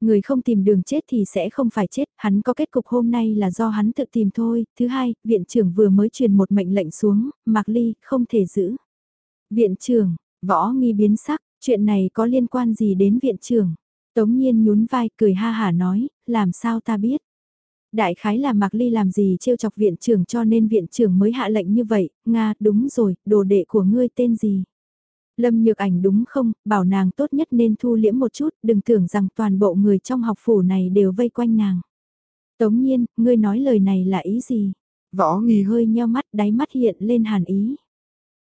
Người không tìm đường chết thì sẽ không phải chết, hắn có kết cục hôm nay là do hắn tự tìm thôi. Thứ hai, viện trưởng vừa mới truyền một mệnh lệnh xuống, Mạc Ly, không thể giữ. Viện trưởng, võ nghi biến sắc, chuyện này có liên quan gì đến viện trưởng? Tống nhiên nhún vai cười ha hả nói, làm sao ta biết? Đại khái là Mạc Ly làm gì trêu chọc viện trưởng cho nên viện trưởng mới hạ lệnh như vậy, Nga, đúng rồi, đồ đệ của ngươi tên gì? Lâm Nhược Ảnh đúng không, bảo nàng tốt nhất nên thu liễm một chút, đừng tưởng rằng toàn bộ người trong học phủ này đều vây quanh nàng. Tống nhiên, ngươi nói lời này là ý gì? Võ nghỉ hơi nheo mắt, đáy mắt hiện lên hàn ý.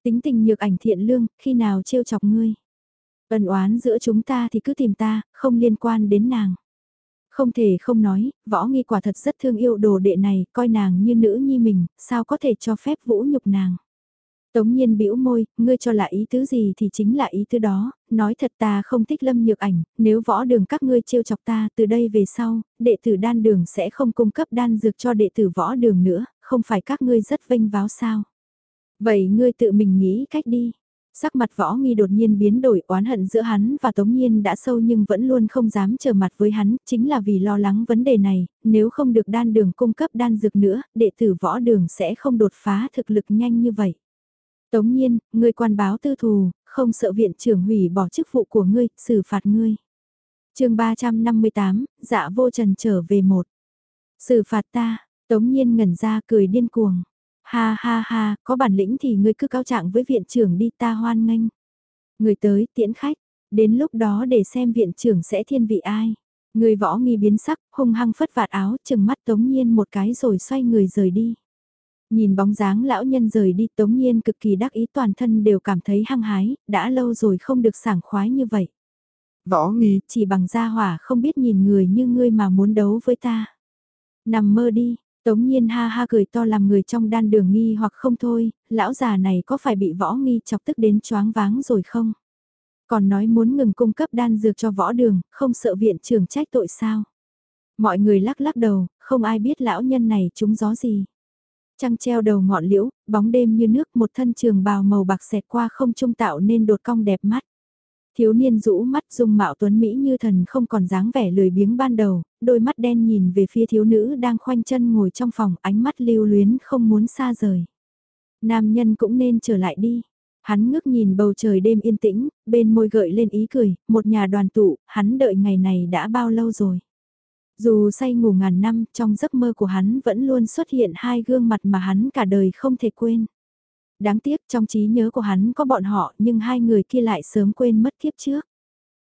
Tính tình Nhược Ảnh thiện lương, khi nào trêu chọc ngươi? Ân oán giữa chúng ta thì cứ tìm ta, không liên quan đến nàng. Không thể không nói, võ nghi quả thật rất thương yêu đồ đệ này, coi nàng như nữ nhi mình, sao có thể cho phép vũ nhục nàng. Tống nhiên bĩu môi, ngươi cho là ý tứ gì thì chính là ý tứ đó, nói thật ta không thích lâm nhược ảnh, nếu võ đường các ngươi trêu chọc ta từ đây về sau, đệ tử đan đường sẽ không cung cấp đan dược cho đệ tử võ đường nữa, không phải các ngươi rất vinh váo sao. Vậy ngươi tự mình nghĩ cách đi. Sắc mặt võ nghi đột nhiên biến đổi oán hận giữa hắn và Tống Nhiên đã sâu nhưng vẫn luôn không dám trở mặt với hắn, chính là vì lo lắng vấn đề này, nếu không được đan đường cung cấp đan dược nữa, đệ tử võ đường sẽ không đột phá thực lực nhanh như vậy. Tống Nhiên, ngươi quan báo tư thù, không sợ viện trưởng hủy bỏ chức vụ của ngươi, xử phạt ngươi. chương 358, dạ vô trần trở về một. Xử phạt ta, Tống Nhiên ngẩn ra cười điên cuồng. Ha ha ha, có bản lĩnh thì ngươi cứ cao trạng với viện trưởng đi ta hoan nghênh. Người tới tiễn khách, đến lúc đó để xem viện trưởng sẽ thiên vị ai. Người võ nghi biến sắc, hung hăng phất vạt áo, chừng mắt tống nhiên một cái rồi xoay người rời đi. Nhìn bóng dáng lão nhân rời đi tống nhiên cực kỳ đắc ý toàn thân đều cảm thấy hăng hái, đã lâu rồi không được sảng khoái như vậy. Võ nghi, chỉ bằng gia hỏa không biết nhìn người như ngươi mà muốn đấu với ta. Nằm mơ đi, Tống nhiên ha ha cười to làm người trong đan đường nghi hoặc không thôi, lão già này có phải bị võ nghi chọc tức đến choáng váng rồi không? Còn nói muốn ngừng cung cấp đan dược cho võ đường, không sợ viện trưởng trách tội sao? Mọi người lắc lắc đầu, không ai biết lão nhân này trúng gió gì. Trăng treo đầu ngọn liễu, bóng đêm như nước một thân trường bào màu bạc xẹt qua không trung tạo nên đột cong đẹp mắt. Thiếu niên rũ mắt dung mạo tuấn Mỹ như thần không còn dáng vẻ lười biếng ban đầu, đôi mắt đen nhìn về phía thiếu nữ đang khoanh chân ngồi trong phòng ánh mắt lưu luyến không muốn xa rời. Nam nhân cũng nên trở lại đi. Hắn ngước nhìn bầu trời đêm yên tĩnh, bên môi gợi lên ý cười, một nhà đoàn tụ, hắn đợi ngày này đã bao lâu rồi. Dù say ngủ ngàn năm, trong giấc mơ của hắn vẫn luôn xuất hiện hai gương mặt mà hắn cả đời không thể quên đáng tiếc trong trí nhớ của hắn có bọn họ nhưng hai người kia lại sớm quên mất kiếp trước.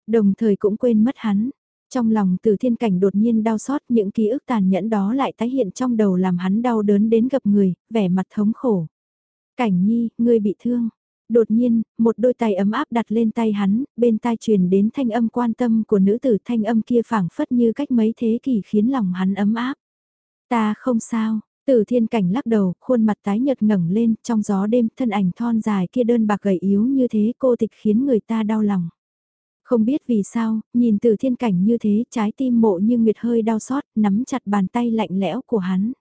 Đồng thời cũng quên mất hắn. Trong lòng từ thiên cảnh đột nhiên đau xót những ký ức tàn nhẫn đó lại tái hiện trong đầu làm hắn đau đớn đến gặp người, vẻ mặt thống khổ. Cảnh nhi, ngươi bị thương. Đột nhiên, một đôi tay ấm áp đặt lên tay hắn, bên tai truyền đến thanh âm quan tâm của nữ tử thanh âm kia phảng phất như cách mấy thế kỷ khiến lòng hắn ấm áp. Ta không sao, tử thiên cảnh lắc đầu, khuôn mặt tái nhợt ngẩng lên, trong gió đêm, thân ảnh thon dài kia đơn bạc gầy yếu như thế cô tịch khiến người ta đau lòng. Không biết vì sao, nhìn từ thiên cảnh như thế, trái tim mộ như nguyệt hơi đau xót, nắm chặt bàn tay lạnh lẽo của hắn.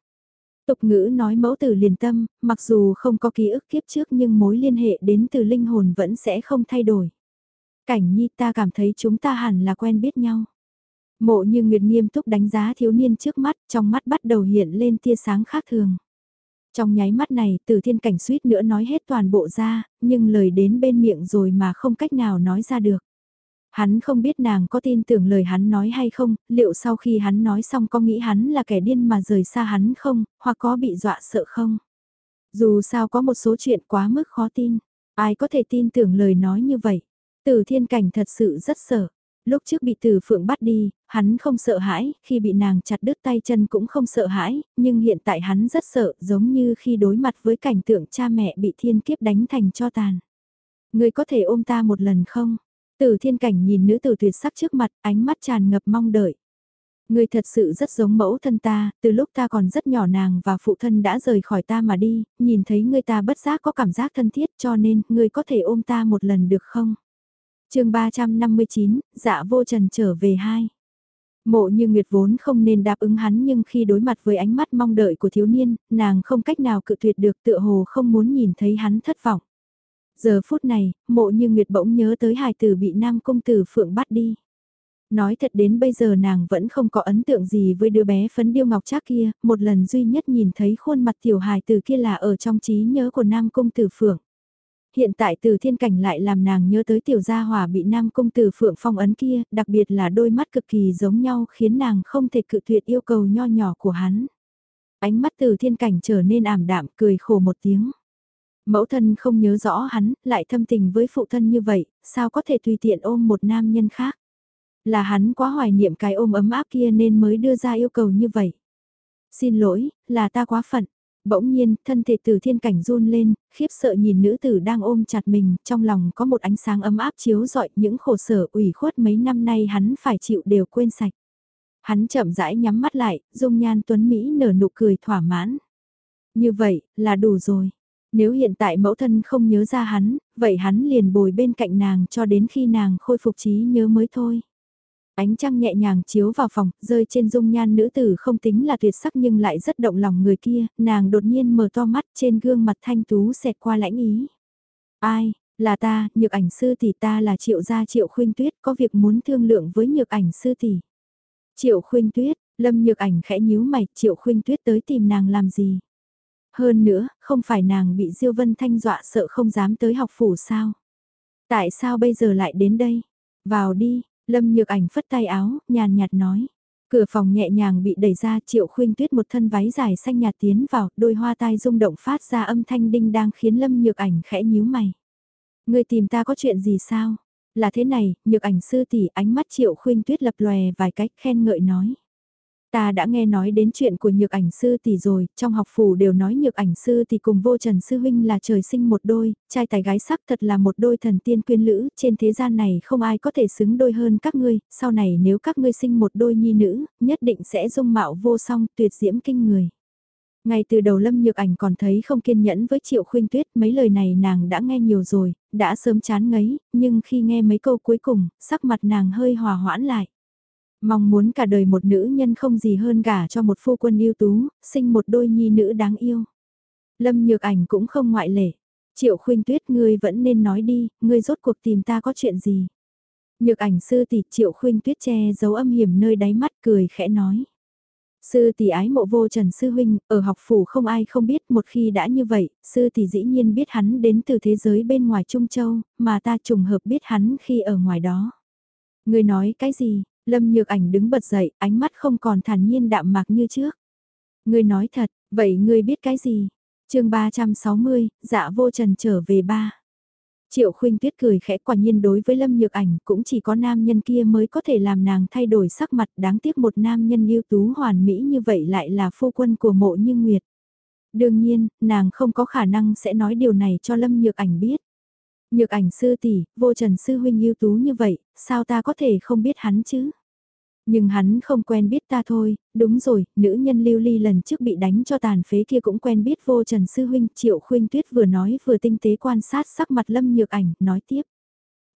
Tục ngữ nói mẫu tử liền tâm, mặc dù không có ký ức kiếp trước nhưng mối liên hệ đến từ linh hồn vẫn sẽ không thay đổi. Cảnh nhi ta cảm thấy chúng ta hẳn là quen biết nhau. Mộ như Nguyệt nghiêm túc đánh giá thiếu niên trước mắt, trong mắt bắt đầu hiện lên tia sáng khác thường. Trong nháy mắt này, từ thiên cảnh suýt nữa nói hết toàn bộ ra, nhưng lời đến bên miệng rồi mà không cách nào nói ra được. Hắn không biết nàng có tin tưởng lời hắn nói hay không, liệu sau khi hắn nói xong có nghĩ hắn là kẻ điên mà rời xa hắn không, hoặc có bị dọa sợ không. Dù sao có một số chuyện quá mức khó tin, ai có thể tin tưởng lời nói như vậy. Từ thiên cảnh thật sự rất sợ. Lúc trước bị tử phượng bắt đi, hắn không sợ hãi, khi bị nàng chặt đứt tay chân cũng không sợ hãi, nhưng hiện tại hắn rất sợ giống như khi đối mặt với cảnh tượng cha mẹ bị thiên kiếp đánh thành cho tàn. Người có thể ôm ta một lần không? Từ thiên cảnh nhìn nữ tử tuyệt sắc trước mặt, ánh mắt tràn ngập mong đợi. Người thật sự rất giống mẫu thân ta, từ lúc ta còn rất nhỏ nàng và phụ thân đã rời khỏi ta mà đi, nhìn thấy người ta bất giác có cảm giác thân thiết cho nên người có thể ôm ta một lần được không? chương 359, dạ vô trần trở về hai. Mộ như Nguyệt vốn không nên đáp ứng hắn nhưng khi đối mặt với ánh mắt mong đợi của thiếu niên, nàng không cách nào cự tuyệt được tựa hồ không muốn nhìn thấy hắn thất vọng. Giờ phút này, mộ như Nguyệt bỗng nhớ tới hài tử bị nam công tử phượng bắt đi. Nói thật đến bây giờ nàng vẫn không có ấn tượng gì với đứa bé phấn điêu ngọc trác kia, một lần duy nhất nhìn thấy khuôn mặt tiểu hài tử kia là ở trong trí nhớ của nam công tử phượng hiện tại từ thiên cảnh lại làm nàng nhớ tới tiểu gia hòa bị nam công tử phượng phong ấn kia, đặc biệt là đôi mắt cực kỳ giống nhau khiến nàng không thể cự tuyệt yêu cầu nho nhỏ của hắn. Ánh mắt từ thiên cảnh trở nên ảm đạm cười khổ một tiếng. Mẫu thân không nhớ rõ hắn, lại thâm tình với phụ thân như vậy, sao có thể tùy tiện ôm một nam nhân khác. Là hắn quá hoài niệm cái ôm ấm áp kia nên mới đưa ra yêu cầu như vậy. Xin lỗi, là ta quá phận. Bỗng nhiên, thân thể từ thiên cảnh run lên, khiếp sợ nhìn nữ tử đang ôm chặt mình, trong lòng có một ánh sáng ấm áp chiếu rọi những khổ sở ủy khuất mấy năm nay hắn phải chịu đều quên sạch. Hắn chậm rãi nhắm mắt lại, dung nhan tuấn Mỹ nở nụ cười thỏa mãn. Như vậy, là đủ rồi. Nếu hiện tại mẫu thân không nhớ ra hắn, vậy hắn liền bồi bên cạnh nàng cho đến khi nàng khôi phục trí nhớ mới thôi. Ánh trăng nhẹ nhàng chiếu vào phòng, rơi trên dung nhan nữ tử không tính là tuyệt sắc nhưng lại rất động lòng người kia, nàng đột nhiên mở to mắt trên gương mặt thanh tú xẹt qua lãnh ý. Ai, là ta, nhược ảnh sư tỷ ta là triệu gia triệu khuyên tuyết, có việc muốn thương lượng với nhược ảnh sư tỷ. Triệu khuyên tuyết, lâm nhược ảnh khẽ nhíu mày, triệu khuyên tuyết tới tìm nàng làm gì? Hơn nữa, không phải nàng bị Diêu Vân Thanh dọa sợ không dám tới học phủ sao? Tại sao bây giờ lại đến đây? Vào đi, Lâm Nhược Ảnh phất tay áo, nhàn nhạt nói. Cửa phòng nhẹ nhàng bị đẩy ra triệu Khuyên tuyết một thân váy dài xanh nhạt tiến vào, đôi hoa tai rung động phát ra âm thanh đinh đang khiến Lâm Nhược Ảnh khẽ nhíu mày. Người tìm ta có chuyện gì sao? Là thế này, Nhược Ảnh sư tỷ ánh mắt triệu Khuyên tuyết lập lòe vài cách khen ngợi nói. Ta đã nghe nói đến chuyện của nhược ảnh sư tỷ rồi, trong học phủ đều nói nhược ảnh sư tỷ cùng vô trần sư huynh là trời sinh một đôi, trai tài gái sắc thật là một đôi thần tiên quyến lữ, trên thế gian này không ai có thể xứng đôi hơn các ngươi, sau này nếu các ngươi sinh một đôi nhi nữ, nhất định sẽ dung mạo vô song tuyệt diễm kinh người. Ngay từ đầu Lâm Nhược Ảnh còn thấy không kiên nhẫn với Triệu Khuynh Tuyết, mấy lời này nàng đã nghe nhiều rồi, đã sớm chán ngấy, nhưng khi nghe mấy câu cuối cùng, sắc mặt nàng hơi hòa hoãn lại. Mong muốn cả đời một nữ nhân không gì hơn gả cho một phu quân yêu tú, sinh một đôi nhi nữ đáng yêu. Lâm Nhược Ảnh cũng không ngoại lệ. Triệu Khuynh Tuyết ngươi vẫn nên nói đi, ngươi rốt cuộc tìm ta có chuyện gì? Nhược Ảnh sư tỷ Triệu Khuynh Tuyết che giấu âm hiểm nơi đáy mắt cười khẽ nói. Sư tỷ ái mộ vô Trần Sư Huynh, ở học phủ không ai không biết một khi đã như vậy, sư tỷ dĩ nhiên biết hắn đến từ thế giới bên ngoài Trung Châu, mà ta trùng hợp biết hắn khi ở ngoài đó. Người nói cái gì, Lâm Nhược Ảnh đứng bật dậy, ánh mắt không còn thản nhiên đạm mạc như trước. Ngươi nói thật, vậy ngươi biết cái gì? chương 360, dạ vô trần trở về ba. Triệu khuynh tuyết cười khẽ quả nhiên đối với Lâm Nhược Ảnh cũng chỉ có nam nhân kia mới có thể làm nàng thay đổi sắc mặt đáng tiếc một nam nhân ưu tú hoàn mỹ như vậy lại là phu quân của mộ như Nguyệt. Đương nhiên, nàng không có khả năng sẽ nói điều này cho Lâm Nhược Ảnh biết. Nhược ảnh sư tỷ, vô trần sư huynh ưu tú như vậy, sao ta có thể không biết hắn chứ? Nhưng hắn không quen biết ta thôi, đúng rồi, nữ nhân lưu ly lần trước bị đánh cho tàn phế kia cũng quen biết vô trần sư huynh, triệu khuyên tuyết vừa nói vừa tinh tế quan sát sắc mặt lâm nhược ảnh, nói tiếp.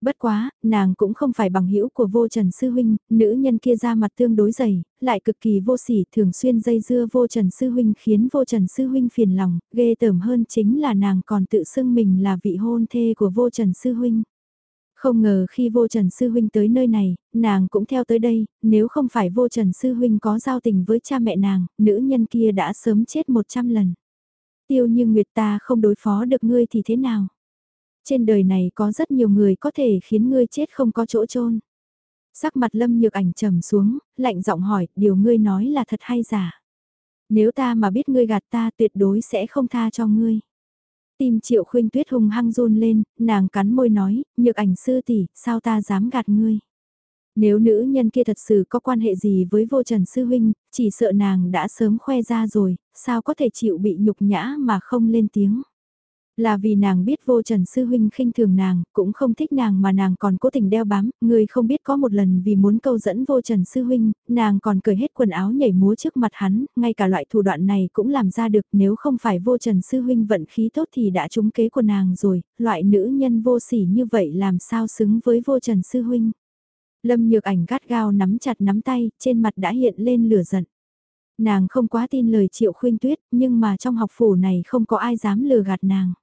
Bất quá, nàng cũng không phải bằng hữu của vô trần sư huynh, nữ nhân kia ra mặt tương đối dày, lại cực kỳ vô sỉ thường xuyên dây dưa vô trần sư huynh khiến vô trần sư huynh phiền lòng, ghê tởm hơn chính là nàng còn tự xưng mình là vị hôn thê của vô trần sư huynh. Không ngờ khi vô trần sư huynh tới nơi này, nàng cũng theo tới đây, nếu không phải vô trần sư huynh có giao tình với cha mẹ nàng, nữ nhân kia đã sớm chết một trăm lần. Tiêu như Nguyệt ta không đối phó được ngươi thì thế nào? Trên đời này có rất nhiều người có thể khiến ngươi chết không có chỗ chôn. Sắc mặt lâm nhược ảnh trầm xuống, lạnh giọng hỏi, điều ngươi nói là thật hay giả? Nếu ta mà biết ngươi gạt ta tuyệt đối sẽ không tha cho ngươi. Tim triệu khuyên tuyết hung hăng run lên, nàng cắn môi nói, nhược ảnh sư tỷ, sao ta dám gạt ngươi? Nếu nữ nhân kia thật sự có quan hệ gì với vô trần sư huynh, chỉ sợ nàng đã sớm khoe ra rồi, sao có thể chịu bị nhục nhã mà không lên tiếng. Là vì nàng biết vô trần sư huynh khinh thường nàng, cũng không thích nàng mà nàng còn cố tình đeo bám, người không biết có một lần vì muốn câu dẫn vô trần sư huynh, nàng còn cởi hết quần áo nhảy múa trước mặt hắn, ngay cả loại thủ đoạn này cũng làm ra được nếu không phải vô trần sư huynh vận khí tốt thì đã trúng kế của nàng rồi, loại nữ nhân vô sỉ như vậy làm sao xứng với vô trần sư huynh. Lâm nhược ảnh gắt gao nắm chặt nắm tay, trên mặt đã hiện lên lửa giận. Nàng không quá tin lời triệu khuyên tuyết, nhưng mà trong học phủ này không có ai dám lừa gạt nàng.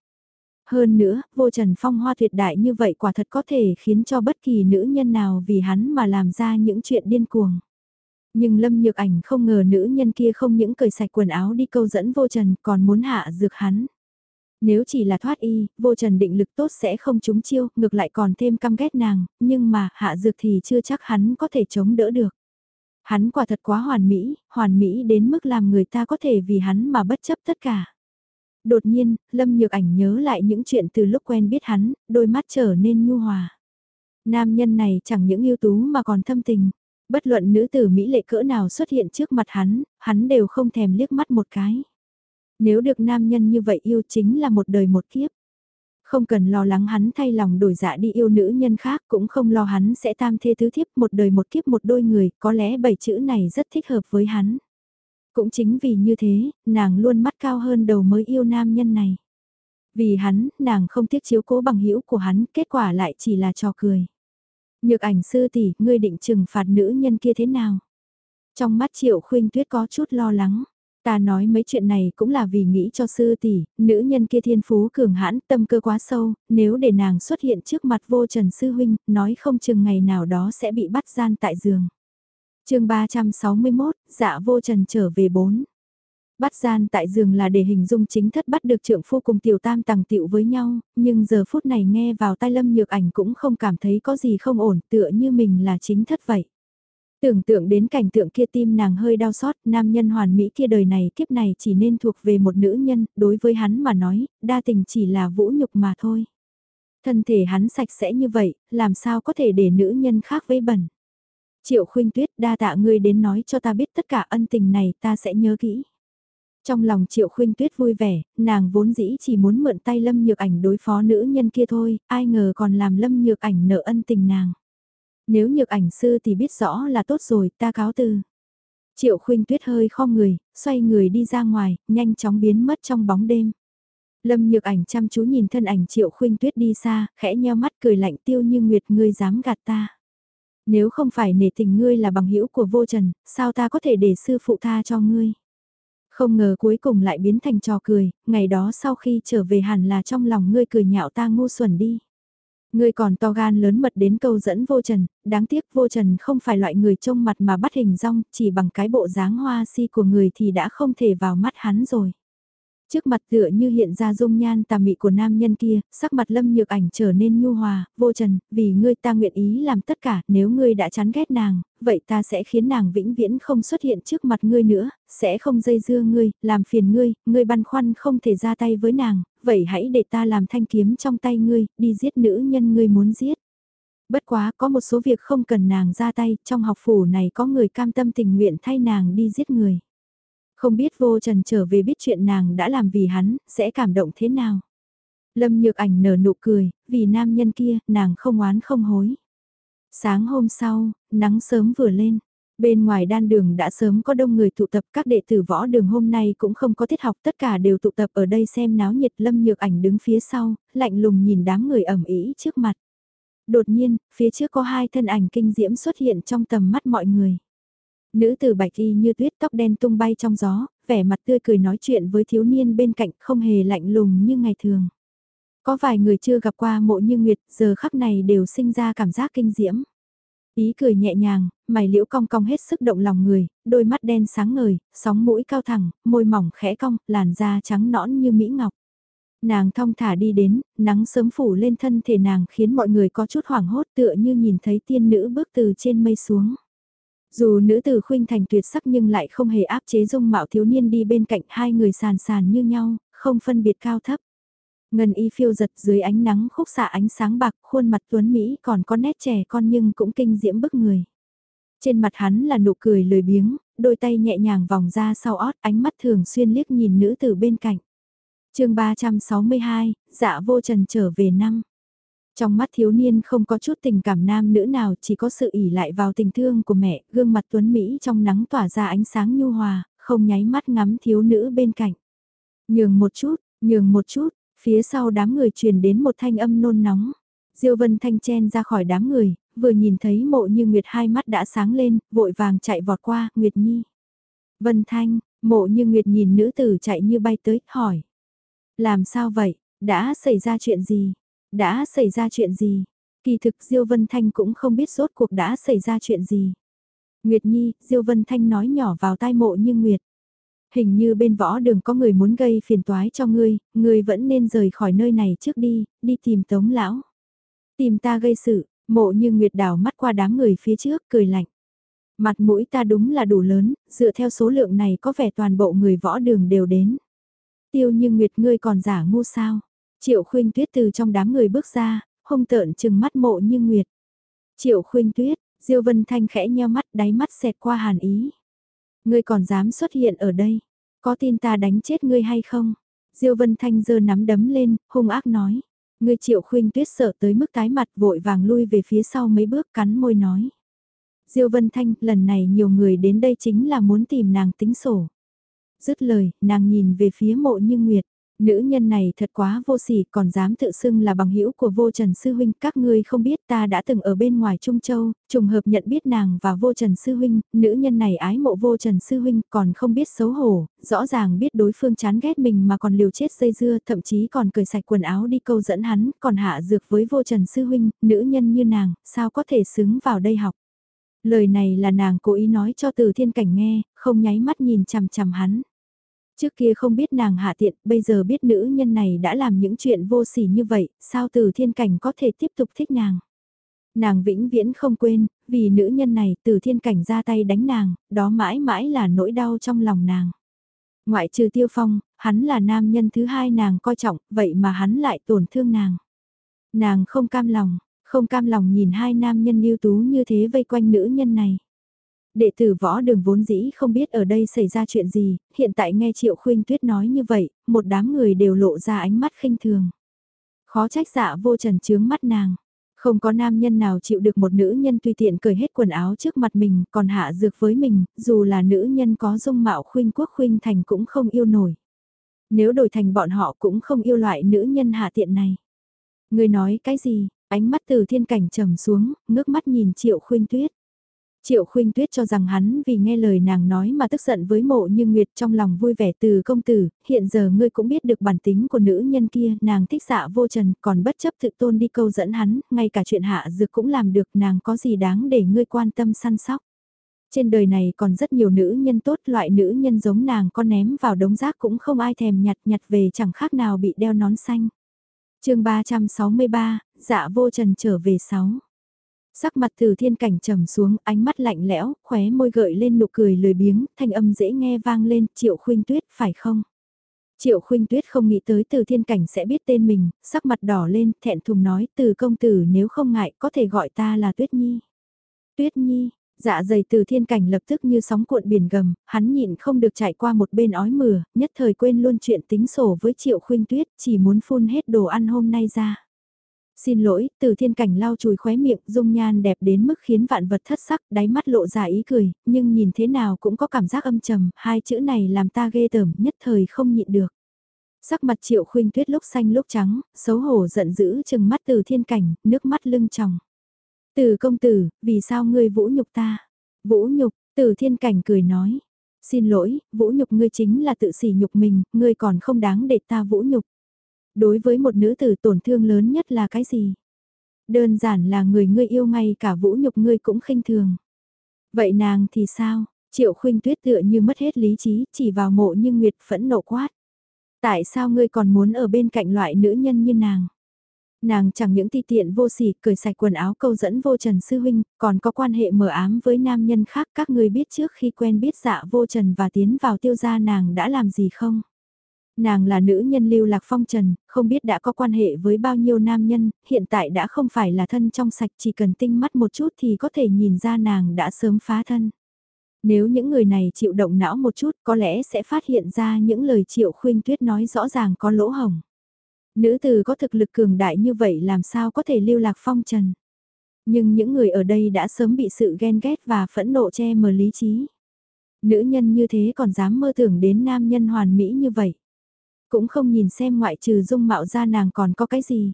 Hơn nữa, vô trần phong hoa tuyệt đại như vậy quả thật có thể khiến cho bất kỳ nữ nhân nào vì hắn mà làm ra những chuyện điên cuồng. Nhưng Lâm Nhược Ảnh không ngờ nữ nhân kia không những cởi sạch quần áo đi câu dẫn vô trần còn muốn hạ dược hắn. Nếu chỉ là thoát y, vô trần định lực tốt sẽ không trúng chiêu, ngược lại còn thêm căm ghét nàng, nhưng mà hạ dược thì chưa chắc hắn có thể chống đỡ được. Hắn quả thật quá hoàn mỹ, hoàn mỹ đến mức làm người ta có thể vì hắn mà bất chấp tất cả. Đột nhiên, Lâm Nhược Ảnh nhớ lại những chuyện từ lúc quen biết hắn, đôi mắt trở nên nhu hòa. Nam nhân này chẳng những ưu tú mà còn thâm tình. Bất luận nữ tử Mỹ lệ cỡ nào xuất hiện trước mặt hắn, hắn đều không thèm liếc mắt một cái. Nếu được nam nhân như vậy yêu chính là một đời một kiếp. Không cần lo lắng hắn thay lòng đổi dạ đi yêu nữ nhân khác cũng không lo hắn sẽ tam thê tứ thiếp một đời một kiếp một đôi người, có lẽ bảy chữ này rất thích hợp với hắn. Cũng chính vì như thế, nàng luôn mắt cao hơn đầu mới yêu nam nhân này. Vì hắn, nàng không tiếc chiếu cố bằng hữu của hắn, kết quả lại chỉ là trò cười. Nhược ảnh sư tỷ, ngươi định trừng phạt nữ nhân kia thế nào? Trong mắt triệu khuyên tuyết có chút lo lắng. Ta nói mấy chuyện này cũng là vì nghĩ cho sư tỷ, nữ nhân kia thiên phú cường hãn, tâm cơ quá sâu, nếu để nàng xuất hiện trước mặt vô trần sư huynh, nói không chừng ngày nào đó sẽ bị bắt gian tại giường chương 361, dạ vô trần trở về 4. Bắt gian tại giường là để hình dung chính thất bắt được trượng phu cùng tiểu tam tàng tiệu với nhau, nhưng giờ phút này nghe vào tai lâm nhược ảnh cũng không cảm thấy có gì không ổn tựa như mình là chính thất vậy. Tưởng tượng đến cảnh tượng kia tim nàng hơi đau xót, nam nhân hoàn mỹ kia đời này kiếp này chỉ nên thuộc về một nữ nhân, đối với hắn mà nói, đa tình chỉ là vũ nhục mà thôi. Thân thể hắn sạch sẽ như vậy, làm sao có thể để nữ nhân khác với bẩn. Triệu Khuyên tuyết đa tạ ngươi đến nói cho ta biết tất cả ân tình này ta sẽ nhớ kỹ. Trong lòng triệu Khuyên tuyết vui vẻ, nàng vốn dĩ chỉ muốn mượn tay lâm nhược ảnh đối phó nữ nhân kia thôi, ai ngờ còn làm lâm nhược ảnh nợ ân tình nàng. Nếu nhược ảnh sư thì biết rõ là tốt rồi, ta cáo từ. Triệu Khuyên tuyết hơi kho người, xoay người đi ra ngoài, nhanh chóng biến mất trong bóng đêm. Lâm nhược ảnh chăm chú nhìn thân ảnh triệu Khuyên tuyết đi xa, khẽ nheo mắt cười lạnh tiêu như nguyệt ngươi dám gạt ta. Nếu không phải nể tình ngươi là bằng hữu của vô trần, sao ta có thể để sư phụ tha cho ngươi? Không ngờ cuối cùng lại biến thành trò cười, ngày đó sau khi trở về hẳn là trong lòng ngươi cười nhạo ta ngu xuẩn đi. Ngươi còn to gan lớn mật đến câu dẫn vô trần, đáng tiếc vô trần không phải loại người trông mặt mà bắt hình rong, chỉ bằng cái bộ dáng hoa si của người thì đã không thể vào mắt hắn rồi. Trước mặt tựa như hiện ra dung nhan tà mị của nam nhân kia, sắc mặt lâm nhược ảnh trở nên nhu hòa, vô trần, vì ngươi ta nguyện ý làm tất cả, nếu ngươi đã chán ghét nàng, vậy ta sẽ khiến nàng vĩnh viễn không xuất hiện trước mặt ngươi nữa, sẽ không dây dưa ngươi, làm phiền ngươi, ngươi băn khoăn không thể ra tay với nàng, vậy hãy để ta làm thanh kiếm trong tay ngươi, đi giết nữ nhân ngươi muốn giết. Bất quá có một số việc không cần nàng ra tay, trong học phủ này có người cam tâm tình nguyện thay nàng đi giết người. Không biết vô trần trở về biết chuyện nàng đã làm vì hắn, sẽ cảm động thế nào. Lâm nhược ảnh nở nụ cười, vì nam nhân kia, nàng không oán không hối. Sáng hôm sau, nắng sớm vừa lên. Bên ngoài đan đường đã sớm có đông người tụ tập các đệ tử võ đường hôm nay cũng không có tiết học tất cả đều tụ tập ở đây xem náo nhiệt lâm nhược ảnh đứng phía sau, lạnh lùng nhìn đám người ẩm ý trước mặt. Đột nhiên, phía trước có hai thân ảnh kinh diễm xuất hiện trong tầm mắt mọi người. Nữ tử bạch y như tuyết tóc đen tung bay trong gió, vẻ mặt tươi cười nói chuyện với thiếu niên bên cạnh không hề lạnh lùng như ngày thường. Có vài người chưa gặp qua mộ như Nguyệt, giờ khắc này đều sinh ra cảm giác kinh diễm. Ý cười nhẹ nhàng, mày liễu cong cong hết sức động lòng người, đôi mắt đen sáng ngời, sóng mũi cao thẳng, môi mỏng khẽ cong, làn da trắng nõn như mỹ ngọc. Nàng thong thả đi đến, nắng sớm phủ lên thân thể nàng khiến mọi người có chút hoảng hốt tựa như nhìn thấy tiên nữ bước từ trên mây xuống. Dù nữ tử khuynh thành tuyệt sắc nhưng lại không hề áp chế dung mạo thiếu niên đi bên cạnh hai người sàn sàn như nhau, không phân biệt cao thấp. Ngân y phiêu giật dưới ánh nắng khúc xạ ánh sáng bạc, khuôn mặt tuấn Mỹ còn có nét trẻ con nhưng cũng kinh diễm bức người. Trên mặt hắn là nụ cười lười biếng, đôi tay nhẹ nhàng vòng ra sau ót ánh mắt thường xuyên liếc nhìn nữ tử bên cạnh. chương 362, dạ vô trần trở về năm. Trong mắt thiếu niên không có chút tình cảm nam nữ nào chỉ có sự ỉ lại vào tình thương của mẹ, gương mặt tuấn Mỹ trong nắng tỏa ra ánh sáng nhu hòa, không nháy mắt ngắm thiếu nữ bên cạnh. Nhường một chút, nhường một chút, phía sau đám người truyền đến một thanh âm nôn nóng. Diêu Vân Thanh chen ra khỏi đám người, vừa nhìn thấy mộ như Nguyệt hai mắt đã sáng lên, vội vàng chạy vọt qua, Nguyệt Nhi. Vân Thanh, mộ như Nguyệt nhìn nữ tử chạy như bay tới, hỏi. Làm sao vậy, đã xảy ra chuyện gì? Đã xảy ra chuyện gì? Kỳ thực Diêu Vân Thanh cũng không biết rốt cuộc đã xảy ra chuyện gì. Nguyệt Nhi, Diêu Vân Thanh nói nhỏ vào tai mộ như Nguyệt. Hình như bên võ đường có người muốn gây phiền toái cho ngươi, ngươi vẫn nên rời khỏi nơi này trước đi, đi tìm tống lão. Tìm ta gây sự, mộ như Nguyệt đảo mắt qua đám người phía trước, cười lạnh. Mặt mũi ta đúng là đủ lớn, dựa theo số lượng này có vẻ toàn bộ người võ đường đều đến. Tiêu như Nguyệt ngươi còn giả ngu sao? Triệu Khuyên tuyết từ trong đám người bước ra, hung tợn chừng mắt mộ như nguyệt. Triệu Khuyên tuyết, Diêu Vân Thanh khẽ nheo mắt đáy mắt xẹt qua hàn ý. Ngươi còn dám xuất hiện ở đây. Có tin ta đánh chết ngươi hay không? Diêu Vân Thanh giơ nắm đấm lên, hung ác nói. Ngươi triệu Khuyên tuyết sợ tới mức tái mặt vội vàng lui về phía sau mấy bước cắn môi nói. Diêu Vân Thanh, lần này nhiều người đến đây chính là muốn tìm nàng tính sổ. Dứt lời, nàng nhìn về phía mộ như Nguyệt. Nữ nhân này thật quá vô sỉ còn dám tự xưng là bằng hữu của vô trần sư huynh. Các ngươi không biết ta đã từng ở bên ngoài Trung Châu, trùng hợp nhận biết nàng và vô trần sư huynh. Nữ nhân này ái mộ vô trần sư huynh còn không biết xấu hổ, rõ ràng biết đối phương chán ghét mình mà còn liều chết dây dưa, thậm chí còn cởi sạch quần áo đi câu dẫn hắn, còn hạ dược với vô trần sư huynh, nữ nhân như nàng, sao có thể xứng vào đây học. Lời này là nàng cố ý nói cho từ thiên cảnh nghe, không nháy mắt nhìn chằm chằm hắn. Trước kia không biết nàng hạ tiện, bây giờ biết nữ nhân này đã làm những chuyện vô sỉ như vậy, sao từ thiên cảnh có thể tiếp tục thích nàng. Nàng vĩnh viễn không quên, vì nữ nhân này từ thiên cảnh ra tay đánh nàng, đó mãi mãi là nỗi đau trong lòng nàng. Ngoại trừ tiêu phong, hắn là nam nhân thứ hai nàng coi trọng, vậy mà hắn lại tổn thương nàng. Nàng không cam lòng, không cam lòng nhìn hai nam nhân ưu tú như thế vây quanh nữ nhân này. Đệ tử võ đường vốn dĩ không biết ở đây xảy ra chuyện gì, hiện tại nghe Triệu Khuynh Tuyết nói như vậy, một đám người đều lộ ra ánh mắt khinh thường. Khó trách dạ vô trần chướng mắt nàng. Không có nam nhân nào chịu được một nữ nhân tùy tiện cởi hết quần áo trước mặt mình, còn hạ dược với mình, dù là nữ nhân có dung mạo khuynh quốc khuynh thành cũng không yêu nổi. Nếu đổi thành bọn họ cũng không yêu loại nữ nhân hạ tiện này. Người nói cái gì, ánh mắt từ thiên cảnh trầm xuống, ngước mắt nhìn triệu khuynh tuyết. Triệu khuynh tuyết cho rằng hắn vì nghe lời nàng nói mà tức giận với mộ như Nguyệt trong lòng vui vẻ từ công tử, hiện giờ ngươi cũng biết được bản tính của nữ nhân kia, nàng thích dạ vô trần, còn bất chấp thực tôn đi câu dẫn hắn, ngay cả chuyện hạ dược cũng làm được, nàng có gì đáng để ngươi quan tâm săn sóc. Trên đời này còn rất nhiều nữ nhân tốt, loại nữ nhân giống nàng con ném vào đống rác cũng không ai thèm nhặt nhặt về chẳng khác nào bị đeo nón xanh. chương 363, dạ vô trần trở về 6. Sắc mặt từ thiên cảnh trầm xuống, ánh mắt lạnh lẽo, khóe môi gợi lên nụ cười lười biếng, thanh âm dễ nghe vang lên, triệu khuynh tuyết, phải không? Triệu khuynh tuyết không nghĩ tới từ thiên cảnh sẽ biết tên mình, sắc mặt đỏ lên, thẹn thùng nói, từ công tử nếu không ngại, có thể gọi ta là tuyết nhi. Tuyết nhi, dạ dày từ thiên cảnh lập tức như sóng cuộn biển gầm, hắn nhịn không được chạy qua một bên ói mửa, nhất thời quên luôn chuyện tính sổ với triệu khuynh tuyết, chỉ muốn phun hết đồ ăn hôm nay ra. Xin lỗi, từ thiên cảnh lau chùi khóe miệng, dung nhan đẹp đến mức khiến vạn vật thất sắc, đáy mắt lộ ra ý cười, nhưng nhìn thế nào cũng có cảm giác âm trầm, hai chữ này làm ta ghê tởm, nhất thời không nhịn được. Sắc mặt triệu khuynh tuyết lúc xanh lúc trắng, xấu hổ giận dữ chừng mắt từ thiên cảnh, nước mắt lưng tròng. Từ công tử, vì sao ngươi vũ nhục ta? Vũ nhục, từ thiên cảnh cười nói. Xin lỗi, vũ nhục ngươi chính là tự sỉ nhục mình, ngươi còn không đáng để ta vũ nhục. Đối với một nữ tử tổn thương lớn nhất là cái gì? Đơn giản là người ngươi yêu ngay cả vũ nhục ngươi cũng khinh thường. Vậy nàng thì sao? Triệu khuynh tuyết tựa như mất hết lý trí, chỉ vào mộ như Nguyệt phẫn nộ quát. Tại sao ngươi còn muốn ở bên cạnh loại nữ nhân như nàng? Nàng chẳng những ti tiện vô sỉ, cởi sạch quần áo câu dẫn vô trần sư huynh, còn có quan hệ mờ ám với nam nhân khác các ngươi biết trước khi quen biết dạ vô trần và tiến vào tiêu gia nàng đã làm gì không? Nàng là nữ nhân lưu lạc phong trần, không biết đã có quan hệ với bao nhiêu nam nhân, hiện tại đã không phải là thân trong sạch chỉ cần tinh mắt một chút thì có thể nhìn ra nàng đã sớm phá thân. Nếu những người này chịu động não một chút có lẽ sẽ phát hiện ra những lời triệu khuyên tuyết nói rõ ràng có lỗ hồng. Nữ từ có thực lực cường đại như vậy làm sao có thể lưu lạc phong trần. Nhưng những người ở đây đã sớm bị sự ghen ghét và phẫn nộ che mờ lý trí. Nữ nhân như thế còn dám mơ tưởng đến nam nhân hoàn mỹ như vậy cũng không nhìn xem ngoại trừ dung mạo ra nàng còn có cái gì.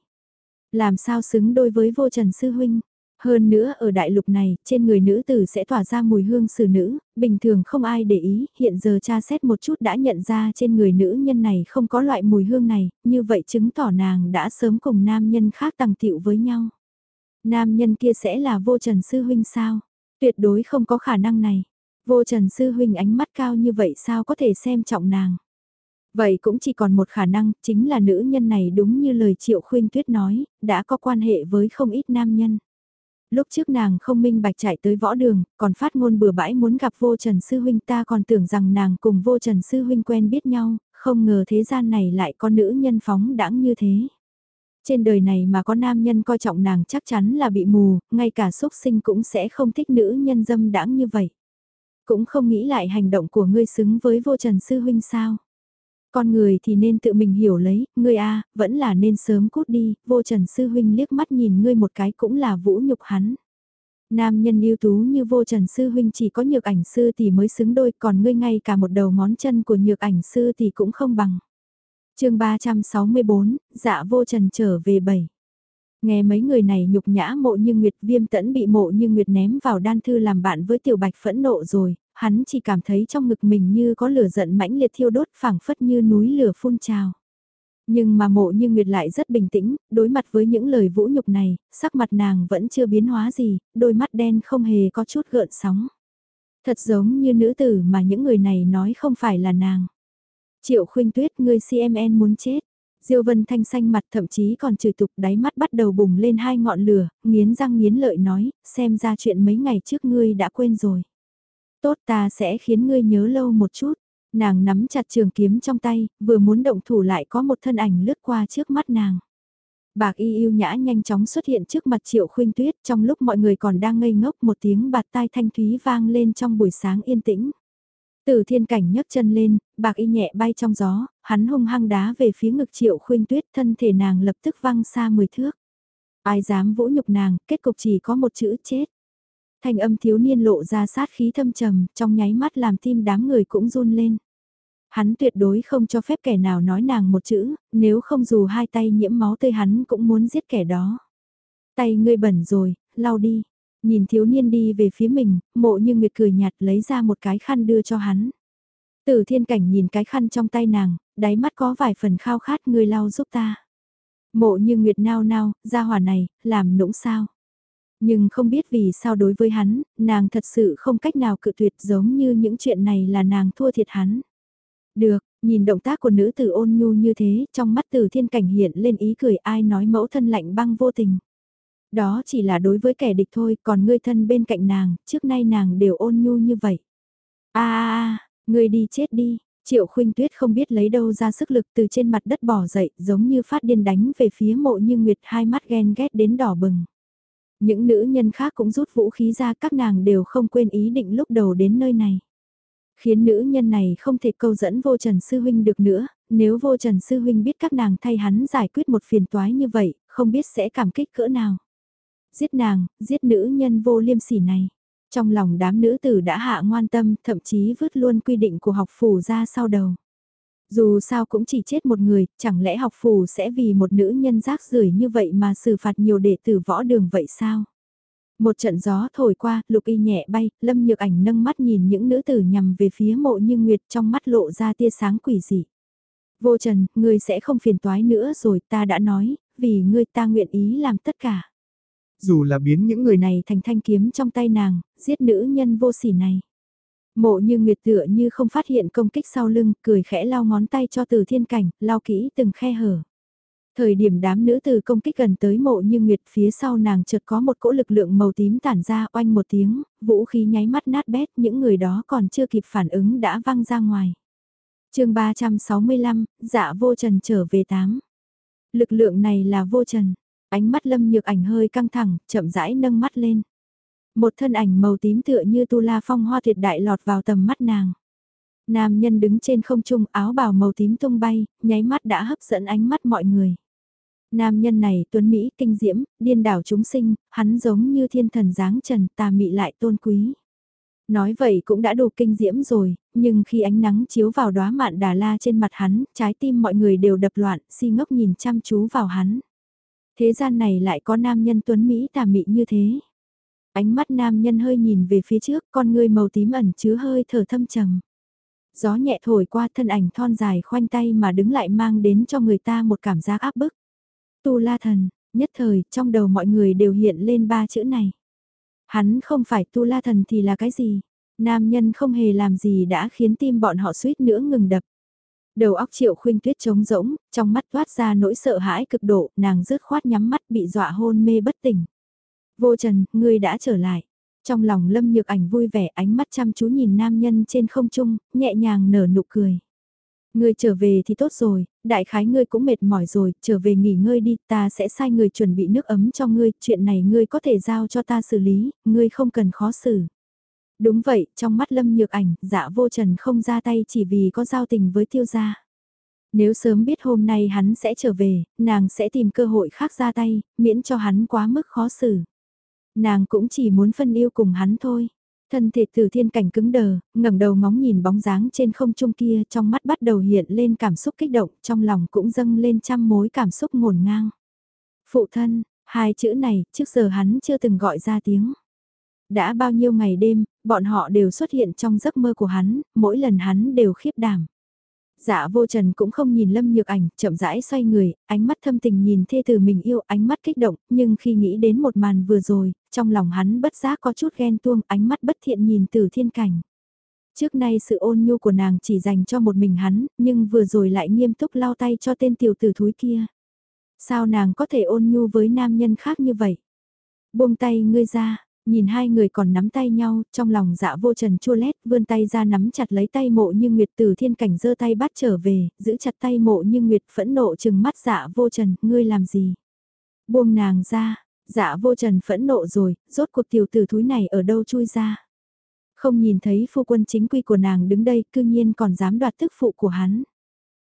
Làm sao xứng đôi với vô trần sư huynh. Hơn nữa ở đại lục này, trên người nữ tử sẽ tỏa ra mùi hương xử nữ, bình thường không ai để ý, hiện giờ cha xét một chút đã nhận ra trên người nữ nhân này không có loại mùi hương này, như vậy chứng tỏ nàng đã sớm cùng nam nhân khác tăng tiệu với nhau. Nam nhân kia sẽ là vô trần sư huynh sao? Tuyệt đối không có khả năng này. Vô trần sư huynh ánh mắt cao như vậy sao có thể xem trọng nàng? Vậy cũng chỉ còn một khả năng, chính là nữ nhân này đúng như lời Triệu khuyên Tuyết nói, đã có quan hệ với không ít nam nhân. Lúc trước nàng không minh bạch chạy tới võ đường, còn phát ngôn bừa bãi muốn gặp vô trần sư huynh ta còn tưởng rằng nàng cùng vô trần sư huynh quen biết nhau, không ngờ thế gian này lại có nữ nhân phóng đãng như thế. Trên đời này mà có nam nhân coi trọng nàng chắc chắn là bị mù, ngay cả xuất sinh cũng sẽ không thích nữ nhân dâm đãng như vậy. Cũng không nghĩ lại hành động của ngươi xứng với vô trần sư huynh sao. Con người thì nên tự mình hiểu lấy, ngươi a vẫn là nên sớm cút đi, vô trần sư huynh liếc mắt nhìn ngươi một cái cũng là vũ nhục hắn. Nam nhân ưu tú như vô trần sư huynh chỉ có nhược ảnh sư thì mới xứng đôi còn ngươi ngay cả một đầu ngón chân của nhược ảnh sư thì cũng không bằng. chương 364, dạ vô trần trở về bảy. Nghe mấy người này nhục nhã mộ như Nguyệt viêm tẫn bị mộ như Nguyệt ném vào đan thư làm bạn với tiểu bạch phẫn nộ rồi, hắn chỉ cảm thấy trong ngực mình như có lửa giận mãnh liệt thiêu đốt phảng phất như núi lửa phun trào. Nhưng mà mộ như Nguyệt lại rất bình tĩnh, đối mặt với những lời vũ nhục này, sắc mặt nàng vẫn chưa biến hóa gì, đôi mắt đen không hề có chút gợn sóng. Thật giống như nữ tử mà những người này nói không phải là nàng. Triệu khuyên tuyết ngươi CMN muốn chết. Diêu Vân Thanh xanh mặt thậm chí còn chửi tục đáy mắt bắt đầu bùng lên hai ngọn lửa, nghiến răng nghiến lợi nói, xem ra chuyện mấy ngày trước ngươi đã quên rồi. Tốt ta sẽ khiến ngươi nhớ lâu một chút. Nàng nắm chặt trường kiếm trong tay, vừa muốn động thủ lại có một thân ảnh lướt qua trước mắt nàng. Bạc y yêu nhã nhanh chóng xuất hiện trước mặt triệu khuynh tuyết trong lúc mọi người còn đang ngây ngốc một tiếng bạt tai thanh thúy vang lên trong buổi sáng yên tĩnh. Từ thiên cảnh nhấc chân lên, bạc y nhẹ bay trong gió, hắn hung hăng đá về phía ngực triệu khuynh tuyết thân thể nàng lập tức văng xa mười thước. Ai dám vũ nhục nàng, kết cục chỉ có một chữ chết. Thanh âm thiếu niên lộ ra sát khí thâm trầm, trong nháy mắt làm tim đám người cũng run lên. Hắn tuyệt đối không cho phép kẻ nào nói nàng một chữ, nếu không dù hai tay nhiễm máu tươi hắn cũng muốn giết kẻ đó. Tay ngươi bẩn rồi, lau đi. Nhìn thiếu niên đi về phía mình, mộ như nguyệt cười nhạt lấy ra một cái khăn đưa cho hắn. Tử thiên cảnh nhìn cái khăn trong tay nàng, đáy mắt có vài phần khao khát người lau giúp ta. Mộ như nguyệt nao nao, ra hỏa này, làm nũng sao. Nhưng không biết vì sao đối với hắn, nàng thật sự không cách nào cự tuyệt giống như những chuyện này là nàng thua thiệt hắn. Được, nhìn động tác của nữ tử ôn nhu như thế, trong mắt tử thiên cảnh hiện lên ý cười ai nói mẫu thân lạnh băng vô tình. Đó chỉ là đối với kẻ địch thôi, còn ngươi thân bên cạnh nàng, trước nay nàng đều ôn nhu như vậy. a a ngươi đi chết đi, Triệu khuynh tuyết không biết lấy đâu ra sức lực từ trên mặt đất bỏ dậy giống như phát điên đánh về phía mộ như nguyệt hai mắt ghen ghét đến đỏ bừng. Những nữ nhân khác cũng rút vũ khí ra các nàng đều không quên ý định lúc đầu đến nơi này. Khiến nữ nhân này không thể câu dẫn vô trần sư huynh được nữa, nếu vô trần sư huynh biết các nàng thay hắn giải quyết một phiền toái như vậy, không biết sẽ cảm kích cỡ nào. Giết nàng, giết nữ nhân vô liêm sỉ này. Trong lòng đám nữ tử đã hạ ngoan tâm, thậm chí vứt luôn quy định của học phủ ra sau đầu. Dù sao cũng chỉ chết một người, chẳng lẽ học phủ sẽ vì một nữ nhân rác rưởi như vậy mà xử phạt nhiều đệ tử võ đường vậy sao? Một trận gió thổi qua, lục y nhẹ bay, lâm nhược ảnh nâng mắt nhìn những nữ tử nhằm về phía mộ như nguyệt trong mắt lộ ra tia sáng quỷ dị. Vô trần, ngươi sẽ không phiền toái nữa rồi ta đã nói, vì ngươi ta nguyện ý làm tất cả. Dù là biến những người này thành thanh kiếm trong tay nàng, giết nữ nhân vô sỉ này. Mộ như nguyệt tựa như không phát hiện công kích sau lưng, cười khẽ lau ngón tay cho từ thiên cảnh, lau kỹ từng khe hở. Thời điểm đám nữ từ công kích gần tới mộ như nguyệt phía sau nàng chợt có một cỗ lực lượng màu tím tản ra oanh một tiếng, vũ khí nháy mắt nát bét những người đó còn chưa kịp phản ứng đã văng ra ngoài. chương 365, dạ vô trần trở về tám. Lực lượng này là vô trần, ánh mắt lâm nhược ảnh hơi căng thẳng, chậm rãi nâng mắt lên. Một thân ảnh màu tím tựa như tu la phong hoa tuyệt đại lọt vào tầm mắt nàng. Nam nhân đứng trên không trung áo bào màu tím tung bay, nháy mắt đã hấp dẫn ánh mắt mọi người. Nam nhân này tuấn Mỹ kinh diễm, điên đảo chúng sinh, hắn giống như thiên thần dáng trần tà mị lại tôn quý. Nói vậy cũng đã đủ kinh diễm rồi, nhưng khi ánh nắng chiếu vào đóa mạn đà la trên mặt hắn, trái tim mọi người đều đập loạn, si ngốc nhìn chăm chú vào hắn. Thế gian này lại có nam nhân tuấn Mỹ tà mị như thế. Ánh mắt nam nhân hơi nhìn về phía trước, con người màu tím ẩn chứa hơi thở thâm trầm. Gió nhẹ thổi qua thân ảnh thon dài khoanh tay mà đứng lại mang đến cho người ta một cảm giác áp bức. Tu la thần, nhất thời, trong đầu mọi người đều hiện lên ba chữ này. Hắn không phải tu la thần thì là cái gì? Nam nhân không hề làm gì đã khiến tim bọn họ suýt nữa ngừng đập. Đầu óc triệu khuynh tuyết trống rỗng, trong mắt toát ra nỗi sợ hãi cực độ, nàng rứt khoát nhắm mắt bị dọa hôn mê bất tỉnh. Vô trần, ngươi đã trở lại. Trong lòng lâm nhược ảnh vui vẻ ánh mắt chăm chú nhìn nam nhân trên không trung, nhẹ nhàng nở nụ cười. Ngươi trở về thì tốt rồi, đại khái ngươi cũng mệt mỏi rồi, trở về nghỉ ngơi đi, ta sẽ sai người chuẩn bị nước ấm cho ngươi, chuyện này ngươi có thể giao cho ta xử lý, ngươi không cần khó xử. Đúng vậy, trong mắt Lâm Nhược Ảnh, dạ vô trần không ra tay chỉ vì có giao tình với tiêu gia. Nếu sớm biết hôm nay hắn sẽ trở về, nàng sẽ tìm cơ hội khác ra tay, miễn cho hắn quá mức khó xử. Nàng cũng chỉ muốn phân yêu cùng hắn thôi. Thân thể từ thiên cảnh cứng đờ, ngẩng đầu ngóng nhìn bóng dáng trên không trung kia trong mắt bắt đầu hiện lên cảm xúc kích động, trong lòng cũng dâng lên trăm mối cảm xúc ngổn ngang. Phụ thân, hai chữ này, trước giờ hắn chưa từng gọi ra tiếng. Đã bao nhiêu ngày đêm, bọn họ đều xuất hiện trong giấc mơ của hắn, mỗi lần hắn đều khiếp đảm. Dạ vô trần cũng không nhìn lâm nhược ảnh, chậm rãi xoay người, ánh mắt thâm tình nhìn thê từ mình yêu, ánh mắt kích động, nhưng khi nghĩ đến một màn vừa rồi, trong lòng hắn bất giác có chút ghen tuông, ánh mắt bất thiện nhìn từ thiên cảnh. Trước nay sự ôn nhu của nàng chỉ dành cho một mình hắn, nhưng vừa rồi lại nghiêm túc lao tay cho tên tiểu tử thúi kia. Sao nàng có thể ôn nhu với nam nhân khác như vậy? Buông tay ngươi ra, Nhìn hai người còn nắm tay nhau, trong lòng dạ vô trần chua lét, vươn tay ra nắm chặt lấy tay mộ như Nguyệt từ thiên cảnh giơ tay bắt trở về, giữ chặt tay mộ như Nguyệt phẫn nộ chừng mắt dạ vô trần, ngươi làm gì? Buông nàng ra, dạ vô trần phẫn nộ rồi, rốt cuộc tiểu tử thúi này ở đâu chui ra? Không nhìn thấy phu quân chính quy của nàng đứng đây, cư nhiên còn dám đoạt tức phụ của hắn.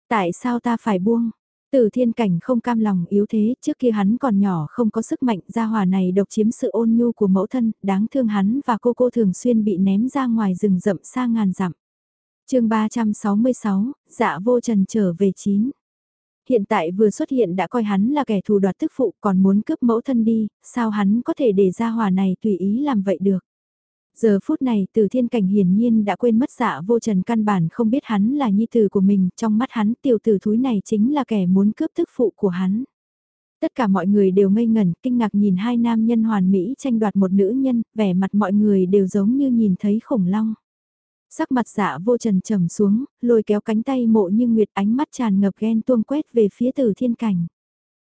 Tại sao ta phải buông? Từ thiên cảnh không cam lòng yếu thế, trước kia hắn còn nhỏ không có sức mạnh, gia hòa này độc chiếm sự ôn nhu của mẫu thân, đáng thương hắn và cô cô thường xuyên bị ném ra ngoài rừng rậm xa ngàn dặm. chương 366, dạ vô trần trở về chín. Hiện tại vừa xuất hiện đã coi hắn là kẻ thù đoạt tức phụ còn muốn cướp mẫu thân đi, sao hắn có thể để gia hòa này tùy ý làm vậy được. Giờ phút này từ thiên cảnh hiển nhiên đã quên mất dạ vô trần căn bản không biết hắn là nhi tử của mình, trong mắt hắn tiểu tử thúi này chính là kẻ muốn cướp thức phụ của hắn. Tất cả mọi người đều ngây ngẩn, kinh ngạc nhìn hai nam nhân hoàn mỹ tranh đoạt một nữ nhân, vẻ mặt mọi người đều giống như nhìn thấy khủng long. Sắc mặt dạ vô trần trầm xuống, lôi kéo cánh tay mộ như nguyệt ánh mắt tràn ngập ghen tuông quét về phía từ thiên cảnh.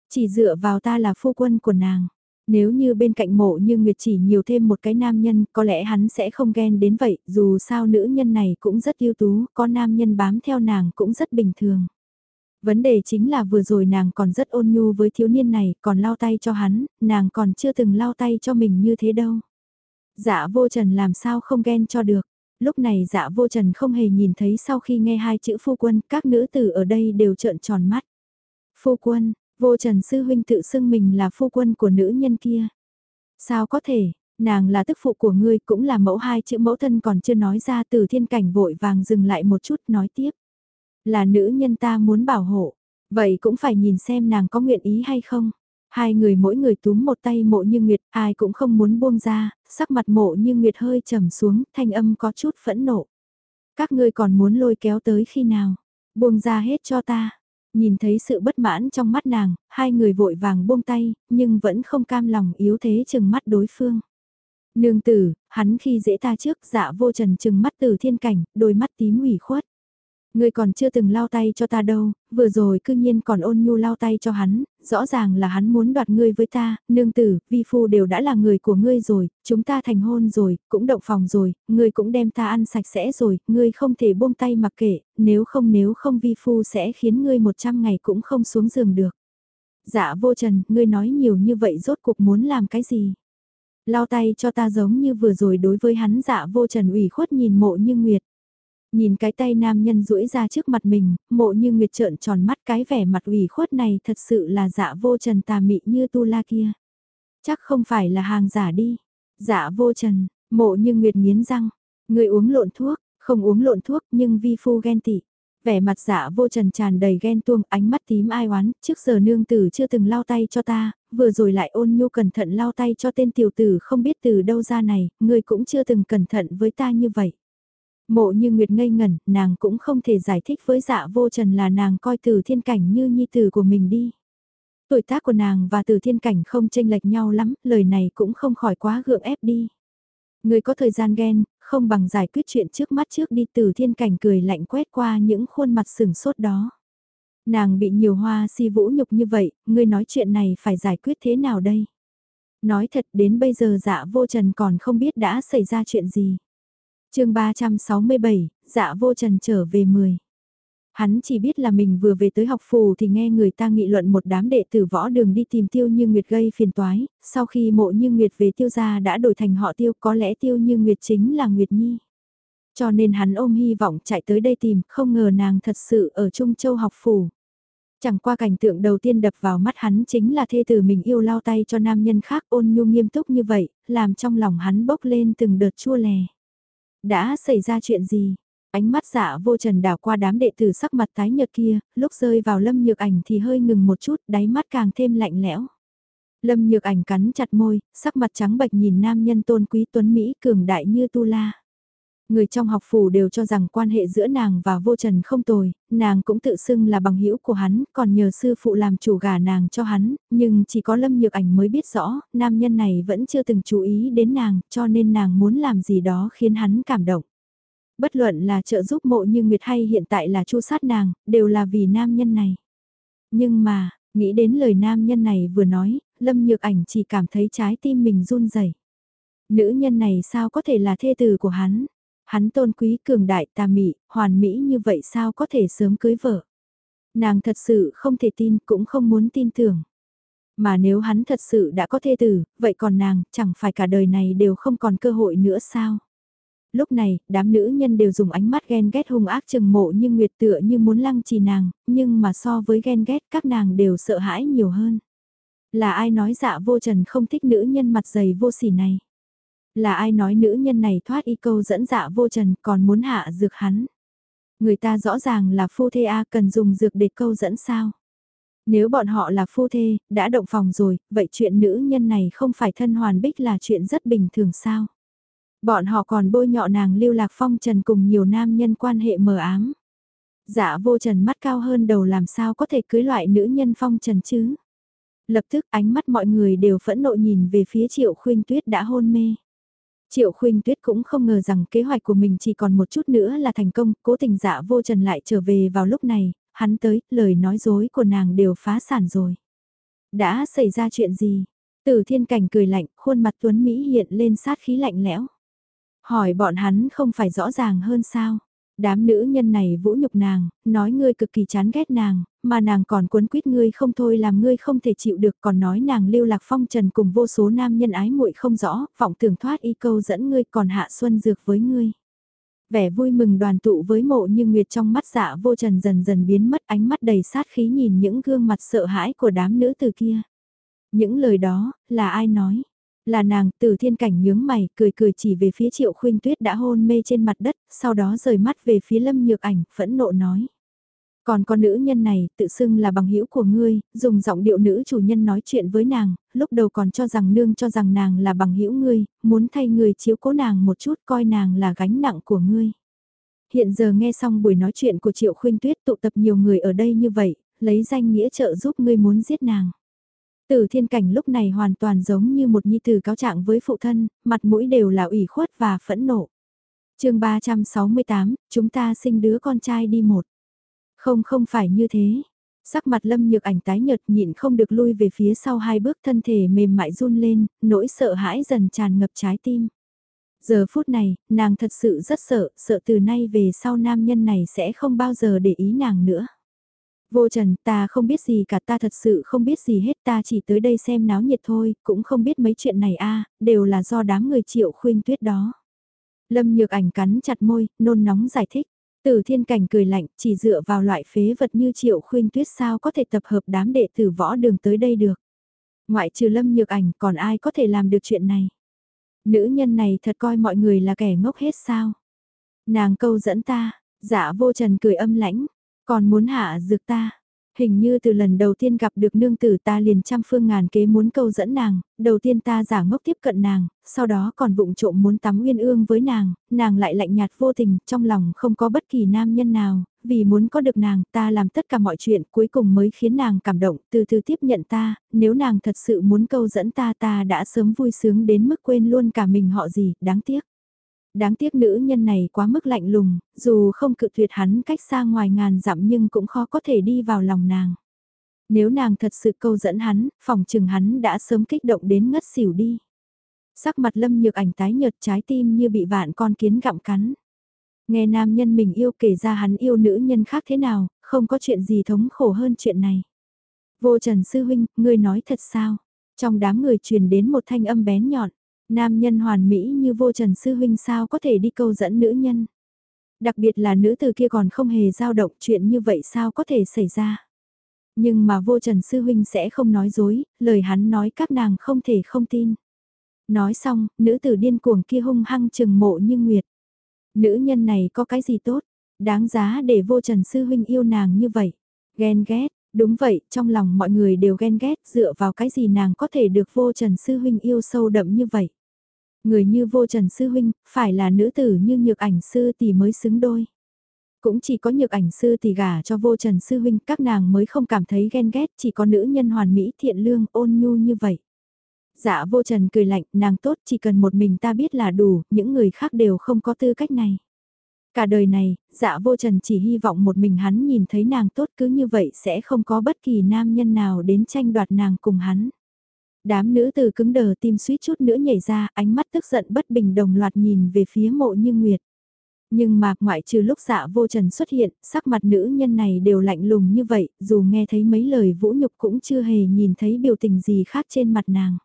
Chỉ dựa vào ta là phu quân của nàng. Nếu như bên cạnh mộ như Nguyệt chỉ nhiều thêm một cái nam nhân, có lẽ hắn sẽ không ghen đến vậy, dù sao nữ nhân này cũng rất ưu tú, có nam nhân bám theo nàng cũng rất bình thường. Vấn đề chính là vừa rồi nàng còn rất ôn nhu với thiếu niên này, còn lau tay cho hắn, nàng còn chưa từng lau tay cho mình như thế đâu. Dạ vô trần làm sao không ghen cho được. Lúc này dạ vô trần không hề nhìn thấy sau khi nghe hai chữ phu quân, các nữ tử ở đây đều trợn tròn mắt. Phu quân, Vô Trần Sư Huynh tự xưng mình là phu quân của nữ nhân kia. Sao có thể, nàng là tức phụ của ngươi cũng là mẫu hai chữ mẫu thân còn chưa nói ra từ thiên cảnh vội vàng dừng lại một chút nói tiếp. Là nữ nhân ta muốn bảo hộ, vậy cũng phải nhìn xem nàng có nguyện ý hay không. Hai người mỗi người túm một tay mộ như Nguyệt, ai cũng không muốn buông ra, sắc mặt mộ như Nguyệt hơi trầm xuống, thanh âm có chút phẫn nộ. Các ngươi còn muốn lôi kéo tới khi nào? Buông ra hết cho ta. Nhìn thấy sự bất mãn trong mắt nàng, hai người vội vàng buông tay, nhưng vẫn không cam lòng yếu thế chừng mắt đối phương. Nương tử, hắn khi dễ ta trước dạ vô trần chừng mắt từ thiên cảnh, đôi mắt tím ủy khuất. Ngươi còn chưa từng lao tay cho ta đâu, vừa rồi cư nhiên còn ôn nhu lao tay cho hắn, rõ ràng là hắn muốn đoạt ngươi với ta, nương tử, vi phu đều đã là người của ngươi rồi, chúng ta thành hôn rồi, cũng động phòng rồi, ngươi cũng đem ta ăn sạch sẽ rồi, ngươi không thể buông tay mặc kệ, nếu không nếu không vi phu sẽ khiến ngươi một trăm ngày cũng không xuống giường được. Dạ vô trần, ngươi nói nhiều như vậy rốt cuộc muốn làm cái gì? Lao tay cho ta giống như vừa rồi đối với hắn dạ vô trần ủy khuất nhìn mộ như nguyệt. Nhìn cái tay nam nhân duỗi ra trước mặt mình, mộ như nguyệt trợn tròn mắt cái vẻ mặt ủy khuất này thật sự là dạ vô trần tà mị như tu la kia. Chắc không phải là hàng giả đi. Dạ vô trần, mộ như nguyệt nghiến răng. Người uống lộn thuốc, không uống lộn thuốc nhưng vi phu ghen tị. Vẻ mặt dạ vô trần tràn đầy ghen tuông, ánh mắt tím ai oán, trước giờ nương tử chưa từng lau tay cho ta, vừa rồi lại ôn nhu cẩn thận lau tay cho tên tiểu tử không biết từ đâu ra này, người cũng chưa từng cẩn thận với ta như vậy. Mộ như Nguyệt ngây ngẩn, nàng cũng không thể giải thích với dạ vô trần là nàng coi từ thiên cảnh như nhi tử của mình đi. Tuổi tác của nàng và từ thiên cảnh không chênh lệch nhau lắm, lời này cũng không khỏi quá gượng ép đi. Người có thời gian ghen, không bằng giải quyết chuyện trước mắt trước đi từ thiên cảnh cười lạnh quét qua những khuôn mặt sừng sốt đó. Nàng bị nhiều hoa si vũ nhục như vậy, ngươi nói chuyện này phải giải quyết thế nào đây? Nói thật đến bây giờ dạ vô trần còn không biết đã xảy ra chuyện gì chương 367, dạ vô trần trở về 10. Hắn chỉ biết là mình vừa về tới học phù thì nghe người ta nghị luận một đám đệ tử võ đường đi tìm tiêu như Nguyệt gây phiền toái, sau khi mộ như Nguyệt về tiêu gia đã đổi thành họ tiêu có lẽ tiêu như Nguyệt chính là Nguyệt Nhi. Cho nên hắn ôm hy vọng chạy tới đây tìm, không ngờ nàng thật sự ở Trung Châu học phủ. Chẳng qua cảnh tượng đầu tiên đập vào mắt hắn chính là thê tử mình yêu lao tay cho nam nhân khác ôn nhu nghiêm túc như vậy, làm trong lòng hắn bốc lên từng đợt chua lè. Đã xảy ra chuyện gì? Ánh mắt dạ vô trần đảo qua đám đệ tử sắc mặt tái nhợt kia, lúc rơi vào lâm nhược ảnh thì hơi ngừng một chút, đáy mắt càng thêm lạnh lẽo. Lâm nhược ảnh cắn chặt môi, sắc mặt trắng bệch nhìn nam nhân tôn quý tuấn Mỹ cường đại như tu la. Người trong học phủ đều cho rằng quan hệ giữa nàng và vô trần không tồi, nàng cũng tự xưng là bằng hữu của hắn, còn nhờ sư phụ làm chủ gà nàng cho hắn, nhưng chỉ có lâm nhược ảnh mới biết rõ, nam nhân này vẫn chưa từng chú ý đến nàng, cho nên nàng muốn làm gì đó khiến hắn cảm động. Bất luận là trợ giúp mộ như Nguyệt hay hiện tại là chu sát nàng, đều là vì nam nhân này. Nhưng mà, nghĩ đến lời nam nhân này vừa nói, lâm nhược ảnh chỉ cảm thấy trái tim mình run rẩy. Nữ nhân này sao có thể là thê tử của hắn? Hắn tôn quý cường đại tà mị, hoàn mỹ như vậy sao có thể sớm cưới vợ. Nàng thật sự không thể tin cũng không muốn tin tưởng. Mà nếu hắn thật sự đã có thê tử, vậy còn nàng chẳng phải cả đời này đều không còn cơ hội nữa sao? Lúc này, đám nữ nhân đều dùng ánh mắt ghen ghét hung ác chừng mộ như nguyệt tựa như muốn lăng trì nàng, nhưng mà so với ghen ghét các nàng đều sợ hãi nhiều hơn. Là ai nói dạ vô trần không thích nữ nhân mặt dày vô sỉ này? Là ai nói nữ nhân này thoát y câu dẫn dạ vô trần còn muốn hạ dược hắn. Người ta rõ ràng là phu thê A cần dùng dược để câu dẫn sao. Nếu bọn họ là phu thê, đã động phòng rồi, vậy chuyện nữ nhân này không phải thân hoàn bích là chuyện rất bình thường sao. Bọn họ còn bôi nhọ nàng lưu lạc phong trần cùng nhiều nam nhân quan hệ mờ ám. Dạ vô trần mắt cao hơn đầu làm sao có thể cưới loại nữ nhân phong trần chứ. Lập tức ánh mắt mọi người đều phẫn nộ nhìn về phía triệu khuyên tuyết đã hôn mê. Triệu Khuynh Tuyết cũng không ngờ rằng kế hoạch của mình chỉ còn một chút nữa là thành công, cố tình dạ vô trần lại trở về vào lúc này, hắn tới, lời nói dối của nàng đều phá sản rồi. Đã xảy ra chuyện gì? Tử thiên cảnh cười lạnh, khuôn mặt tuấn Mỹ hiện lên sát khí lạnh lẽo. Hỏi bọn hắn không phải rõ ràng hơn sao? Đám nữ nhân này vũ nhục nàng, nói ngươi cực kỳ chán ghét nàng, mà nàng còn cuốn quýt ngươi không thôi làm ngươi không thể chịu được còn nói nàng lưu lạc phong trần cùng vô số nam nhân ái muội không rõ, vọng tưởng thoát y câu dẫn ngươi còn hạ xuân dược với ngươi. Vẻ vui mừng đoàn tụ với mộ như nguyệt trong mắt dạ vô trần dần dần biến mất ánh mắt đầy sát khí nhìn những gương mặt sợ hãi của đám nữ từ kia. Những lời đó, là ai nói? Là nàng, từ thiên cảnh nhướng mày, cười cười chỉ về phía triệu khuynh tuyết đã hôn mê trên mặt đất, sau đó rời mắt về phía lâm nhược ảnh, phẫn nộ nói. Còn con nữ nhân này, tự xưng là bằng hữu của ngươi, dùng giọng điệu nữ chủ nhân nói chuyện với nàng, lúc đầu còn cho rằng nương cho rằng nàng là bằng hữu ngươi, muốn thay người chiếu cố nàng một chút coi nàng là gánh nặng của ngươi. Hiện giờ nghe xong buổi nói chuyện của Triệu Khuynh Tuyết tụ tập nhiều người ở đây như vậy, lấy danh nghĩa trợ giúp ngươi muốn giết nàng từ thiên cảnh lúc này hoàn toàn giống như một nhi tử cáo trạng với phụ thân, mặt mũi đều là ủy khuất và phẫn nộ. chương 368, chúng ta sinh đứa con trai đi một. Không không phải như thế. Sắc mặt lâm nhược ảnh tái nhợt nhịn không được lui về phía sau hai bước thân thể mềm mại run lên, nỗi sợ hãi dần tràn ngập trái tim. Giờ phút này, nàng thật sự rất sợ, sợ từ nay về sau nam nhân này sẽ không bao giờ để ý nàng nữa. Vô trần, ta không biết gì cả ta thật sự không biết gì hết ta chỉ tới đây xem náo nhiệt thôi, cũng không biết mấy chuyện này a đều là do đám người triệu khuyên tuyết đó. Lâm nhược ảnh cắn chặt môi, nôn nóng giải thích. Tử thiên cảnh cười lạnh, chỉ dựa vào loại phế vật như triệu khuyên tuyết sao có thể tập hợp đám đệ tử võ đường tới đây được. Ngoại trừ lâm nhược ảnh còn ai có thể làm được chuyện này. Nữ nhân này thật coi mọi người là kẻ ngốc hết sao. Nàng câu dẫn ta, dạ vô trần cười âm lãnh, còn muốn hạ dược ta. Hình như từ lần đầu tiên gặp được nương tử ta liền trăm phương ngàn kế muốn câu dẫn nàng, đầu tiên ta giả ngốc tiếp cận nàng, sau đó còn vụng trộm muốn tắm nguyên ương với nàng, nàng lại lạnh nhạt vô tình, trong lòng không có bất kỳ nam nhân nào, vì muốn có được nàng ta làm tất cả mọi chuyện cuối cùng mới khiến nàng cảm động, từ từ tiếp nhận ta, nếu nàng thật sự muốn câu dẫn ta ta đã sớm vui sướng đến mức quên luôn cả mình họ gì, đáng tiếc. Đáng tiếc nữ nhân này quá mức lạnh lùng, dù không cự tuyệt hắn cách xa ngoài ngàn dặm nhưng cũng khó có thể đi vào lòng nàng. Nếu nàng thật sự câu dẫn hắn, phòng chừng hắn đã sớm kích động đến ngất xỉu đi. Sắc mặt lâm nhược ảnh tái nhợt trái tim như bị vạn con kiến gặm cắn. Nghe nam nhân mình yêu kể ra hắn yêu nữ nhân khác thế nào, không có chuyện gì thống khổ hơn chuyện này. Vô Trần Sư Huynh, ngươi nói thật sao? Trong đám người truyền đến một thanh âm bén nhọn, nam nhân hoàn mỹ như vô Trần Sư Huynh sao có thể đi câu dẫn nữ nhân? Đặc biệt là nữ từ kia còn không hề dao động chuyện như vậy sao có thể xảy ra? Nhưng mà vô Trần Sư Huynh sẽ không nói dối, lời hắn nói các nàng không thể không tin. Nói xong, nữ tử điên cuồng kia hung hăng chừng mộ như Nguyệt. Nữ nhân này có cái gì tốt, đáng giá để vô Trần Sư Huynh yêu nàng như vậy. Ghen ghét, đúng vậy, trong lòng mọi người đều ghen ghét dựa vào cái gì nàng có thể được vô Trần Sư Huynh yêu sâu đậm như vậy. Người như vô Trần Sư Huynh, phải là nữ tử như nhược ảnh sư thì mới xứng đôi. Cũng chỉ có nhược ảnh sư thì gả cho vô trần sư huynh các nàng mới không cảm thấy ghen ghét chỉ có nữ nhân hoàn mỹ thiện lương ôn nhu như vậy. Dạ vô trần cười lạnh nàng tốt chỉ cần một mình ta biết là đủ những người khác đều không có tư cách này. Cả đời này, dạ vô trần chỉ hy vọng một mình hắn nhìn thấy nàng tốt cứ như vậy sẽ không có bất kỳ nam nhân nào đến tranh đoạt nàng cùng hắn. Đám nữ từ cứng đờ tim suýt chút nữa nhảy ra, ánh mắt tức giận bất bình đồng loạt nhìn về phía mộ như nguyệt. Nhưng mà ngoại trừ lúc dạ vô trần xuất hiện, sắc mặt nữ nhân này đều lạnh lùng như vậy, dù nghe thấy mấy lời vũ nhục cũng chưa hề nhìn thấy biểu tình gì khác trên mặt nàng.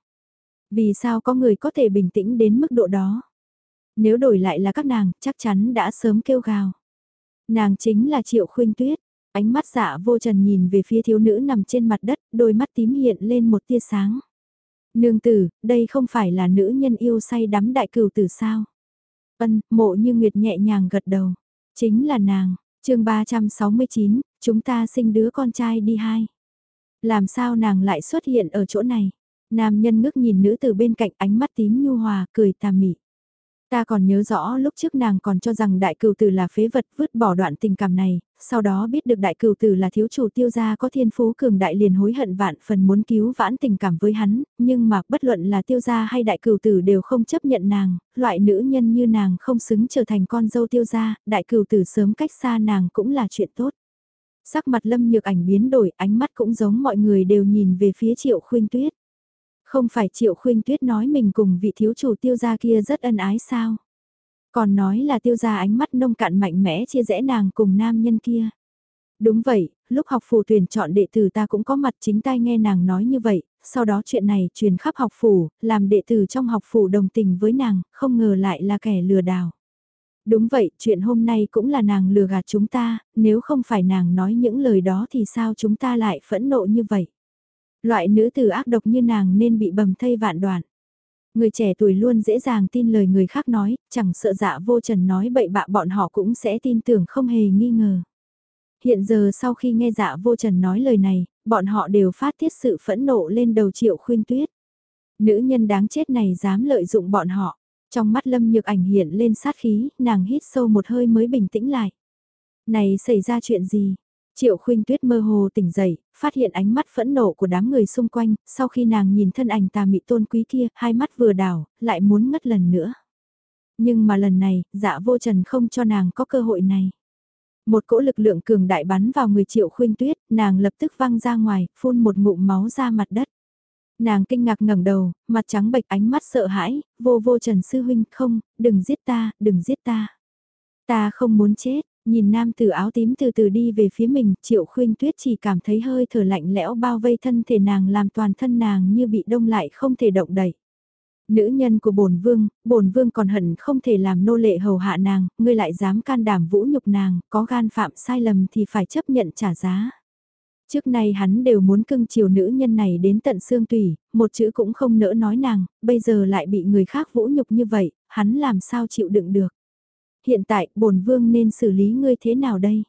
Vì sao có người có thể bình tĩnh đến mức độ đó? Nếu đổi lại là các nàng, chắc chắn đã sớm kêu gào. Nàng chính là Triệu Khuynh Tuyết, ánh mắt dạ vô trần nhìn về phía thiếu nữ nằm trên mặt đất, đôi mắt tím hiện lên một tia sáng. Nương tử, đây không phải là nữ nhân yêu say đắm đại cửu tử sao? Ân, mộ như Nguyệt nhẹ nhàng gật đầu. Chính là nàng, chương 369, chúng ta sinh đứa con trai đi hai. Làm sao nàng lại xuất hiện ở chỗ này? Nam nhân ngước nhìn nữ từ bên cạnh ánh mắt tím nhu hòa, cười tà mị. Ta còn nhớ rõ lúc trước nàng còn cho rằng đại cừu tử là phế vật vứt bỏ đoạn tình cảm này, sau đó biết được đại cửu tử là thiếu chủ tiêu gia có thiên phú cường đại liền hối hận vạn phần muốn cứu vãn tình cảm với hắn, nhưng mà bất luận là tiêu gia hay đại cửu tử đều không chấp nhận nàng, loại nữ nhân như nàng không xứng trở thành con dâu tiêu gia, đại cửu tử sớm cách xa nàng cũng là chuyện tốt. Sắc mặt lâm nhược ảnh biến đổi, ánh mắt cũng giống mọi người đều nhìn về phía triệu khuyên tuyết. Không phải Triệu khuyên Tuyết nói mình cùng vị thiếu chủ tiêu gia kia rất ân ái sao? Còn nói là tiêu gia ánh mắt nông cạn mạnh mẽ chia rẽ nàng cùng nam nhân kia. Đúng vậy, lúc học phủ tuyển chọn đệ tử ta cũng có mặt chính tai nghe nàng nói như vậy, sau đó chuyện này truyền khắp học phủ, làm đệ tử trong học phủ đồng tình với nàng, không ngờ lại là kẻ lừa đảo. Đúng vậy, chuyện hôm nay cũng là nàng lừa gạt chúng ta, nếu không phải nàng nói những lời đó thì sao chúng ta lại phẫn nộ như vậy? Loại nữ tử ác độc như nàng nên bị bầm thây vạn đoạn. Người trẻ tuổi luôn dễ dàng tin lời người khác nói, chẳng sợ dạ vô trần nói bậy bạ bọn họ cũng sẽ tin tưởng không hề nghi ngờ. Hiện giờ sau khi nghe dạ vô trần nói lời này, bọn họ đều phát tiết sự phẫn nộ lên đầu triệu khuyên tuyết. Nữ nhân đáng chết này dám lợi dụng bọn họ. Trong mắt lâm nhược ảnh hiện lên sát khí, nàng hít sâu một hơi mới bình tĩnh lại. Này xảy ra chuyện gì? Triệu khuynh tuyết mơ hồ tỉnh dậy, phát hiện ánh mắt phẫn nộ của đám người xung quanh, sau khi nàng nhìn thân ảnh tà mị tôn quý kia, hai mắt vừa đảo, lại muốn ngất lần nữa. Nhưng mà lần này, dạ vô trần không cho nàng có cơ hội này. Một cỗ lực lượng cường đại bắn vào người triệu khuynh tuyết, nàng lập tức văng ra ngoài, phun một ngụm máu ra mặt đất. Nàng kinh ngạc ngẩng đầu, mặt trắng bệch ánh mắt sợ hãi, vô vô trần sư huynh không, đừng giết ta, đừng giết ta. Ta không muốn chết, Nhìn nam tử áo tím từ từ đi về phía mình, triệu khuyên tuyết chỉ cảm thấy hơi thở lạnh lẽo bao vây thân thể nàng làm toàn thân nàng như bị đông lại không thể động đẩy. Nữ nhân của bổn vương, bổn vương còn hận không thể làm nô lệ hầu hạ nàng, ngươi lại dám can đảm vũ nhục nàng, có gan phạm sai lầm thì phải chấp nhận trả giá. Trước nay hắn đều muốn cưng chiều nữ nhân này đến tận xương tùy, một chữ cũng không nỡ nói nàng, bây giờ lại bị người khác vũ nhục như vậy, hắn làm sao chịu đựng được hiện tại bổn vương nên xử lý ngươi thế nào đây?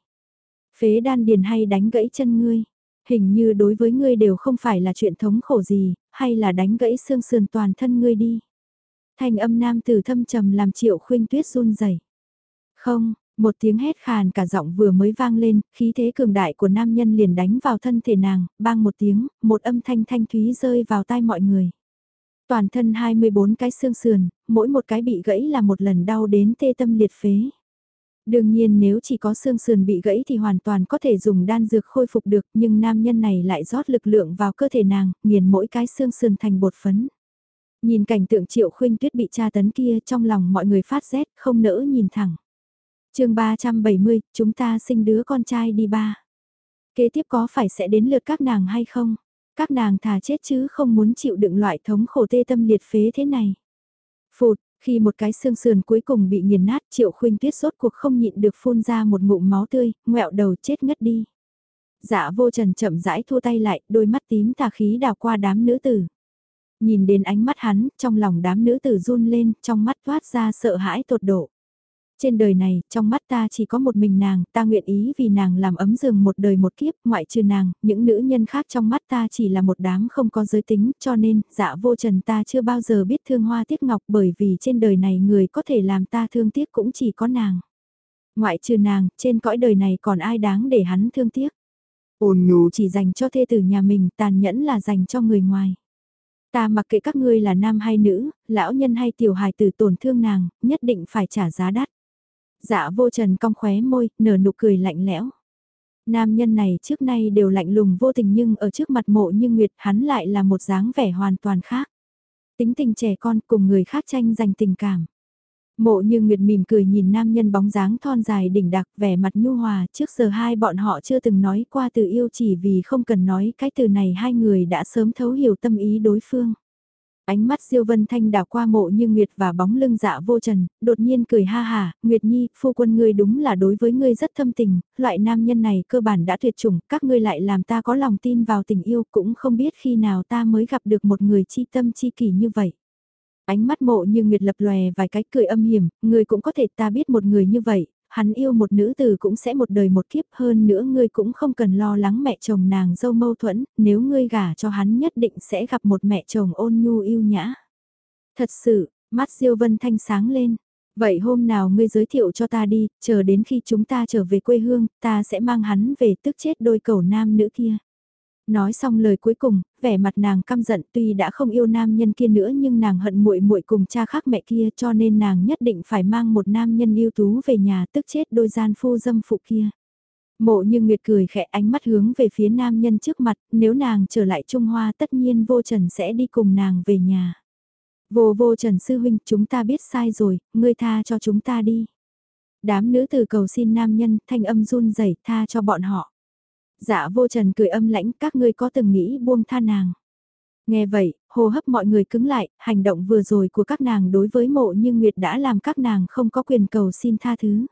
Phế đan điền hay đánh gãy chân ngươi? Hình như đối với ngươi đều không phải là chuyện thống khổ gì, hay là đánh gãy xương sườn toàn thân ngươi đi. Thanh âm nam tử thâm trầm làm triệu khuyên tuyết run rẩy. Không, một tiếng hét khàn cả giọng vừa mới vang lên, khí thế cường đại của nam nhân liền đánh vào thân thể nàng, bang một tiếng, một âm thanh thanh thúy rơi vào tai mọi người. Toàn thân 24 cái xương sườn, mỗi một cái bị gãy là một lần đau đến tê tâm liệt phế. Đương nhiên nếu chỉ có xương sườn bị gãy thì hoàn toàn có thể dùng đan dược khôi phục được nhưng nam nhân này lại rót lực lượng vào cơ thể nàng, nghiền mỗi cái xương sườn thành bột phấn. Nhìn cảnh tượng triệu khuynh tuyết bị tra tấn kia trong lòng mọi người phát rét không nỡ nhìn thẳng. chương 370, chúng ta sinh đứa con trai đi ba. Kế tiếp có phải sẽ đến lượt các nàng hay không? Các nàng thà chết chứ không muốn chịu đựng loại thống khổ tê tâm liệt phế thế này. Phụt, khi một cái xương sườn cuối cùng bị nghiền nát triệu khuynh tuyết sốt cuộc không nhịn được phun ra một ngụm máu tươi, ngẹo đầu chết ngất đi. Dạ vô trần chậm rãi thua tay lại, đôi mắt tím tà khí đào qua đám nữ tử. Nhìn đến ánh mắt hắn, trong lòng đám nữ tử run lên, trong mắt thoát ra sợ hãi tột độ. Trên đời này, trong mắt ta chỉ có một mình nàng, ta nguyện ý vì nàng làm ấm giường một đời một kiếp, ngoại trừ nàng, những nữ nhân khác trong mắt ta chỉ là một đám không có giới tính, cho nên, dạ vô trần ta chưa bao giờ biết thương hoa tiếc ngọc bởi vì trên đời này người có thể làm ta thương tiếc cũng chỉ có nàng. Ngoại trừ nàng, trên cõi đời này còn ai đáng để hắn thương tiếc. Ôn nhu chỉ dành cho thê tử nhà mình, tàn nhẫn là dành cho người ngoài. Ta mặc kệ các ngươi là nam hay nữ, lão nhân hay tiểu hài tử tổn thương nàng, nhất định phải trả giá đắt. Dạ vô trần cong khóe môi, nở nụ cười lạnh lẽo. Nam nhân này trước nay đều lạnh lùng vô tình nhưng ở trước mặt mộ như Nguyệt hắn lại là một dáng vẻ hoàn toàn khác. Tính tình trẻ con cùng người khác tranh giành tình cảm. Mộ như Nguyệt mỉm cười nhìn nam nhân bóng dáng thon dài đỉnh đặc vẻ mặt nhu hòa trước giờ hai bọn họ chưa từng nói qua từ yêu chỉ vì không cần nói cái từ này hai người đã sớm thấu hiểu tâm ý đối phương. Ánh mắt Diêu Vân Thanh đảo qua mộ như Nguyệt và bóng lưng dạ vô trần, đột nhiên cười ha hà, Nguyệt Nhi, phu quân ngươi đúng là đối với ngươi rất thâm tình, loại nam nhân này cơ bản đã tuyệt chủng, các ngươi lại làm ta có lòng tin vào tình yêu cũng không biết khi nào ta mới gặp được một người chi tâm chi kỷ như vậy. Ánh mắt mộ như Nguyệt lập lòe vài cái cười âm hiểm, ngươi cũng có thể ta biết một người như vậy, hắn yêu một nữ tử cũng sẽ một đời một kiếp hơn nữa ngươi cũng không cần lo lắng mẹ chồng nàng dâu mâu thuẫn, nếu ngươi gả cho hắn nhất định sẽ gặp một mẹ chồng ôn nhu yêu nhã. Thật sự, mắt Diêu Vân Thanh sáng lên. Vậy hôm nào ngươi giới thiệu cho ta đi, chờ đến khi chúng ta trở về quê hương, ta sẽ mang hắn về tức chết đôi cầu nam nữ kia. Nói xong lời cuối cùng, vẻ mặt nàng căm giận tuy đã không yêu nam nhân kia nữa nhưng nàng hận muội muội cùng cha khác mẹ kia cho nên nàng nhất định phải mang một nam nhân yêu tú về nhà tức chết đôi gian phu dâm phụ kia. Mộ như Nguyệt cười khẽ ánh mắt hướng về phía nam nhân trước mặt, nếu nàng trở lại Trung Hoa tất nhiên vô trần sẽ đi cùng nàng về nhà. Vô vô trần sư huynh chúng ta biết sai rồi, ngươi tha cho chúng ta đi. Đám nữ từ cầu xin nam nhân thanh âm run rẩy tha cho bọn họ. Dạ vô trần cười âm lãnh các ngươi có từng nghĩ buông tha nàng. Nghe vậy, hô hấp mọi người cứng lại, hành động vừa rồi của các nàng đối với mộ như Nguyệt đã làm các nàng không có quyền cầu xin tha thứ.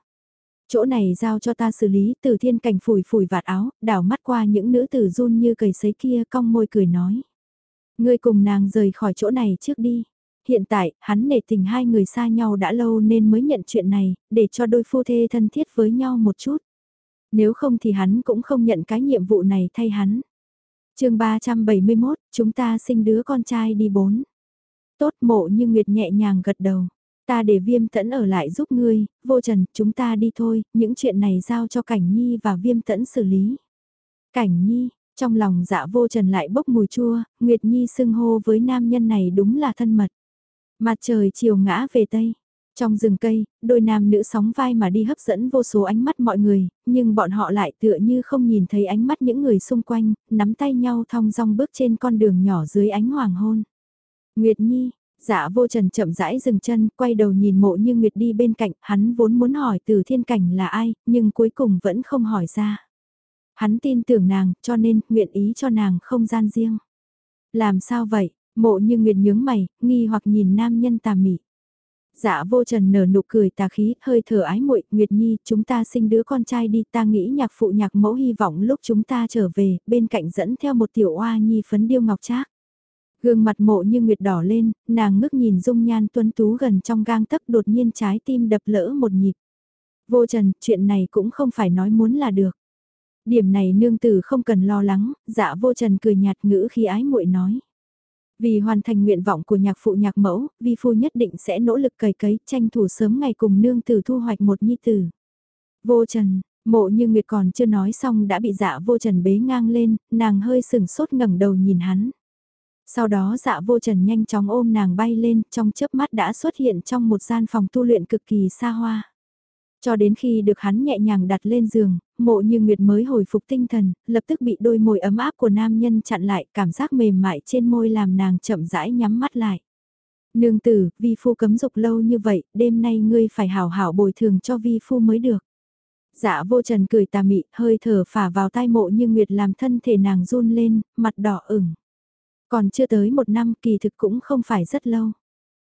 Chỗ này giao cho ta xử lý từ thiên cảnh phủi phủi vạt áo, đảo mắt qua những nữ tử run như cầy sấy kia cong môi cười nói. Ngươi cùng nàng rời khỏi chỗ này trước đi. Hiện tại, hắn nể tình hai người xa nhau đã lâu nên mới nhận chuyện này, để cho đôi phu thê thân thiết với nhau một chút. Nếu không thì hắn cũng không nhận cái nhiệm vụ này thay hắn. chương 371, chúng ta sinh đứa con trai đi bốn. Tốt mộ như Nguyệt nhẹ nhàng gật đầu. Ta để viêm tẫn ở lại giúp ngươi, vô trần, chúng ta đi thôi, những chuyện này giao cho Cảnh Nhi và viêm tẫn xử lý. Cảnh Nhi, trong lòng dạ vô trần lại bốc mùi chua, Nguyệt Nhi xưng hô với nam nhân này đúng là thân mật. Mặt trời chiều ngã về Tây, trong rừng cây, đôi nam nữ sóng vai mà đi hấp dẫn vô số ánh mắt mọi người, nhưng bọn họ lại tựa như không nhìn thấy ánh mắt những người xung quanh, nắm tay nhau thong dong bước trên con đường nhỏ dưới ánh hoàng hôn. Nguyệt Nhi, dạ vô trần chậm rãi dừng chân, quay đầu nhìn mộ như Nguyệt đi bên cạnh, hắn vốn muốn hỏi từ thiên cảnh là ai, nhưng cuối cùng vẫn không hỏi ra. Hắn tin tưởng nàng, cho nên, nguyện ý cho nàng không gian riêng. Làm sao vậy? Mộ như Nguyệt nhướng mày, nghi hoặc nhìn nam nhân tà mị. Dạ vô trần nở nụ cười tà khí, hơi thở ái muội Nguyệt Nhi, chúng ta sinh đứa con trai đi, ta nghĩ nhạc phụ nhạc mẫu hy vọng lúc chúng ta trở về, bên cạnh dẫn theo một tiểu oa nhi phấn điêu ngọc trác. Gương mặt mộ như Nguyệt đỏ lên, nàng ngước nhìn dung nhan tuấn tú gần trong gang tấc đột nhiên trái tim đập lỡ một nhịp. Vô trần, chuyện này cũng không phải nói muốn là được. Điểm này nương tử không cần lo lắng, dạ vô trần cười nhạt ngữ khi ái muội nói. Vì hoàn thành nguyện vọng của nhạc phụ nhạc mẫu, vi phu nhất định sẽ nỗ lực cày cấy, tranh thủ sớm ngày cùng nương tử thu hoạch một nhi tử. Vô trần, mộ như nguyệt còn chưa nói xong đã bị dạ vô trần bế ngang lên, nàng hơi sừng sốt ngẩng đầu nhìn hắn. Sau đó dạ vô trần nhanh chóng ôm nàng bay lên, trong chớp mắt đã xuất hiện trong một gian phòng tu luyện cực kỳ xa hoa. Cho đến khi được hắn nhẹ nhàng đặt lên giường, mộ như Nguyệt mới hồi phục tinh thần, lập tức bị đôi môi ấm áp của nam nhân chặn lại, cảm giác mềm mại trên môi làm nàng chậm rãi nhắm mắt lại. Nương tử, vi phu cấm dục lâu như vậy, đêm nay ngươi phải hảo hảo bồi thường cho vi phu mới được. Dạ vô trần cười tà mị, hơi thở phả vào tai mộ như nguyệt làm thân thể nàng run lên, mặt đỏ ửng. Còn chưa tới một năm kỳ thực cũng không phải rất lâu.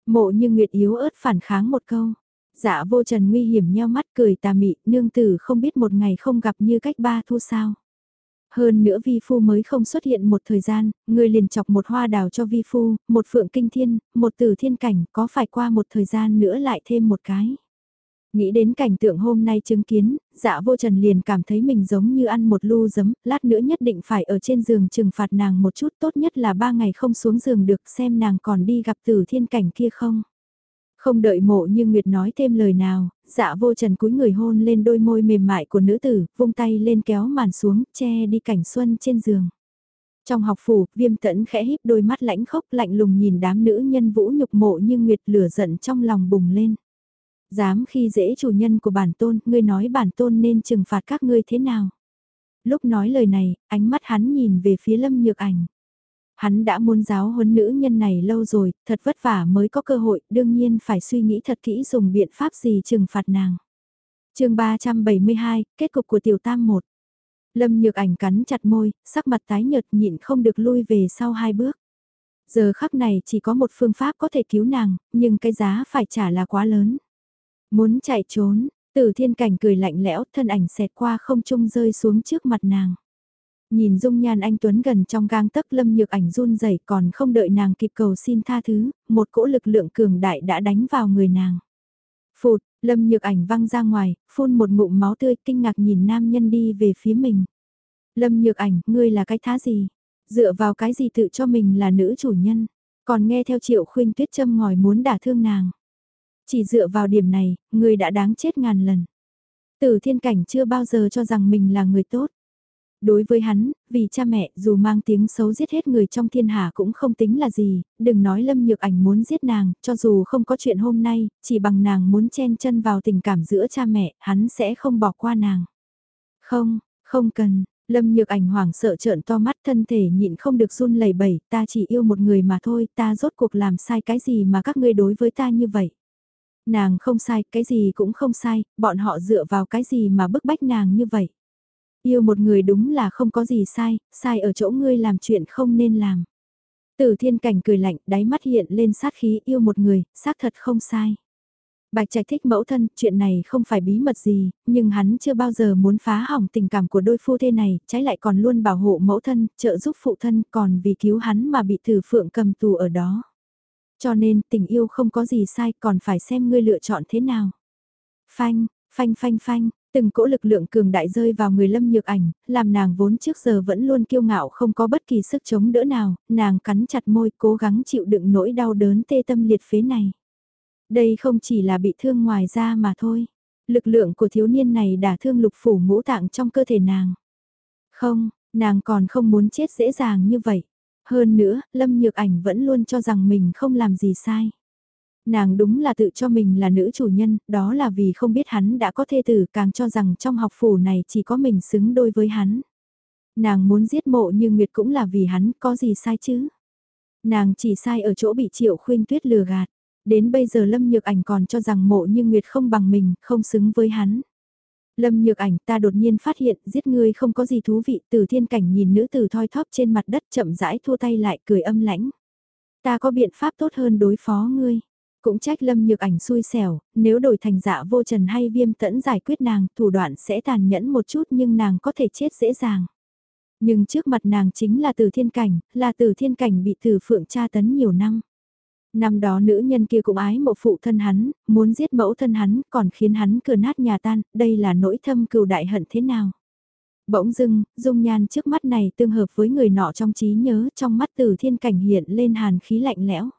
Mộ như nguyệt yếu ớt phản kháng một câu. Dạ vô trần nguy hiểm nheo mắt cười tà mị, nương tử không biết một ngày không gặp như cách ba thu sao. Hơn nữa vi phu mới không xuất hiện một thời gian, người liền chọc một hoa đào cho vi phu, một phượng kinh thiên, một tử thiên cảnh, có phải qua một thời gian nữa lại thêm một cái. Nghĩ đến cảnh tượng hôm nay chứng kiến, dạ vô trần liền cảm thấy mình giống như ăn một lu giấm, lát nữa nhất định phải ở trên giường trừng phạt nàng một chút tốt nhất là ba ngày không xuống giường được xem nàng còn đi gặp tử thiên cảnh kia không. Không đợi mộ như Nguyệt nói thêm lời nào, dạ vô trần cúi người hôn lên đôi môi mềm mại của nữ tử, vung tay lên kéo màn xuống, che đi cảnh xuân trên giường. Trong học phủ, viêm tẫn khẽ híp đôi mắt lãnh khốc lạnh lùng nhìn đám nữ nhân vũ nhục mộ như Nguyệt lửa giận trong lòng bùng lên. Dám khi dễ chủ nhân của bản tôn, ngươi nói bản tôn nên trừng phạt các ngươi thế nào? Lúc nói lời này, ánh mắt hắn nhìn về phía lâm nhược ảnh. Hắn đã muốn giáo huấn nữ nhân này lâu rồi, thật vất vả mới có cơ hội, đương nhiên phải suy nghĩ thật kỹ dùng biện pháp gì trừng phạt nàng. chương 372, kết cục của tiểu tam một. Lâm nhược ảnh cắn chặt môi, sắc mặt tái nhợt nhịn không được lui về sau hai bước. Giờ khắc này chỉ có một phương pháp có thể cứu nàng, nhưng cái giá phải trả là quá lớn. Muốn chạy trốn, tử thiên cảnh cười lạnh lẽo thân ảnh xẹt qua không trung rơi xuống trước mặt nàng. Nhìn dung nhan anh Tuấn gần trong gang tấc lâm nhược ảnh run rẩy còn không đợi nàng kịp cầu xin tha thứ, một cỗ lực lượng cường đại đã đánh vào người nàng. Phụt, lâm nhược ảnh văng ra ngoài, phun một ngụm máu tươi kinh ngạc nhìn nam nhân đi về phía mình. Lâm nhược ảnh, ngươi là cái thá gì? Dựa vào cái gì tự cho mình là nữ chủ nhân? Còn nghe theo triệu khuyên tuyết châm ngòi muốn đả thương nàng. Chỉ dựa vào điểm này, ngươi đã đáng chết ngàn lần. Tử thiên cảnh chưa bao giờ cho rằng mình là người tốt. Đối với hắn, vì cha mẹ dù mang tiếng xấu giết hết người trong thiên hạ cũng không tính là gì, đừng nói Lâm Nhược Ảnh muốn giết nàng, cho dù không có chuyện hôm nay, chỉ bằng nàng muốn chen chân vào tình cảm giữa cha mẹ, hắn sẽ không bỏ qua nàng. Không, không cần, Lâm Nhược Ảnh hoảng sợ trợn to mắt thân thể nhịn không được run lẩy bẩy, ta chỉ yêu một người mà thôi, ta rốt cuộc làm sai cái gì mà các ngươi đối với ta như vậy. Nàng không sai, cái gì cũng không sai, bọn họ dựa vào cái gì mà bức bách nàng như vậy. Yêu một người đúng là không có gì sai, sai ở chỗ ngươi làm chuyện không nên làm. Tử thiên cảnh cười lạnh, đáy mắt hiện lên sát khí yêu một người, xác thật không sai. Bạch Trạch thích mẫu thân, chuyện này không phải bí mật gì, nhưng hắn chưa bao giờ muốn phá hỏng tình cảm của đôi phu thê này, trái lại còn luôn bảo hộ mẫu thân, trợ giúp phụ thân, còn vì cứu hắn mà bị tử phượng cầm tù ở đó. Cho nên tình yêu không có gì sai, còn phải xem ngươi lựa chọn thế nào. Phanh, phanh phanh phanh, Từng cỗ lực lượng cường đại rơi vào người lâm nhược ảnh, làm nàng vốn trước giờ vẫn luôn kiêu ngạo không có bất kỳ sức chống đỡ nào, nàng cắn chặt môi cố gắng chịu đựng nỗi đau đớn tê tâm liệt phế này. Đây không chỉ là bị thương ngoài da mà thôi. Lực lượng của thiếu niên này đã thương lục phủ ngũ tạng trong cơ thể nàng. Không, nàng còn không muốn chết dễ dàng như vậy. Hơn nữa, Lâm Nhược Ảnh vẫn luôn cho rằng mình không làm gì sai. Nàng đúng là tự cho mình là nữ chủ nhân, đó là vì không biết hắn đã có thê tử càng cho rằng trong học phủ này chỉ có mình xứng đôi với hắn. Nàng muốn giết mộ như Nguyệt cũng là vì hắn có gì sai chứ. Nàng chỉ sai ở chỗ bị triệu khuyên tuyết lừa gạt. Đến bây giờ Lâm Nhược Ảnh còn cho rằng mộ như Nguyệt không bằng mình, không xứng với hắn. Lâm Nhược Ảnh ta đột nhiên phát hiện giết ngươi không có gì thú vị từ thiên cảnh nhìn nữ tử thoi thóp trên mặt đất chậm rãi thua tay lại cười âm lãnh. Ta có biện pháp tốt hơn đối phó ngươi. Cũng trách lâm nhược ảnh xui xẻo, nếu đổi thành dạ vô trần hay viêm tẫn giải quyết nàng, thủ đoạn sẽ tàn nhẫn một chút nhưng nàng có thể chết dễ dàng. Nhưng trước mặt nàng chính là từ thiên cảnh, là từ thiên cảnh bị từ phượng tra tấn nhiều năm. Năm đó nữ nhân kia cũng ái mộ phụ thân hắn, muốn giết mẫu thân hắn, còn khiến hắn cửa nát nhà tan, đây là nỗi thâm cừu đại hận thế nào. Bỗng dưng, dung nhan trước mắt này tương hợp với người nọ trong trí nhớ, trong mắt từ thiên cảnh hiện lên hàn khí lạnh lẽo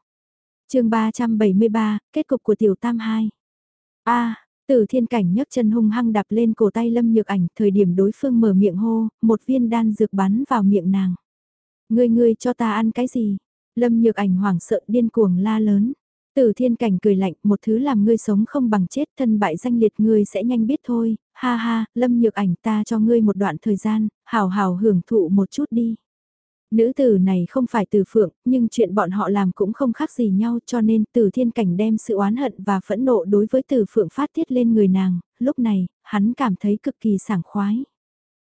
chương 373, kết cục của tiểu tam hai. a Tử thiên cảnh nhấc chân hung hăng đạp lên cổ tay lâm nhược ảnh, thời điểm đối phương mở miệng hô, một viên đan dược bắn vào miệng nàng. Ngươi ngươi cho ta ăn cái gì? Lâm nhược ảnh hoảng sợ điên cuồng la lớn. Tử thiên cảnh cười lạnh, một thứ làm ngươi sống không bằng chết thân bại danh liệt ngươi sẽ nhanh biết thôi, ha ha, lâm nhược ảnh ta cho ngươi một đoạn thời gian, hào hào hưởng thụ một chút đi. Nữ tử này không phải từ phượng, nhưng chuyện bọn họ làm cũng không khác gì nhau cho nên từ thiên cảnh đem sự oán hận và phẫn nộ đối với từ phượng phát tiết lên người nàng, lúc này, hắn cảm thấy cực kỳ sảng khoái.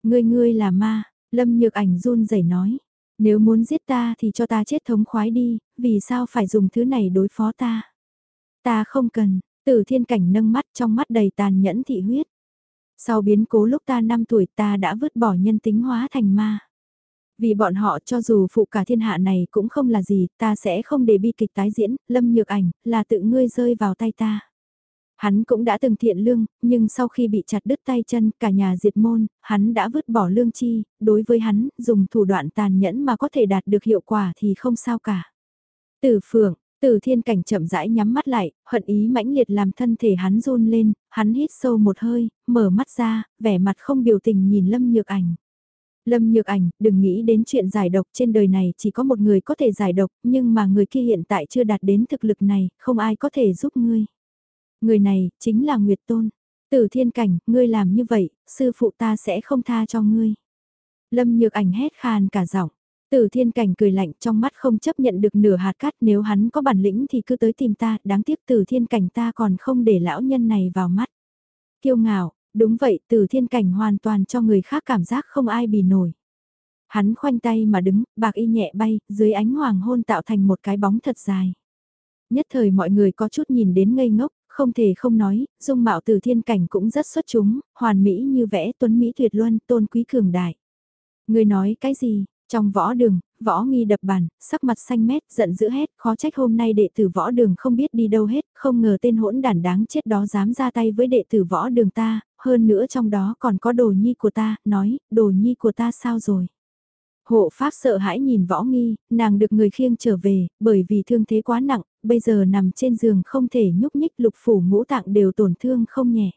Ngươi ngươi là ma, lâm nhược ảnh run rẩy nói. Nếu muốn giết ta thì cho ta chết thống khoái đi, vì sao phải dùng thứ này đối phó ta? Ta không cần, Tử thiên cảnh nâng mắt trong mắt đầy tàn nhẫn thị huyết. Sau biến cố lúc ta 5 tuổi ta đã vứt bỏ nhân tính hóa thành ma. Vì bọn họ cho dù phụ cả thiên hạ này cũng không là gì, ta sẽ không để bi kịch tái diễn, lâm nhược ảnh, là tự ngươi rơi vào tay ta. Hắn cũng đã từng thiện lương, nhưng sau khi bị chặt đứt tay chân, cả nhà diệt môn, hắn đã vứt bỏ lương chi, đối với hắn, dùng thủ đoạn tàn nhẫn mà có thể đạt được hiệu quả thì không sao cả. Tử phượng, từ thiên cảnh chậm rãi nhắm mắt lại, hận ý mãnh liệt làm thân thể hắn run lên, hắn hít sâu một hơi, mở mắt ra, vẻ mặt không biểu tình nhìn Lâm Nhược Ảnh. Lâm Nhược Ảnh, đừng nghĩ đến chuyện giải độc trên đời này chỉ có một người có thể giải độc, nhưng mà người kia hiện tại chưa đạt đến thực lực này, không ai có thể giúp ngươi. Người này, chính là Nguyệt Tôn. Từ thiên cảnh, ngươi làm như vậy, sư phụ ta sẽ không tha cho ngươi. Lâm Nhược Ảnh hét khan cả giọng. Từ thiên cảnh cười lạnh trong mắt không chấp nhận được nửa hạt cát nếu hắn có bản lĩnh thì cứ tới tìm ta, đáng tiếc từ thiên cảnh ta còn không để lão nhân này vào mắt. Kiêu ngạo, đúng vậy từ thiên cảnh hoàn toàn cho người khác cảm giác không ai bì nổi. Hắn khoanh tay mà đứng, bạc y nhẹ bay, dưới ánh hoàng hôn tạo thành một cái bóng thật dài. Nhất thời mọi người có chút nhìn đến ngây ngốc, không thể không nói, dung mạo từ thiên cảnh cũng rất xuất chúng, hoàn mỹ như vẽ tuấn Mỹ tuyệt luân, tôn quý cường đại. Người nói cái gì, trong võ đường, võ nghi đập bàn, sắc mặt xanh mét, giận dữ hết, khó trách hôm nay đệ tử võ đường không biết đi đâu hết, không ngờ tên hỗn đản đáng chết đó dám ra tay với đệ tử võ đường ta, hơn nữa trong đó còn có đồ nhi của ta, nói, đồ nhi của ta sao rồi. Hộ pháp sợ hãi nhìn võ nghi, nàng được người khiêng trở về, bởi vì thương thế quá nặng, bây giờ nằm trên giường không thể nhúc nhích lục phủ ngũ tạng đều tổn thương không nhẹ.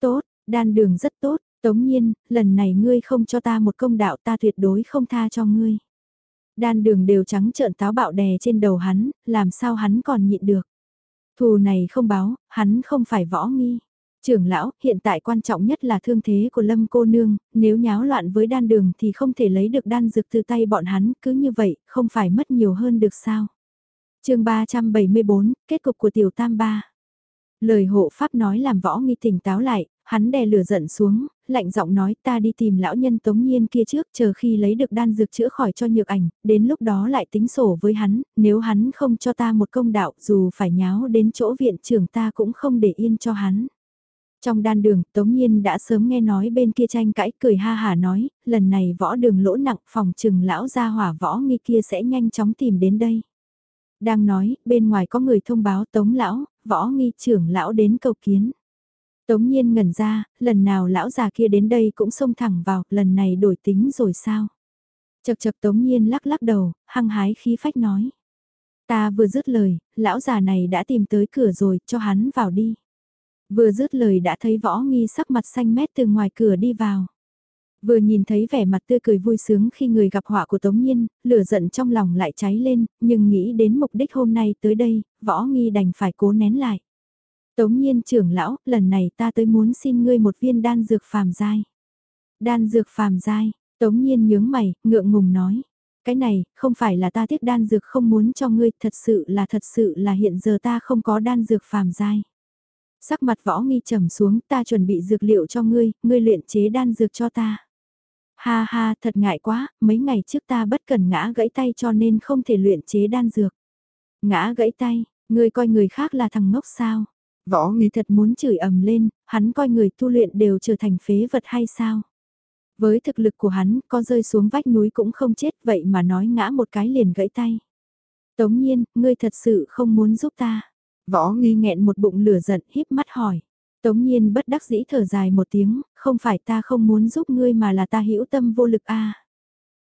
Tốt, đan đường rất tốt, Tống nhiên, lần này ngươi không cho ta một công đạo ta tuyệt đối không tha cho ngươi. Đan đường đều trắng trợn táo bạo đè trên đầu hắn, làm sao hắn còn nhịn được. Thù này không báo, hắn không phải võ nghi. Trưởng lão, hiện tại quan trọng nhất là thương thế của lâm cô nương, nếu nháo loạn với đan đường thì không thể lấy được đan dược từ tay bọn hắn, cứ như vậy, không phải mất nhiều hơn được sao. chương 374, kết cục của tiểu tam ba. Lời hộ pháp nói làm võ nghi tỉnh táo lại, hắn đè lửa giận xuống, lạnh giọng nói ta đi tìm lão nhân tống nhiên kia trước chờ khi lấy được đan dược chữa khỏi cho nhược ảnh, đến lúc đó lại tính sổ với hắn, nếu hắn không cho ta một công đạo dù phải nháo đến chỗ viện trưởng ta cũng không để yên cho hắn. Trong đan đường, Tống Nhiên đã sớm nghe nói bên kia tranh cãi cười ha hà nói, lần này võ đường lỗ nặng phòng trừng lão gia hỏa võ nghi kia sẽ nhanh chóng tìm đến đây. Đang nói, bên ngoài có người thông báo Tống lão, võ nghi trưởng lão đến cầu kiến. Tống nhiên ngẩn ra, lần nào lão già kia đến đây cũng xông thẳng vào, lần này đổi tính rồi sao? Chật chật tống nhiên lắc lắc đầu, hăng hái khí phách nói. Ta vừa dứt lời, lão già này đã tìm tới cửa rồi, cho hắn vào đi. Vừa dứt lời đã thấy võ nghi sắc mặt xanh mét từ ngoài cửa đi vào. Vừa nhìn thấy vẻ mặt tươi cười vui sướng khi người gặp họa của Tống Nhiên, lửa giận trong lòng lại cháy lên, nhưng nghĩ đến mục đích hôm nay tới đây, võ nghi đành phải cố nén lại. Tống nhiên trưởng lão, lần này ta tới muốn xin ngươi một viên đan dược phàm giai. Đan dược phàm giai, tống nhiên nhướng mày, ngượng ngùng nói. Cái này, không phải là ta tiếc đan dược không muốn cho ngươi, thật sự là thật sự là hiện giờ ta không có đan dược phàm giai. Sắc mặt võ nghi trầm xuống, ta chuẩn bị dược liệu cho ngươi, ngươi luyện chế đan dược cho ta. Ha ha, thật ngại quá, mấy ngày trước ta bất cần ngã gãy tay cho nên không thể luyện chế đan dược. Ngã gãy tay, ngươi coi người khác là thằng ngốc sao? Võ nghi thật muốn chửi ầm lên, hắn coi người tu luyện đều trở thành phế vật hay sao? Với thực lực của hắn, có rơi xuống vách núi cũng không chết vậy mà nói ngã một cái liền gãy tay. Tống nhiên, ngươi thật sự không muốn giúp ta. Võ nghi nghẹn một bụng lửa giận híp mắt hỏi. Tống nhiên bất đắc dĩ thở dài một tiếng, không phải ta không muốn giúp ngươi mà là ta hữu tâm vô lực a.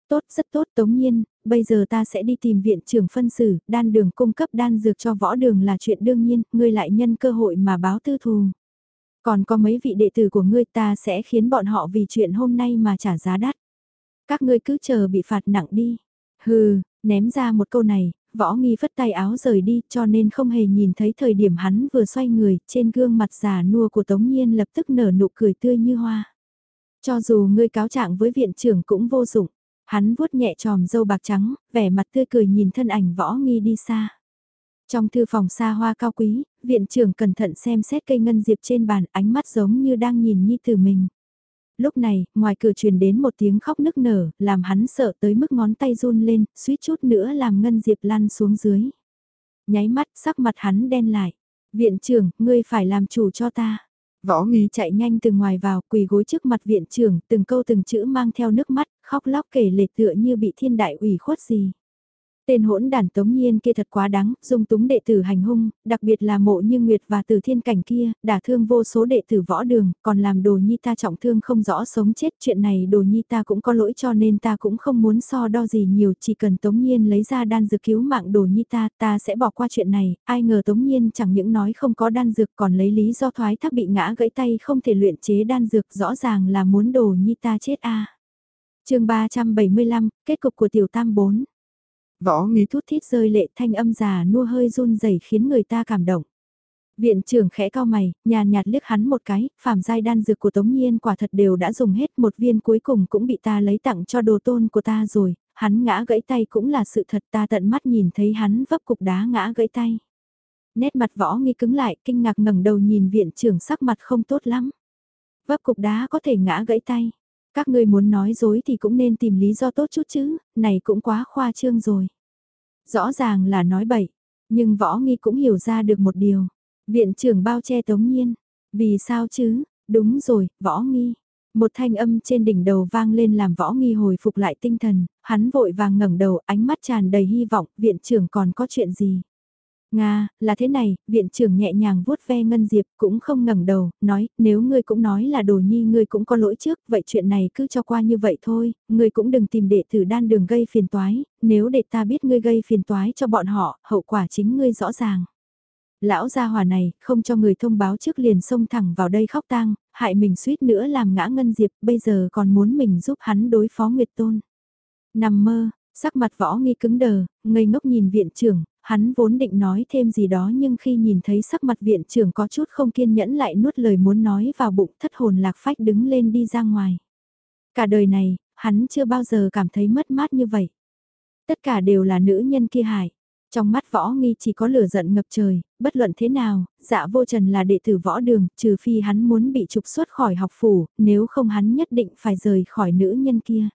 Tốt, rất tốt Tống nhiên, bây giờ ta sẽ đi tìm viện trưởng phân xử, đan đường cung cấp đan dược cho võ đường là chuyện đương nhiên, ngươi lại nhân cơ hội mà báo tư thù. Còn có mấy vị đệ tử của ngươi ta sẽ khiến bọn họ vì chuyện hôm nay mà trả giá đắt. Các ngươi cứ chờ bị phạt nặng đi. Hừ, ném ra một câu này, võ nghi phất tay áo rời đi cho nên không hề nhìn thấy thời điểm hắn vừa xoay người, trên gương mặt già nua của Tống Nhiên lập tức nở nụ cười tươi như hoa. Cho dù ngươi cáo trạng với viện trưởng cũng vô dụng, Hắn vuốt nhẹ tròm dâu bạc trắng, vẻ mặt tươi cười nhìn thân ảnh võ nghi đi xa. Trong thư phòng xa hoa cao quý, viện trưởng cẩn thận xem xét cây ngân diệp trên bàn ánh mắt giống như đang nhìn nhi tử mình. Lúc này, ngoài cửa truyền đến một tiếng khóc nức nở, làm hắn sợ tới mức ngón tay run lên, suýt chút nữa làm ngân diệp lăn xuống dưới. Nháy mắt, sắc mặt hắn đen lại. Viện trưởng, ngươi phải làm chủ cho ta. Võ Nghi chạy nhanh từ ngoài vào, quỳ gối trước mặt viện trưởng, từng câu từng chữ mang theo nước mắt, khóc lóc kể lệ tựa như bị thiên đại ủy khuất gì. Tên hỗn đàn tống nhiên kia thật quá đáng, dung túng đệ tử hành hung, đặc biệt là mộ như Nguyệt và từ thiên cảnh kia, đả thương vô số đệ tử võ đường, còn làm đồ nhi ta trọng thương không rõ sống chết. Chuyện này đồ nhi ta cũng có lỗi cho nên ta cũng không muốn so đo gì nhiều, chỉ cần tống nhiên lấy ra đan dược cứu mạng đồ nhi ta, ta sẽ bỏ qua chuyện này. Ai ngờ tống nhiên chẳng những nói không có đan dược còn lấy lý do thoái thác bị ngã gãy tay không thể luyện chế đan dược rõ ràng là muốn đồ nhi ta chết a à. chương 375, kết cục của tiểu tam 4 Võ nghi thút thít rơi lệ thanh âm già nua hơi run rẩy khiến người ta cảm động. Viện trưởng khẽ cao mày, nhàn nhạt liếc hắn một cái, phàm giai đan dược của Tống Nhiên quả thật đều đã dùng hết một viên cuối cùng cũng bị ta lấy tặng cho đồ tôn của ta rồi, hắn ngã gãy tay cũng là sự thật ta tận mắt nhìn thấy hắn vấp cục đá ngã gãy tay. Nét mặt võ nghi cứng lại, kinh ngạc ngẩng đầu nhìn viện trưởng sắc mặt không tốt lắm. Vấp cục đá có thể ngã gãy tay. Các ngươi muốn nói dối thì cũng nên tìm lý do tốt chút chứ, này cũng quá khoa trương rồi. Rõ ràng là nói bậy, nhưng võ nghi cũng hiểu ra được một điều. Viện trưởng bao che tống nhiên. Vì sao chứ? Đúng rồi, võ nghi. Một thanh âm trên đỉnh đầu vang lên làm võ nghi hồi phục lại tinh thần, hắn vội vàng ngẩng đầu ánh mắt tràn đầy hy vọng, viện trưởng còn có chuyện gì? Nga, là thế này, viện trưởng nhẹ nhàng vuốt ve Ngân Diệp cũng không ngẩng đầu, nói, nếu ngươi cũng nói là đồ nhi ngươi cũng có lỗi trước, vậy chuyện này cứ cho qua như vậy thôi, ngươi cũng đừng tìm đệ tử đan đường gây phiền toái, nếu để ta biết ngươi gây phiền toái cho bọn họ, hậu quả chính ngươi rõ ràng. Lão gia hòa này, không cho người thông báo trước liền xông thẳng vào đây khóc tang, hại mình suýt nữa làm ngã Ngân Diệp, bây giờ còn muốn mình giúp hắn đối phó Nguyệt Tôn. Nằm mơ, sắc mặt võ nghi cứng đờ, ngây ngốc nhìn viện trưởng, hắn vốn định nói thêm gì đó nhưng khi nhìn thấy sắc mặt viện trưởng có chút không kiên nhẫn lại nuốt lời muốn nói vào bụng thất hồn lạc phách đứng lên đi ra ngoài. Cả đời này, hắn chưa bao giờ cảm thấy mất mát như vậy. Tất cả đều là nữ nhân kia hại. Trong mắt võ nghi chỉ có lửa giận ngập trời, bất luận thế nào, dạ vô trần là đệ tử võ đường, trừ phi hắn muốn bị trục xuất khỏi học phủ, nếu không hắn nhất định phải rời khỏi nữ nhân kia.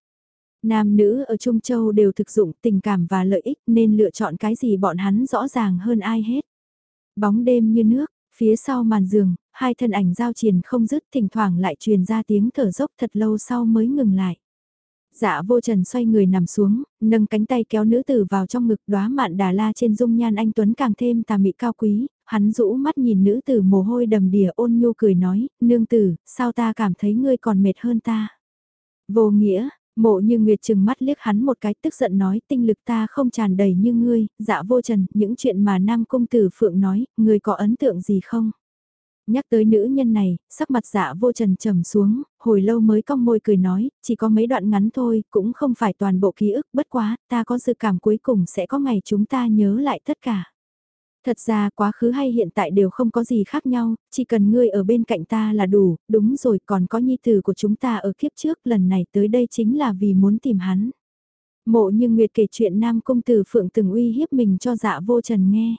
Nam nữ ở Trung Châu đều thực dụng tình cảm và lợi ích nên lựa chọn cái gì bọn hắn rõ ràng hơn ai hết. Bóng đêm như nước, phía sau màn giường, hai thân ảnh giao triền không dứt thỉnh thoảng lại truyền ra tiếng thở dốc thật lâu sau mới ngừng lại. Dạ vô trần xoay người nằm xuống, nâng cánh tay kéo nữ tử vào trong ngực đóa mạn đà la trên dung nhan anh Tuấn càng thêm tà mị cao quý, hắn rũ mắt nhìn nữ tử mồ hôi đầm đìa ôn nhu cười nói, nương tử, sao ta cảm thấy ngươi còn mệt hơn ta. Vô nghĩa, Mộ như Nguyệt chừng mắt liếc hắn một cái tức giận nói tinh lực ta không tràn đầy như ngươi, dạ vô trần, những chuyện mà Nam Công Tử Phượng nói, ngươi có ấn tượng gì không? Nhắc tới nữ nhân này, sắc mặt dạ vô trần trầm xuống, hồi lâu mới cong môi cười nói, chỉ có mấy đoạn ngắn thôi, cũng không phải toàn bộ ký ức, bất quá, ta có dự cảm cuối cùng sẽ có ngày chúng ta nhớ lại tất cả. Thật ra quá khứ hay hiện tại đều không có gì khác nhau, chỉ cần ngươi ở bên cạnh ta là đủ, đúng rồi còn có nhi tử của chúng ta ở kiếp trước lần này tới đây chính là vì muốn tìm hắn. Mộ như Nguyệt kể chuyện Nam Công Tử Phượng từng uy hiếp mình cho dạ vô trần nghe.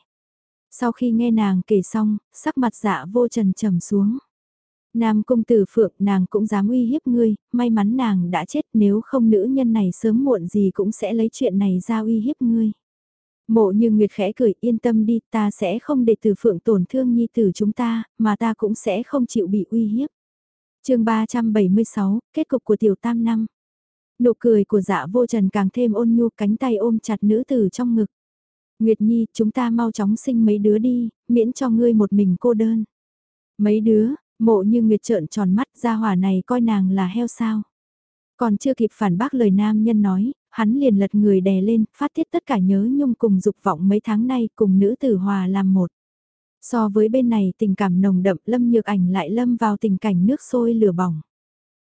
Sau khi nghe nàng kể xong, sắc mặt dạ vô trần trầm xuống. Nam Công Tử Phượng nàng cũng dám uy hiếp ngươi, may mắn nàng đã chết nếu không nữ nhân này sớm muộn gì cũng sẽ lấy chuyện này ra uy hiếp ngươi. Mộ như Nguyệt khẽ cười yên tâm đi ta sẽ không để Từ phượng tổn thương nhi tử chúng ta, mà ta cũng sẽ không chịu bị uy hiếp. chương 376, kết cục của tiểu tam năm. Nụ cười của dạ vô trần càng thêm ôn nhu cánh tay ôm chặt nữ tử trong ngực. Nguyệt Nhi, chúng ta mau chóng sinh mấy đứa đi, miễn cho ngươi một mình cô đơn. Mấy đứa, mộ như Nguyệt trợn tròn mắt ra hỏa này coi nàng là heo sao. Còn chưa kịp phản bác lời nam nhân nói, hắn liền lật người đè lên, phát tiết tất cả nhớ nhung cùng dục vọng mấy tháng nay cùng nữ tử hòa làm một. So với bên này tình cảm nồng đậm lâm nhược ảnh lại lâm vào tình cảnh nước sôi lửa bỏng.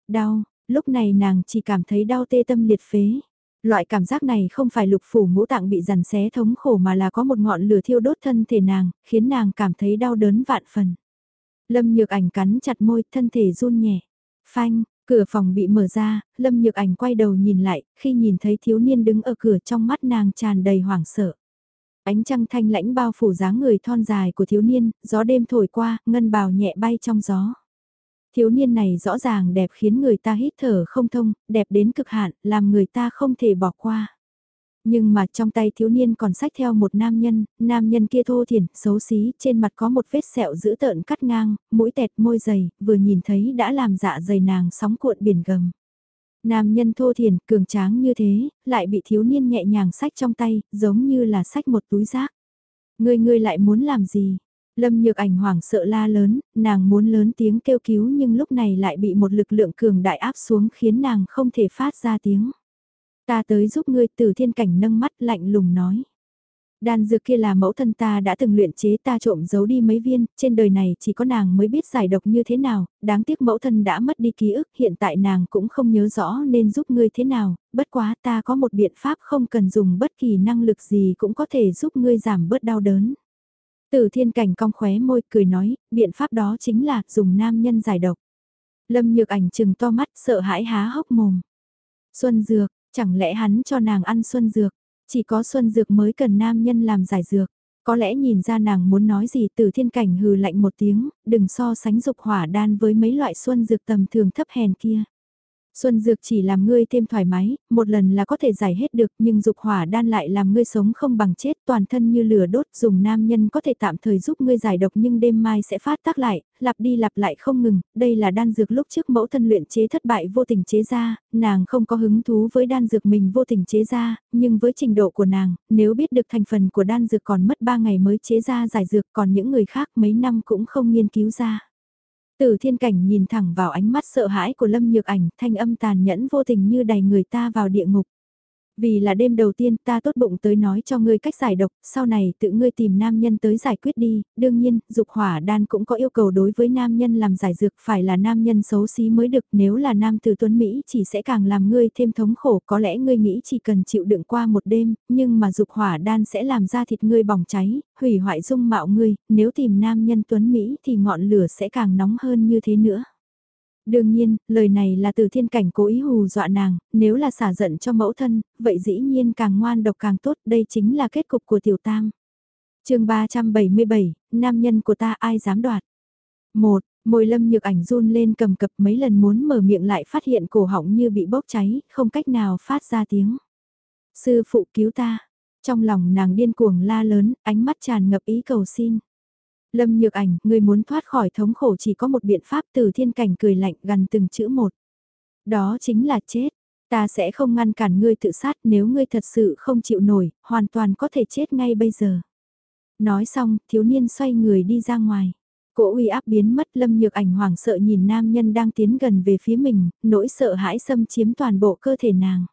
Đau, lúc này nàng chỉ cảm thấy đau tê tâm liệt phế. Loại cảm giác này không phải lục phủ ngũ tạng bị dằn xé thống khổ mà là có một ngọn lửa thiêu đốt thân thể nàng, khiến nàng cảm thấy đau đớn vạn phần. Lâm nhược ảnh cắn chặt môi, thân thể run nhẹ. Phanh, Cửa phòng bị mở ra, Lâm Nhược Ảnh quay đầu nhìn lại, khi nhìn thấy thiếu niên đứng ở cửa trong mắt nàng tràn đầy hoảng sợ. Ánh trăng thanh lãnh bao phủ dáng người thon dài của thiếu niên, gió đêm thổi qua, ngân bào nhẹ bay trong gió. Thiếu niên này rõ ràng đẹp khiến người ta hít thở không thông, đẹp đến cực hạn, làm người ta không thể bỏ qua. Nhưng mà trong tay thiếu niên còn sách theo một nam nhân, nam nhân kia thô thiển, xấu xí, trên mặt có một vết sẹo dữ tợn cắt ngang, mũi tẹt môi dày, vừa nhìn thấy đã làm dạ dày nàng sóng cuộn biển gầm. Nam nhân thô thiển, cường tráng như thế, lại bị thiếu niên nhẹ nhàng sách trong tay, giống như là sách một túi rác. Ngươi ngươi lại muốn làm gì? Lâm Nhược Ảnh hoảng sợ la lớn, nàng muốn lớn tiếng kêu cứu nhưng lúc này lại bị một lực lượng cường đại áp xuống khiến nàng không thể phát ra tiếng. Ta tới giúp ngươi từ thiên cảnh nâng mắt lạnh lùng nói. Đan dược kia là mẫu thân ta đã từng luyện chế ta trộm giấu đi mấy viên, trên đời này chỉ có nàng mới biết giải độc như thế nào, đáng tiếc mẫu thân đã mất đi ký ức, hiện tại nàng cũng không nhớ rõ nên giúp ngươi thế nào, bất quá ta có một biện pháp không cần dùng bất kỳ năng lực gì cũng có thể giúp ngươi giảm bớt đau đớn. Từ thiên cảnh cong khóe môi cười nói, biện pháp đó chính là dùng nam nhân giải độc. Lâm nhược ảnh chừng to mắt sợ hãi há hốc mồm. Xuân dược, chẳng lẽ hắn cho nàng ăn xuân dược, chỉ có xuân dược mới cần nam nhân làm giải dược. Có lẽ nhìn ra nàng muốn nói gì từ thiên cảnh hừ lạnh một tiếng, đừng so sánh dục hỏa đan với mấy loại xuân dược tầm thường thấp hèn kia. Xuân dược chỉ làm ngươi thêm thoải mái, một lần là có thể giải hết được nhưng dục hỏa đan lại làm ngươi sống không bằng chết toàn thân như lửa đốt dùng nam nhân có thể tạm thời giúp ngươi giải độc nhưng đêm mai sẽ phát tác lại, lặp đi lặp lại không ngừng, đây là đan dược lúc trước mẫu thân luyện chế thất bại vô tình chế ra, nàng không có hứng thú với đan dược mình vô tình chế ra, nhưng với trình độ của nàng, nếu biết được thành phần của đan dược còn mất 3 ngày mới chế ra giải dược còn những người khác mấy năm cũng không nghiên cứu ra từ thiên cảnh nhìn thẳng vào ánh mắt sợ hãi của Lâm Nhược Ảnh, thanh âm tàn nhẫn vô tình như đầy người ta vào địa ngục. Vì là đêm đầu tiên ta tốt bụng tới nói cho ngươi cách giải độc, sau này tự ngươi tìm nam nhân tới giải quyết đi, đương nhiên, dục hỏa đan cũng có yêu cầu đối với nam nhân làm giải dược phải là nam nhân xấu xí mới được, nếu là nam tử tuấn Mỹ chỉ sẽ càng làm ngươi thêm thống khổ, có lẽ ngươi nghĩ chỉ cần chịu đựng qua một đêm, nhưng mà dục hỏa đan sẽ làm ra thịt ngươi bỏng cháy, hủy hoại dung mạo ngươi, nếu tìm nam nhân tuấn Mỹ thì ngọn lửa sẽ càng nóng hơn như thế nữa. Đương nhiên, lời này là từ thiên cảnh cố ý hù dọa nàng, nếu là xả giận cho mẫu thân, vậy dĩ nhiên càng ngoan độc càng tốt, đây chính là kết cục của tiểu tam. chương 377, nam nhân của ta ai dám đoạt. một Môi lâm nhược ảnh run lên cầm cập mấy lần muốn mở miệng lại phát hiện cổ họng như bị bốc cháy, không cách nào phát ra tiếng. Sư phụ cứu ta. Trong lòng nàng điên cuồng la lớn, ánh mắt tràn ngập ý cầu xin. Lâm Nhược Ảnh, người muốn thoát khỏi thống khổ chỉ có một biện pháp từ thiên cảnh cười lạnh gần từng chữ một. Đó chính là chết. Ta sẽ không ngăn cản ngươi tự sát nếu ngươi thật sự không chịu nổi, hoàn toàn có thể chết ngay bây giờ. Nói xong, thiếu niên xoay người đi ra ngoài. Cỗ uy áp biến mất lâm nhược ảnh hoảng sợ nhìn nam nhân đang tiến gần về phía mình, nỗi sợ hãi xâm chiếm toàn bộ cơ thể nàng.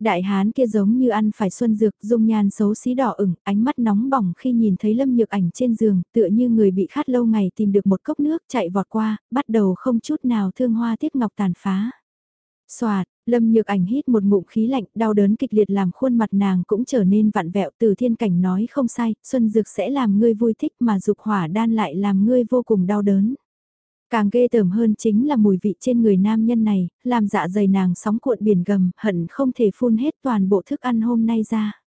Đại hán kia giống như ăn phải xuân dược, dung nhan xấu xí đỏ ửng, ánh mắt nóng bỏng khi nhìn thấy lâm nhược ảnh trên giường, tựa như người bị khát lâu ngày tìm được một cốc nước chạy vọt qua, bắt đầu không chút nào thương hoa tiết ngọc tàn phá. Xoạt, lâm nhược ảnh hít một ngụm khí lạnh, đau đớn kịch liệt làm khuôn mặt nàng cũng trở nên vặn vẹo từ thiên cảnh nói không sai, xuân dược sẽ làm ngươi vui thích mà dục hỏa đan lại làm ngươi vô cùng đau đớn. Càng ghê tởm hơn chính là mùi vị trên người nam nhân này, làm dạ dày nàng sóng cuộn biển gầm, hận không thể phun hết toàn bộ thức ăn hôm nay ra.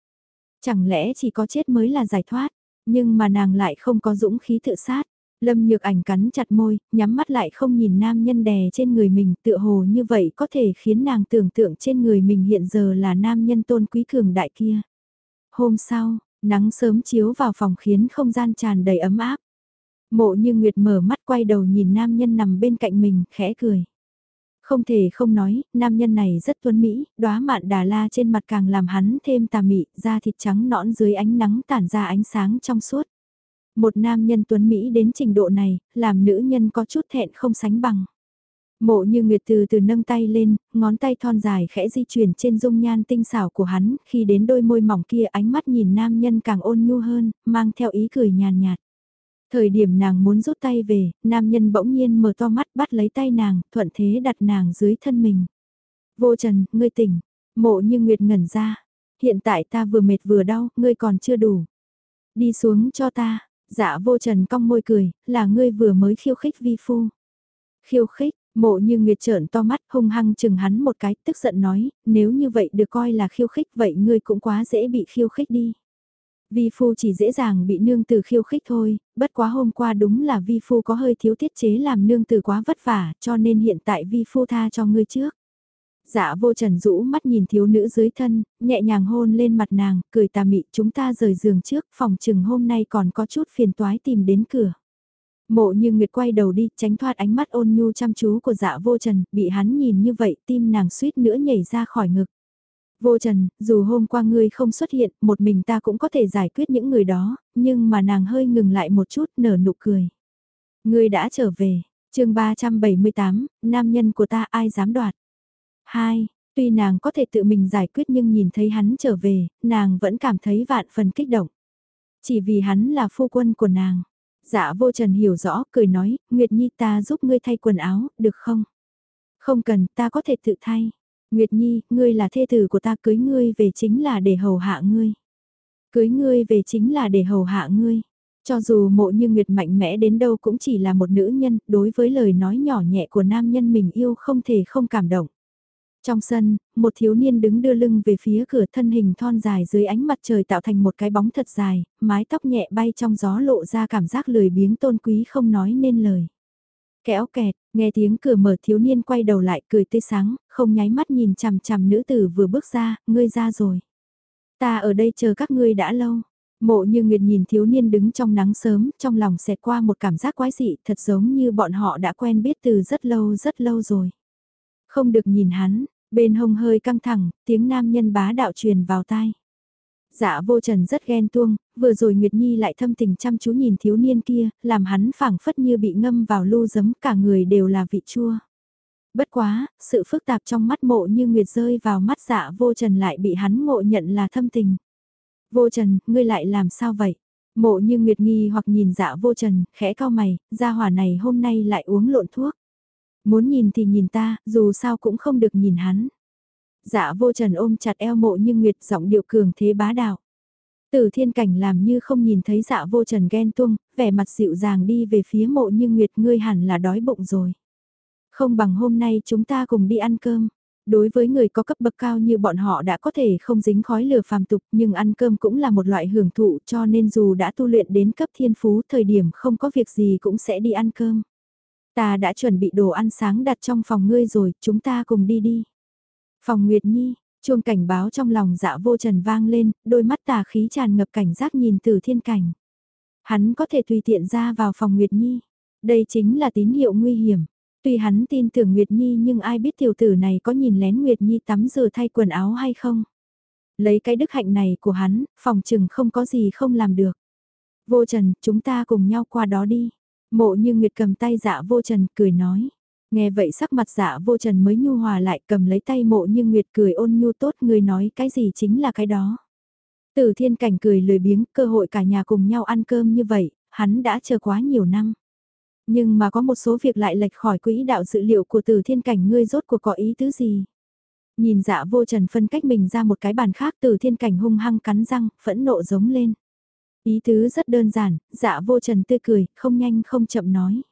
Chẳng lẽ chỉ có chết mới là giải thoát, nhưng mà nàng lại không có dũng khí tự sát. Lâm nhược ảnh cắn chặt môi, nhắm mắt lại không nhìn nam nhân đè trên người mình tựa hồ như vậy có thể khiến nàng tưởng tượng trên người mình hiện giờ là nam nhân tôn quý cường đại kia. Hôm sau, nắng sớm chiếu vào phòng khiến không gian tràn đầy ấm áp. Mộ như Nguyệt mở mắt quay đầu nhìn nam nhân nằm bên cạnh mình, khẽ cười. Không thể không nói, nam nhân này rất tuấn mỹ, đóa mạn đà la trên mặt càng làm hắn thêm tà mị, da thịt trắng nõn dưới ánh nắng tản ra ánh sáng trong suốt. Một nam nhân tuấn mỹ đến trình độ này, làm nữ nhân có chút thẹn không sánh bằng. Mộ như Nguyệt từ từ nâng tay lên, ngón tay thon dài khẽ di chuyển trên dung nhan tinh xảo của hắn, khi đến đôi môi mỏng kia ánh mắt nhìn nam nhân càng ôn nhu hơn, mang theo ý cười nhàn nhạt. Thời điểm nàng muốn rút tay về, nam nhân bỗng nhiên mở to mắt bắt lấy tay nàng, thuận thế đặt nàng dưới thân mình. Vô trần, ngươi tỉnh, mộ như nguyệt ngẩn ra. Hiện tại ta vừa mệt vừa đau, ngươi còn chưa đủ. Đi xuống cho ta, dạ vô trần cong môi cười, là ngươi vừa mới khiêu khích vi phu. Khiêu khích, Mộ như Nguyệt trợn to mắt hung hăng chừng hắn một cái tức giận nói, nếu như vậy được coi là khiêu khích vậy ngươi cũng quá dễ bị khiêu khích đi. Vi Phu chỉ dễ dàng bị nương tử khiêu khích thôi, bất quá hôm qua đúng là Vi Phu có hơi thiếu tiết chế làm nương tử quá vất vả cho nên hiện tại Vi Phu tha cho ngươi trước. Dạ vô trần rũ mắt nhìn thiếu nữ dưới thân, nhẹ nhàng hôn lên mặt nàng, cười tà mị chúng ta rời giường trước, phòng chừng hôm nay còn có chút phiền toái tìm đến cửa. Mộ như Nguyệt quay đầu đi, tránh thoát ánh mắt ôn nhu chăm chú của dạ vô trần, bị hắn nhìn như vậy tim nàng suýt nữa nhảy ra khỏi ngực. Vô trần, dù hôm qua ngươi không xuất hiện, một mình ta cũng có thể giải quyết những người đó, nhưng mà nàng hơi ngừng lại một chút nở nụ cười. Ngươi đã trở về, chương 378, nam nhân của ta ai dám đoạt. 2. Tuy nàng có thể tự mình giải quyết nhưng nhìn thấy hắn trở về, nàng vẫn cảm thấy vạn phần kích động. Chỉ vì hắn là phu quân của nàng. Dạ vô trần hiểu rõ, cười nói, Nguyệt Nhi ta giúp ngươi thay quần áo, được không? Không cần, ta có thể tự thay. Nguyệt Nhi, ngươi là thê tử của ta cưới ngươi về chính là để hầu hạ ngươi. Cưới ngươi về chính là để hầu hạ ngươi. Cho dù mộ như Nguyệt mạnh mẽ đến đâu cũng chỉ là một nữ nhân, đối với lời nói nhỏ nhẹ của nam nhân mình yêu không thể không cảm động. Trong sân, một thiếu niên đứng đưa lưng về phía cửa thân hình thon dài dưới ánh mặt trời tạo thành một cái bóng thật dài, mái tóc nhẹ bay trong gió lộ ra cảm giác lười biếng tôn quý không nói nên lời. Kéo kẹt, nghe tiếng cửa mở thiếu niên quay đầu lại cười tươi sáng, không nháy mắt nhìn chằm chằm nữ tử vừa bước ra, ngươi ra rồi. Ta ở đây chờ các ngươi đã lâu. Mộ như Nguyệt nhìn thiếu niên đứng trong nắng sớm, trong lòng xẹt qua một cảm giác quái dị, thật giống như bọn họ đã quen biết từ rất lâu rất lâu rồi. Không được nhìn hắn, bên hông hơi căng thẳng, tiếng nam nhân bá đạo truyền vào tai. Dạ vô trần rất ghen tuông, vừa rồi Nguyệt Nhi lại thâm tình chăm chú nhìn thiếu niên kia, làm hắn phảng phất như bị ngâm vào lu giấm cả người đều là vị chua. Bất quá, sự phức tạp trong mắt mộ như Nguyệt rơi vào mắt dạ vô trần lại bị hắn ngộ nhận là thâm tình. Vô trần, ngươi lại làm sao vậy? Mộ như Nguyệt nghi hoặc nhìn dạ vô trần, khẽ cao mày, gia hỏa này hôm nay lại uống lộn thuốc. Muốn nhìn thì nhìn ta, dù sao cũng không được nhìn hắn. Dạ vô trần ôm chặt eo mộ như nguyệt giọng điệu cường thế bá đạo. từ thiên cảnh làm như không nhìn thấy dạ vô trần ghen tuông, vẻ mặt dịu dàng đi về phía mộ như nguyệt ngươi hẳn là đói bụng rồi. Không bằng hôm nay chúng ta cùng đi ăn cơm. Đối với người có cấp bậc cao như bọn họ đã có thể không dính khói lửa phàm tục nhưng ăn cơm cũng là một loại hưởng thụ cho nên dù đã tu luyện đến cấp thiên phú thời điểm không có việc gì cũng sẽ đi ăn cơm. Ta đã chuẩn bị đồ ăn sáng đặt trong phòng ngươi rồi, chúng ta cùng đi đi. Phòng Nguyệt Nhi, chuông cảnh báo trong lòng dạ vô trần vang lên, đôi mắt tà khí tràn ngập cảnh giác nhìn từ thiên cảnh. Hắn có thể tùy tiện ra vào phòng Nguyệt Nhi. Đây chính là tín hiệu nguy hiểm. Tuy hắn tin tưởng Nguyệt Nhi nhưng ai biết tiểu tử này có nhìn lén Nguyệt Nhi tắm rửa thay quần áo hay không. Lấy cái đức hạnh này của hắn, phòng chừng không có gì không làm được. Vô Trần, chúng ta cùng nhau qua đó đi. Mộ như Nguyệt cầm tay dạ vô trần cười nói. Nghe vậy sắc mặt dạ vô trần mới nhu hòa lại cầm lấy tay mộ như Nguyệt cười ôn nhu tốt người nói cái gì chính là cái đó. Tử thiên cảnh cười lười biếng cơ hội cả nhà cùng nhau ăn cơm như vậy, hắn đã chờ quá nhiều năm. Nhưng mà có một số việc lại lệch khỏi quỹ đạo dữ liệu của tử thiên cảnh ngươi rốt cuộc có ý tứ gì. Nhìn dạ vô trần phân cách mình ra một cái bàn khác tử thiên cảnh hung hăng cắn răng, phẫn nộ giống lên. Ý tứ rất đơn giản, dạ vô trần tươi cười, không nhanh không chậm nói.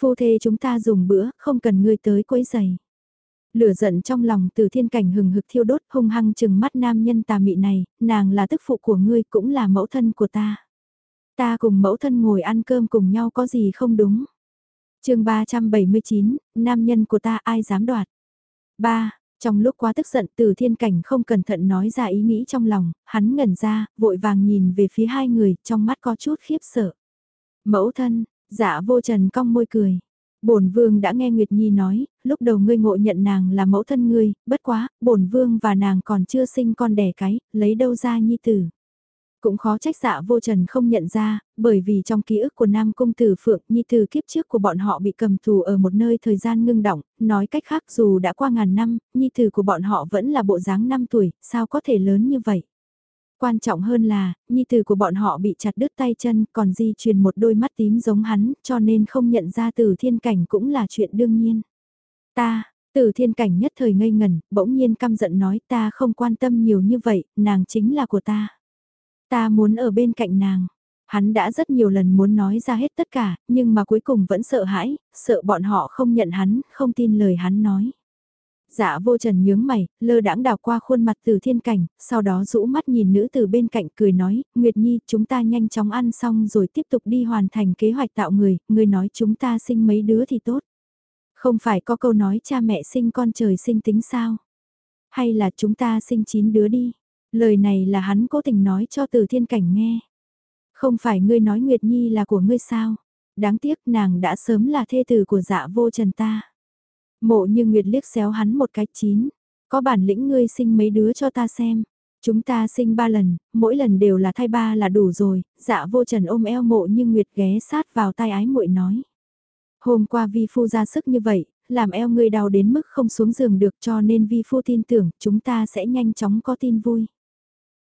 Phu thê chúng ta dùng bữa, không cần ngươi tới quấy giày. Lửa giận trong lòng từ thiên cảnh hừng hực thiêu đốt hung hăng chừng mắt nam nhân tà mị này, nàng là tức phụ của ngươi cũng là mẫu thân của ta. Ta cùng mẫu thân ngồi ăn cơm cùng nhau có gì không đúng. chương 379, nam nhân của ta ai dám đoạt. 3. Trong lúc quá tức giận từ thiên cảnh không cẩn thận nói ra ý nghĩ trong lòng, hắn ngẩn ra, vội vàng nhìn về phía hai người, trong mắt có chút khiếp sợ. Mẫu thân, dạ vô trần cong môi cười. bổn vương đã nghe Nguyệt Nhi nói, lúc đầu ngươi ngộ nhận nàng là mẫu thân ngươi, bất quá, bổn vương và nàng còn chưa sinh con đẻ cái, lấy đâu ra nhi tử. Cũng khó trách dạ vô trần không nhận ra, bởi vì trong ký ức của Nam Cung Tử Phượng Nhi Tử kiếp trước của bọn họ bị cầm tù ở một nơi thời gian ngưng động, nói cách khác dù đã qua ngàn năm, Nhi Tử của bọn họ vẫn là bộ dáng 5 tuổi, sao có thể lớn như vậy? Quan trọng hơn là, Nhi Tử của bọn họ bị chặt đứt tay chân còn di truyền một đôi mắt tím giống hắn, cho nên không nhận ra Tử Thiên Cảnh cũng là chuyện đương nhiên. Ta, Tử Thiên Cảnh nhất thời ngây ngần, bỗng nhiên căm giận nói ta không quan tâm nhiều như vậy, nàng chính là của ta. Ta muốn ở bên cạnh nàng. Hắn đã rất nhiều lần muốn nói ra hết tất cả, nhưng mà cuối cùng vẫn sợ hãi, sợ bọn họ không nhận hắn, không tin lời hắn nói. Dạ vô trần nhướng mày, lơ đãng đào qua khuôn mặt từ thiên cảnh, sau đó rũ mắt nhìn nữ từ bên cạnh cười nói, Nguyệt Nhi chúng ta nhanh chóng ăn xong rồi tiếp tục đi hoàn thành kế hoạch tạo người, người nói chúng ta sinh mấy đứa thì tốt. Không phải có câu nói cha mẹ sinh con trời sinh tính sao? Hay là chúng ta sinh chín đứa đi? Lời này là hắn cố tình nói cho từ thiên cảnh nghe. Không phải ngươi nói Nguyệt Nhi là của ngươi sao? Đáng tiếc nàng đã sớm là thê tử của dạ vô trần ta. Mộ như Nguyệt liếc xéo hắn một cái chín. Có bản lĩnh ngươi sinh mấy đứa cho ta xem. Chúng ta sinh ba lần, mỗi lần đều là thai ba là đủ rồi, dạ vô trần ôm eo mộ như Nguyệt ghé sát vào tai ái muội nói. Hôm qua vi phu ra sức như vậy, làm eo ngươi đau đến mức không xuống giường được cho nên vi phu tin tưởng chúng ta sẽ nhanh chóng có tin vui.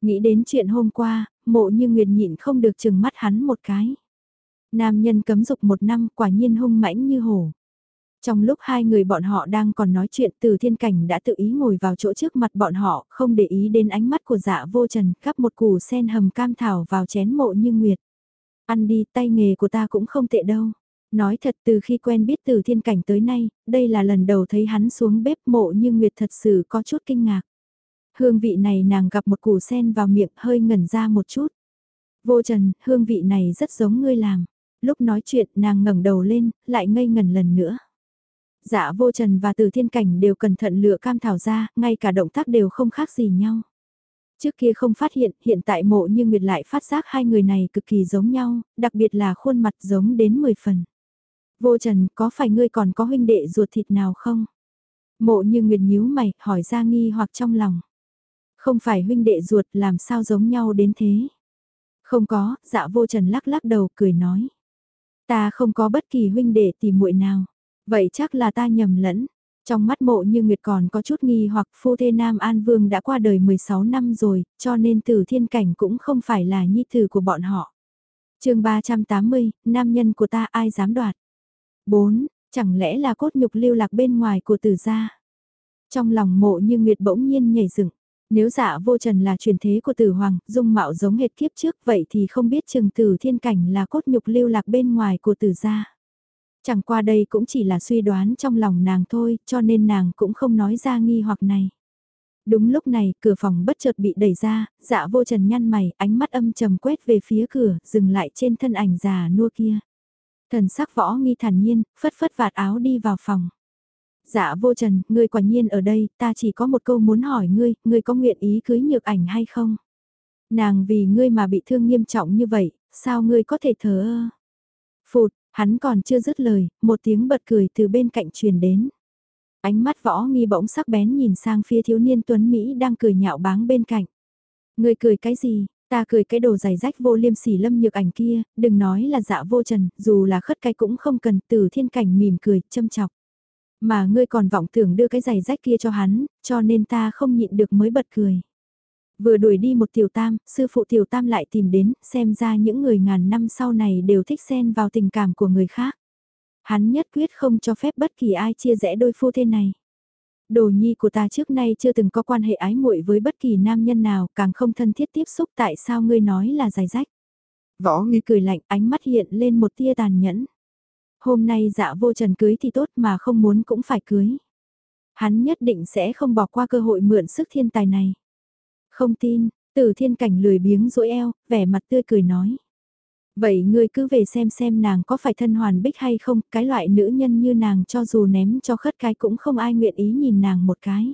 Nghĩ đến chuyện hôm qua, mộ như Nguyệt nhịn không được chừng mắt hắn một cái. Nam nhân cấm dục một năm quả nhiên hung mãnh như hổ. Trong lúc hai người bọn họ đang còn nói chuyện từ thiên cảnh đã tự ý ngồi vào chỗ trước mặt bọn họ, không để ý đến ánh mắt của dạ vô trần, cắp một củ sen hầm cam thảo vào chén mộ như nguyệt. Ăn đi, tay nghề của ta cũng không tệ đâu. Nói thật từ khi quen biết từ thiên cảnh tới nay, đây là lần đầu thấy hắn xuống bếp mộ như nguyệt thật sự có chút kinh ngạc. Hương vị này nàng gặp một củ sen vào miệng hơi ngẩn ra một chút. Vô trần, hương vị này rất giống ngươi làm. Lúc nói chuyện nàng ngẩng đầu lên, lại ngây ngẩn lần nữa. Dạ vô trần và từ thiên cảnh đều cẩn thận lựa cam thảo ra, ngay cả động tác đều không khác gì nhau. Trước kia không phát hiện, hiện tại mộ như Nguyệt lại phát giác hai người này cực kỳ giống nhau, đặc biệt là khuôn mặt giống đến 10 phần. Vô trần, có phải ngươi còn có huynh đệ ruột thịt nào không? Mộ như Nguyệt nhíu mày, hỏi ra nghi hoặc trong lòng. Không phải huynh đệ ruột làm sao giống nhau đến thế? Không có, dạ vô trần lắc lắc đầu cười nói. Ta không có bất kỳ huynh đệ tìm muội nào. Vậy chắc là ta nhầm lẫn. Trong mắt mộ như Nguyệt còn có chút nghi hoặc phu thê Nam An Vương đã qua đời 16 năm rồi, cho nên tử thiên cảnh cũng không phải là nhi tử của bọn họ. chương 380, nam nhân của ta ai dám đoạt? 4. Chẳng lẽ là cốt nhục lưu lạc bên ngoài của tử gia? Trong lòng mộ như Nguyệt bỗng nhiên nhảy dựng. Nếu dạ vô trần là truyền thế của tử hoàng, dung mạo giống hệt kiếp trước vậy thì không biết trường tử thiên cảnh là cốt nhục lưu lạc bên ngoài của tử gia. Chẳng qua đây cũng chỉ là suy đoán trong lòng nàng thôi, cho nên nàng cũng không nói ra nghi hoặc này. Đúng lúc này, cửa phòng bất chợt bị đẩy ra, dạ vô trần nhăn mày, ánh mắt âm trầm quét về phía cửa, dừng lại trên thân ảnh già nua kia. Thần sắc võ nghi thản nhiên, phất phất vạt áo đi vào phòng. Dạ vô trần, ngươi quả nhiên ở đây, ta chỉ có một câu muốn hỏi ngươi, ngươi có nguyện ý cưới nhược ảnh hay không? Nàng vì ngươi mà bị thương nghiêm trọng như vậy, sao ngươi có thể thờ ơ? Phụt, hắn còn chưa dứt lời, một tiếng bật cười từ bên cạnh truyền đến. Ánh mắt võ nghi bỗng sắc bén nhìn sang phía thiếu niên tuấn Mỹ đang cười nhạo báng bên cạnh. Ngươi cười cái gì, Ta cười cái đồ giày rách vô liêm sỉ lâm nhược ảnh kia, đừng nói là dạ vô trần, dù là khất cái cũng không cần từ thiên cảnh mỉm cười, châm chọc. Mà ngươi còn vọng tưởng đưa cái giày rách kia cho hắn, cho nên ta không nhịn được mới bật cười. Vừa đuổi đi một tiểu tam, sư phụ tiểu tam lại tìm đến, xem ra những người ngàn năm sau này đều thích xen vào tình cảm của người khác. Hắn nhất quyết không cho phép bất kỳ ai chia rẽ đôi phu thế này. Đồ nhi của ta trước nay chưa từng có quan hệ ái muội với bất kỳ nam nhân nào, càng không thân thiết tiếp xúc tại sao ngươi nói là dài rách. Võ nghi cười lạnh, ánh mắt hiện lên một tia tàn nhẫn. Hôm nay dạ vô trần cưới thì tốt mà không muốn cũng phải cưới. Hắn nhất định sẽ không bỏ qua cơ hội mượn sức thiên tài này. Không tin, tử thiên cảnh lười biếng rỗi eo, vẻ mặt tươi cười nói. Vậy ngươi cứ về xem xem nàng có phải thân hoàn bích hay không, cái loại nữ nhân như nàng cho dù ném cho khất cái cũng không ai nguyện ý nhìn nàng một cái.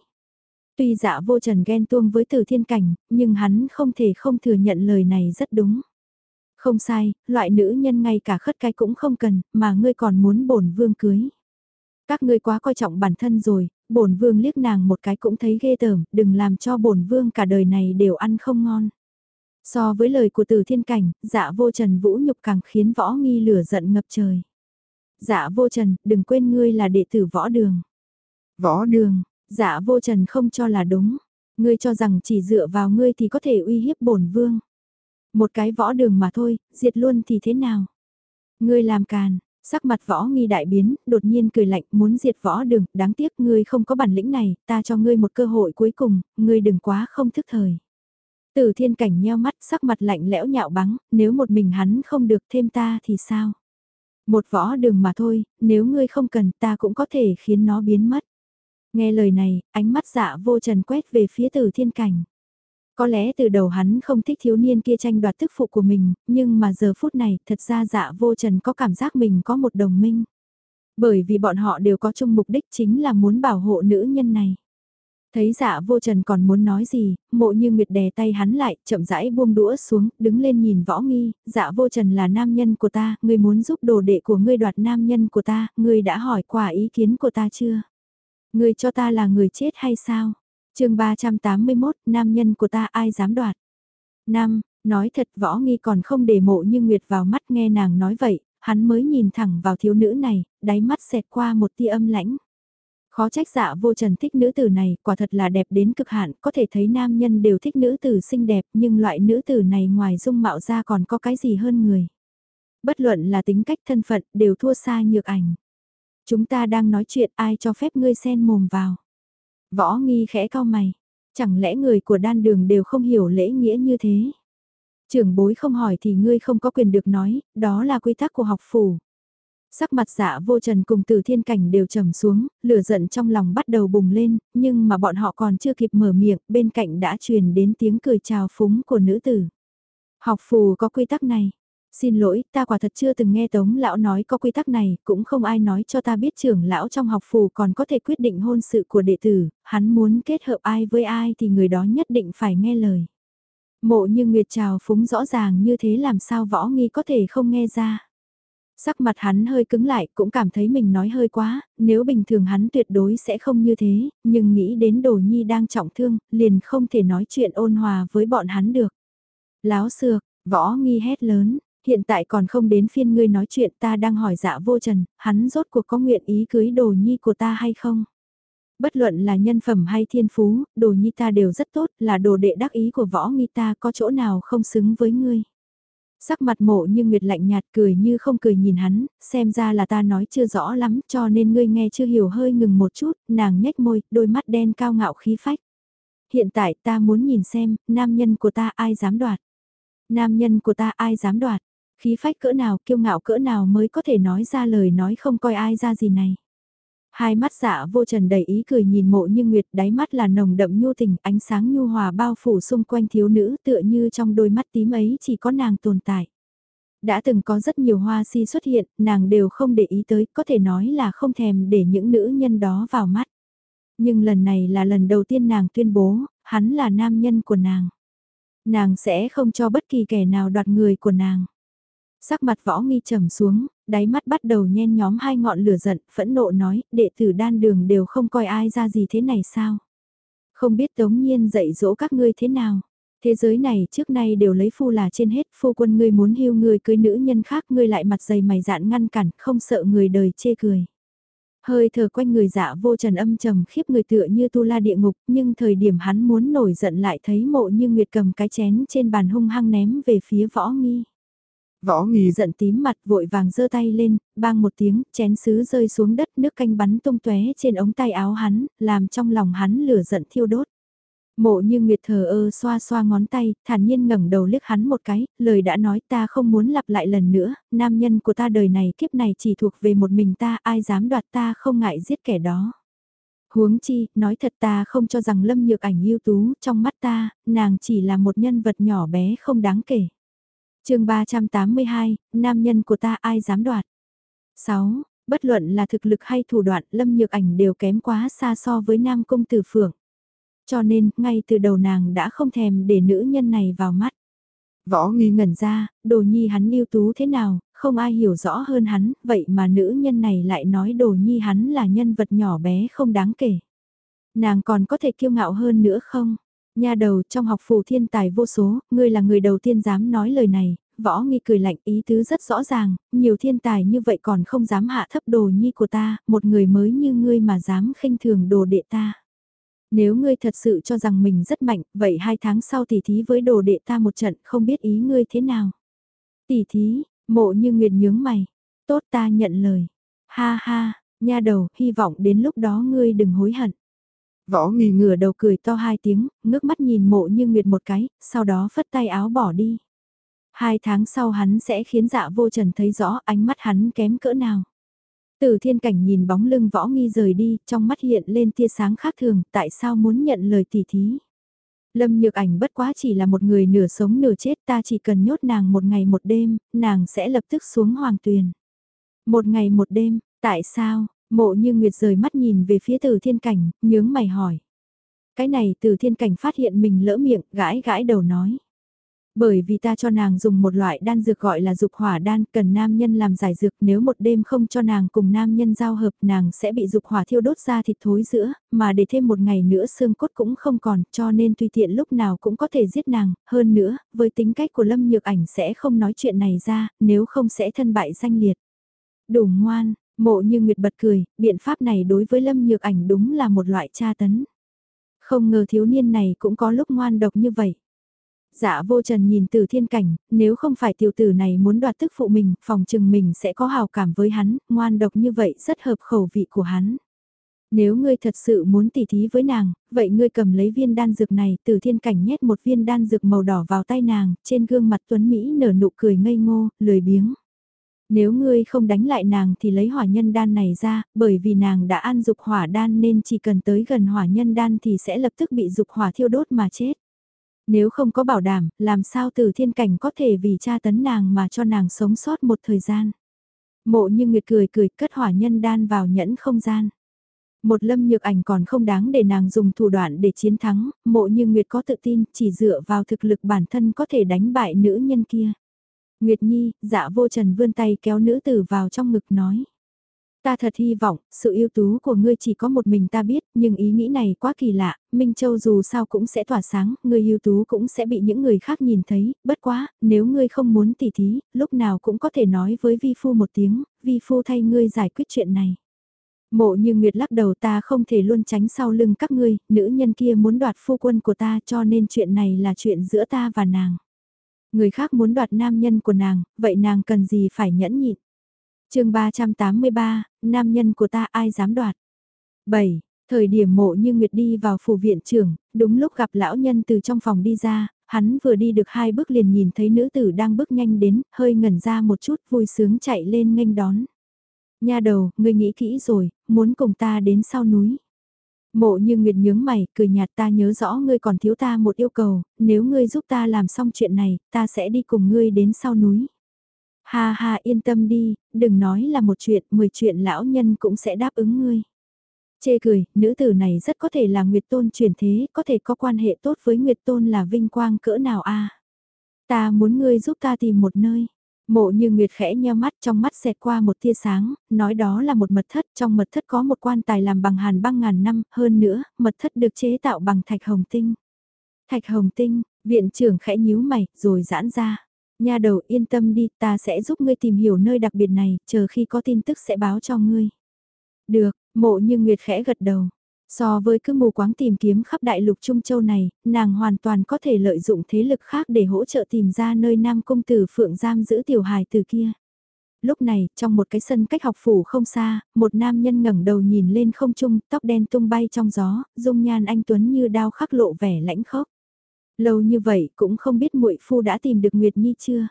Tuy dạ vô trần ghen tuông với từ thiên cảnh, nhưng hắn không thể không thừa nhận lời này rất đúng. Không sai, loại nữ nhân ngay cả khất cái cũng không cần, mà ngươi còn muốn bổn vương cưới. Các ngươi quá coi trọng bản thân rồi, bổn vương liếc nàng một cái cũng thấy ghê tởm, đừng làm cho bổn vương cả đời này đều ăn không ngon. So với lời của từ thiên cảnh, dạ vô trần vũ nhục càng khiến võ nghi lửa giận ngập trời. Dạ vô trần, đừng quên ngươi là đệ tử võ đường. Võ đường, dạ vô trần không cho là đúng. Ngươi cho rằng chỉ dựa vào ngươi thì có thể uy hiếp bổn vương. Một cái võ đường mà thôi, diệt luôn thì thế nào? Ngươi làm càn, sắc mặt võ nghi đại biến, đột nhiên cười lạnh muốn diệt võ đường, đáng tiếc ngươi không có bản lĩnh này, ta cho ngươi một cơ hội cuối cùng, ngươi đừng quá không thức thời. Từ thiên cảnh nheo mắt sắc mặt lạnh lẽo nhạo báng, nếu một mình hắn không được thêm ta thì sao? Một võ đường mà thôi, nếu ngươi không cần ta cũng có thể khiến nó biến mất. Nghe lời này, ánh mắt dạ vô trần quét về phía từ thiên cảnh. Có lẽ từ đầu hắn không thích thiếu niên kia tranh đoạt tức phụ của mình, nhưng mà giờ phút này thật ra dạ vô trần có cảm giác mình có một đồng minh. Bởi vì bọn họ đều có chung mục đích chính là muốn bảo hộ nữ nhân này. Thấy dạ vô trần còn muốn nói gì, mộ như nguyệt đè tay hắn lại, chậm rãi buông đũa xuống, đứng lên nhìn võ nghi, dạ vô trần là nam nhân của ta, ngươi muốn giúp đồ đệ của ngươi đoạt nam nhân của ta, ngươi đã hỏi qua ý kiến của ta chưa? Ngươi cho ta là người chết hay sao? Chương 381, nam nhân của ta ai dám đoạt? Nam, nói thật võ nghi còn không để mộ như nguyệt vào mắt nghe nàng nói vậy, hắn mới nhìn thẳng vào thiếu nữ này, đáy mắt xẹt qua một tia âm lãnh. Khó trách dạ vô trần thích nữ tử này, quả thật là đẹp đến cực hạn, có thể thấy nam nhân đều thích nữ tử xinh đẹp, nhưng loại nữ tử này ngoài dung mạo ra còn có cái gì hơn người. Bất luận là tính cách thân phận, đều thua xa nhược ảnh. Chúng ta đang nói chuyện ai cho phép ngươi xen mồm vào. Võ nghi khẽ cao mày, chẳng lẽ người của đan đường đều không hiểu lễ nghĩa như thế. Trưởng bối không hỏi thì ngươi không có quyền được nói, đó là quy tắc của học phủ. Sắc mặt dạ vô trần cùng từ thiên cảnh đều trầm xuống, lửa giận trong lòng bắt đầu bùng lên, nhưng mà bọn họ còn chưa kịp mở miệng, bên cạnh đã truyền đến tiếng cười chào phúng của nữ tử. Học phù có quy tắc này. Xin lỗi, ta quả thật chưa từng nghe Tống lão nói có quy tắc này, cũng không ai nói cho ta biết trưởng lão trong học phù còn có thể quyết định hôn sự của đệ tử, hắn muốn kết hợp ai với ai thì người đó nhất định phải nghe lời. Mộ như Nguyệt trào phúng rõ ràng như thế làm sao võ nghi có thể không nghe ra. Sắc mặt hắn hơi cứng lại cũng cảm thấy mình nói hơi quá, nếu bình thường hắn tuyệt đối sẽ không như thế, nhưng nghĩ đến đồ nhi đang trọng thương, liền không thể nói chuyện ôn hòa với bọn hắn được. Láo xược, võ nghi hét lớn, hiện tại còn không đến phiên ngươi nói chuyện ta đang hỏi dạ vô trần, hắn rốt cuộc có nguyện ý cưới đồ nhi của ta hay không? Bất luận là nhân phẩm hay thiên phú, đồ nhi ta đều rất tốt, là đồ đệ đắc ý của võ nghi ta có chỗ nào không xứng với ngươi. Sắc mặt mộ như nguyệt lạnh nhạt cười như không cười nhìn hắn, xem ra là ta nói chưa rõ lắm cho nên ngươi nghe chưa hiểu hơi ngừng một chút, nàng nhếch môi, đôi mắt đen cao ngạo khí phách. Hiện tại ta muốn nhìn xem, nam nhân của ta ai dám đoạt. Nam nhân của ta ai dám đoạt, khí phách cỡ nào kiêu ngạo cỡ nào mới có thể nói ra lời nói không coi ai ra gì này. Hai mắt dạ vô trần đầy ý cười nhìn mộ như nguyệt đáy mắt là nồng đậm nhu tình ánh sáng nhu hòa bao phủ xung quanh thiếu nữ tựa như trong đôi mắt tím ấy chỉ có nàng tồn tại. Đã từng có rất nhiều hoa si xuất hiện, nàng đều không để ý tới, có thể nói là không thèm để những nữ nhân đó vào mắt. Nhưng lần này là lần đầu tiên nàng tuyên bố, hắn là nam nhân của nàng. Nàng sẽ không cho bất kỳ kẻ nào đoạt người của nàng. Sắc mặt võ nghi trầm xuống, đáy mắt bắt đầu nhen nhóm hai ngọn lửa giận, phẫn nộ nói, đệ tử đan đường đều không coi ai ra gì thế này sao? Không biết tống nhiên dạy dỗ các ngươi thế nào? Thế giới này trước nay đều lấy phu là trên hết, phu quân ngươi muốn hiu ngươi cưới nữ nhân khác ngươi lại mặt dày mày dạn ngăn cản, không sợ người đời chê cười. Hơi thở quanh người dạ vô trần âm trầm khiếp người tựa như tu la địa ngục, nhưng thời điểm hắn muốn nổi giận lại thấy mộ như nguyệt cầm cái chén trên bàn hung hăng ném về phía võ nghi. Võ nghi giận tím mặt vội vàng giơ tay lên, bang một tiếng, chén sứ rơi xuống đất nước canh bắn tung tóe trên ống tay áo hắn, làm trong lòng hắn lửa giận thiêu đốt. Mộ như Nguyệt thờ ơ xoa xoa ngón tay, thản nhiên ngẩng đầu liếc hắn một cái, lời đã nói ta không muốn lặp lại lần nữa, nam nhân của ta đời này kiếp này chỉ thuộc về một mình ta, ai dám đoạt ta không ngại giết kẻ đó. Huống chi, nói thật ta không cho rằng Lâm Nhược Ảnh ưu tú, trong mắt ta, nàng chỉ là một nhân vật nhỏ bé không đáng kể chương 382, nam nhân của ta ai dám đoạt. 6. Bất luận là thực lực hay thủ đoạn Lâm Nhược Ảnh đều kém quá xa so với nam công tử phượng. Cho nên, ngay từ đầu nàng đã không thèm để nữ nhân này vào mắt. Võ nghi ngẩn ra, đồ nhi hắn yêu tú thế nào, không ai hiểu rõ hơn hắn, vậy mà nữ nhân này lại nói đồ nhi hắn là nhân vật nhỏ bé không đáng kể. Nàng còn có thể kiêu ngạo hơn nữa không? Nha đầu trong học phù thiên tài vô số, ngươi là người đầu tiên dám nói lời này, võ nghi cười lạnh ý tứ rất rõ ràng, nhiều thiên tài như vậy còn không dám hạ thấp đồ nhi của ta, một người mới như ngươi mà dám khinh thường đồ đệ ta. Nếu ngươi thật sự cho rằng mình rất mạnh, vậy hai tháng sau tỉ thí với đồ đệ ta một trận không biết ý ngươi thế nào. Tỉ thí, mộ như nguyệt nhướng mày, tốt ta nhận lời. Ha ha, nha đầu, hy vọng đến lúc đó ngươi đừng hối hận. Võ nghi ngửa đầu cười to hai tiếng, ngước mắt nhìn mộ như nguyệt một cái, sau đó phất tay áo bỏ đi. Hai tháng sau hắn sẽ khiến dạ vô trần thấy rõ ánh mắt hắn kém cỡ nào. Từ thiên cảnh nhìn bóng lưng võ nghi rời đi, trong mắt hiện lên tia sáng khác thường, tại sao muốn nhận lời tỉ thí. Lâm nhược ảnh bất quá chỉ là một người nửa sống nửa chết ta chỉ cần nhốt nàng một ngày một đêm, nàng sẽ lập tức xuống hoàng tuyền. Một ngày một đêm, tại sao, mộ như nguyệt rời mắt nhìn về phía từ thiên cảnh, nhướng mày hỏi. Cái này từ thiên cảnh phát hiện mình lỡ miệng, gãi gãi đầu nói. Bởi vì ta cho nàng dùng một loại đan dược gọi là dục hỏa đan, cần nam nhân làm giải dược, nếu một đêm không cho nàng cùng nam nhân giao hợp, nàng sẽ bị dục hỏa thiêu đốt ra thịt thối giữa, mà để thêm một ngày nữa xương cốt cũng không còn, cho nên tùy tiện lúc nào cũng có thể giết nàng, hơn nữa, với tính cách của Lâm Nhược Ảnh sẽ không nói chuyện này ra, nếu không sẽ thân bại danh liệt. Đủ ngoan, mộ như Nguyệt bật cười, biện pháp này đối với Lâm Nhược Ảnh đúng là một loại tra tấn. Không ngờ thiếu niên này cũng có lúc ngoan độc như vậy. Dạ vô trần nhìn từ thiên cảnh, nếu không phải tiểu tử này muốn đoạt tức phụ mình, phòng chừng mình sẽ có hào cảm với hắn, ngoan độc như vậy rất hợp khẩu vị của hắn. Nếu ngươi thật sự muốn tỉ thí với nàng, vậy ngươi cầm lấy viên đan dược này, từ thiên cảnh nhét một viên đan dược màu đỏ vào tay nàng, trên gương mặt tuấn Mỹ nở nụ cười ngây ngô, lười biếng. Nếu ngươi không đánh lại nàng thì lấy hỏa nhân đan này ra, bởi vì nàng đã ăn dục hỏa đan nên chỉ cần tới gần hỏa nhân đan thì sẽ lập tức bị dục hỏa thiêu đốt mà chết. Nếu không có bảo đảm, làm sao từ thiên cảnh có thể vì cha tấn nàng mà cho nàng sống sót một thời gian. Mộ như Nguyệt cười cười cất hỏa nhân đan vào nhẫn không gian. Một lâm nhược ảnh còn không đáng để nàng dùng thủ đoạn để chiến thắng, mộ như Nguyệt có tự tin chỉ dựa vào thực lực bản thân có thể đánh bại nữ nhân kia. Nguyệt Nhi, dạ vô trần vươn tay kéo nữ tử vào trong ngực nói. Ta thật hy vọng, sự ưu tú của ngươi chỉ có một mình ta biết, nhưng ý nghĩ này quá kỳ lạ, Minh Châu dù sao cũng sẽ tỏa sáng, ngươi ưu tú cũng sẽ bị những người khác nhìn thấy, bất quá, nếu ngươi không muốn tỉ thí, lúc nào cũng có thể nói với Vi Phu một tiếng, Vi Phu thay ngươi giải quyết chuyện này. Mộ như Nguyệt lắc đầu ta không thể luôn tránh sau lưng các ngươi, nữ nhân kia muốn đoạt phu quân của ta cho nên chuyện này là chuyện giữa ta và nàng. Người khác muốn đoạt nam nhân của nàng, vậy nàng cần gì phải nhẫn nhịn chương 383, nam nhân của ta ai dám đoạt. 7. Thời điểm mộ như Nguyệt đi vào phủ viện trưởng, đúng lúc gặp lão nhân từ trong phòng đi ra, hắn vừa đi được hai bước liền nhìn thấy nữ tử đang bước nhanh đến, hơi ngẩn ra một chút vui sướng chạy lên nghênh đón. Nha đầu, ngươi nghĩ kỹ rồi, muốn cùng ta đến sau núi. Mộ như Nguyệt nhướng mày, cười nhạt ta nhớ rõ ngươi còn thiếu ta một yêu cầu, nếu ngươi giúp ta làm xong chuyện này, ta sẽ đi cùng ngươi đến sau núi. Ha ha yên tâm đi, đừng nói là một chuyện, mười chuyện lão nhân cũng sẽ đáp ứng ngươi. Chê cười, nữ tử này rất có thể là Nguyệt Tôn chuyển thế, có thể có quan hệ tốt với Nguyệt Tôn là vinh quang cỡ nào a Ta muốn ngươi giúp ta tìm một nơi. Mộ như Nguyệt khẽ nheo mắt trong mắt xẹt qua một tia sáng, nói đó là một mật thất, trong mật thất có một quan tài làm bằng hàn băng ngàn năm, hơn nữa, mật thất được chế tạo bằng thạch hồng tinh. Thạch hồng tinh, viện trưởng khẽ nhíu mày, rồi giãn ra. Nha đầu yên tâm đi, ta sẽ giúp ngươi tìm hiểu nơi đặc biệt này, chờ khi có tin tức sẽ báo cho ngươi. Được, mộ như Nguyệt khẽ gật đầu. So với cứ mù quáng tìm kiếm khắp đại lục Trung Châu này, nàng hoàn toàn có thể lợi dụng thế lực khác để hỗ trợ tìm ra nơi Nam Công Tử Phượng giam giữ tiểu hài từ kia. Lúc này, trong một cái sân cách học phủ không xa, một nam nhân ngẩng đầu nhìn lên không trung, tóc đen tung bay trong gió, dung nhan anh Tuấn như đao khắc lộ vẻ lãnh khốc. Lâu như vậy cũng không biết muội phu đã tìm được Nguyệt Nhi chưa?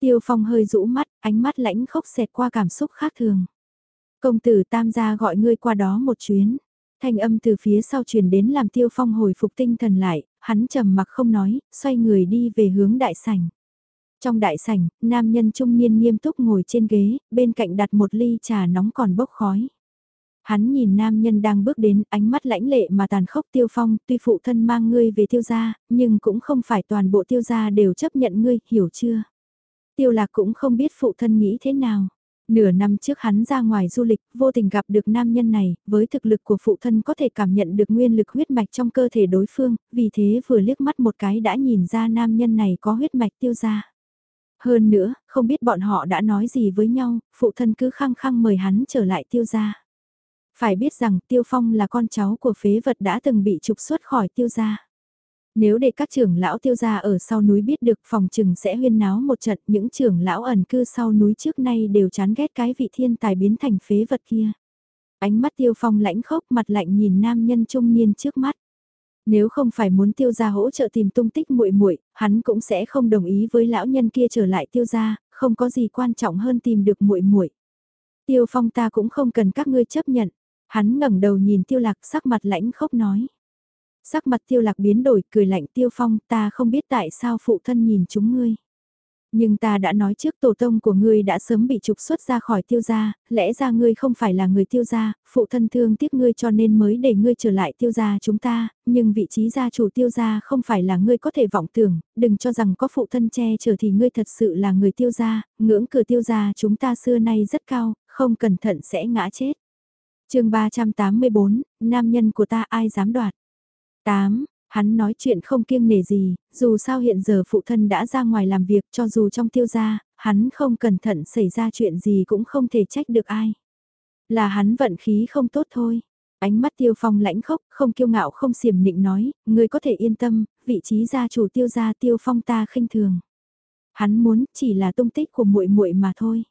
Tiêu Phong hơi rũ mắt, ánh mắt lãnh khốc xẹt qua cảm xúc khác thường. Công tử Tam gia gọi ngươi qua đó một chuyến. Thanh âm từ phía sau truyền đến làm Tiêu Phong hồi phục tinh thần lại, hắn trầm mặc không nói, xoay người đi về hướng đại sảnh. Trong đại sảnh, nam nhân trung niên nghiêm túc ngồi trên ghế, bên cạnh đặt một ly trà nóng còn bốc khói. Hắn nhìn nam nhân đang bước đến ánh mắt lãnh lệ mà tàn khốc tiêu phong, tuy phụ thân mang ngươi về tiêu gia, nhưng cũng không phải toàn bộ tiêu gia đều chấp nhận ngươi, hiểu chưa? Tiêu lạc cũng không biết phụ thân nghĩ thế nào. Nửa năm trước hắn ra ngoài du lịch, vô tình gặp được nam nhân này, với thực lực của phụ thân có thể cảm nhận được nguyên lực huyết mạch trong cơ thể đối phương, vì thế vừa liếc mắt một cái đã nhìn ra nam nhân này có huyết mạch tiêu gia. Hơn nữa, không biết bọn họ đã nói gì với nhau, phụ thân cứ khăng khăng mời hắn trở lại tiêu gia. Phải biết rằng Tiêu Phong là con cháu của phế vật đã từng bị trục xuất khỏi tiêu gia. Nếu để các trưởng lão tiêu gia ở sau núi biết được phòng trừng sẽ huyên náo một trận những trưởng lão ẩn cư sau núi trước nay đều chán ghét cái vị thiên tài biến thành phế vật kia. Ánh mắt tiêu phong lãnh khốc mặt lạnh nhìn nam nhân trung niên trước mắt. Nếu không phải muốn tiêu gia hỗ trợ tìm tung tích muội muội, hắn cũng sẽ không đồng ý với lão nhân kia trở lại tiêu gia, không có gì quan trọng hơn tìm được muội muội. Tiêu phong ta cũng không cần các ngươi chấp nhận. Hắn ngẩng đầu nhìn tiêu lạc sắc mặt lãnh khốc nói. Sắc mặt tiêu lạc biến đổi cười lạnh tiêu phong ta không biết tại sao phụ thân nhìn chúng ngươi. Nhưng ta đã nói trước tổ tông của ngươi đã sớm bị trục xuất ra khỏi tiêu gia, lẽ ra ngươi không phải là người tiêu gia, phụ thân thương tiếc ngươi cho nên mới để ngươi trở lại tiêu gia chúng ta, nhưng vị trí gia chủ tiêu gia không phải là ngươi có thể vọng tưởng, đừng cho rằng có phụ thân che chở thì ngươi thật sự là người tiêu gia, ngưỡng cửa tiêu gia chúng ta xưa nay rất cao, không cẩn thận sẽ ngã chết. chương 384, nam nhân của ta ai dám đoạt? 8. Hắn nói chuyện không kiêng nể gì, dù sao hiện giờ phụ thân đã ra ngoài làm việc cho dù trong tiêu gia, hắn không cẩn thận xảy ra chuyện gì cũng không thể trách được ai. Là hắn vận khí không tốt thôi. Ánh mắt tiêu phong lãnh khốc, không kiêu ngạo không xiểm nịnh nói, người có thể yên tâm, vị trí gia chủ tiêu gia tiêu phong ta khinh thường. Hắn muốn chỉ là tung tích của muội muội mà thôi.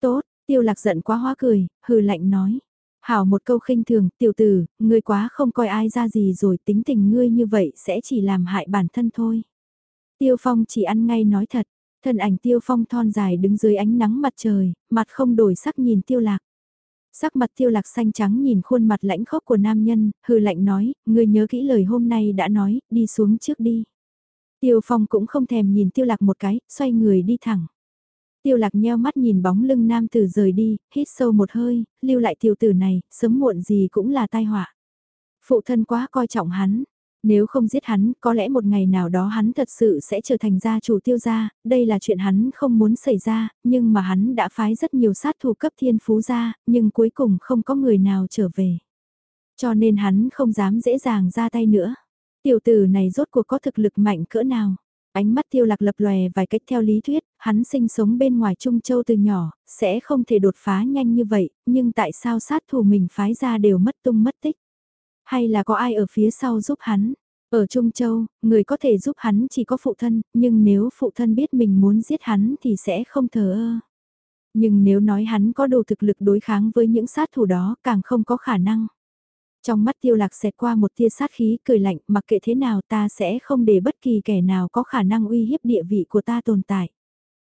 Tốt, tiêu lạc giận quá hóa cười, hừ lạnh nói. Hảo một câu khinh thường, tiểu tử, ngươi quá không coi ai ra gì rồi tính tình ngươi như vậy sẽ chỉ làm hại bản thân thôi. Tiêu Phong chỉ ăn ngay nói thật, thân ảnh Tiêu Phong thon dài đứng dưới ánh nắng mặt trời, mặt không đổi sắc nhìn Tiêu Lạc. Sắc mặt Tiêu Lạc xanh trắng nhìn khuôn mặt lãnh khốc của nam nhân, hừ lạnh nói, ngươi nhớ kỹ lời hôm nay đã nói, đi xuống trước đi. Tiêu Phong cũng không thèm nhìn Tiêu Lạc một cái, xoay người đi thẳng. Tiêu lạc nheo mắt nhìn bóng lưng nam tử rời đi, hít sâu một hơi, lưu lại tiểu tử này, sớm muộn gì cũng là tai họa. Phụ thân quá coi trọng hắn, nếu không giết hắn, có lẽ một ngày nào đó hắn thật sự sẽ trở thành gia chủ tiêu gia, đây là chuyện hắn không muốn xảy ra, nhưng mà hắn đã phái rất nhiều sát thủ cấp thiên phú ra, nhưng cuối cùng không có người nào trở về. Cho nên hắn không dám dễ dàng ra tay nữa. Tiểu tử này rốt cuộc có thực lực mạnh cỡ nào? Ánh mắt tiêu lạc lập lòe vài cách theo lý thuyết, hắn sinh sống bên ngoài Trung Châu từ nhỏ, sẽ không thể đột phá nhanh như vậy, nhưng tại sao sát thủ mình phái ra đều mất tung mất tích? Hay là có ai ở phía sau giúp hắn? Ở Trung Châu, người có thể giúp hắn chỉ có phụ thân, nhưng nếu phụ thân biết mình muốn giết hắn thì sẽ không thờ ơ. Nhưng nếu nói hắn có đủ thực lực đối kháng với những sát thủ đó càng không có khả năng. Trong mắt tiêu lạc xẹt qua một tia sát khí cười lạnh mặc kệ thế nào ta sẽ không để bất kỳ kẻ nào có khả năng uy hiếp địa vị của ta tồn tại.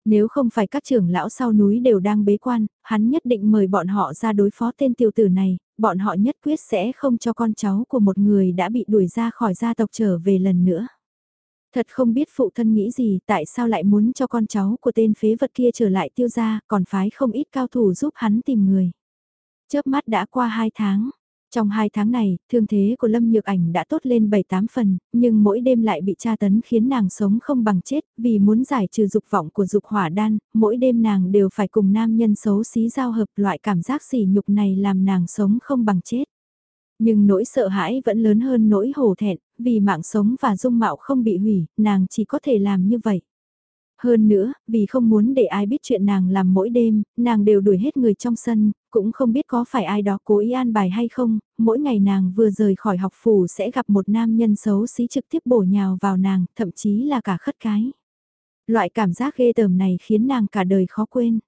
Nếu không phải các trưởng lão sau núi đều đang bế quan, hắn nhất định mời bọn họ ra đối phó tên tiêu tử này, bọn họ nhất quyết sẽ không cho con cháu của một người đã bị đuổi ra khỏi gia tộc trở về lần nữa. Thật không biết phụ thân nghĩ gì tại sao lại muốn cho con cháu của tên phế vật kia trở lại tiêu gia còn phái không ít cao thủ giúp hắn tìm người. Chớp mắt đã qua hai tháng, trong hai tháng này, thương thế của Lâm Nhược Ảnh đã tốt lên 7-8 phần, nhưng mỗi đêm lại bị tra tấn khiến nàng sống không bằng chết, vì muốn giải trừ dục vọng của dục hỏa đan, mỗi đêm nàng đều phải cùng nam nhân xấu xí giao hợp loại cảm giác sỉ nhục này làm nàng sống không bằng chết. Nhưng nỗi sợ hãi vẫn lớn hơn nỗi hổ thẹn, vì mạng sống và dung mạo không bị hủy, nàng chỉ có thể làm như vậy. Hơn nữa, vì không muốn để ai biết chuyện nàng làm mỗi đêm, nàng đều đuổi hết người trong sân, cũng không biết có phải ai đó cố ý an bài hay không, mỗi ngày nàng vừa rời khỏi học phủ sẽ gặp một nam nhân xấu xí trực tiếp bổ nhào vào nàng, thậm chí là cả khất cái. Loại cảm giác ghê tởm này khiến nàng cả đời khó quên.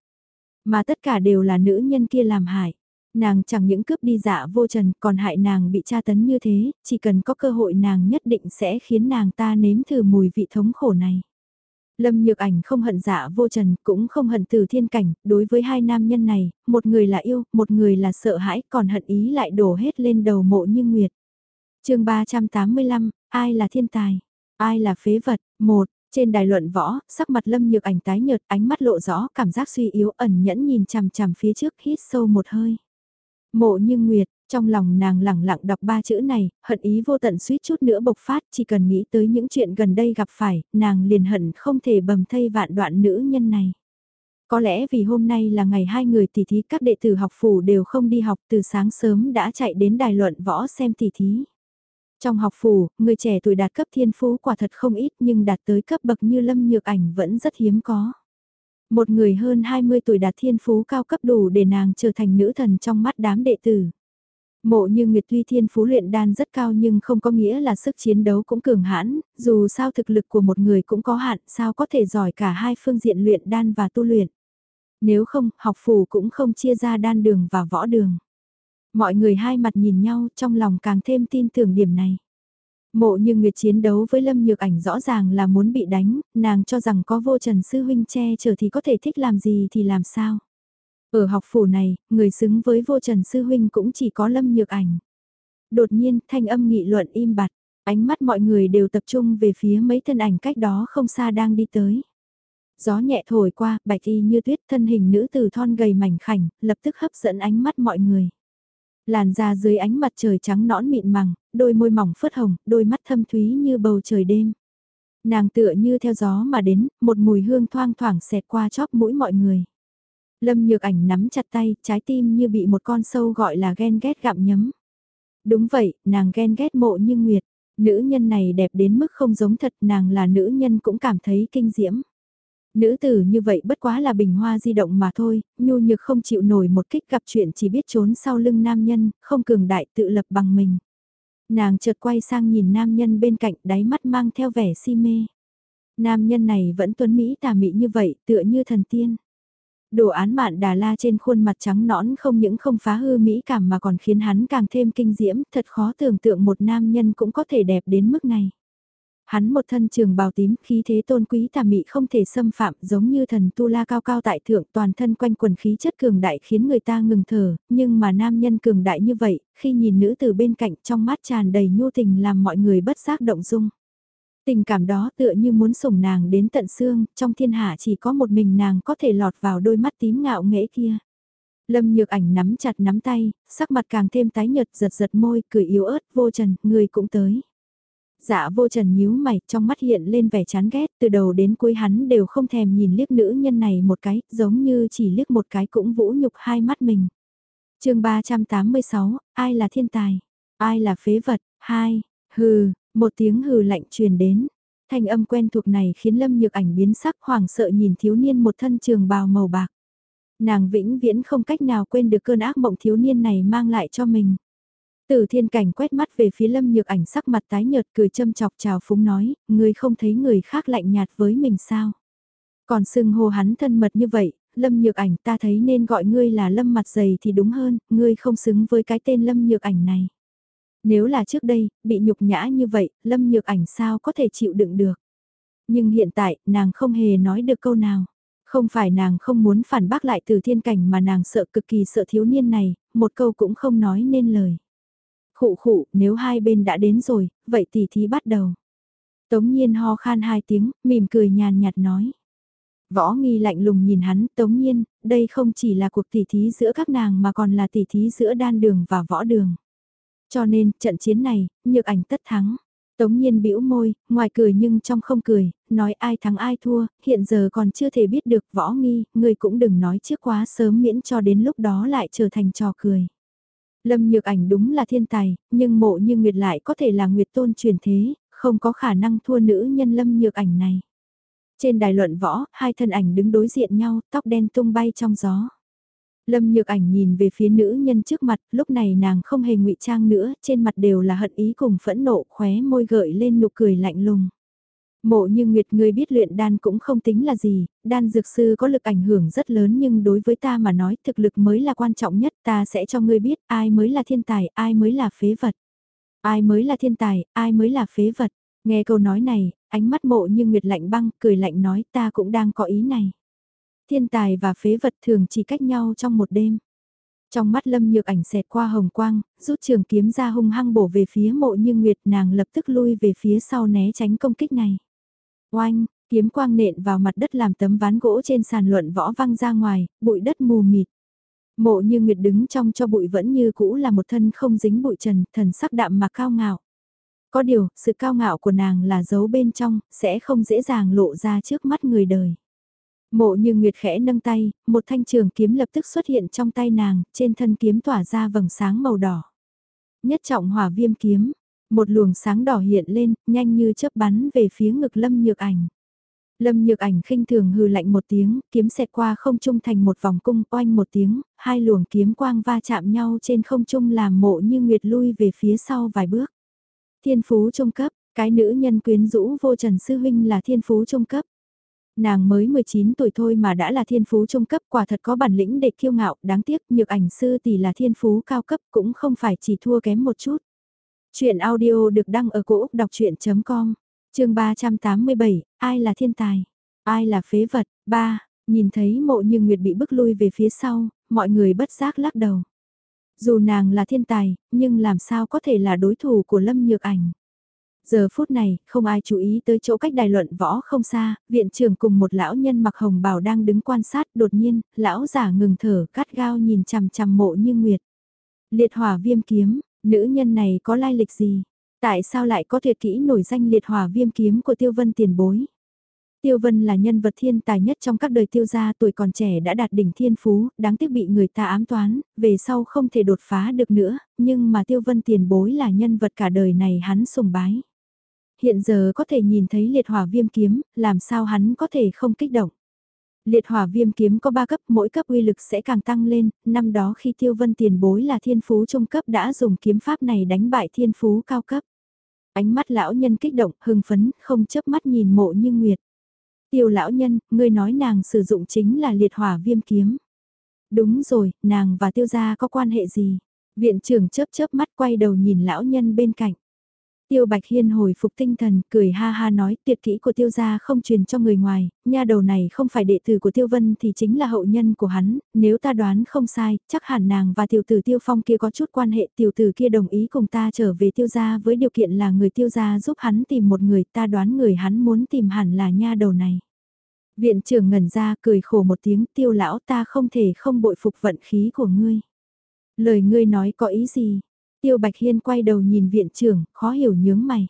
Mà tất cả đều là nữ nhân kia làm hại. Nàng chẳng những cướp đi dạ vô trần còn hại nàng bị tra tấn như thế, chỉ cần có cơ hội nàng nhất định sẽ khiến nàng ta nếm thử mùi vị thống khổ này. Lâm Nhược Ảnh không hận dạ vô trần, cũng không hận từ thiên cảnh, đối với hai nam nhân này, một người là yêu, một người là sợ hãi, còn hận ý lại đổ hết lên đầu mộ như nguyệt. chương 385, ai là thiên tài? Ai là phế vật? một Trên đài luận võ, sắc mặt Lâm Nhược Ảnh tái nhợt, ánh mắt lộ rõ, cảm giác suy yếu ẩn nhẫn nhìn chằm chằm phía trước hít sâu một hơi. Mộ như nguyệt, trong lòng nàng lẳng lặng đọc ba chữ này, hận ý vô tận suýt chút nữa bộc phát, chỉ cần nghĩ tới những chuyện gần đây gặp phải, nàng liền hận không thể bầm thây vạn đoạn nữ nhân này. Có lẽ vì hôm nay là ngày hai người tỷ thí các đệ tử học phủ đều không đi học từ sáng sớm đã chạy đến đài luận võ xem tỷ thí. Trong học phủ, người trẻ tuổi đạt cấp thiên phú quả thật không ít nhưng đạt tới cấp bậc như lâm nhược ảnh vẫn rất hiếm có. Một người hơn 20 tuổi đạt thiên phú cao cấp đủ để nàng trở thành nữ thần trong mắt đám đệ tử. Mộ như Nguyệt tuy thiên phú luyện đan rất cao nhưng không có nghĩa là sức chiến đấu cũng cường hãn, dù sao thực lực của một người cũng có hạn, sao có thể giỏi cả hai phương diện luyện đan và tu luyện. Nếu không, học phủ cũng không chia ra đan đường và võ đường. Mọi người hai mặt nhìn nhau trong lòng càng thêm tin tưởng điểm này. Mộ như Nguyệt chiến đấu với Lâm Nhược Ảnh rõ ràng là muốn bị đánh, nàng cho rằng có vô trần sư huynh che chở thì có thể thích làm gì thì làm sao. Ở học phủ này, người xứng với vô trần sư huynh cũng chỉ có Lâm Nhược Ảnh. Đột nhiên, thanh âm nghị luận im bặt, ánh mắt mọi người đều tập trung về phía mấy thân ảnh cách đó không xa đang đi tới. Gió nhẹ thổi qua, bạch y như tuyết thân hình nữ tử thon gầy mảnh khảnh, lập tức hấp dẫn ánh mắt mọi người. Làn da dưới ánh mặt trời trắng nõn mịn màng, đôi môi mỏng phớt hồng, đôi mắt thâm thúy như bầu trời đêm. Nàng tựa như theo gió mà đến, một mùi hương thoang thoảng xẹt qua chóp mũi mọi người. Lâm nhược ảnh nắm chặt tay, trái tim như bị một con sâu gọi là ghen ghét gặm nhấm. Đúng vậy, nàng ghen ghét mộ như nguyệt. Nữ nhân này đẹp đến mức không giống thật, nàng là nữ nhân cũng cảm thấy kinh diễm. Nữ tử như vậy bất quá là bình hoa di động mà thôi, nhu nhược không chịu nổi một kích gặp chuyện chỉ biết trốn sau lưng nam nhân, không cường đại tự lập bằng mình. Nàng chợt quay sang nhìn nam nhân bên cạnh đáy mắt mang theo vẻ si mê. Nam nhân này vẫn tuấn Mỹ tà mị như vậy, tựa như thần tiên. Đồ án mạn đà la trên khuôn mặt trắng nõn không những không phá hư mỹ cảm mà còn khiến hắn càng thêm kinh diễm, thật khó tưởng tượng một nam nhân cũng có thể đẹp đến mức này. Hắn một thân trường bào tím, khí thế tôn quý tà mị không thể xâm phạm, giống như thần tu la cao cao tại thượng, toàn thân quanh quần khí chất cường đại khiến người ta ngừng thở, nhưng mà nam nhân cường đại như vậy, khi nhìn nữ từ bên cạnh trong mắt tràn đầy nhu tình làm mọi người bất giác động dung. Tình cảm đó tựa như muốn sủng nàng đến tận xương, trong thiên hạ chỉ có một mình nàng có thể lọt vào đôi mắt tím ngạo nghễ kia. Lâm nhược ảnh nắm chặt nắm tay, sắc mặt càng thêm tái nhợt giật giật môi, cười yếu ớt, vô trần, người cũng tới. Dạ vô trần nhíu mày, trong mắt hiện lên vẻ chán ghét, từ đầu đến cuối hắn đều không thèm nhìn liếc nữ nhân này một cái, giống như chỉ liếc một cái cũng vũ nhục hai mắt mình. chương 386, ai là thiên tài? Ai là phế vật? Hai, hừ, một tiếng hừ lạnh truyền đến. Thanh âm quen thuộc này khiến Lâm Nhược Ảnh biến sắc hoảng sợ nhìn thiếu niên một thân trường bào màu bạc. Nàng vĩnh viễn không cách nào quên được cơn ác mộng thiếu niên này mang lại cho mình. Từ thiên cảnh quét mắt về phía lâm nhược ảnh sắc mặt tái nhợt cười châm chọc chào phúng nói, người không thấy người khác lạnh nhạt với mình sao. Còn sưng hô hắn thân mật như vậy, lâm nhược ảnh ta thấy nên gọi ngươi là lâm mặt dày thì đúng hơn, ngươi không xứng với cái tên lâm nhược ảnh này. Nếu là trước đây, bị nhục nhã như vậy, lâm nhược ảnh sao có thể chịu đựng được. Nhưng hiện tại, nàng không hề nói được câu nào. Không phải nàng không muốn phản bác lại từ thiên cảnh mà nàng sợ cực kỳ sợ thiếu niên này, một câu cũng không nói nên lời. Khụ khụ, nếu hai bên đã đến rồi, vậy tỷ thí bắt đầu. Tống nhiên ho khan hai tiếng, mỉm cười nhàn nhạt nói. Võ nghi lạnh lùng nhìn hắn, tống nhiên, đây không chỉ là cuộc tỷ thí giữa các nàng mà còn là tỷ thí giữa đan đường và võ đường. Cho nên, trận chiến này, nhược ảnh tất thắng. Tống nhiên bĩu môi, ngoài cười nhưng trong không cười, nói ai thắng ai thua, hiện giờ còn chưa thể biết được võ nghi, người cũng đừng nói trước quá sớm miễn cho đến lúc đó lại trở thành trò cười. Lâm Nhược Ảnh đúng là thiên tài, nhưng mộ như Nguyệt lại có thể là Nguyệt tôn truyền thế, không có khả năng thua nữ nhân Lâm Nhược Ảnh này. Trên đài luận võ, hai thân ảnh đứng đối diện nhau, tóc đen tung bay trong gió. Lâm Nhược Ảnh nhìn về phía nữ nhân trước mặt, lúc này nàng không hề ngụy trang nữa, trên mặt đều là hận ý cùng phẫn nộ, khóe môi gợi lên nụ cười lạnh lùng. Mộ như Nguyệt người biết luyện đan cũng không tính là gì, đan dược sư có lực ảnh hưởng rất lớn nhưng đối với ta mà nói thực lực mới là quan trọng nhất ta sẽ cho ngươi biết ai mới là thiên tài, ai mới là phế vật. Ai mới là thiên tài, ai mới là phế vật. Nghe câu nói này, ánh mắt mộ như Nguyệt lạnh băng, cười lạnh nói ta cũng đang có ý này. Thiên tài và phế vật thường chỉ cách nhau trong một đêm. Trong mắt lâm nhược ảnh xẹt qua hồng quang, rút trường kiếm ra hung hăng bổ về phía mộ như Nguyệt nàng lập tức lui về phía sau né tránh công kích này. Oanh, kiếm quang nện vào mặt đất làm tấm ván gỗ trên sàn luận võ văng ra ngoài, bụi đất mù mịt. Mộ như Nguyệt đứng trong cho bụi vẫn như cũ là một thân không dính bụi trần, thần sắc đạm mà cao ngạo. Có điều, sự cao ngạo của nàng là giấu bên trong, sẽ không dễ dàng lộ ra trước mắt người đời. Mộ như Nguyệt khẽ nâng tay, một thanh trường kiếm lập tức xuất hiện trong tay nàng, trên thân kiếm tỏa ra vầng sáng màu đỏ. Nhất trọng hỏa viêm kiếm, một luồng sáng đỏ hiện lên, nhanh như chớp bắn về phía ngực Lâm Nhược Ảnh. Lâm Nhược Ảnh khinh thường hừ lạnh một tiếng, kiếm xẹt qua không trung thành một vòng cung oanh một tiếng, hai luồng kiếm quang va chạm nhau trên không trung làm mộ như nguyệt lui về phía sau vài bước. Thiên phú trung cấp, cái nữ nhân quyến rũ vô trần sư huynh là thiên phú trung cấp. Nàng mới 19 tuổi thôi mà đã là thiên phú trung cấp quả thật có bản lĩnh để kiêu ngạo, đáng tiếc nhược ảnh sư tỷ là thiên phú cao cấp cũng không phải chỉ thua kém một chút. Chuyện audio được đăng ở cổ Úc đọc chuyện.com, trường 387, ai là thiên tài, ai là phế vật, ba, nhìn thấy mộ như Nguyệt bị bức lui về phía sau, mọi người bất giác lắc đầu. Dù nàng là thiên tài, nhưng làm sao có thể là đối thủ của Lâm Nhược Ảnh. Giờ phút này, không ai chú ý tới chỗ cách đài luận võ không xa, viện trưởng cùng một lão nhân mặc hồng bào đang đứng quan sát, đột nhiên, lão giả ngừng thở, cắt gao nhìn chằm chằm mộ như nguyệt. Liệt hỏa viêm kiếm, nữ nhân này có lai lịch gì? Tại sao lại có tuyệt kỹ nổi danh liệt hỏa viêm kiếm của tiêu vân tiền bối? Tiêu Vân là nhân vật thiên tài nhất trong các đời tiêu gia tuổi còn trẻ đã đạt đỉnh thiên phú, đáng tiếc bị người ta ám toán, về sau không thể đột phá được nữa, nhưng mà Tiêu Vân tiền bối là nhân vật cả đời này hắn sùng bái. Hiện giờ có thể nhìn thấy liệt hỏa viêm kiếm, làm sao hắn có thể không kích động. Liệt hỏa viêm kiếm có 3 cấp, mỗi cấp uy lực sẽ càng tăng lên, năm đó khi Tiêu Vân tiền bối là thiên phú trung cấp đã dùng kiếm pháp này đánh bại thiên phú cao cấp. Ánh mắt lão nhân kích động, hưng phấn, không chớp mắt nhìn mộ như nguyệt. Tiêu lão nhân, ngươi nói nàng sử dụng chính là liệt hỏa viêm kiếm. Đúng rồi, nàng và tiêu gia có quan hệ gì? Viện trưởng chớp chớp mắt quay đầu nhìn lão nhân bên cạnh. Tiêu Bạch Hiên hồi phục tinh thần, cười ha ha nói tuyệt kỹ của tiêu gia không truyền cho người ngoài, nha đầu này không phải đệ tử của tiêu vân thì chính là hậu nhân của hắn, nếu ta đoán không sai, chắc hẳn nàng và tiểu tử tiêu phong kia có chút quan hệ, tiểu tử kia đồng ý cùng ta trở về tiêu gia với điều kiện là người tiêu gia giúp hắn tìm một người, ta đoán người hắn muốn tìm hẳn là nha đầu này. Viện trưởng ngẩn ra cười khổ một tiếng tiêu lão ta không thể không bội phục vận khí của ngươi. Lời ngươi nói có ý gì? Tiêu Bạch Hiên quay đầu nhìn viện trưởng, khó hiểu nhướng mày.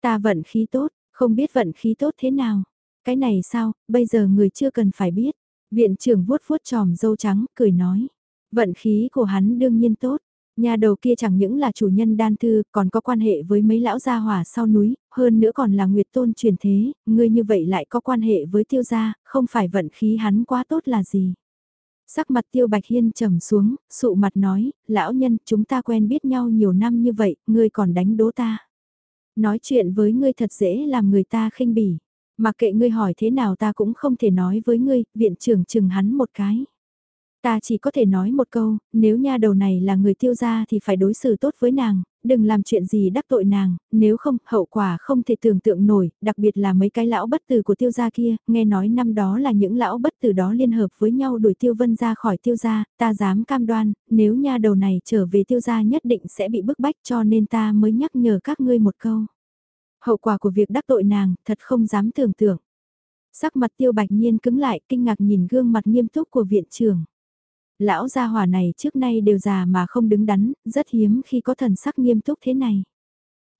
Ta vận khí tốt, không biết vận khí tốt thế nào. Cái này sao, bây giờ người chưa cần phải biết. Viện trưởng vuốt vuốt tròm dâu trắng, cười nói. Vận khí của hắn đương nhiên tốt. Nhà đầu kia chẳng những là chủ nhân đan thư, còn có quan hệ với mấy lão gia hỏa sau núi, hơn nữa còn là nguyệt tôn truyền thế, ngươi như vậy lại có quan hệ với tiêu gia, không phải vận khí hắn quá tốt là gì. Sắc mặt tiêu bạch hiên trầm xuống, sụ mặt nói, lão nhân, chúng ta quen biết nhau nhiều năm như vậy, ngươi còn đánh đố ta. Nói chuyện với ngươi thật dễ làm người ta khinh bỉ. Mà kệ ngươi hỏi thế nào ta cũng không thể nói với ngươi, viện trưởng chừng hắn một cái. Ta chỉ có thể nói một câu, nếu nha đầu này là người tiêu gia thì phải đối xử tốt với nàng, đừng làm chuyện gì đắc tội nàng, nếu không, hậu quả không thể tưởng tượng nổi, đặc biệt là mấy cái lão bất tử của tiêu gia kia, nghe nói năm đó là những lão bất tử đó liên hợp với nhau đuổi tiêu vân ra khỏi tiêu gia, ta dám cam đoan, nếu nha đầu này trở về tiêu gia nhất định sẽ bị bức bách cho nên ta mới nhắc nhở các ngươi một câu. Hậu quả của việc đắc tội nàng, thật không dám tưởng tượng. Sắc mặt tiêu bạch nhiên cứng lại, kinh ngạc nhìn gương mặt nghiêm túc của viện trưởng lão gia hỏa này trước nay đều già mà không đứng đắn, rất hiếm khi có thần sắc nghiêm túc thế này.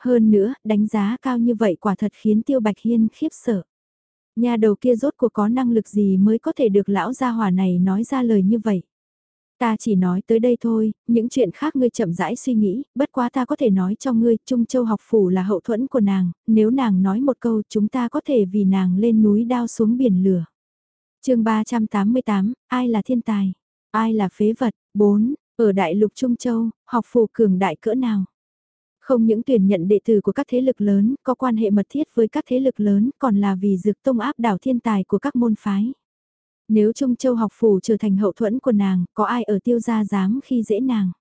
Hơn nữa, đánh giá cao như vậy quả thật khiến Tiêu Bạch Hiên khiếp sợ. Nhà đầu kia rốt cuộc có năng lực gì mới có thể được lão gia hỏa này nói ra lời như vậy. Ta chỉ nói tới đây thôi, những chuyện khác ngươi chậm rãi suy nghĩ, bất quá ta có thể nói cho ngươi, Trung Châu học phủ là hậu thuẫn của nàng, nếu nàng nói một câu chúng ta có thể vì nàng lên núi đao xuống biển lửa. chương 388, ai là thiên tài? Ai là phế vật? 4. Ở Đại lục Trung Châu, học phủ cường đại cỡ nào? Không những tuyển nhận đệ tử của các thế lực lớn, có quan hệ mật thiết với các thế lực lớn, còn là vì dược tông áp đảo thiên tài của các môn phái. Nếu Trung Châu học phủ trở thành hậu thuẫn của nàng, có ai ở tiêu gia dám khi dễ nàng?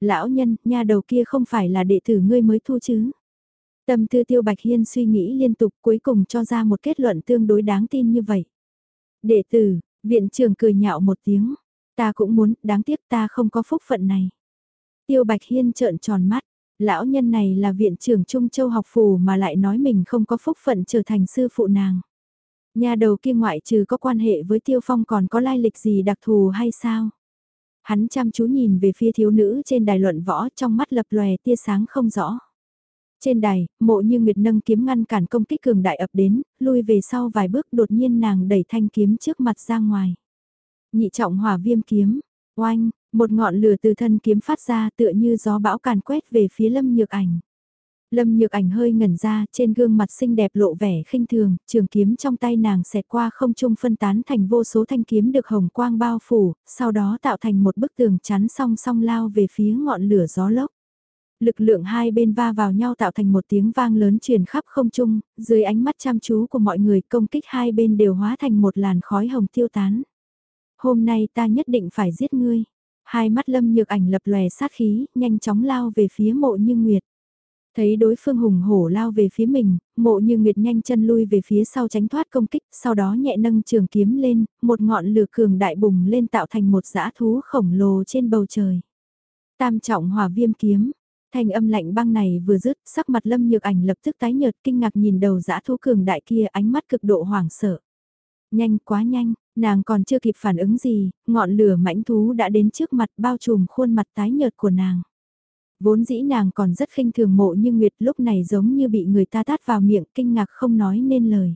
Lão nhân, nhà đầu kia không phải là đệ tử ngươi mới thu chứ? Tâm tư tiêu bạch hiên suy nghĩ liên tục cuối cùng cho ra một kết luận tương đối đáng tin như vậy. Đệ tử, viện trưởng cười nhạo một tiếng, Ta cũng muốn, đáng tiếc ta không có phúc phận này. Tiêu Bạch Hiên trợn tròn mắt, lão nhân này là viện trưởng Trung Châu học phủ mà lại nói mình không có phúc phận trở thành sư phụ nàng. Nhà đầu kia ngoại trừ có quan hệ với Tiêu Phong còn có lai lịch gì đặc thù hay sao? Hắn chăm chú nhìn về phía thiếu nữ trên đài luận võ trong mắt lập lòe tia sáng không rõ. Trên đài, mộ như Nguyệt nâng kiếm ngăn cản công kích cường đại ập đến, lui về sau vài bước đột nhiên nàng đẩy thanh kiếm trước mặt ra ngoài. Nhị trọng hỏa viêm kiếm, oanh, một ngọn lửa từ thân kiếm phát ra tựa như gió bão càn quét về phía lâm nhược ảnh. Lâm nhược ảnh hơi ngẩn ra trên gương mặt xinh đẹp lộ vẻ khinh thường, trường kiếm trong tay nàng xẹt qua không trung phân tán thành vô số thanh kiếm được hồng quang bao phủ, sau đó tạo thành một bức tường chắn song song lao về phía ngọn lửa gió lốc. Lực lượng hai bên va vào nhau tạo thành một tiếng vang lớn truyền khắp không trung, dưới ánh mắt chăm chú của mọi người công kích hai bên đều hóa thành một làn khói hồng tiêu tán. Hôm nay ta nhất định phải giết ngươi. Hai mắt lâm nhược ảnh lập lòe sát khí, nhanh chóng lao về phía mộ như nguyệt. Thấy đối phương hùng hổ lao về phía mình, mộ như nguyệt nhanh chân lui về phía sau tránh thoát công kích, sau đó nhẹ nâng trường kiếm lên, một ngọn lửa cường đại bùng lên tạo thành một dã thú khổng lồ trên bầu trời. Tam trọng hỏa viêm kiếm, thanh âm lạnh băng này vừa dứt, sắc mặt lâm nhược ảnh lập tức tái nhợt kinh ngạc nhìn đầu dã thú cường đại kia ánh mắt cực độ hoảng sợ. Nhanh quá nhanh, nàng còn chưa kịp phản ứng gì, ngọn lửa mãnh thú đã đến trước mặt bao trùm khuôn mặt tái nhợt của nàng. Vốn dĩ nàng còn rất khinh thường mộ như Nguyệt lúc này giống như bị người ta tát vào miệng kinh ngạc không nói nên lời.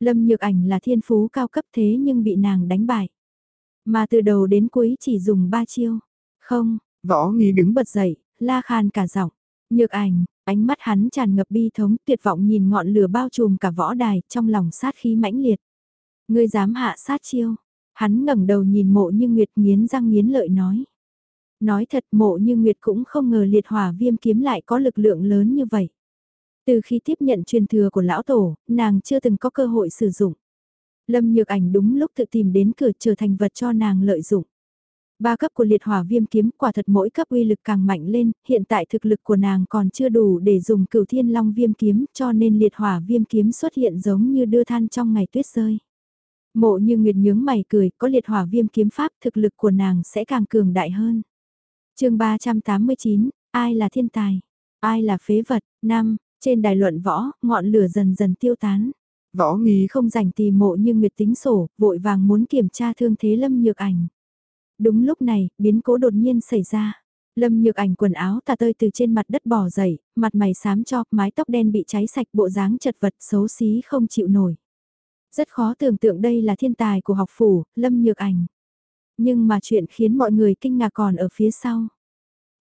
Lâm Nhược Ảnh là thiên phú cao cấp thế nhưng bị nàng đánh bại. Mà từ đầu đến cuối chỉ dùng ba chiêu. Không, võ nghi đứng bật dậy, la khan cả giọng. Nhược Ảnh, ánh mắt hắn tràn ngập bi thống tuyệt vọng nhìn ngọn lửa bao trùm cả võ đài trong lòng sát khí mãnh liệt. Ngươi dám hạ sát chiêu. Hắn ngẩng đầu nhìn mộ như Nguyệt nghiến răng nghiến lợi nói. Nói thật mộ như Nguyệt cũng không ngờ liệt hỏa viêm kiếm lại có lực lượng lớn như vậy. Từ khi tiếp nhận truyền thừa của lão tổ, nàng chưa từng có cơ hội sử dụng. Lâm Nhược Ảnh đúng lúc tự tìm đến cửa trở thành vật cho nàng lợi dụng. Ba cấp của liệt hỏa viêm kiếm quả thật mỗi cấp uy lực càng mạnh lên, hiện tại thực lực của nàng còn chưa đủ để dùng cửu thiên long viêm kiếm cho nên liệt hỏa viêm kiếm xuất hiện giống như đưa than trong ngày tuyết rơi. Mộ như Nguyệt nhướng mày cười, có liệt hỏa viêm kiếm pháp thực lực của nàng sẽ càng cường đại hơn chương 389, ai là thiên tài? Ai là phế vật? năm Trên đài luận võ, ngọn lửa dần dần tiêu tán. Võ nghi không rảnh tìm mộ như nguyệt tính sổ, vội vàng muốn kiểm tra thương thế lâm nhược ảnh. Đúng lúc này, biến cố đột nhiên xảy ra. Lâm nhược ảnh quần áo tà tơi từ trên mặt đất bò dậy, mặt mày xám cho, mái tóc đen bị cháy sạch bộ dáng chật vật xấu xí không chịu nổi. Rất khó tưởng tượng đây là thiên tài của học phủ, Lâm nhược ảnh. Nhưng mà chuyện khiến mọi người kinh ngạc còn ở phía sau.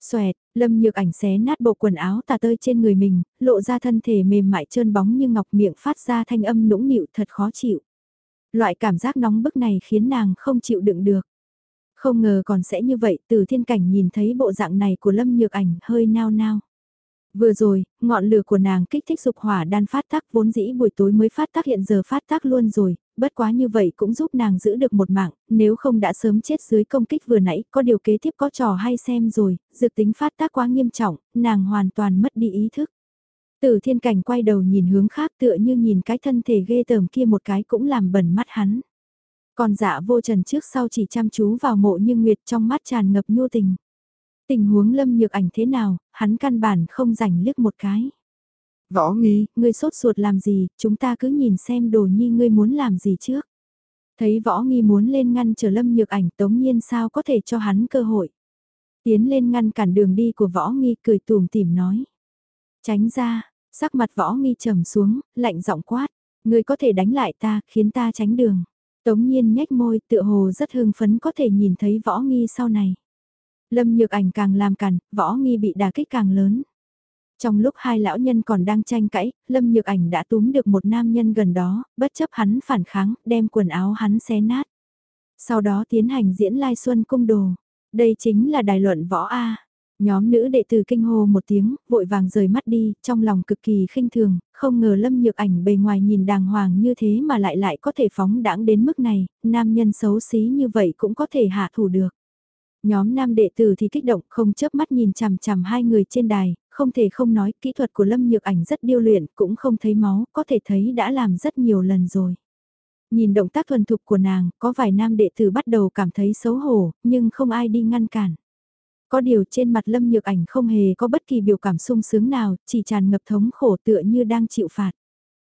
Xoẹt, Lâm Nhược Ảnh xé nát bộ quần áo tà tơi trên người mình, lộ ra thân thể mềm mại trơn bóng như ngọc miệng phát ra thanh âm nũng nịu thật khó chịu. Loại cảm giác nóng bức này khiến nàng không chịu đựng được. Không ngờ còn sẽ như vậy, từ thiên cảnh nhìn thấy bộ dạng này của Lâm Nhược Ảnh hơi nao nao. Vừa rồi, ngọn lửa của nàng kích thích dục hỏa đan phát tác vốn dĩ buổi tối mới phát tác hiện giờ phát tác luôn rồi, bất quá như vậy cũng giúp nàng giữ được một mạng, nếu không đã sớm chết dưới công kích vừa nãy, có điều kế tiếp có trò hay xem rồi, dược tính phát tác quá nghiêm trọng, nàng hoàn toàn mất đi ý thức. Tử thiên cảnh quay đầu nhìn hướng khác tựa như nhìn cái thân thể ghê tởm kia một cái cũng làm bẩn mắt hắn. Còn dạ vô trần trước sau chỉ chăm chú vào mộ như nguyệt trong mắt tràn ngập nhu tình. Tình huống lâm nhược ảnh thế nào, hắn căn bản không rảnh liếc một cái. Võ nghi, ngươi sốt ruột làm gì, chúng ta cứ nhìn xem đồ nhi ngươi muốn làm gì trước. Thấy võ nghi muốn lên ngăn chờ lâm nhược ảnh tống nhiên sao có thể cho hắn cơ hội. Tiến lên ngăn cản đường đi của võ nghi cười tùm tìm nói. Tránh ra, sắc mặt võ nghi trầm xuống, lạnh giọng quát. Ngươi có thể đánh lại ta, khiến ta tránh đường. Tống nhiên nhếch môi tựa hồ rất hưng phấn có thể nhìn thấy võ nghi sau này. Lâm nhược ảnh càng làm càn, võ nghi bị đà kích càng lớn. Trong lúc hai lão nhân còn đang tranh cãi, Lâm Nhược Ảnh đã túm được một nam nhân gần đó, bất chấp hắn phản kháng, đem quần áo hắn xé nát. Sau đó tiến hành diễn lai xuân cung đồ. Đây chính là đài luận võ A. Nhóm nữ đệ tử kinh hô một tiếng, vội vàng rời mắt đi, trong lòng cực kỳ khinh thường, không ngờ Lâm Nhược Ảnh bề ngoài nhìn đàng hoàng như thế mà lại lại có thể phóng đãng đến mức này, nam nhân xấu xí như vậy cũng có thể hạ thủ được. Nhóm nam đệ tử thì kích động không chớp mắt nhìn chằm chằm hai người trên đài, không thể không nói kỹ thuật của Lâm Nhược Ảnh rất điêu luyện, cũng không thấy máu, có thể thấy đã làm rất nhiều lần rồi. Nhìn động tác thuần thục của nàng, có vài nam đệ tử bắt đầu cảm thấy xấu hổ, nhưng không ai đi ngăn cản. Có điều trên mặt Lâm Nhược Ảnh không hề có bất kỳ biểu cảm sung sướng nào, chỉ tràn ngập thống khổ tựa như đang chịu phạt.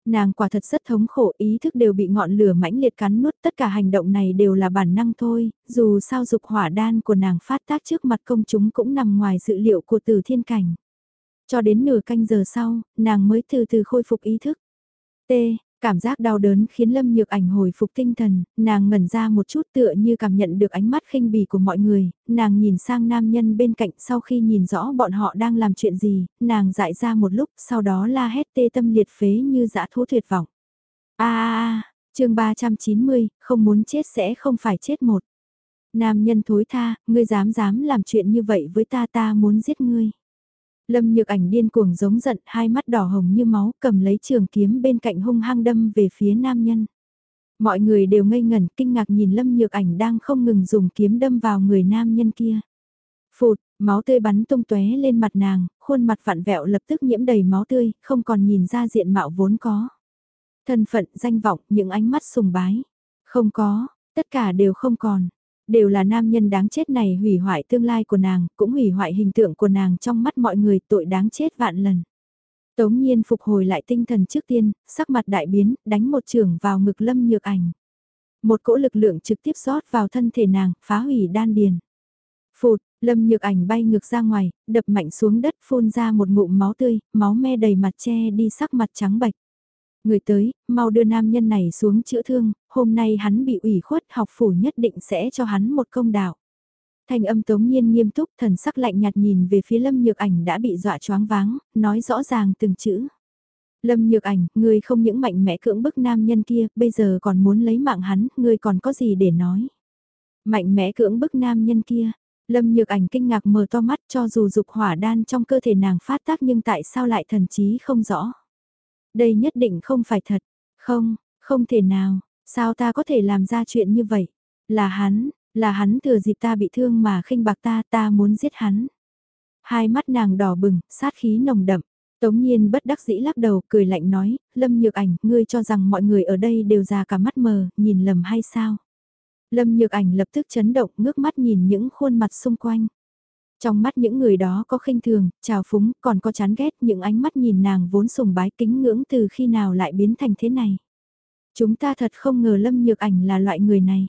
Nàng quả thật rất thống khổ ý thức đều bị ngọn lửa mãnh liệt cắn nuốt tất cả hành động này đều là bản năng thôi, dù sao dục hỏa đan của nàng phát tác trước mặt công chúng cũng nằm ngoài dự liệu của từ thiên cảnh. Cho đến nửa canh giờ sau, nàng mới từ từ khôi phục ý thức. T. Cảm giác đau đớn khiến Lâm Nhược Ảnh hồi phục tinh thần, nàng ngẩn ra một chút tựa như cảm nhận được ánh mắt khinh bỉ của mọi người, nàng nhìn sang nam nhân bên cạnh sau khi nhìn rõ bọn họ đang làm chuyện gì, nàng dại ra một lúc, sau đó la hét tê tâm liệt phế như dã thú tuyệt vọng. a a chương 390, không muốn chết sẽ không phải chết một. Nam nhân thối tha, ngươi dám dám làm chuyện như vậy với ta ta muốn giết ngươi. Lâm nhược ảnh điên cuồng giống giận, hai mắt đỏ hồng như máu, cầm lấy trường kiếm bên cạnh hung hăng đâm về phía nam nhân. Mọi người đều ngây ngẩn kinh ngạc nhìn Lâm nhược ảnh đang không ngừng dùng kiếm đâm vào người nam nhân kia. Phụt, máu tươi bắn tung tóe lên mặt nàng, khuôn mặt vặn vẹo lập tức nhiễm đầy máu tươi, không còn nhìn ra diện mạo vốn có. Thân phận, danh vọng, những ánh mắt sùng bái. Không có, tất cả đều không còn. Đều là nam nhân đáng chết này hủy hoại tương lai của nàng, cũng hủy hoại hình tượng của nàng trong mắt mọi người tội đáng chết vạn lần. Tống nhiên phục hồi lại tinh thần trước tiên, sắc mặt đại biến, đánh một trường vào ngực lâm nhược ảnh. Một cỗ lực lượng trực tiếp rót vào thân thể nàng, phá hủy đan điền. Phụt, lâm nhược ảnh bay ngược ra ngoài, đập mạnh xuống đất phun ra một ngụm máu tươi, máu me đầy mặt che đi sắc mặt trắng bạch. Người tới, mau đưa nam nhân này xuống chữa thương, hôm nay hắn bị ủy khuất học phủ nhất định sẽ cho hắn một công đạo. Thanh âm tống nhiên nghiêm túc thần sắc lạnh nhạt nhìn về phía lâm nhược ảnh đã bị dọa choáng váng, nói rõ ràng từng chữ. Lâm nhược ảnh, ngươi không những mạnh mẽ cưỡng bức nam nhân kia, bây giờ còn muốn lấy mạng hắn, ngươi còn có gì để nói. Mạnh mẽ cưỡng bức nam nhân kia, Lâm nhược ảnh kinh ngạc mở to mắt cho dù dục hỏa đan trong cơ thể nàng phát tác nhưng tại sao lại thần trí không rõ. Đây nhất định không phải thật, không, không thể nào, sao ta có thể làm ra chuyện như vậy. Là hắn, là hắn thừa dịp ta bị thương mà khinh bạc ta, ta muốn giết hắn. Hai mắt nàng đỏ bừng, sát khí nồng đậm. Tống nhiên bất đắc dĩ lắc đầu, cười lạnh nói, Lâm Nhược Ảnh, ngươi cho rằng mọi người ở đây đều già cả mắt mờ, nhìn lầm hay sao? Lâm Nhược Ảnh lập tức chấn động, ngước mắt nhìn những khuôn mặt xung quanh. Trong mắt những người đó có khinh thường, trào phúng, còn có chán ghét, những ánh mắt nhìn nàng vốn sùng bái kính ngưỡng từ khi nào lại biến thành thế này. Chúng ta thật không ngờ Lâm Nhược Ảnh là loại người này.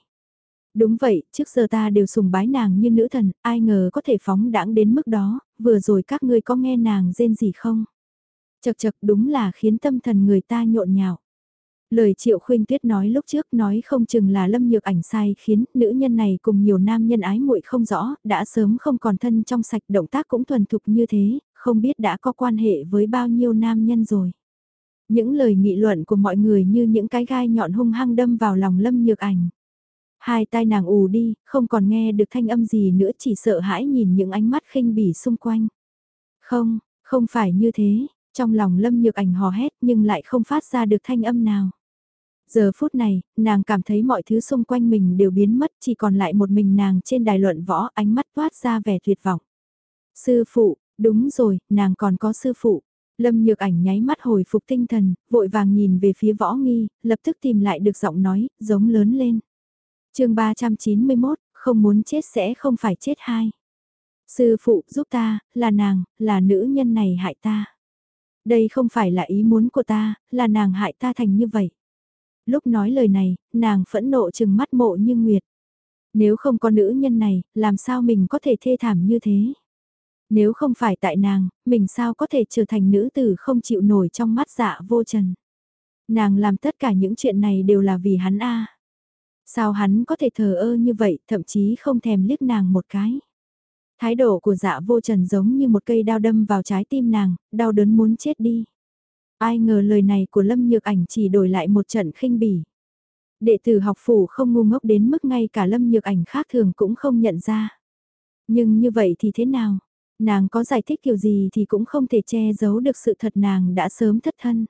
Đúng vậy, trước giờ ta đều sùng bái nàng như nữ thần, ai ngờ có thể phóng đãng đến mức đó, vừa rồi các ngươi có nghe nàng rên gì không? Chật chật đúng là khiến tâm thần người ta nhộn nhạo. Lời Triệu Khuynh Tuyết nói lúc trước nói không chừng là Lâm Nhược Ảnh sai khiến nữ nhân này cùng nhiều nam nhân ái muội không rõ, đã sớm không còn thân trong sạch động tác cũng thuần thục như thế, không biết đã có quan hệ với bao nhiêu nam nhân rồi. Những lời nghị luận của mọi người như những cái gai nhọn hung hăng đâm vào lòng Lâm Nhược Ảnh. Hai tai nàng ù đi, không còn nghe được thanh âm gì nữa chỉ sợ hãi nhìn những ánh mắt khinh bỉ xung quanh. Không, không phải như thế, trong lòng Lâm Nhược Ảnh hò hét nhưng lại không phát ra được thanh âm nào. Giờ phút này, nàng cảm thấy mọi thứ xung quanh mình đều biến mất chỉ còn lại một mình nàng trên đài luận võ ánh mắt toát ra vẻ tuyệt vọng. Sư phụ, đúng rồi, nàng còn có sư phụ. Lâm Nhược Ảnh nháy mắt hồi phục tinh thần, vội vàng nhìn về phía võ nghi, lập tức tìm lại được giọng nói, giống lớn lên. chương 391, không muốn chết sẽ không phải chết hai. Sư phụ giúp ta, là nàng, là nữ nhân này hại ta. Đây không phải là ý muốn của ta, là nàng hại ta thành như vậy. Lúc nói lời này, nàng phẫn nộ chừng mắt mộ như nguyệt. Nếu không có nữ nhân này, làm sao mình có thể thê thảm như thế? Nếu không phải tại nàng, mình sao có thể trở thành nữ tử không chịu nổi trong mắt dạ vô trần? Nàng làm tất cả những chuyện này đều là vì hắn a. Sao hắn có thể thờ ơ như vậy, thậm chí không thèm liếc nàng một cái? Thái độ của dạ vô trần giống như một cây đao đâm vào trái tim nàng, đau đớn muốn chết đi. Ai ngờ lời này của Lâm Nhược Ảnh chỉ đổi lại một trận khinh bỉ. Đệ tử học phủ không ngu ngốc đến mức ngay cả Lâm Nhược Ảnh khác thường cũng không nhận ra. Nhưng như vậy thì thế nào? Nàng có giải thích kiểu gì thì cũng không thể che giấu được sự thật nàng đã sớm thất thân.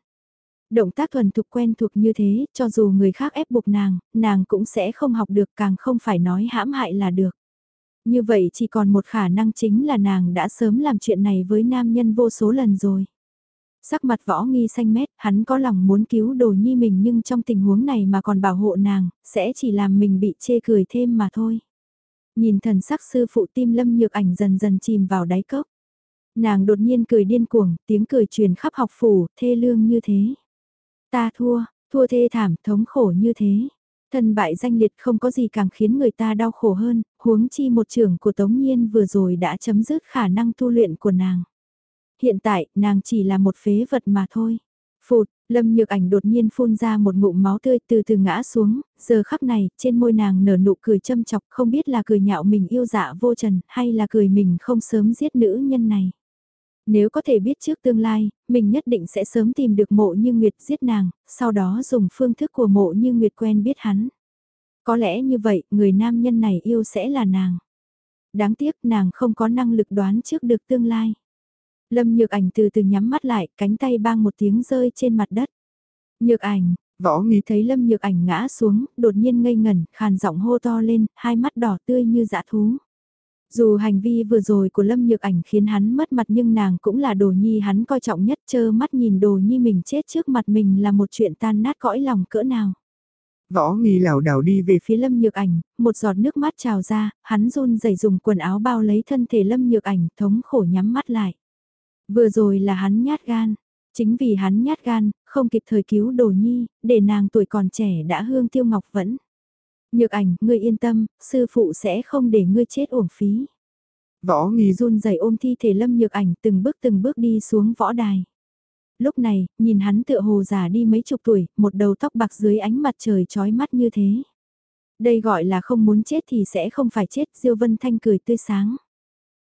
Động tác thuần thục quen thuộc như thế, cho dù người khác ép buộc nàng, nàng cũng sẽ không học được càng không phải nói hãm hại là được. Như vậy chỉ còn một khả năng chính là nàng đã sớm làm chuyện này với nam nhân vô số lần rồi. Sắc mặt võ nghi xanh mét, hắn có lòng muốn cứu đồ nhi mình nhưng trong tình huống này mà còn bảo hộ nàng, sẽ chỉ làm mình bị chê cười thêm mà thôi. Nhìn thần sắc sư phụ tim lâm nhược ảnh dần dần chìm vào đáy cốc. Nàng đột nhiên cười điên cuồng, tiếng cười truyền khắp học phủ, thê lương như thế. Ta thua, thua thê thảm, thống khổ như thế. Thân bại danh liệt không có gì càng khiến người ta đau khổ hơn, huống chi một trưởng của Tống Nhiên vừa rồi đã chấm dứt khả năng tu luyện của nàng. Hiện tại, nàng chỉ là một phế vật mà thôi. Phụt, Lâm Nhược Ảnh đột nhiên phun ra một ngụm máu tươi từ từ ngã xuống, giờ khắc này, trên môi nàng nở nụ cười châm chọc không biết là cười nhạo mình yêu dạ vô trần, hay là cười mình không sớm giết nữ nhân này. Nếu có thể biết trước tương lai, mình nhất định sẽ sớm tìm được mộ như Nguyệt giết nàng, sau đó dùng phương thức của mộ như Nguyệt quen biết hắn. Có lẽ như vậy, người nam nhân này yêu sẽ là nàng. Đáng tiếc nàng không có năng lực đoán trước được tương lai. Lâm Nhược Ảnh từ từ nhắm mắt lại, cánh tay bang một tiếng rơi trên mặt đất. Nhược Ảnh, Võ nghi thấy Lâm Nhược Ảnh ngã xuống, đột nhiên ngây ngẩn, khàn giọng hô to lên, hai mắt đỏ tươi như dã thú. Dù hành vi vừa rồi của Lâm Nhược Ảnh khiến hắn mất mặt nhưng nàng cũng là đồ nhi hắn coi trọng nhất chơ mắt nhìn đồ nhi mình chết trước mặt mình là một chuyện tan nát cõi lòng cỡ nào. Võ nghi lảo đảo đi về phía Lâm Nhược Ảnh, một giọt nước mắt trào ra, hắn run rẩy dùng quần áo bao lấy thân thể Lâm Nhược Ảnh, thống khổ nhắm mắt lại. Vừa rồi là hắn nhát gan, chính vì hắn nhát gan, không kịp thời cứu đồ nhi, để nàng tuổi còn trẻ đã hương tiêu ngọc vẫn. Nhược ảnh, ngươi yên tâm, sư phụ sẽ không để ngươi chết uổng phí. Võ nghi run rẩy ôm thi thể lâm nhược ảnh từng bước từng bước đi xuống võ đài. Lúc này, nhìn hắn tựa hồ già đi mấy chục tuổi, một đầu tóc bạc dưới ánh mặt trời trói mắt như thế. Đây gọi là không muốn chết thì sẽ không phải chết, Diêu Vân Thanh cười tươi sáng.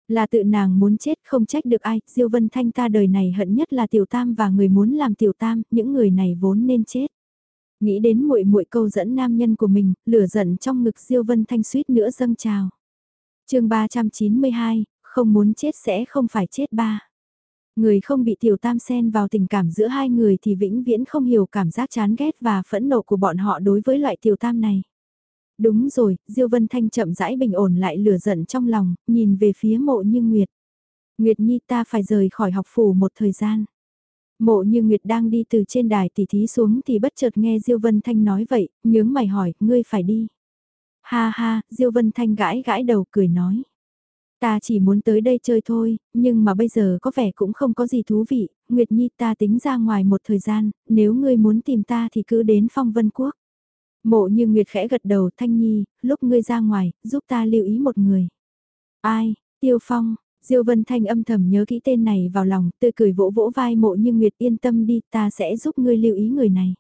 Là tự nàng muốn chết không trách được ai, Diêu Vân Thanh ta đời này hận nhất là tiểu tam và người muốn làm tiểu tam, những người này vốn nên chết. Nghĩ đến muội muội câu dẫn nam nhân của mình, lửa giận trong ngực Diêu Vân Thanh suýt nữa dâng trào. chương 392, không muốn chết sẽ không phải chết ba. Người không bị tiểu tam xen vào tình cảm giữa hai người thì vĩnh viễn không hiểu cảm giác chán ghét và phẫn nộ của bọn họ đối với loại tiểu tam này. Đúng rồi, Diêu Vân Thanh chậm rãi bình ổn lại lửa giận trong lòng, nhìn về phía mộ như Nguyệt. Nguyệt Nhi ta phải rời khỏi học phủ một thời gian. Mộ như Nguyệt đang đi từ trên đài tỉ thí xuống thì bất chợt nghe Diêu Vân Thanh nói vậy, nhướng mày hỏi, ngươi phải đi. Ha ha, Diêu Vân Thanh gãi gãi đầu cười nói. Ta chỉ muốn tới đây chơi thôi, nhưng mà bây giờ có vẻ cũng không có gì thú vị, Nguyệt Nhi ta tính ra ngoài một thời gian, nếu ngươi muốn tìm ta thì cứ đến phong vân quốc. Mộ như Nguyệt khẽ gật đầu Thanh Nhi, lúc ngươi ra ngoài, giúp ta lưu ý một người. Ai, Tiêu Phong, Diêu Vân Thanh âm thầm nhớ kỹ tên này vào lòng, tươi cười vỗ vỗ vai mộ như Nguyệt yên tâm đi, ta sẽ giúp ngươi lưu ý người này.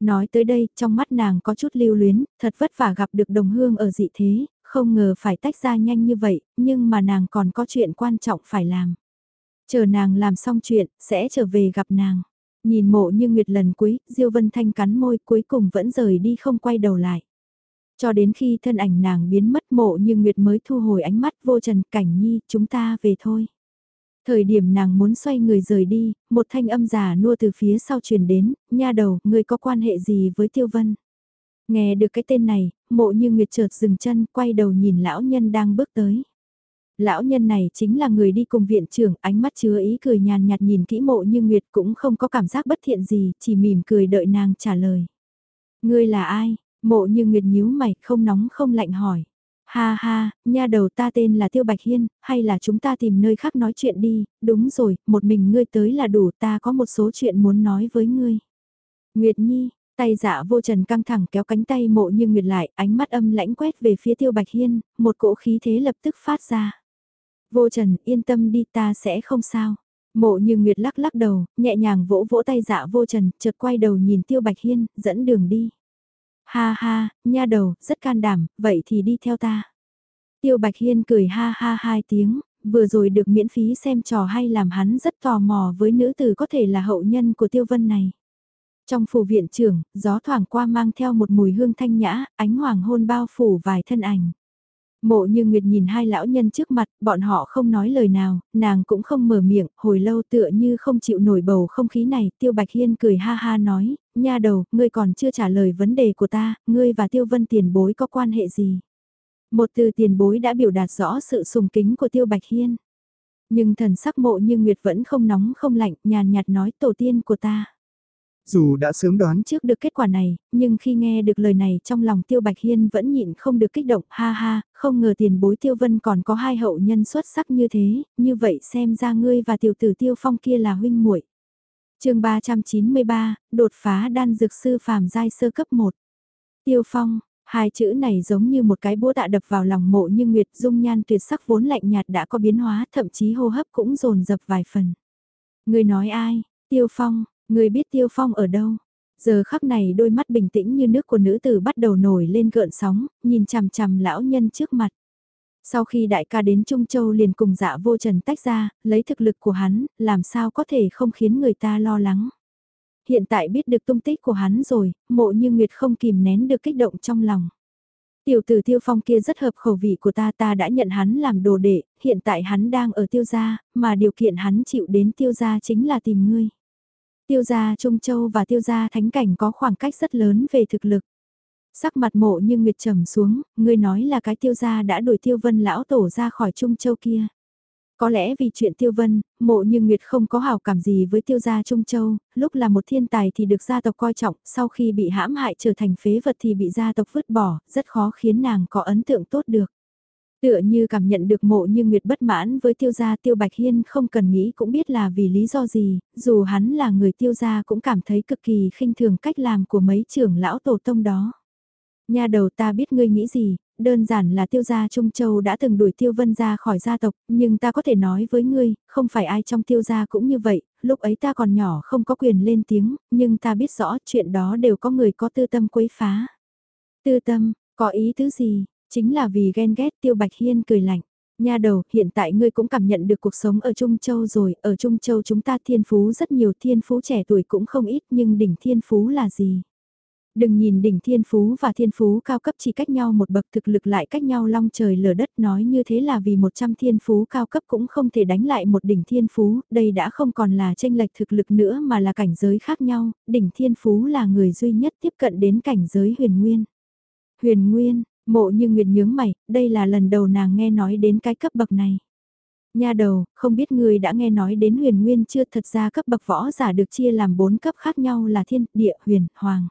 Nói tới đây, trong mắt nàng có chút lưu luyến, thật vất vả gặp được đồng hương ở dị thế, không ngờ phải tách ra nhanh như vậy, nhưng mà nàng còn có chuyện quan trọng phải làm. Chờ nàng làm xong chuyện, sẽ trở về gặp nàng. Nhìn mộ như Nguyệt lần cuối, Diêu Vân Thanh cắn môi cuối cùng vẫn rời đi không quay đầu lại. Cho đến khi thân ảnh nàng biến mất mộ như Nguyệt mới thu hồi ánh mắt vô trần cảnh nhi chúng ta về thôi. Thời điểm nàng muốn xoay người rời đi, một thanh âm giả nua từ phía sau truyền đến, nha đầu, người có quan hệ gì với Tiêu Vân? Nghe được cái tên này, mộ như Nguyệt chợt dừng chân, quay đầu nhìn lão nhân đang bước tới. Lão nhân này chính là người đi cùng viện trưởng, ánh mắt chứa ý cười nhàn nhạt nhìn kỹ mộ như Nguyệt cũng không có cảm giác bất thiện gì, chỉ mỉm cười đợi nàng trả lời. Ngươi là ai? Mộ như Nguyệt nhíu mày, không nóng không lạnh hỏi. Ha ha, nha đầu ta tên là Tiêu Bạch Hiên, hay là chúng ta tìm nơi khác nói chuyện đi, đúng rồi, một mình ngươi tới là đủ ta có một số chuyện muốn nói với ngươi. Nguyệt Nhi, tay dạ vô trần căng thẳng kéo cánh tay mộ như Nguyệt lại, ánh mắt âm lãnh quét về phía Tiêu Bạch Hiên, một cỗ khí thế lập tức phát ra. Vô trần, yên tâm đi ta sẽ không sao. Mộ như Nguyệt lắc lắc đầu, nhẹ nhàng vỗ vỗ tay dạ vô trần, chợt quay đầu nhìn Tiêu Bạch Hiên, dẫn đường đi. Ha ha, nha đầu, rất can đảm, vậy thì đi theo ta. Tiêu Bạch Hiên cười ha ha hai tiếng, vừa rồi được miễn phí xem trò hay làm hắn rất tò mò với nữ tử có thể là hậu nhân của Tiêu Vân này. Trong phủ viện trưởng, gió thoảng qua mang theo một mùi hương thanh nhã, ánh hoàng hôn bao phủ vài thân ảnh. Mộ như Nguyệt nhìn hai lão nhân trước mặt, bọn họ không nói lời nào, nàng cũng không mở miệng, hồi lâu tựa như không chịu nổi bầu không khí này, Tiêu Bạch Hiên cười ha ha nói, nha đầu, ngươi còn chưa trả lời vấn đề của ta, ngươi và Tiêu Vân tiền bối có quan hệ gì? Một từ tiền bối đã biểu đạt rõ sự sùng kính của Tiêu Bạch Hiên. Nhưng thần sắc mộ như Nguyệt vẫn không nóng không lạnh, nhàn nhạt nói tổ tiên của ta. Dù đã sớm đoán trước được kết quả này, nhưng khi nghe được lời này trong lòng Tiêu Bạch Hiên vẫn nhịn không được kích động, ha ha, không ngờ tiền bối Tiêu Vân còn có hai hậu nhân xuất sắc như thế, như vậy xem ra ngươi và tiểu tử Tiêu Phong kia là huynh muội. chương 393, đột phá đan dược sư phàm giai sơ cấp 1. Tiêu Phong, hai chữ này giống như một cái búa tạ đập vào lòng mộ như Nguyệt dung nhan tuyệt sắc vốn lạnh nhạt đã có biến hóa, thậm chí hô hấp cũng dồn dập vài phần. Người nói ai? Tiêu Phong, Người biết Tiêu Phong ở đâu? Giờ khắc này đôi mắt bình tĩnh như nước của nữ tử bắt đầu nổi lên gợn sóng, nhìn chằm chằm lão nhân trước mặt. Sau khi đại ca đến Trung Châu liền cùng dạ vô trần tách ra, lấy thực lực của hắn, làm sao có thể không khiến người ta lo lắng. Hiện tại biết được tung tích của hắn rồi, mộ như Nguyệt không kìm nén được kích động trong lòng. Tiểu tử tiêu phong kia rất hợp khẩu vị của ta ta đã nhận hắn làm đồ đệ, hiện tại hắn đang ở tiêu gia, mà điều kiện hắn chịu đến tiêu gia chính là tìm ngươi. Tiêu gia Trung Châu và tiêu gia Thánh Cảnh có khoảng cách rất lớn về thực lực. Sắc mặt mộ như Nguyệt trầm xuống, ngươi nói là cái tiêu gia đã đuổi tiêu vân lão tổ ra khỏi Trung Châu kia. Có lẽ vì chuyện tiêu vân, mộ như Nguyệt không có hào cảm gì với tiêu gia Trung Châu, lúc là một thiên tài thì được gia tộc coi trọng, sau khi bị hãm hại trở thành phế vật thì bị gia tộc vứt bỏ, rất khó khiến nàng có ấn tượng tốt được. Tựa như cảm nhận được mộ như Nguyệt bất mãn với tiêu gia tiêu bạch hiên không cần nghĩ cũng biết là vì lý do gì, dù hắn là người tiêu gia cũng cảm thấy cực kỳ khinh thường cách làm của mấy trưởng lão tổ tông đó. Nhà đầu ta biết ngươi nghĩ gì, đơn giản là tiêu gia Trung Châu đã từng đuổi tiêu vân ra khỏi gia tộc, nhưng ta có thể nói với ngươi, không phải ai trong tiêu gia cũng như vậy, lúc ấy ta còn nhỏ không có quyền lên tiếng, nhưng ta biết rõ chuyện đó đều có người có tư tâm quấy phá. Tư tâm, có ý thứ gì, chính là vì ghen ghét tiêu bạch hiên cười lạnh. Nha đầu, hiện tại ngươi cũng cảm nhận được cuộc sống ở Trung Châu rồi, ở Trung Châu chúng ta thiên phú rất nhiều thiên phú trẻ tuổi cũng không ít nhưng đỉnh thiên phú là gì? Đừng nhìn đỉnh thiên phú và thiên phú cao cấp chỉ cách nhau một bậc thực lực lại cách nhau long trời lở đất nói như thế là vì 100 thiên phú cao cấp cũng không thể đánh lại một đỉnh thiên phú, đây đã không còn là tranh lệch thực lực nữa mà là cảnh giới khác nhau, đỉnh thiên phú là người duy nhất tiếp cận đến cảnh giới huyền nguyên. Huyền nguyên, mộ như nguyệt nhướng mày, đây là lần đầu nàng nghe nói đến cái cấp bậc này. Nha đầu, không biết người đã nghe nói đến huyền nguyên chưa thật ra cấp bậc võ giả được chia làm 4 cấp khác nhau là thiên, địa, huyền, hoàng.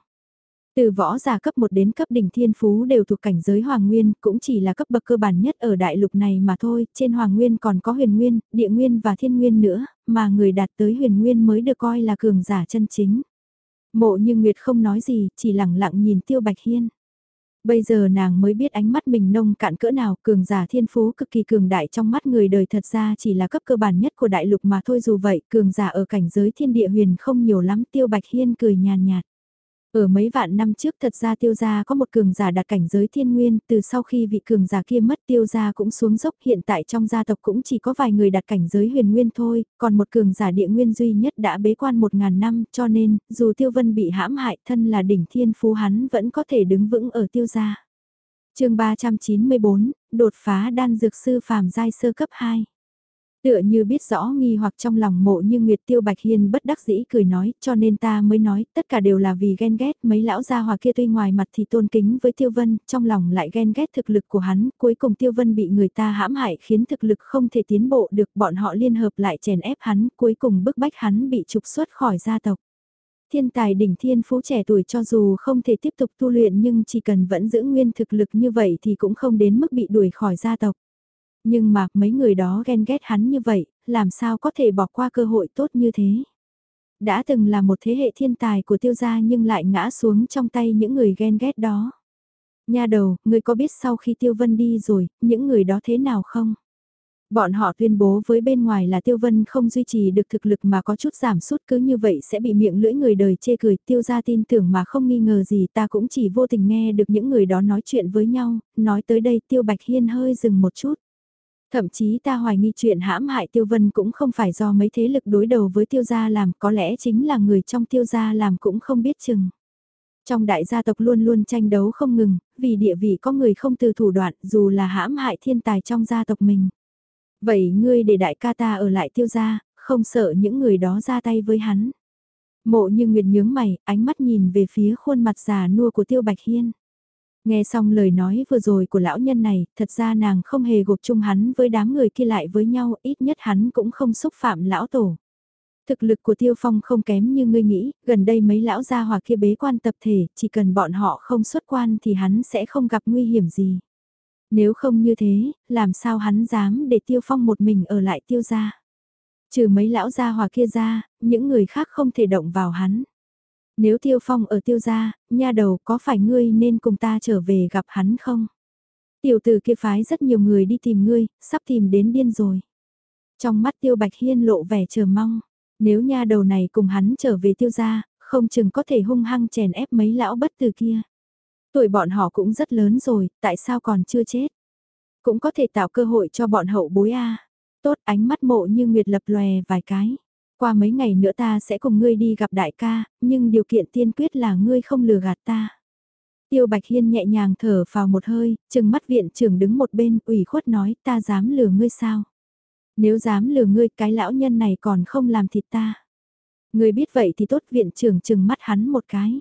Từ võ giả cấp 1 đến cấp đỉnh thiên phú đều thuộc cảnh giới hoàng nguyên, cũng chỉ là cấp bậc cơ bản nhất ở đại lục này mà thôi, trên hoàng nguyên còn có huyền nguyên, địa nguyên và thiên nguyên nữa, mà người đạt tới huyền nguyên mới được coi là cường giả chân chính. Mộ như Nguyệt không nói gì, chỉ lặng lặng nhìn Tiêu Bạch Hiên. Bây giờ nàng mới biết ánh mắt mình nông cạn cỡ nào, cường giả thiên phú cực kỳ cường đại trong mắt người đời thật ra chỉ là cấp cơ bản nhất của đại lục mà thôi dù vậy, cường giả ở cảnh giới thiên địa huyền không nhiều lắm, Tiêu Bạch Hiên cười nhàn nhạt. Ở mấy vạn năm trước thật ra tiêu gia có một cường giả đạt cảnh giới thiên nguyên, từ sau khi vị cường giả kia mất tiêu gia cũng xuống dốc hiện tại trong gia tộc cũng chỉ có vài người đạt cảnh giới huyền nguyên thôi, còn một cường giả địa nguyên duy nhất đã bế quan một ngàn năm cho nên, dù tiêu vân bị hãm hại thân là đỉnh thiên phú hắn vẫn có thể đứng vững ở tiêu gia. chương 394, đột phá đan dược sư phàm giai sơ cấp 2. Tựa như biết rõ nghi hoặc trong lòng mộ như Nguyệt Tiêu Bạch Hiên bất đắc dĩ cười nói, cho nên ta mới nói, tất cả đều là vì ghen ghét, mấy lão gia hòa kia tuy ngoài mặt thì tôn kính với Tiêu Vân, trong lòng lại ghen ghét thực lực của hắn, cuối cùng Tiêu Vân bị người ta hãm hại khiến thực lực không thể tiến bộ được, bọn họ liên hợp lại chèn ép hắn, cuối cùng bức bách hắn bị trục xuất khỏi gia tộc. Thiên tài đỉnh thiên phú trẻ tuổi cho dù không thể tiếp tục tu luyện nhưng chỉ cần vẫn giữ nguyên thực lực như vậy thì cũng không đến mức bị đuổi khỏi gia tộc. Nhưng mà mấy người đó ghen ghét hắn như vậy, làm sao có thể bỏ qua cơ hội tốt như thế. Đã từng là một thế hệ thiên tài của tiêu gia nhưng lại ngã xuống trong tay những người ghen ghét đó. Nha đầu, người có biết sau khi tiêu vân đi rồi, những người đó thế nào không? Bọn họ tuyên bố với bên ngoài là Tiêu Vân không duy trì được thực lực mà có chút giảm sút cứ như vậy sẽ bị miệng lưỡi người đời chê cười. Tiêu ra tin tưởng mà không nghi ngờ gì ta cũng chỉ vô tình nghe được những người đó nói chuyện với nhau. Nói tới đây Tiêu Bạch Hiên hơi dừng một chút. Thậm chí ta hoài nghi chuyện hãm hại tiêu vân cũng không phải do mấy thế lực đối đầu với tiêu gia làm, có lẽ chính là người trong tiêu gia làm cũng không biết chừng. Trong đại gia tộc luôn luôn tranh đấu không ngừng, vì địa vị có người không từ thủ đoạn dù là hãm hại thiên tài trong gia tộc mình. Vậy ngươi để đại ca ta ở lại tiêu gia, không sợ những người đó ra tay với hắn. Mộ như Nguyệt nhướng mày, ánh mắt nhìn về phía khuôn mặt già nua của tiêu bạch hiên. Nghe xong lời nói vừa rồi của lão nhân này, thật ra nàng không hề gộp chung hắn với đám người kia lại với nhau, ít nhất hắn cũng không xúc phạm lão tổ. Thực lực của Tiêu Phong không kém như ngươi nghĩ, gần đây mấy lão gia hòa kia bế quan tập thể, chỉ cần bọn họ không xuất quan thì hắn sẽ không gặp nguy hiểm gì. Nếu không như thế, làm sao hắn dám để Tiêu Phong một mình ở lại Tiêu gia? Trừ mấy lão gia hòa kia ra, những người khác không thể động vào hắn. Nếu Tiêu Phong ở Tiêu gia, nha đầu có phải ngươi nên cùng ta trở về gặp hắn không? Tiểu tử kia phái rất nhiều người đi tìm ngươi, sắp tìm đến điên rồi. Trong mắt Tiêu Bạch Hiên lộ vẻ chờ mong, nếu nha đầu này cùng hắn trở về Tiêu gia, không chừng có thể hung hăng chèn ép mấy lão bất từ kia. Tuổi bọn họ cũng rất lớn rồi, tại sao còn chưa chết? Cũng có thể tạo cơ hội cho bọn hậu bối a. Tốt ánh mắt mộ như nguyệt lập lòe vài cái qua mấy ngày nữa ta sẽ cùng ngươi đi gặp đại ca, nhưng điều kiện tiên quyết là ngươi không lừa gạt ta. Tiêu Bạch Hiên nhẹ nhàng thở vào một hơi, chừng mắt viện trưởng đứng một bên ủy khuất nói ta dám lừa ngươi sao. Nếu dám lừa ngươi cái lão nhân này còn không làm thịt ta. Ngươi biết vậy thì tốt viện trưởng chừng mắt hắn một cái.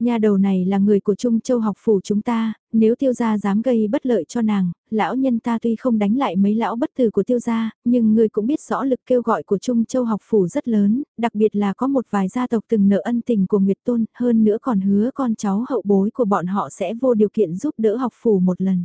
Nhà đầu này là người của Trung Châu học phủ chúng ta, nếu tiêu gia dám gây bất lợi cho nàng, lão nhân ta tuy không đánh lại mấy lão bất tử của tiêu gia, nhưng người cũng biết rõ lực kêu gọi của Trung Châu học phủ rất lớn, đặc biệt là có một vài gia tộc từng nợ ân tình của Nguyệt Tôn, hơn nữa còn hứa con cháu hậu bối của bọn họ sẽ vô điều kiện giúp đỡ học phủ một lần.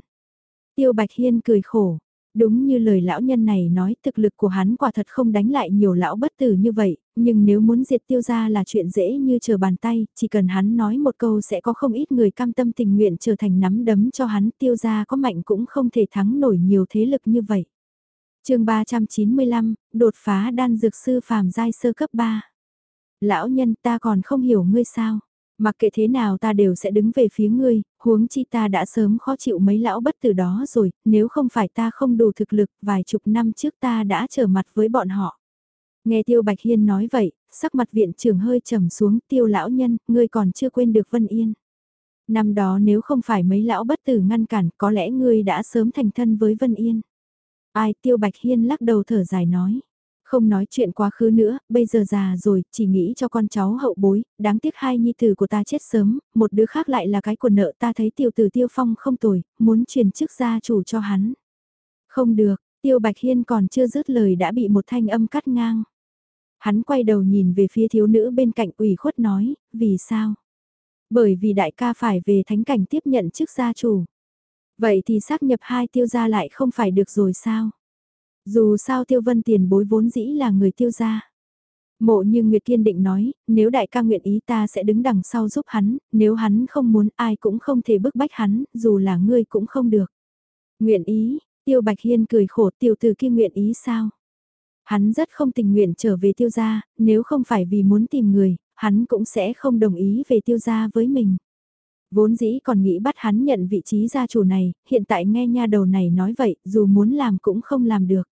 Tiêu Bạch Hiên cười khổ, Đúng như lời lão nhân này nói thực lực của hắn quả thật không đánh lại nhiều lão bất tử như vậy, nhưng nếu muốn diệt tiêu ra là chuyện dễ như chờ bàn tay, chỉ cần hắn nói một câu sẽ có không ít người cam tâm tình nguyện trở thành nắm đấm cho hắn tiêu ra có mạnh cũng không thể thắng nổi nhiều thế lực như vậy. chương 395, đột phá đan dược sư phàm giai sơ cấp 3. Lão nhân ta còn không hiểu ngươi sao. Mặc kệ thế nào ta đều sẽ đứng về phía ngươi, huống chi ta đã sớm khó chịu mấy lão bất tử đó rồi, nếu không phải ta không đủ thực lực, vài chục năm trước ta đã trở mặt với bọn họ. Nghe Tiêu Bạch Hiên nói vậy, sắc mặt viện trưởng hơi trầm xuống, Tiêu lão nhân, ngươi còn chưa quên được Vân Yên. Năm đó nếu không phải mấy lão bất tử ngăn cản, có lẽ ngươi đã sớm thành thân với Vân Yên. Ai Tiêu Bạch Hiên lắc đầu thở dài nói. Không nói chuyện quá khứ nữa, bây giờ già rồi, chỉ nghĩ cho con cháu hậu bối, đáng tiếc hai nhi tử của ta chết sớm, một đứa khác lại là cái của nợ ta thấy tiểu tử tiêu phong không tồi, muốn truyền chức gia chủ cho hắn. Không được, tiêu bạch hiên còn chưa dứt lời đã bị một thanh âm cắt ngang. Hắn quay đầu nhìn về phía thiếu nữ bên cạnh ủy khuất nói, vì sao? Bởi vì đại ca phải về thánh cảnh tiếp nhận chức gia chủ. Vậy thì xác nhập hai tiêu gia lại không phải được rồi sao? Dù sao tiêu vân tiền bối vốn dĩ là người tiêu gia. Mộ như Nguyệt kiên định nói, nếu đại ca nguyện ý ta sẽ đứng đằng sau giúp hắn, nếu hắn không muốn ai cũng không thể bức bách hắn, dù là ngươi cũng không được. Nguyện ý, tiêu bạch hiên cười khổ tiểu từ kia nguyện ý sao? Hắn rất không tình nguyện trở về tiêu gia, nếu không phải vì muốn tìm người, hắn cũng sẽ không đồng ý về tiêu gia với mình. Vốn dĩ còn nghĩ bắt hắn nhận vị trí gia chủ này, hiện tại nghe nha đầu này nói vậy, dù muốn làm cũng không làm được.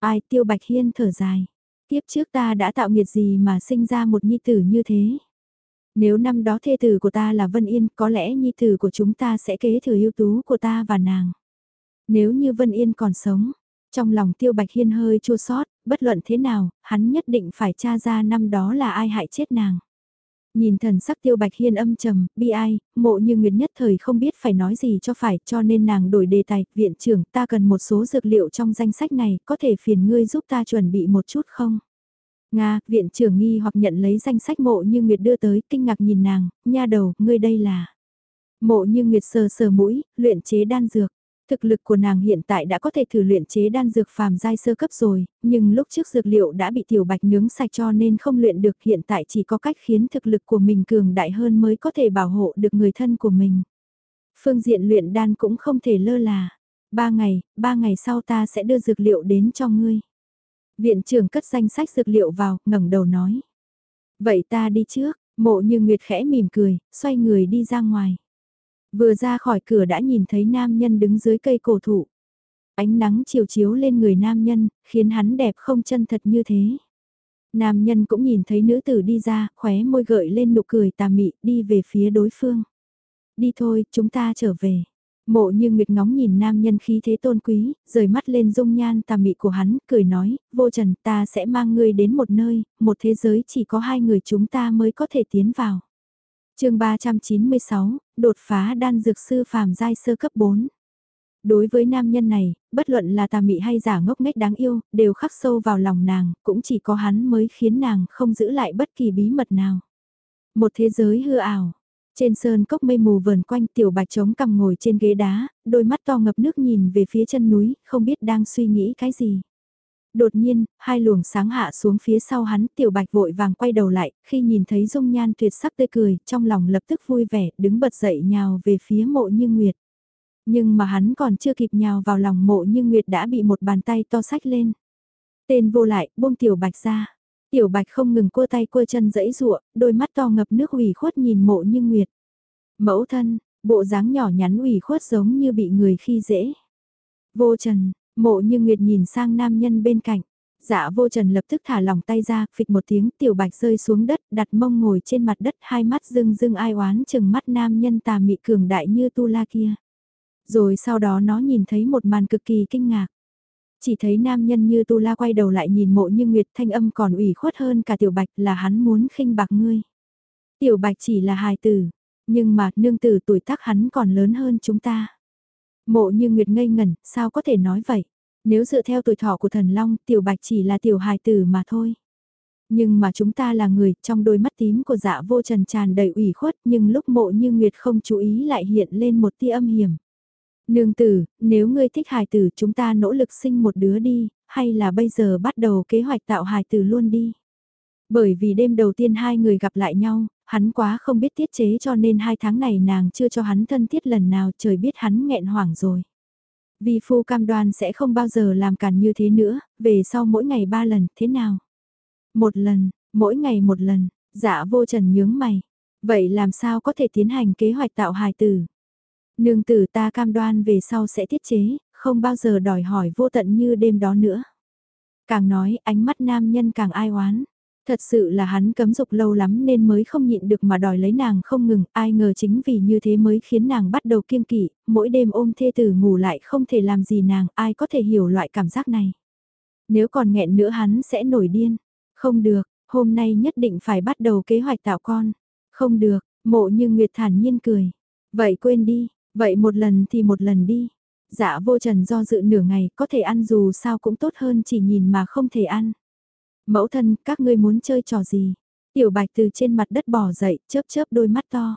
Ai tiêu bạch hiên thở dài. Tiếp trước ta đã tạo nghiệt gì mà sinh ra một nhi tử như thế. Nếu năm đó thê tử của ta là Vân Yên, có lẽ nhi tử của chúng ta sẽ kế thừa ưu tú của ta và nàng. Nếu như Vân Yên còn sống, trong lòng tiêu bạch hiên hơi chua sót, bất luận thế nào, hắn nhất định phải tra ra năm đó là ai hại chết nàng. Nhìn thần sắc tiêu bạch hiên âm trầm, bi ai, mộ như nguyệt nhất thời không biết phải nói gì cho phải cho nên nàng đổi đề tài, viện trưởng ta cần một số dược liệu trong danh sách này, có thể phiền ngươi giúp ta chuẩn bị một chút không? Nga, viện trưởng nghi hoặc nhận lấy danh sách mộ như nguyệt đưa tới, kinh ngạc nhìn nàng, nha đầu, ngươi đây là... Mộ như nguyệt sờ sờ mũi, luyện chế đan dược. Thực lực của nàng hiện tại đã có thể thử luyện chế đan dược phàm giai sơ cấp rồi, nhưng lúc trước dược liệu đã bị tiểu bạch nướng sạch cho nên không luyện được hiện tại chỉ có cách khiến thực lực của mình cường đại hơn mới có thể bảo hộ được người thân của mình. Phương diện luyện đan cũng không thể lơ là. Ba ngày, ba ngày sau ta sẽ đưa dược liệu đến cho ngươi. Viện trưởng cất danh sách dược liệu vào, ngẩng đầu nói. Vậy ta đi trước, mộ như Nguyệt khẽ mỉm cười, xoay người đi ra ngoài. Vừa ra khỏi cửa đã nhìn thấy nam nhân đứng dưới cây cổ thụ. Ánh nắng chiều chiếu lên người nam nhân, khiến hắn đẹp không chân thật như thế. Nam nhân cũng nhìn thấy nữ tử đi ra, khóe môi gợi lên nụ cười tà mị, đi về phía đối phương. Đi thôi, chúng ta trở về. Mộ như nguyệt ngóng nhìn nam nhân khí thế tôn quý, rời mắt lên dung nhan tà mị của hắn, cười nói, vô trần ta sẽ mang ngươi đến một nơi, một thế giới chỉ có hai người chúng ta mới có thể tiến vào chương 396, đột phá đan dược sư phàm giai sơ cấp 4. Đối với nam nhân này, bất luận là tà mị hay giả ngốc nghếch đáng yêu, đều khắc sâu vào lòng nàng, cũng chỉ có hắn mới khiến nàng không giữ lại bất kỳ bí mật nào. Một thế giới hư ảo. Trên sơn cốc mây mù vờn quanh tiểu bạch trống cằm ngồi trên ghế đá, đôi mắt to ngập nước nhìn về phía chân núi, không biết đang suy nghĩ cái gì. Đột nhiên, hai luồng sáng hạ xuống phía sau hắn, tiểu bạch vội vàng quay đầu lại, khi nhìn thấy dung nhan tuyệt sắc tươi cười, trong lòng lập tức vui vẻ, đứng bật dậy nhào về phía mộ như nguyệt. Nhưng mà hắn còn chưa kịp nhào vào lòng mộ như nguyệt đã bị một bàn tay to sách lên. Tên vô lại, buông tiểu bạch ra. Tiểu bạch không ngừng cua tay cua chân dẫy rụa, đôi mắt to ngập nước ủy khuất nhìn mộ như nguyệt. Mẫu thân, bộ dáng nhỏ nhắn ủy khuất giống như bị người khi dễ. Vô trần, Mộ như Nguyệt nhìn sang nam nhân bên cạnh, Dạ vô trần lập tức thả lòng tay ra, phịch một tiếng tiểu bạch rơi xuống đất, đặt mông ngồi trên mặt đất hai mắt rưng rưng ai oán chừng mắt nam nhân tà mị cường đại như tu la kia. Rồi sau đó nó nhìn thấy một màn cực kỳ kinh ngạc. Chỉ thấy nam nhân như tu la quay đầu lại nhìn mộ như nguyệt thanh âm còn ủy khuất hơn cả tiểu bạch là hắn muốn khinh bạc ngươi. Tiểu bạch chỉ là hài tử, nhưng mà nương tử tuổi tác hắn còn lớn hơn chúng ta. Mộ như nguyệt ngây ngẩn, sao có thể nói vậy? Nếu dựa theo tuổi thọ của thần long, tiểu bạch chỉ là tiểu hài tử mà thôi. Nhưng mà chúng ta là người, trong đôi mắt tím của dạ vô trần tràn đầy ủy khuất, nhưng lúc mộ như nguyệt không chú ý lại hiện lên một tia âm hiểm. Nương tử, nếu ngươi thích hài tử chúng ta nỗ lực sinh một đứa đi, hay là bây giờ bắt đầu kế hoạch tạo hài tử luôn đi. Bởi vì đêm đầu tiên hai người gặp lại nhau, hắn quá không biết tiết chế cho nên hai tháng này nàng chưa cho hắn thân thiết lần nào trời biết hắn nghẹn hoảng rồi. Vì phu cam đoan sẽ không bao giờ làm cản như thế nữa, về sau mỗi ngày ba lần, thế nào? Một lần, mỗi ngày một lần, dạ vô trần nhướng mày. Vậy làm sao có thể tiến hành kế hoạch tạo hài tử? Nương tử ta cam đoan về sau sẽ tiết chế, không bao giờ đòi hỏi vô tận như đêm đó nữa. Càng nói ánh mắt nam nhân càng ai oán. Thật sự là hắn cấm dục lâu lắm nên mới không nhịn được mà đòi lấy nàng không ngừng, ai ngờ chính vì như thế mới khiến nàng bắt đầu kiêng kỵ, mỗi đêm ôm thê tử ngủ lại không thể làm gì nàng, ai có thể hiểu loại cảm giác này. Nếu còn nghẹn nữa hắn sẽ nổi điên. Không được, hôm nay nhất định phải bắt đầu kế hoạch tạo con. Không được, mộ như Nguyệt thản nhiên cười. Vậy quên đi, vậy một lần thì một lần đi. Dạ vô trần do dự nửa ngày có thể ăn dù sao cũng tốt hơn chỉ nhìn mà không thể ăn. Mẫu thân, các ngươi muốn chơi trò gì? Tiểu bạch từ trên mặt đất bỏ dậy, chớp chớp đôi mắt to.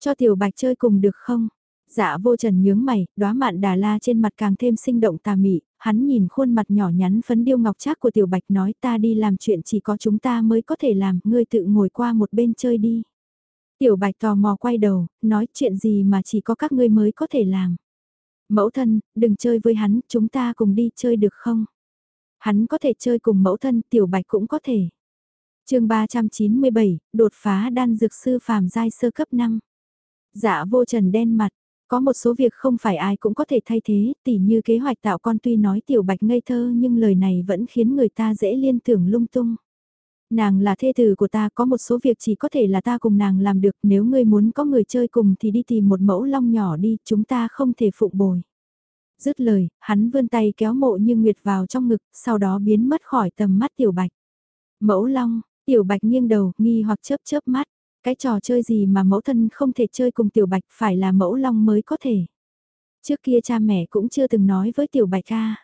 Cho tiểu bạch chơi cùng được không? Dạ vô trần nhướng mày, đóa mạn đà la trên mặt càng thêm sinh động tà mị, hắn nhìn khuôn mặt nhỏ nhắn phấn điêu ngọc trác của tiểu bạch nói ta đi làm chuyện chỉ có chúng ta mới có thể làm, ngươi tự ngồi qua một bên chơi đi. Tiểu bạch tò mò quay đầu, nói chuyện gì mà chỉ có các ngươi mới có thể làm. Mẫu thân, đừng chơi với hắn, chúng ta cùng đi chơi được không? Hắn có thể chơi cùng mẫu thân, tiểu bạch cũng có thể. chương 397, đột phá đan dược sư phàm giai sơ cấp 5. Dạ vô trần đen mặt, có một số việc không phải ai cũng có thể thay thế, tỉ như kế hoạch tạo con tuy nói tiểu bạch ngây thơ nhưng lời này vẫn khiến người ta dễ liên tưởng lung tung. Nàng là thê tử của ta có một số việc chỉ có thể là ta cùng nàng làm được nếu ngươi muốn có người chơi cùng thì đi tìm một mẫu long nhỏ đi chúng ta không thể phụ bồi. Dứt lời, hắn vươn tay kéo mộ như nguyệt vào trong ngực, sau đó biến mất khỏi tầm mắt tiểu bạch. Mẫu long, tiểu bạch nghiêng đầu, nghi hoặc chớp chớp mắt. Cái trò chơi gì mà mẫu thân không thể chơi cùng tiểu bạch phải là mẫu long mới có thể. Trước kia cha mẹ cũng chưa từng nói với tiểu bạch ca.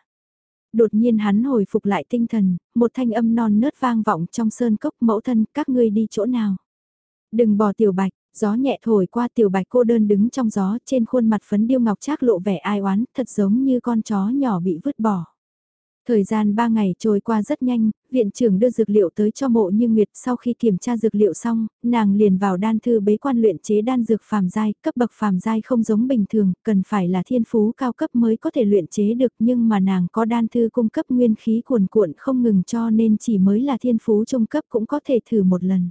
Đột nhiên hắn hồi phục lại tinh thần, một thanh âm non nớt vang vọng trong sơn cốc mẫu thân các ngươi đi chỗ nào. Đừng bỏ tiểu bạch, Gió nhẹ thổi qua tiểu bạch cô đơn đứng trong gió trên khuôn mặt phấn điêu ngọc trác lộ vẻ ai oán, thật giống như con chó nhỏ bị vứt bỏ. Thời gian 3 ngày trôi qua rất nhanh, viện trưởng đưa dược liệu tới cho mộ như Nguyệt sau khi kiểm tra dược liệu xong, nàng liền vào đan thư bế quan luyện chế đan dược phàm giai, cấp bậc phàm giai không giống bình thường, cần phải là thiên phú cao cấp mới có thể luyện chế được nhưng mà nàng có đan thư cung cấp nguyên khí cuồn cuộn không ngừng cho nên chỉ mới là thiên phú trung cấp cũng có thể thử một lần.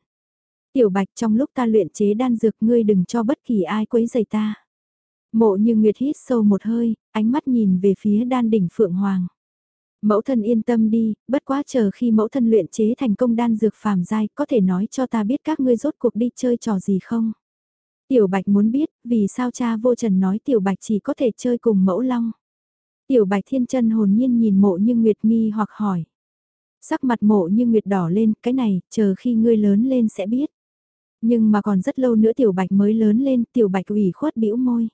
Tiểu Bạch trong lúc ta luyện chế đan dược ngươi đừng cho bất kỳ ai quấy rầy ta. Mộ như Nguyệt hít sâu một hơi, ánh mắt nhìn về phía đan đỉnh Phượng Hoàng. Mẫu thân yên tâm đi, bất quá chờ khi mẫu thân luyện chế thành công đan dược phàm giai, có thể nói cho ta biết các ngươi rốt cuộc đi chơi trò gì không? Tiểu Bạch muốn biết, vì sao cha vô trần nói Tiểu Bạch chỉ có thể chơi cùng mẫu long. Tiểu Bạch thiên chân hồn nhiên nhìn mộ như Nguyệt nghi hoặc hỏi. Sắc mặt mộ như Nguyệt đỏ lên, cái này, chờ khi ngươi lớn lên sẽ biết. Nhưng mà còn rất lâu nữa tiểu bạch mới lớn lên, tiểu bạch ủy khuất bĩu môi.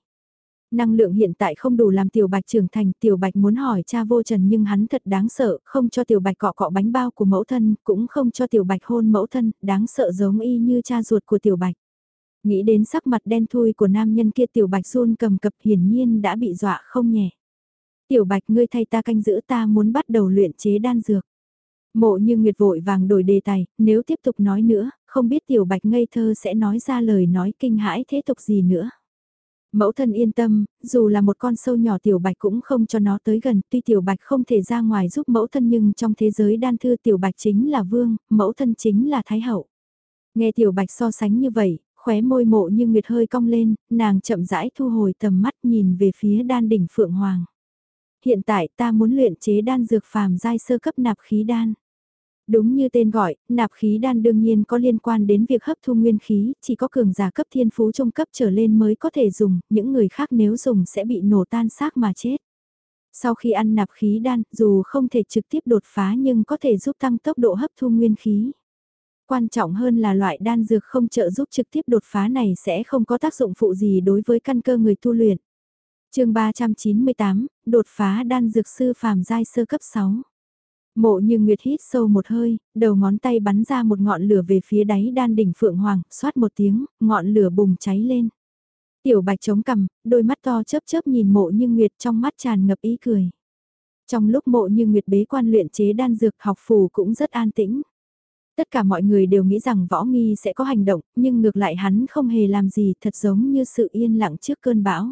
Năng lượng hiện tại không đủ làm tiểu bạch trưởng thành, tiểu bạch muốn hỏi cha vô trần nhưng hắn thật đáng sợ, không cho tiểu bạch cọ cọ bánh bao của mẫu thân, cũng không cho tiểu bạch hôn mẫu thân, đáng sợ giống y như cha ruột của tiểu bạch. Nghĩ đến sắc mặt đen thui của nam nhân kia tiểu bạch run cầm cập hiển nhiên đã bị dọa không nhẹ. Tiểu bạch ngươi thay ta canh giữ ta muốn bắt đầu luyện chế đan dược. Mộ như Nguyệt vội vàng đổi đề tài, nếu tiếp tục nói nữa, không biết tiểu bạch ngây thơ sẽ nói ra lời nói kinh hãi thế tục gì nữa. Mẫu thân yên tâm, dù là một con sâu nhỏ tiểu bạch cũng không cho nó tới gần, tuy tiểu bạch không thể ra ngoài giúp mẫu thân nhưng trong thế giới đan thư tiểu bạch chính là vương, mẫu thân chính là thái hậu. Nghe tiểu bạch so sánh như vậy, khóe môi mộ như nguyệt hơi cong lên, nàng chậm rãi thu hồi tầm mắt nhìn về phía đan đỉnh phượng hoàng. hiện tại ta muốn luyện chế đan dược phàm giai sơ cấp nạp khí đan. Đúng như tên gọi, nạp khí đan đương nhiên có liên quan đến việc hấp thu nguyên khí, chỉ có cường giả cấp thiên phú trung cấp trở lên mới có thể dùng, những người khác nếu dùng sẽ bị nổ tan xác mà chết. Sau khi ăn nạp khí đan, dù không thể trực tiếp đột phá nhưng có thể giúp tăng tốc độ hấp thu nguyên khí. Quan trọng hơn là loại đan dược không trợ giúp trực tiếp đột phá này sẽ không có tác dụng phụ gì đối với căn cơ người tu luyện. chương 398, đột phá đan dược sư phàm giai sơ cấp 6. Mộ như Nguyệt hít sâu một hơi, đầu ngón tay bắn ra một ngọn lửa về phía đáy đan đỉnh Phượng Hoàng, xoát một tiếng, ngọn lửa bùng cháy lên. Tiểu bạch chống cằm, đôi mắt to chớp chớp nhìn mộ như Nguyệt trong mắt tràn ngập ý cười. Trong lúc mộ như Nguyệt bế quan luyện chế đan dược học phù cũng rất an tĩnh. Tất cả mọi người đều nghĩ rằng võ nghi sẽ có hành động, nhưng ngược lại hắn không hề làm gì thật giống như sự yên lặng trước cơn bão.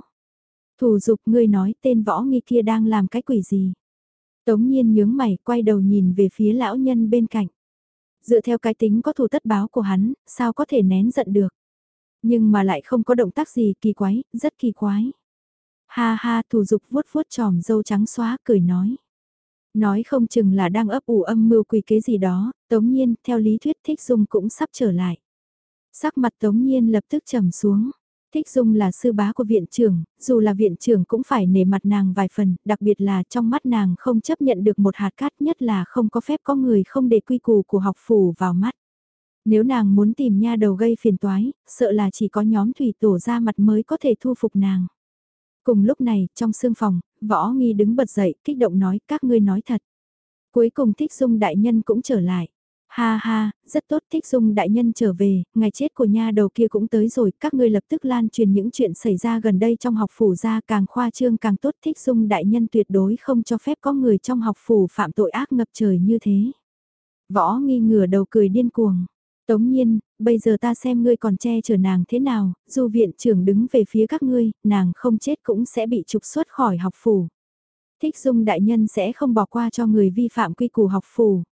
Thủ dục ngươi nói tên võ nghi kia đang làm cái quỷ gì. Tống nhiên nhướng mày quay đầu nhìn về phía lão nhân bên cạnh. Dựa theo cái tính có thù tất báo của hắn, sao có thể nén giận được. Nhưng mà lại không có động tác gì kỳ quái, rất kỳ quái. Ha ha thủ dục vuốt vuốt tròm dâu trắng xóa cười nói. Nói không chừng là đang ấp ủ âm mưu quỷ kế gì đó, tống nhiên, theo lý thuyết thích dung cũng sắp trở lại. Sắc mặt tống nhiên lập tức trầm xuống. Thích Dung là sư bá của viện trưởng, dù là viện trưởng cũng phải nể mặt nàng vài phần, đặc biệt là trong mắt nàng không chấp nhận được một hạt cát nhất là không có phép có người không để quy củ của học phủ vào mắt. Nếu nàng muốn tìm nha đầu gây phiền toái, sợ là chỉ có nhóm thủy tổ ra mặt mới có thể thu phục nàng. Cùng lúc này, trong sương phòng, võ nghi đứng bật dậy, kích động nói các ngươi nói thật. Cuối cùng thích dung đại nhân cũng trở lại. Ha ha, rất tốt thích dung đại nhân trở về, ngày chết của nha đầu kia cũng tới rồi, các ngươi lập tức lan truyền những chuyện xảy ra gần đây trong học phủ ra càng khoa trương càng tốt thích dung đại nhân tuyệt đối không cho phép có người trong học phủ phạm tội ác ngập trời như thế. Võ nghi ngửa đầu cười điên cuồng. Tống nhiên, bây giờ ta xem ngươi còn che chở nàng thế nào, dù viện trưởng đứng về phía các ngươi, nàng không chết cũng sẽ bị trục xuất khỏi học phủ. Thích dung đại nhân sẽ không bỏ qua cho người vi phạm quy củ học phủ.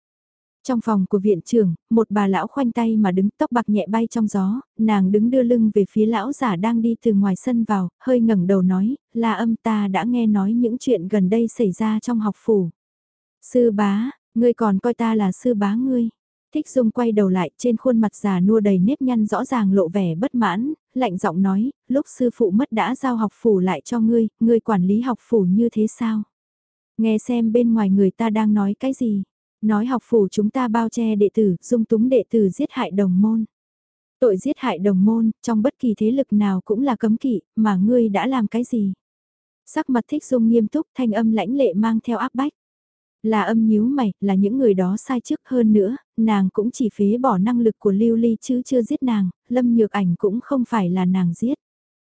Trong phòng của viện trưởng, một bà lão khoanh tay mà đứng tóc bạc nhẹ bay trong gió, nàng đứng đưa lưng về phía lão giả đang đi từ ngoài sân vào, hơi ngẩng đầu nói, là âm ta đã nghe nói những chuyện gần đây xảy ra trong học phủ. Sư bá, ngươi còn coi ta là sư bá ngươi. Thích Dung quay đầu lại, trên khuôn mặt già nua đầy nếp nhăn rõ ràng lộ vẻ bất mãn, lạnh giọng nói, lúc sư phụ mất đã giao học phủ lại cho ngươi, ngươi quản lý học phủ như thế sao? Nghe xem bên ngoài người ta đang nói cái gì? Nói học phủ chúng ta bao che đệ tử, dung túng đệ tử giết hại đồng môn. Tội giết hại đồng môn, trong bất kỳ thế lực nào cũng là cấm kỵ, mà ngươi đã làm cái gì? Sắc mặt thích dung nghiêm túc thanh âm lãnh lệ mang theo áp bách. Là âm nhíu mày, là những người đó sai trước hơn nữa, nàng cũng chỉ phế bỏ năng lực của Lưu Ly chứ chưa giết nàng, Lâm Nhược Ảnh cũng không phải là nàng giết.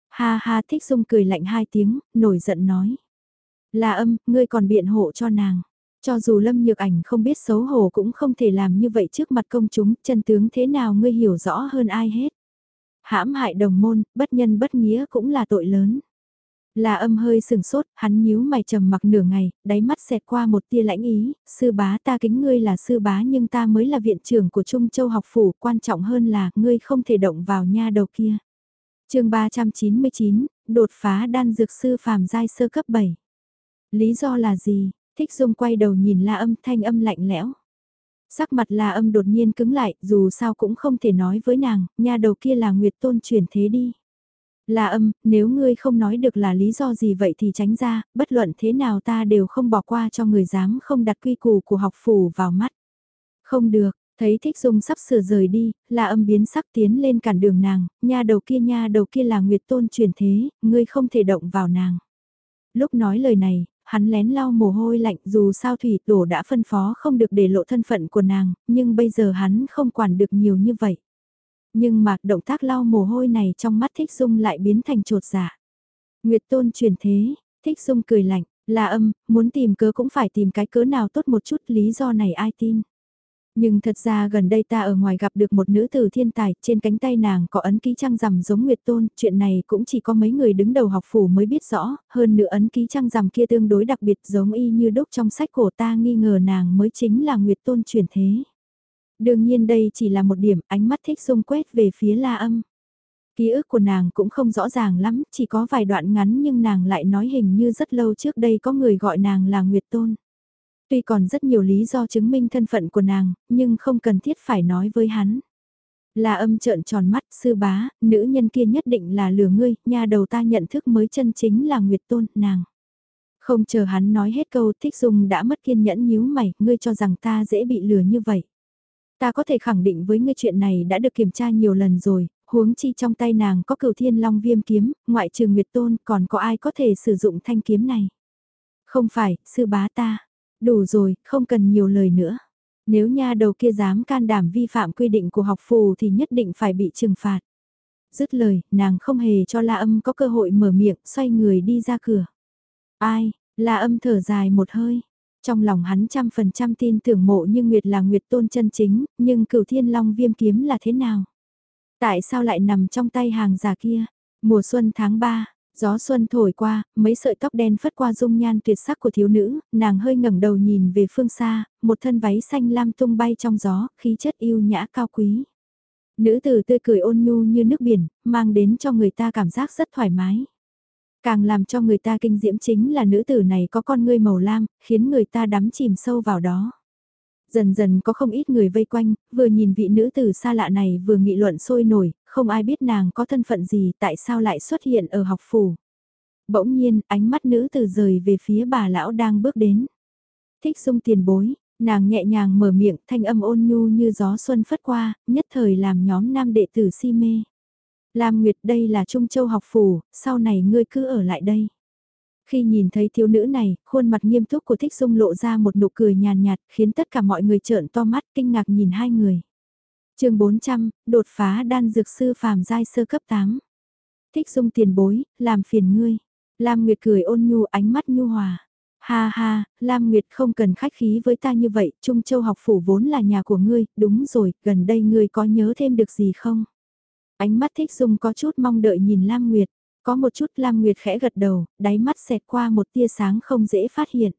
Ha ha thích dung cười lạnh hai tiếng, nổi giận nói. Là âm, ngươi còn biện hộ cho nàng. Cho dù Lâm Nhược Ảnh không biết xấu hổ cũng không thể làm như vậy trước mặt công chúng, chân tướng thế nào ngươi hiểu rõ hơn ai hết. Hãm hại đồng môn, bất nhân bất nghĩa cũng là tội lớn. Là âm hơi sừng sốt, hắn nhíu mày trầm mặc nửa ngày, đáy mắt xẹt qua một tia lãnh ý, sư bá ta kính ngươi là sư bá nhưng ta mới là viện trưởng của Trung Châu học phủ, quan trọng hơn là ngươi không thể động vào nha đầu kia. chương 399, đột phá đan dược sư phàm giai sơ cấp 7. Lý do là gì? Thích Dung quay đầu nhìn La Âm thanh âm lạnh lẽo. Sắc mặt La Âm đột nhiên cứng lại, dù sao cũng không thể nói với nàng, nha đầu kia là Nguyệt Tôn chuyển thế đi. La Âm, nếu ngươi không nói được là lý do gì vậy thì tránh ra, bất luận thế nào ta đều không bỏ qua cho người dám không đặt quy củ của học phủ vào mắt. Không được, Thấy Thích Dung sắp sửa rời đi, La âm biến sắc tiến lên cản đường nàng, nha đầu kia nha đầu kia là Nguyệt Tôn truyền thế, ngươi không thể động vào nàng. Lúc nói lời này, hắn lén lau mồ hôi lạnh dù sao thủy tổ đã phân phó không được để lộ thân phận của nàng, nhưng bây giờ hắn không quản được nhiều như vậy. Nhưng mà động tác lau mồ hôi này trong mắt thích dung lại biến thành trột dạ. Nguyệt tôn truyền thế, thích dung cười lạnh, là âm, muốn tìm cớ cũng phải tìm cái cớ nào tốt một chút lý do này ai tin. Nhưng thật ra gần đây ta ở ngoài gặp được một nữ tử thiên tài, trên cánh tay nàng có ấn ký trăng rằm giống Nguyệt Tôn, chuyện này cũng chỉ có mấy người đứng đầu học phủ mới biết rõ, hơn nữa ấn ký trăng rằm kia tương đối đặc biệt giống y như đúc trong sách cổ ta nghi ngờ nàng mới chính là Nguyệt Tôn chuyển thế. Đương nhiên đây chỉ là một điểm ánh mắt thích xung quét về phía la âm. Ký ức của nàng cũng không rõ ràng lắm, chỉ có vài đoạn ngắn nhưng nàng lại nói hình như rất lâu trước đây có người gọi nàng là Nguyệt Tôn. Tuy còn rất nhiều lý do chứng minh thân phận của nàng, nhưng không cần thiết phải nói với hắn. Là âm trợn tròn mắt, sư bá, nữ nhân kia nhất định là lừa ngươi, nhà đầu ta nhận thức mới chân chính là Nguyệt Tôn, nàng. Không chờ hắn nói hết câu, Thích Dung đã mất kiên nhẫn nhíu mày, ngươi cho rằng ta dễ bị lừa như vậy. Ta có thể khẳng định với ngươi chuyện này đã được kiểm tra nhiều lần rồi, huống chi trong tay nàng có cửu thiên long viêm kiếm, ngoại trừ Nguyệt Tôn còn có ai có thể sử dụng thanh kiếm này. Không phải, sư bá ta. Đủ rồi, không cần nhiều lời nữa. Nếu nha đầu kia dám can đảm vi phạm quy định của học phù thì nhất định phải bị trừng phạt. Dứt lời, nàng không hề cho La Âm có cơ hội mở miệng, xoay người đi ra cửa. Ai, La Âm thở dài một hơi. Trong lòng hắn trăm phần trăm tin tưởng mộ như Nguyệt là Nguyệt tôn chân chính, nhưng cửu thiên long viêm kiếm là thế nào? Tại sao lại nằm trong tay hàng già kia? Mùa xuân tháng 3, Gió xuân thổi qua, mấy sợi tóc đen phất qua dung nhan tuyệt sắc của thiếu nữ, nàng hơi ngẩng đầu nhìn về phương xa, một thân váy xanh lam tung bay trong gió, khí chất yêu nhã cao quý. Nữ tử tươi cười ôn nhu như nước biển, mang đến cho người ta cảm giác rất thoải mái. Càng làm cho người ta kinh diễm chính là nữ tử này có con ngươi màu lam, khiến người ta đắm chìm sâu vào đó. Dần dần có không ít người vây quanh, vừa nhìn vị nữ tử xa lạ này vừa nghị luận sôi nổi, không ai biết nàng có thân phận gì tại sao lại xuất hiện ở học phủ. Bỗng nhiên, ánh mắt nữ tử rời về phía bà lão đang bước đến. Thích dung tiền bối, nàng nhẹ nhàng mở miệng thanh âm ôn nhu như gió xuân phất qua, nhất thời làm nhóm nam đệ tử si mê. Lam Nguyệt đây là Trung Châu học phủ, sau này ngươi cứ ở lại đây. Khi nhìn thấy thiếu nữ này, khuôn mặt nghiêm túc của Thích Dung lộ ra một nụ cười nhàn nhạt, khiến tất cả mọi người trợn to mắt kinh ngạc nhìn hai người chương 400, đột phá đan dược sư phàm giai sơ cấp 8. Thích Dung tiền bối, làm phiền ngươi. Lam Nguyệt cười ôn nhu ánh mắt nhu hòa. Ha ha, Lam Nguyệt không cần khách khí với ta như vậy, Trung Châu học phủ vốn là nhà của ngươi, đúng rồi, gần đây ngươi có nhớ thêm được gì không? Ánh mắt Thích Dung có chút mong đợi nhìn Lam Nguyệt. Có một chút Lam Nguyệt khẽ gật đầu, đáy mắt xẹt qua một tia sáng không dễ phát hiện.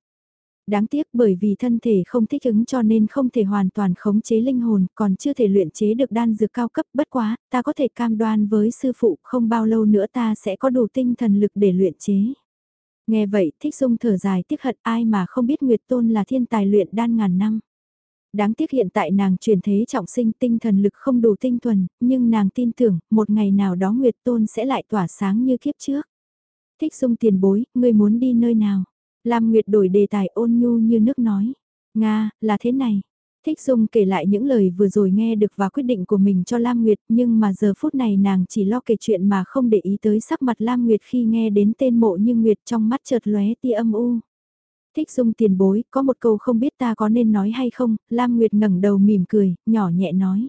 Đáng tiếc bởi vì thân thể không thích ứng cho nên không thể hoàn toàn khống chế linh hồn, còn chưa thể luyện chế được đan dược cao cấp bất quá, ta có thể cam đoan với sư phụ không bao lâu nữa ta sẽ có đủ tinh thần lực để luyện chế. Nghe vậy, thích dung thở dài tiếc hận ai mà không biết Nguyệt Tôn là thiên tài luyện đan ngàn năm. Đáng tiếc hiện tại nàng truyền thế trọng sinh tinh thần lực không đủ tinh thuần, nhưng nàng tin tưởng một ngày nào đó Nguyệt Tôn sẽ lại tỏa sáng như kiếp trước. Thích dung tiền bối, ngươi muốn đi nơi nào? Lam Nguyệt đổi đề tài ôn nhu như nước nói. Nga, là thế này. Thích Dung kể lại những lời vừa rồi nghe được và quyết định của mình cho Lam Nguyệt nhưng mà giờ phút này nàng chỉ lo kể chuyện mà không để ý tới sắc mặt Lam Nguyệt khi nghe đến tên mộ như Nguyệt trong mắt chợt lóe tia âm u. Thích dung tiền bối, có một câu không biết ta có nên nói hay không, Lam Nguyệt ngẩng đầu mỉm cười, nhỏ nhẹ nói.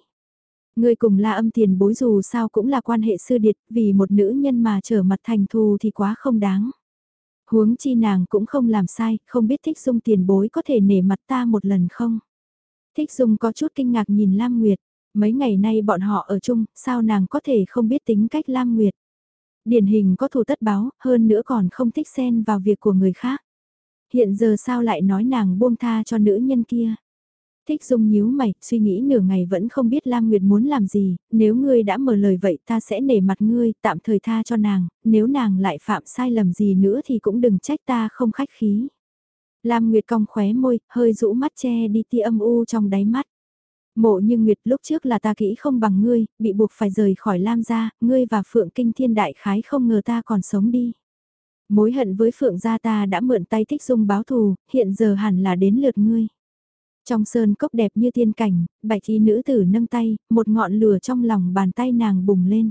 Người cùng la âm tiền bối dù sao cũng là quan hệ sư điệt, vì một nữ nhân mà trở mặt thành thù thì quá không đáng. Huống chi nàng cũng không làm sai, không biết thích dung tiền bối có thể nể mặt ta một lần không? Thích dung có chút kinh ngạc nhìn Lam Nguyệt, mấy ngày nay bọn họ ở chung, sao nàng có thể không biết tính cách Lam Nguyệt? Điển hình có thù tất báo, hơn nữa còn không thích xen vào việc của người khác. Hiện giờ sao lại nói nàng buông tha cho nữ nhân kia? Thích dung nhíu mày, suy nghĩ nửa ngày vẫn không biết Lam Nguyệt muốn làm gì, nếu ngươi đã mở lời vậy ta sẽ nể mặt ngươi, tạm thời tha cho nàng, nếu nàng lại phạm sai lầm gì nữa thì cũng đừng trách ta không khách khí. Lam Nguyệt cong khóe môi, hơi rũ mắt che đi tia âm u trong đáy mắt. Mộ như Nguyệt lúc trước là ta kỹ không bằng ngươi, bị buộc phải rời khỏi Lam gia, ngươi và Phượng Kinh Thiên Đại Khái không ngờ ta còn sống đi. Mối hận với Phượng gia ta đã mượn tay thích dung báo thù, hiện giờ hẳn là đến lượt ngươi. Trong sơn cốc đẹp như tiên cảnh, bạch y nữ tử nâng tay, một ngọn lửa trong lòng bàn tay nàng bùng lên.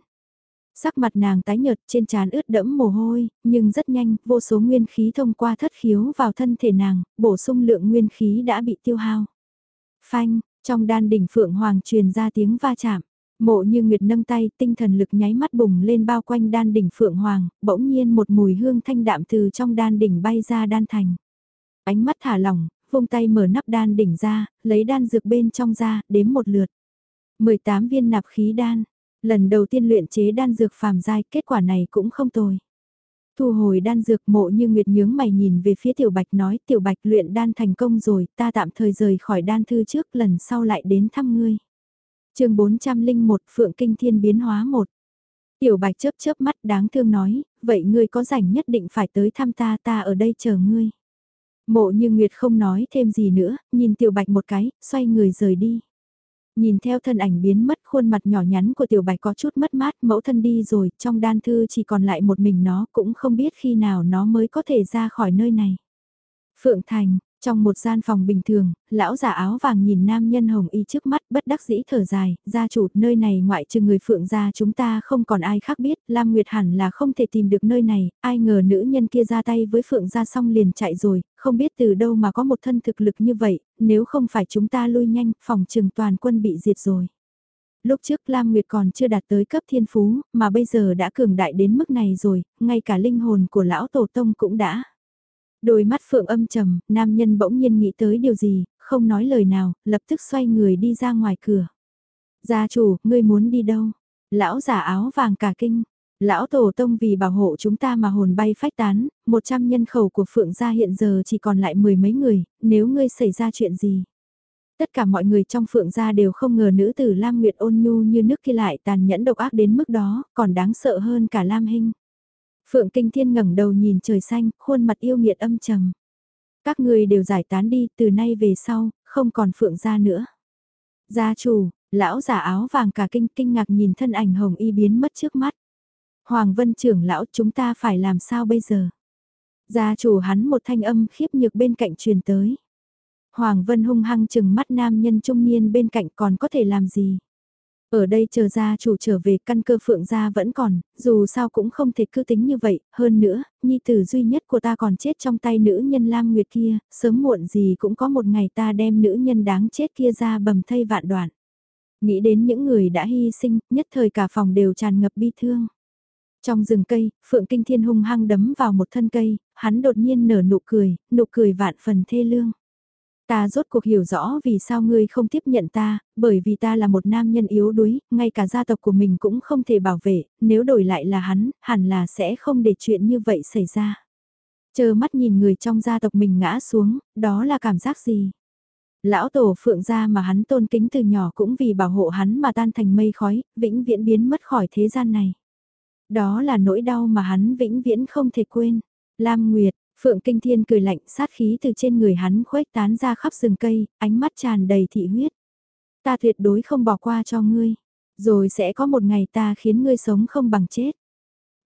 Sắc mặt nàng tái nhợt trên trán ướt đẫm mồ hôi, nhưng rất nhanh, vô số nguyên khí thông qua thất khiếu vào thân thể nàng, bổ sung lượng nguyên khí đã bị tiêu hao. Phanh, trong đan đỉnh phượng hoàng truyền ra tiếng va chạm. Mộ như Nguyệt nâng tay, tinh thần lực nháy mắt bùng lên bao quanh đan đỉnh Phượng Hoàng, bỗng nhiên một mùi hương thanh đạm từ trong đan đỉnh bay ra đan thành. Ánh mắt thả lỏng, vung tay mở nắp đan đỉnh ra, lấy đan dược bên trong ra, đếm một lượt. 18 viên nạp khí đan, lần đầu tiên luyện chế đan dược phàm giai, kết quả này cũng không tồi. Thu hồi đan dược mộ như Nguyệt nhướng mày nhìn về phía Tiểu Bạch nói Tiểu Bạch luyện đan thành công rồi, ta tạm thời rời khỏi đan thư trước lần sau lại đến thăm ngươi chương 401 Phượng Kinh Thiên biến hóa 1 Tiểu bạch chớp chớp mắt đáng thương nói, vậy ngươi có rảnh nhất định phải tới thăm ta ta ở đây chờ ngươi. Mộ như Nguyệt không nói thêm gì nữa, nhìn tiểu bạch một cái, xoay người rời đi. Nhìn theo thân ảnh biến mất khuôn mặt nhỏ nhắn của tiểu bạch có chút mất mát, mẫu thân đi rồi, trong đan thư chỉ còn lại một mình nó, cũng không biết khi nào nó mới có thể ra khỏi nơi này. Phượng Thành, trong một gian phòng bình thường, lão già áo vàng nhìn nam nhân hồng y trước mắt bất đắc dĩ thở dài, gia chủ nơi này ngoại trừ người phượng gia chúng ta không còn ai khác biết, Lam Nguyệt hẳn là không thể tìm được nơi này, ai ngờ nữ nhân kia ra tay với phượng gia xong liền chạy rồi, không biết từ đâu mà có một thân thực lực như vậy, nếu không phải chúng ta lui nhanh, phòng trừng toàn quân bị diệt rồi. Lúc trước Lam Nguyệt còn chưa đạt tới cấp thiên phú, mà bây giờ đã cường đại đến mức này rồi, ngay cả linh hồn của lão tổ tông cũng đã. Đôi mắt phượng âm trầm, nam nhân bỗng nhiên nghĩ tới điều gì, không nói lời nào, lập tức xoay người đi ra ngoài cửa. Gia chủ, ngươi muốn đi đâu? Lão giả áo vàng cả kinh. Lão tổ tông vì bảo hộ chúng ta mà hồn bay phách tán, 100 nhân khẩu của phượng gia hiện giờ chỉ còn lại mười mấy người, nếu ngươi xảy ra chuyện gì? Tất cả mọi người trong phượng gia đều không ngờ nữ tử Lam Nguyệt ôn nhu như nước kia lại tàn nhẫn độc ác đến mức đó, còn đáng sợ hơn cả Lam Hinh. Phượng Kinh Thiên ngẩng đầu nhìn trời xanh, khuôn mặt yêu nghiệt âm trầm. Các người đều giải tán đi, từ nay về sau, không còn Phượng gia nữa. Gia chủ, lão giả áo vàng cả kinh kinh ngạc nhìn thân ảnh hồng y biến mất trước mắt. Hoàng Vân trưởng lão chúng ta phải làm sao bây giờ? Gia chủ hắn một thanh âm khiếp nhược bên cạnh truyền tới. Hoàng Vân hung hăng chừng mắt nam nhân trung niên bên cạnh còn có thể làm gì? Ở đây chờ gia chủ trở về căn cơ phượng gia vẫn còn, dù sao cũng không thể cứ tính như vậy, hơn nữa, nhi tử duy nhất của ta còn chết trong tay nữ nhân Lam Nguyệt kia, sớm muộn gì cũng có một ngày ta đem nữ nhân đáng chết kia ra bầm thây vạn đoạn. Nghĩ đến những người đã hy sinh, nhất thời cả phòng đều tràn ngập bi thương. Trong rừng cây, Phượng Kinh Thiên hung hăng đấm vào một thân cây, hắn đột nhiên nở nụ cười, nụ cười vạn phần thê lương. Ta rốt cuộc hiểu rõ vì sao ngươi không tiếp nhận ta, bởi vì ta là một nam nhân yếu đuối, ngay cả gia tộc của mình cũng không thể bảo vệ, nếu đổi lại là hắn, hẳn là sẽ không để chuyện như vậy xảy ra. Chờ mắt nhìn người trong gia tộc mình ngã xuống, đó là cảm giác gì? Lão tổ phượng gia mà hắn tôn kính từ nhỏ cũng vì bảo hộ hắn mà tan thành mây khói, vĩnh viễn biến mất khỏi thế gian này. Đó là nỗi đau mà hắn vĩnh viễn không thể quên. Lam Nguyệt, Phượng Kinh Thiên cười lạnh sát khí từ trên người hắn khuếch tán ra khắp rừng cây, ánh mắt tràn đầy thị huyết. Ta tuyệt đối không bỏ qua cho ngươi, rồi sẽ có một ngày ta khiến ngươi sống không bằng chết.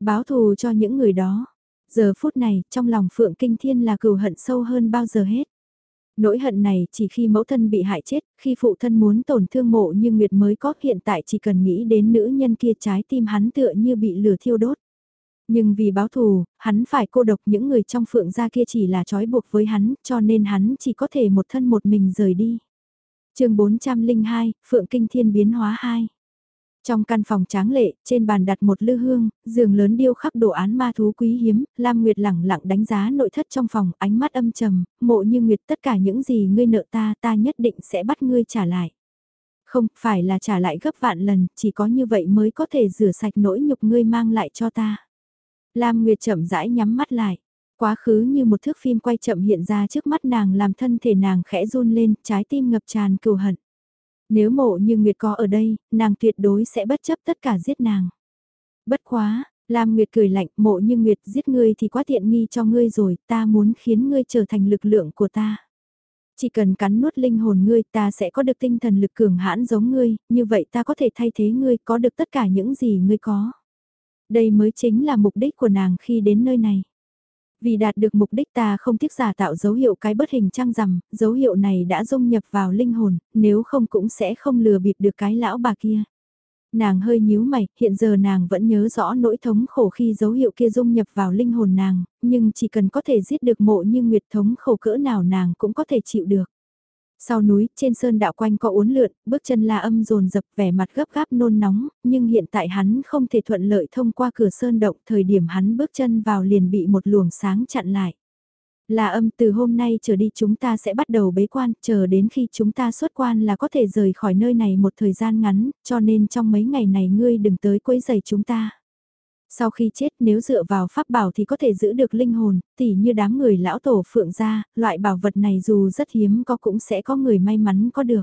Báo thù cho những người đó. Giờ phút này, trong lòng Phượng Kinh Thiên là cừu hận sâu hơn bao giờ hết. Nỗi hận này chỉ khi mẫu thân bị hại chết, khi phụ thân muốn tổn thương mộ như Nguyệt mới có hiện tại chỉ cần nghĩ đến nữ nhân kia trái tim hắn tựa như bị lửa thiêu đốt. Nhưng vì báo thù, hắn phải cô độc những người trong phượng gia kia chỉ là trói buộc với hắn, cho nên hắn chỉ có thể một thân một mình rời đi. chương 402, Phượng Kinh Thiên biến hóa 2. Trong căn phòng tráng lệ, trên bàn đặt một lư hương, giường lớn điêu khắc đồ án ma thú quý hiếm, Lam Nguyệt lẳng lặng đánh giá nội thất trong phòng, ánh mắt âm trầm, mộ như Nguyệt tất cả những gì ngươi nợ ta, ta nhất định sẽ bắt ngươi trả lại. Không, phải là trả lại gấp vạn lần, chỉ có như vậy mới có thể rửa sạch nỗi nhục ngươi mang lại cho ta. Lam Nguyệt chậm rãi nhắm mắt lại. Quá khứ như một thước phim quay chậm hiện ra trước mắt nàng làm thân thể nàng khẽ run lên, trái tim ngập tràn cừu hận. Nếu mộ như Nguyệt có ở đây, nàng tuyệt đối sẽ bất chấp tất cả giết nàng. Bất quá, Lam Nguyệt cười lạnh, mộ như Nguyệt giết ngươi thì quá tiện nghi cho ngươi rồi, ta muốn khiến ngươi trở thành lực lượng của ta. Chỉ cần cắn nuốt linh hồn ngươi ta sẽ có được tinh thần lực cường hãn giống ngươi, như vậy ta có thể thay thế ngươi có được tất cả những gì ngươi có. Đây mới chính là mục đích của nàng khi đến nơi này. Vì đạt được mục đích ta không tiếc giả tạo dấu hiệu cái bất hình trăng rằm, dấu hiệu này đã dung nhập vào linh hồn, nếu không cũng sẽ không lừa bịp được cái lão bà kia. Nàng hơi nhíu mày, hiện giờ nàng vẫn nhớ rõ nỗi thống khổ khi dấu hiệu kia dung nhập vào linh hồn nàng, nhưng chỉ cần có thể giết được mộ như nguyệt thống khổ cỡ nào nàng cũng có thể chịu được. Sau núi, trên sơn đạo quanh có uốn lượn, bước chân la âm dồn dập vẻ mặt gấp gáp nôn nóng, nhưng hiện tại hắn không thể thuận lợi thông qua cửa sơn động, thời điểm hắn bước chân vào liền bị một luồng sáng chặn lại. La âm từ hôm nay trở đi chúng ta sẽ bắt đầu bế quan, chờ đến khi chúng ta xuất quan là có thể rời khỏi nơi này một thời gian ngắn, cho nên trong mấy ngày này ngươi đừng tới quấy giày chúng ta. Sau khi chết nếu dựa vào pháp bảo thì có thể giữ được linh hồn, tỉ như đám người lão tổ phượng gia, loại bảo vật này dù rất hiếm có cũng sẽ có người may mắn có được.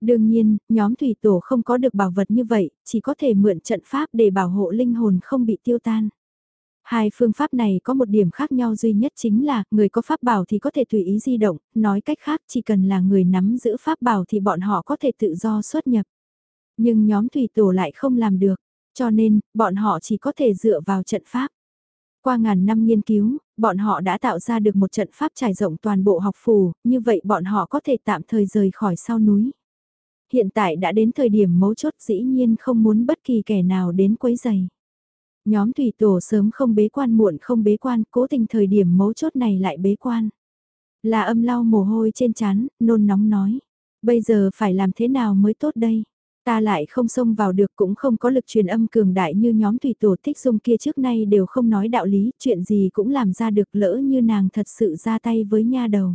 Đương nhiên, nhóm thủy tổ không có được bảo vật như vậy, chỉ có thể mượn trận pháp để bảo hộ linh hồn không bị tiêu tan. Hai phương pháp này có một điểm khác nhau duy nhất chính là, người có pháp bảo thì có thể tùy ý di động, nói cách khác chỉ cần là người nắm giữ pháp bảo thì bọn họ có thể tự do xuất nhập. Nhưng nhóm thủy tổ lại không làm được, cho nên, bọn họ chỉ có thể dựa vào trận pháp. Qua ngàn năm nghiên cứu, bọn họ đã tạo ra được một trận pháp trải rộng toàn bộ học phủ, như vậy bọn họ có thể tạm thời rời khỏi sau núi. Hiện tại đã đến thời điểm mấu chốt dĩ nhiên không muốn bất kỳ kẻ nào đến quấy giày. Nhóm thủy tổ sớm không bế quan muộn không bế quan, cố tình thời điểm mấu chốt này lại bế quan. Là âm lau mồ hôi trên chán, nôn nóng nói. Bây giờ phải làm thế nào mới tốt đây? Ta lại không xông vào được cũng không có lực truyền âm cường đại như nhóm thủy tổ thích dung kia trước nay đều không nói đạo lý, chuyện gì cũng làm ra được lỡ như nàng thật sự ra tay với nha đầu.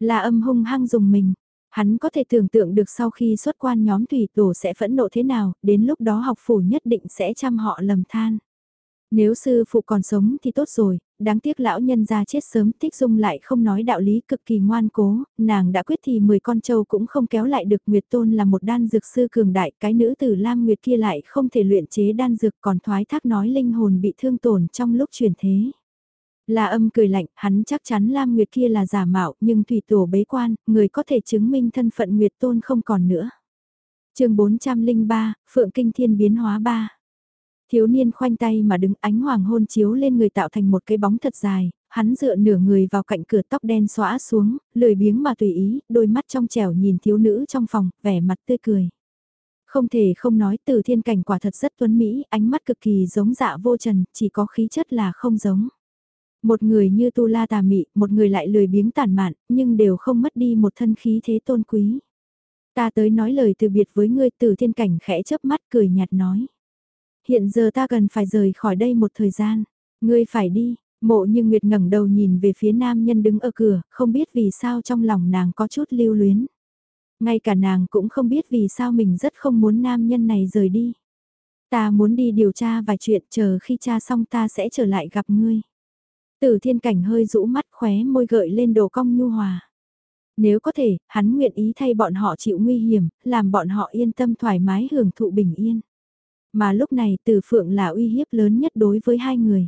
Là âm hung hăng dùng mình, hắn có thể tưởng tượng được sau khi xuất quan nhóm thủy tổ sẽ phẫn nộ thế nào, đến lúc đó học phủ nhất định sẽ chăm họ lầm than. Nếu sư phụ còn sống thì tốt rồi, đáng tiếc lão nhân ra chết sớm, thích Dung lại không nói đạo lý cực kỳ ngoan cố, nàng đã quyết thì 10 con trâu cũng không kéo lại được Nguyệt Tôn là một đan dược sư cường đại, cái nữ tử Lam Nguyệt kia lại không thể luyện chế đan dược còn thoái thác nói linh hồn bị thương tổn trong lúc chuyển thế. Là âm cười lạnh, hắn chắc chắn Lam Nguyệt kia là giả mạo, nhưng thủy tổ bế quan, người có thể chứng minh thân phận Nguyệt Tôn không còn nữa. chương 403, Phượng Kinh Thiên biến hóa 3 Thiếu niên khoanh tay mà đứng ánh hoàng hôn chiếu lên người tạo thành một cái bóng thật dài, hắn dựa nửa người vào cạnh cửa tóc đen xóa xuống, lười biếng mà tùy ý, đôi mắt trong trẻo nhìn thiếu nữ trong phòng, vẻ mặt tươi cười. Không thể không nói từ thiên cảnh quả thật rất tuấn Mỹ, ánh mắt cực kỳ giống dạ vô trần, chỉ có khí chất là không giống. Một người như tu la tà mị, một người lại lười biếng tàn mạn, nhưng đều không mất đi một thân khí thế tôn quý. Ta tới nói lời từ biệt với ngươi từ thiên cảnh khẽ chớp mắt cười nhạt nói. Hiện giờ ta cần phải rời khỏi đây một thời gian. Ngươi phải đi, mộ như Nguyệt ngẩng đầu nhìn về phía nam nhân đứng ở cửa, không biết vì sao trong lòng nàng có chút lưu luyến. Ngay cả nàng cũng không biết vì sao mình rất không muốn nam nhân này rời đi. Ta muốn đi điều tra vài chuyện chờ khi tra xong ta sẽ trở lại gặp ngươi. Tử thiên cảnh hơi rũ mắt khóe môi gợi lên đồ cong nhu hòa. Nếu có thể, hắn nguyện ý thay bọn họ chịu nguy hiểm, làm bọn họ yên tâm thoải mái hưởng thụ bình yên. Mà lúc này từ Phượng là uy hiếp lớn nhất đối với hai người.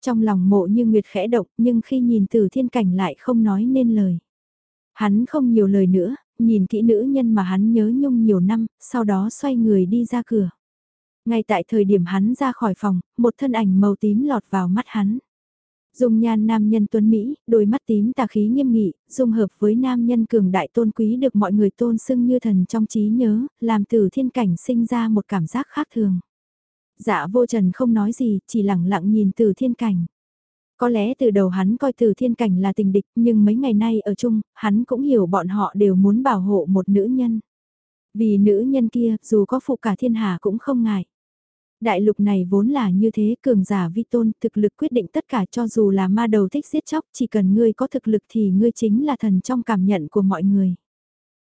Trong lòng mộ như Nguyệt khẽ động nhưng khi nhìn từ Thiên Cảnh lại không nói nên lời. Hắn không nhiều lời nữa, nhìn kỹ nữ nhân mà hắn nhớ nhung nhiều năm, sau đó xoay người đi ra cửa. Ngay tại thời điểm hắn ra khỏi phòng, một thân ảnh màu tím lọt vào mắt hắn. Dung nhan nam nhân tuấn Mỹ, đôi mắt tím tà khí nghiêm nghị, dung hợp với nam nhân cường đại tôn quý được mọi người tôn xưng như thần trong trí nhớ, làm từ thiên cảnh sinh ra một cảm giác khác thường. Dạ vô trần không nói gì, chỉ lặng lặng nhìn từ thiên cảnh. Có lẽ từ đầu hắn coi từ thiên cảnh là tình địch, nhưng mấy ngày nay ở chung, hắn cũng hiểu bọn họ đều muốn bảo hộ một nữ nhân. Vì nữ nhân kia, dù có phụ cả thiên hạ cũng không ngại. Đại lục này vốn là như thế, cường giả vi tôn, thực lực quyết định tất cả cho dù là ma đầu thích giết chóc, chỉ cần ngươi có thực lực thì ngươi chính là thần trong cảm nhận của mọi người.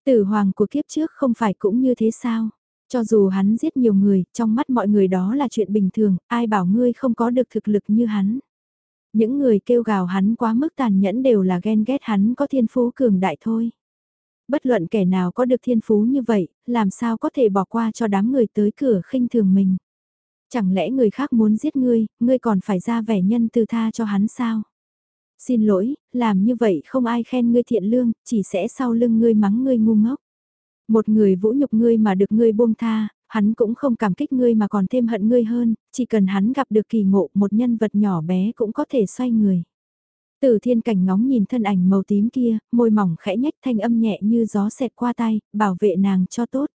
Tử hoàng của kiếp trước không phải cũng như thế sao? Cho dù hắn giết nhiều người, trong mắt mọi người đó là chuyện bình thường, ai bảo ngươi không có được thực lực như hắn. Những người kêu gào hắn quá mức tàn nhẫn đều là ghen ghét hắn có thiên phú cường đại thôi. Bất luận kẻ nào có được thiên phú như vậy, làm sao có thể bỏ qua cho đám người tới cửa khinh thường mình. Chẳng lẽ người khác muốn giết ngươi, ngươi còn phải ra vẻ nhân từ tha cho hắn sao? Xin lỗi, làm như vậy không ai khen ngươi thiện lương, chỉ sẽ sau lưng ngươi mắng ngươi ngu ngốc. Một người vũ nhục ngươi mà được ngươi buông tha, hắn cũng không cảm kích ngươi mà còn thêm hận ngươi hơn, chỉ cần hắn gặp được kỳ ngộ một nhân vật nhỏ bé cũng có thể xoay người. Từ thiên cảnh ngóng nhìn thân ảnh màu tím kia, môi mỏng khẽ nhách thanh âm nhẹ như gió xẹt qua tay, bảo vệ nàng cho tốt.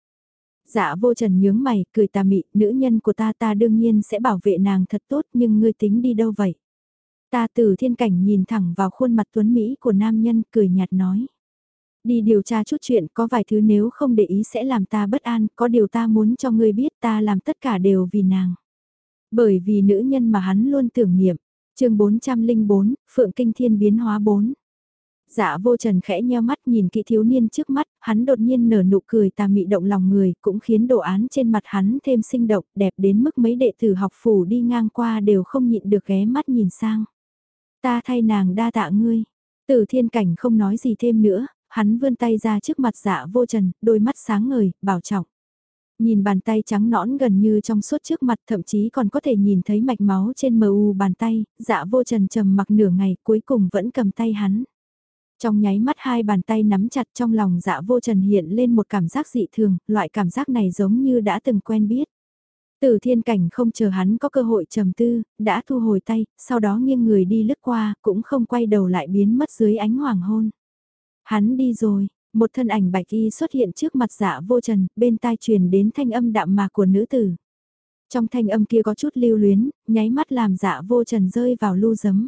Dạ vô trần nhướng mày, cười tà mị, nữ nhân của ta ta đương nhiên sẽ bảo vệ nàng thật tốt nhưng ngươi tính đi đâu vậy? Ta từ thiên cảnh nhìn thẳng vào khuôn mặt tuấn Mỹ của nam nhân cười nhạt nói. Đi điều tra chút chuyện có vài thứ nếu không để ý sẽ làm ta bất an, có điều ta muốn cho ngươi biết ta làm tất cả đều vì nàng. Bởi vì nữ nhân mà hắn luôn tưởng niệm. chương 404, Phượng Kinh Thiên biến hóa 4. Dạ vô trần khẽ nheo mắt nhìn kỹ thiếu niên trước mắt, hắn đột nhiên nở nụ cười tà mị động lòng người, cũng khiến đồ án trên mặt hắn thêm sinh động, đẹp đến mức mấy đệ tử học phủ đi ngang qua đều không nhịn được ghé mắt nhìn sang. Ta thay nàng đa tạ ngươi. Tử thiên cảnh không nói gì thêm nữa, hắn vươn tay ra trước mặt dạ vô trần, đôi mắt sáng ngời, bảo trọng. Nhìn bàn tay trắng nõn gần như trong suốt trước mặt thậm chí còn có thể nhìn thấy mạch máu trên mờ u bàn tay, dạ vô trần trầm mặc nửa ngày cuối cùng vẫn cầm tay hắn. Trong nháy mắt hai bàn tay nắm chặt trong lòng dạ vô trần hiện lên một cảm giác dị thường, loại cảm giác này giống như đã từng quen biết. Tử thiên cảnh không chờ hắn có cơ hội trầm tư, đã thu hồi tay, sau đó nghiêng người đi lướt qua, cũng không quay đầu lại biến mất dưới ánh hoàng hôn. Hắn đi rồi, một thân ảnh bạch y xuất hiện trước mặt dạ vô trần, bên tai truyền đến thanh âm đạm mạc của nữ tử. Trong thanh âm kia có chút lưu luyến, nháy mắt làm dạ vô trần rơi vào lưu giấm.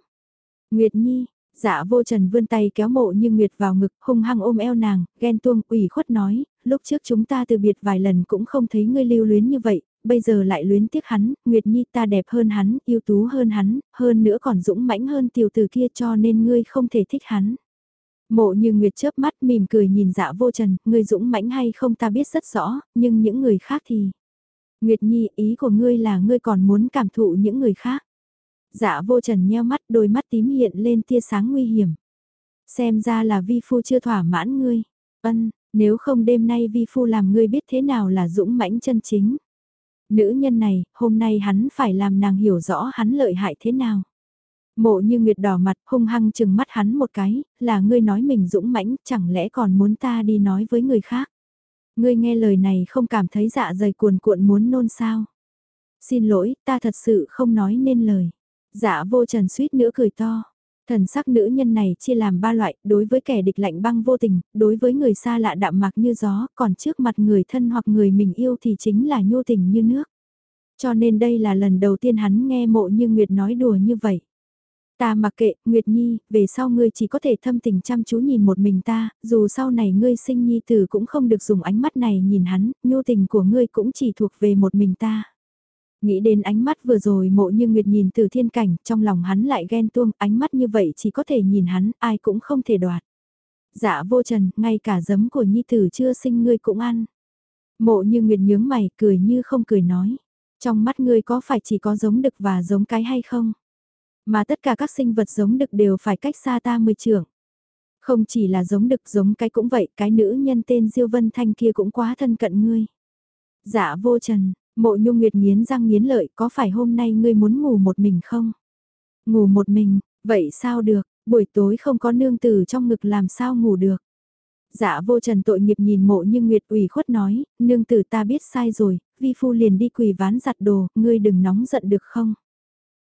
Nguyệt Nhi, dạ vô trần vươn tay kéo mộ như Nguyệt vào ngực, hung hăng ôm eo nàng, ghen tuông ủy khuất nói, lúc trước chúng ta từ biệt vài lần cũng không thấy ngươi lưu luyến như vậy, bây giờ lại luyến tiếc hắn, Nguyệt Nhi ta đẹp hơn hắn, yêu tú hơn hắn, hơn nữa còn dũng mãnh hơn tiểu tử kia cho nên ngươi không thể thích hắn. Mộ như Nguyệt chớp mắt mỉm cười nhìn dạ vô trần, ngươi dũng mãnh hay không ta biết rất rõ, nhưng những người khác thì... Nguyệt Nhi ý của ngươi là ngươi còn muốn cảm thụ những người khác. Dạ vô trần nheo mắt đôi mắt tím hiện lên tia sáng nguy hiểm. Xem ra là vi phu chưa thỏa mãn ngươi. Ân, nếu không đêm nay vi phu làm ngươi biết thế nào là dũng mãnh chân chính. Nữ nhân này, hôm nay hắn phải làm nàng hiểu rõ hắn lợi hại thế nào. Mộ như Nguyệt đỏ mặt, hung hăng chừng mắt hắn một cái, là ngươi nói mình dũng mãnh, chẳng lẽ còn muốn ta đi nói với người khác. Ngươi nghe lời này không cảm thấy dạ dày cuồn cuộn muốn nôn sao. Xin lỗi, ta thật sự không nói nên lời. Dạ vô trần suýt nữa cười to. Thần sắc nữ nhân này chia làm ba loại, đối với kẻ địch lạnh băng vô tình, đối với người xa lạ đạm mạc như gió, còn trước mặt người thân hoặc người mình yêu thì chính là nhô tình như nước. Cho nên đây là lần đầu tiên hắn nghe mộ như Nguyệt nói đùa như vậy. Ta mặc kệ, Nguyệt Nhi, về sau ngươi chỉ có thể thâm tình chăm chú nhìn một mình ta, dù sau này ngươi sinh nhi tử cũng không được dùng ánh mắt này nhìn hắn, nhu tình của ngươi cũng chỉ thuộc về một mình ta. Nghĩ đến ánh mắt vừa rồi mộ như Nguyệt nhìn từ thiên cảnh, trong lòng hắn lại ghen tuông, ánh mắt như vậy chỉ có thể nhìn hắn, ai cũng không thể đoạt. Dạ vô trần, ngay cả giấm của nhi tử chưa sinh ngươi cũng ăn. Mộ như Nguyệt nhướng mày, cười như không cười nói. Trong mắt ngươi có phải chỉ có giống đực và giống cái hay không? Mà tất cả các sinh vật giống đực đều phải cách xa ta mười trưởng. Không chỉ là giống đực giống cái cũng vậy, cái nữ nhân tên Diêu Vân Thanh kia cũng quá thân cận ngươi. Dạ vô trần, mộ nhung nguyệt nghiến răng nghiến lợi có phải hôm nay ngươi muốn ngủ một mình không? Ngủ một mình, vậy sao được, buổi tối không có nương tử trong ngực làm sao ngủ được? Dạ vô trần tội nghiệp nhìn mộ như nguyệt ủy khuất nói, nương tử ta biết sai rồi, vi phu liền đi quỳ ván giặt đồ, ngươi đừng nóng giận được không?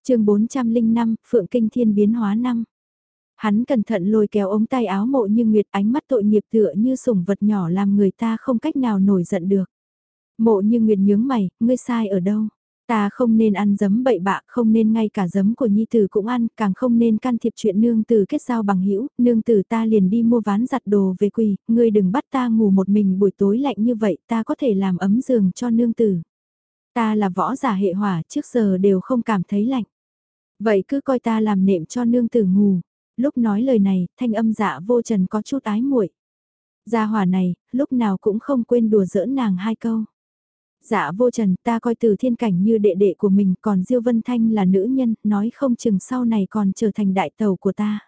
chương 405, Phượng Kinh Thiên biến hóa năm. Hắn cẩn thận lôi kéo ống tay áo mộ như nguyệt ánh mắt tội nghiệp tựa như sủng vật nhỏ làm người ta không cách nào nổi giận được. Mộ như nguyệt nhướng mày, ngươi sai ở đâu? Ta không nên ăn giấm bậy bạ, không nên ngay cả giấm của nhi tử cũng ăn, càng không nên can thiệp chuyện nương tử kết giao bằng hữu nương tử ta liền đi mua ván giặt đồ về quỳ, ngươi đừng bắt ta ngủ một mình buổi tối lạnh như vậy, ta có thể làm ấm giường cho nương tử. Ta là võ giả hệ hỏa, trước giờ đều không cảm thấy lạnh. Vậy cứ coi ta làm nệm cho nương tử ngủ. Lúc nói lời này, thanh âm dạ vô trần có chút ái muội. Gia hỏa này, lúc nào cũng không quên đùa giỡn nàng hai câu. Dạ vô trần ta coi từ thiên cảnh như đệ đệ của mình còn Diêu Vân Thanh là nữ nhân, nói không chừng sau này còn trở thành đại tàu của ta.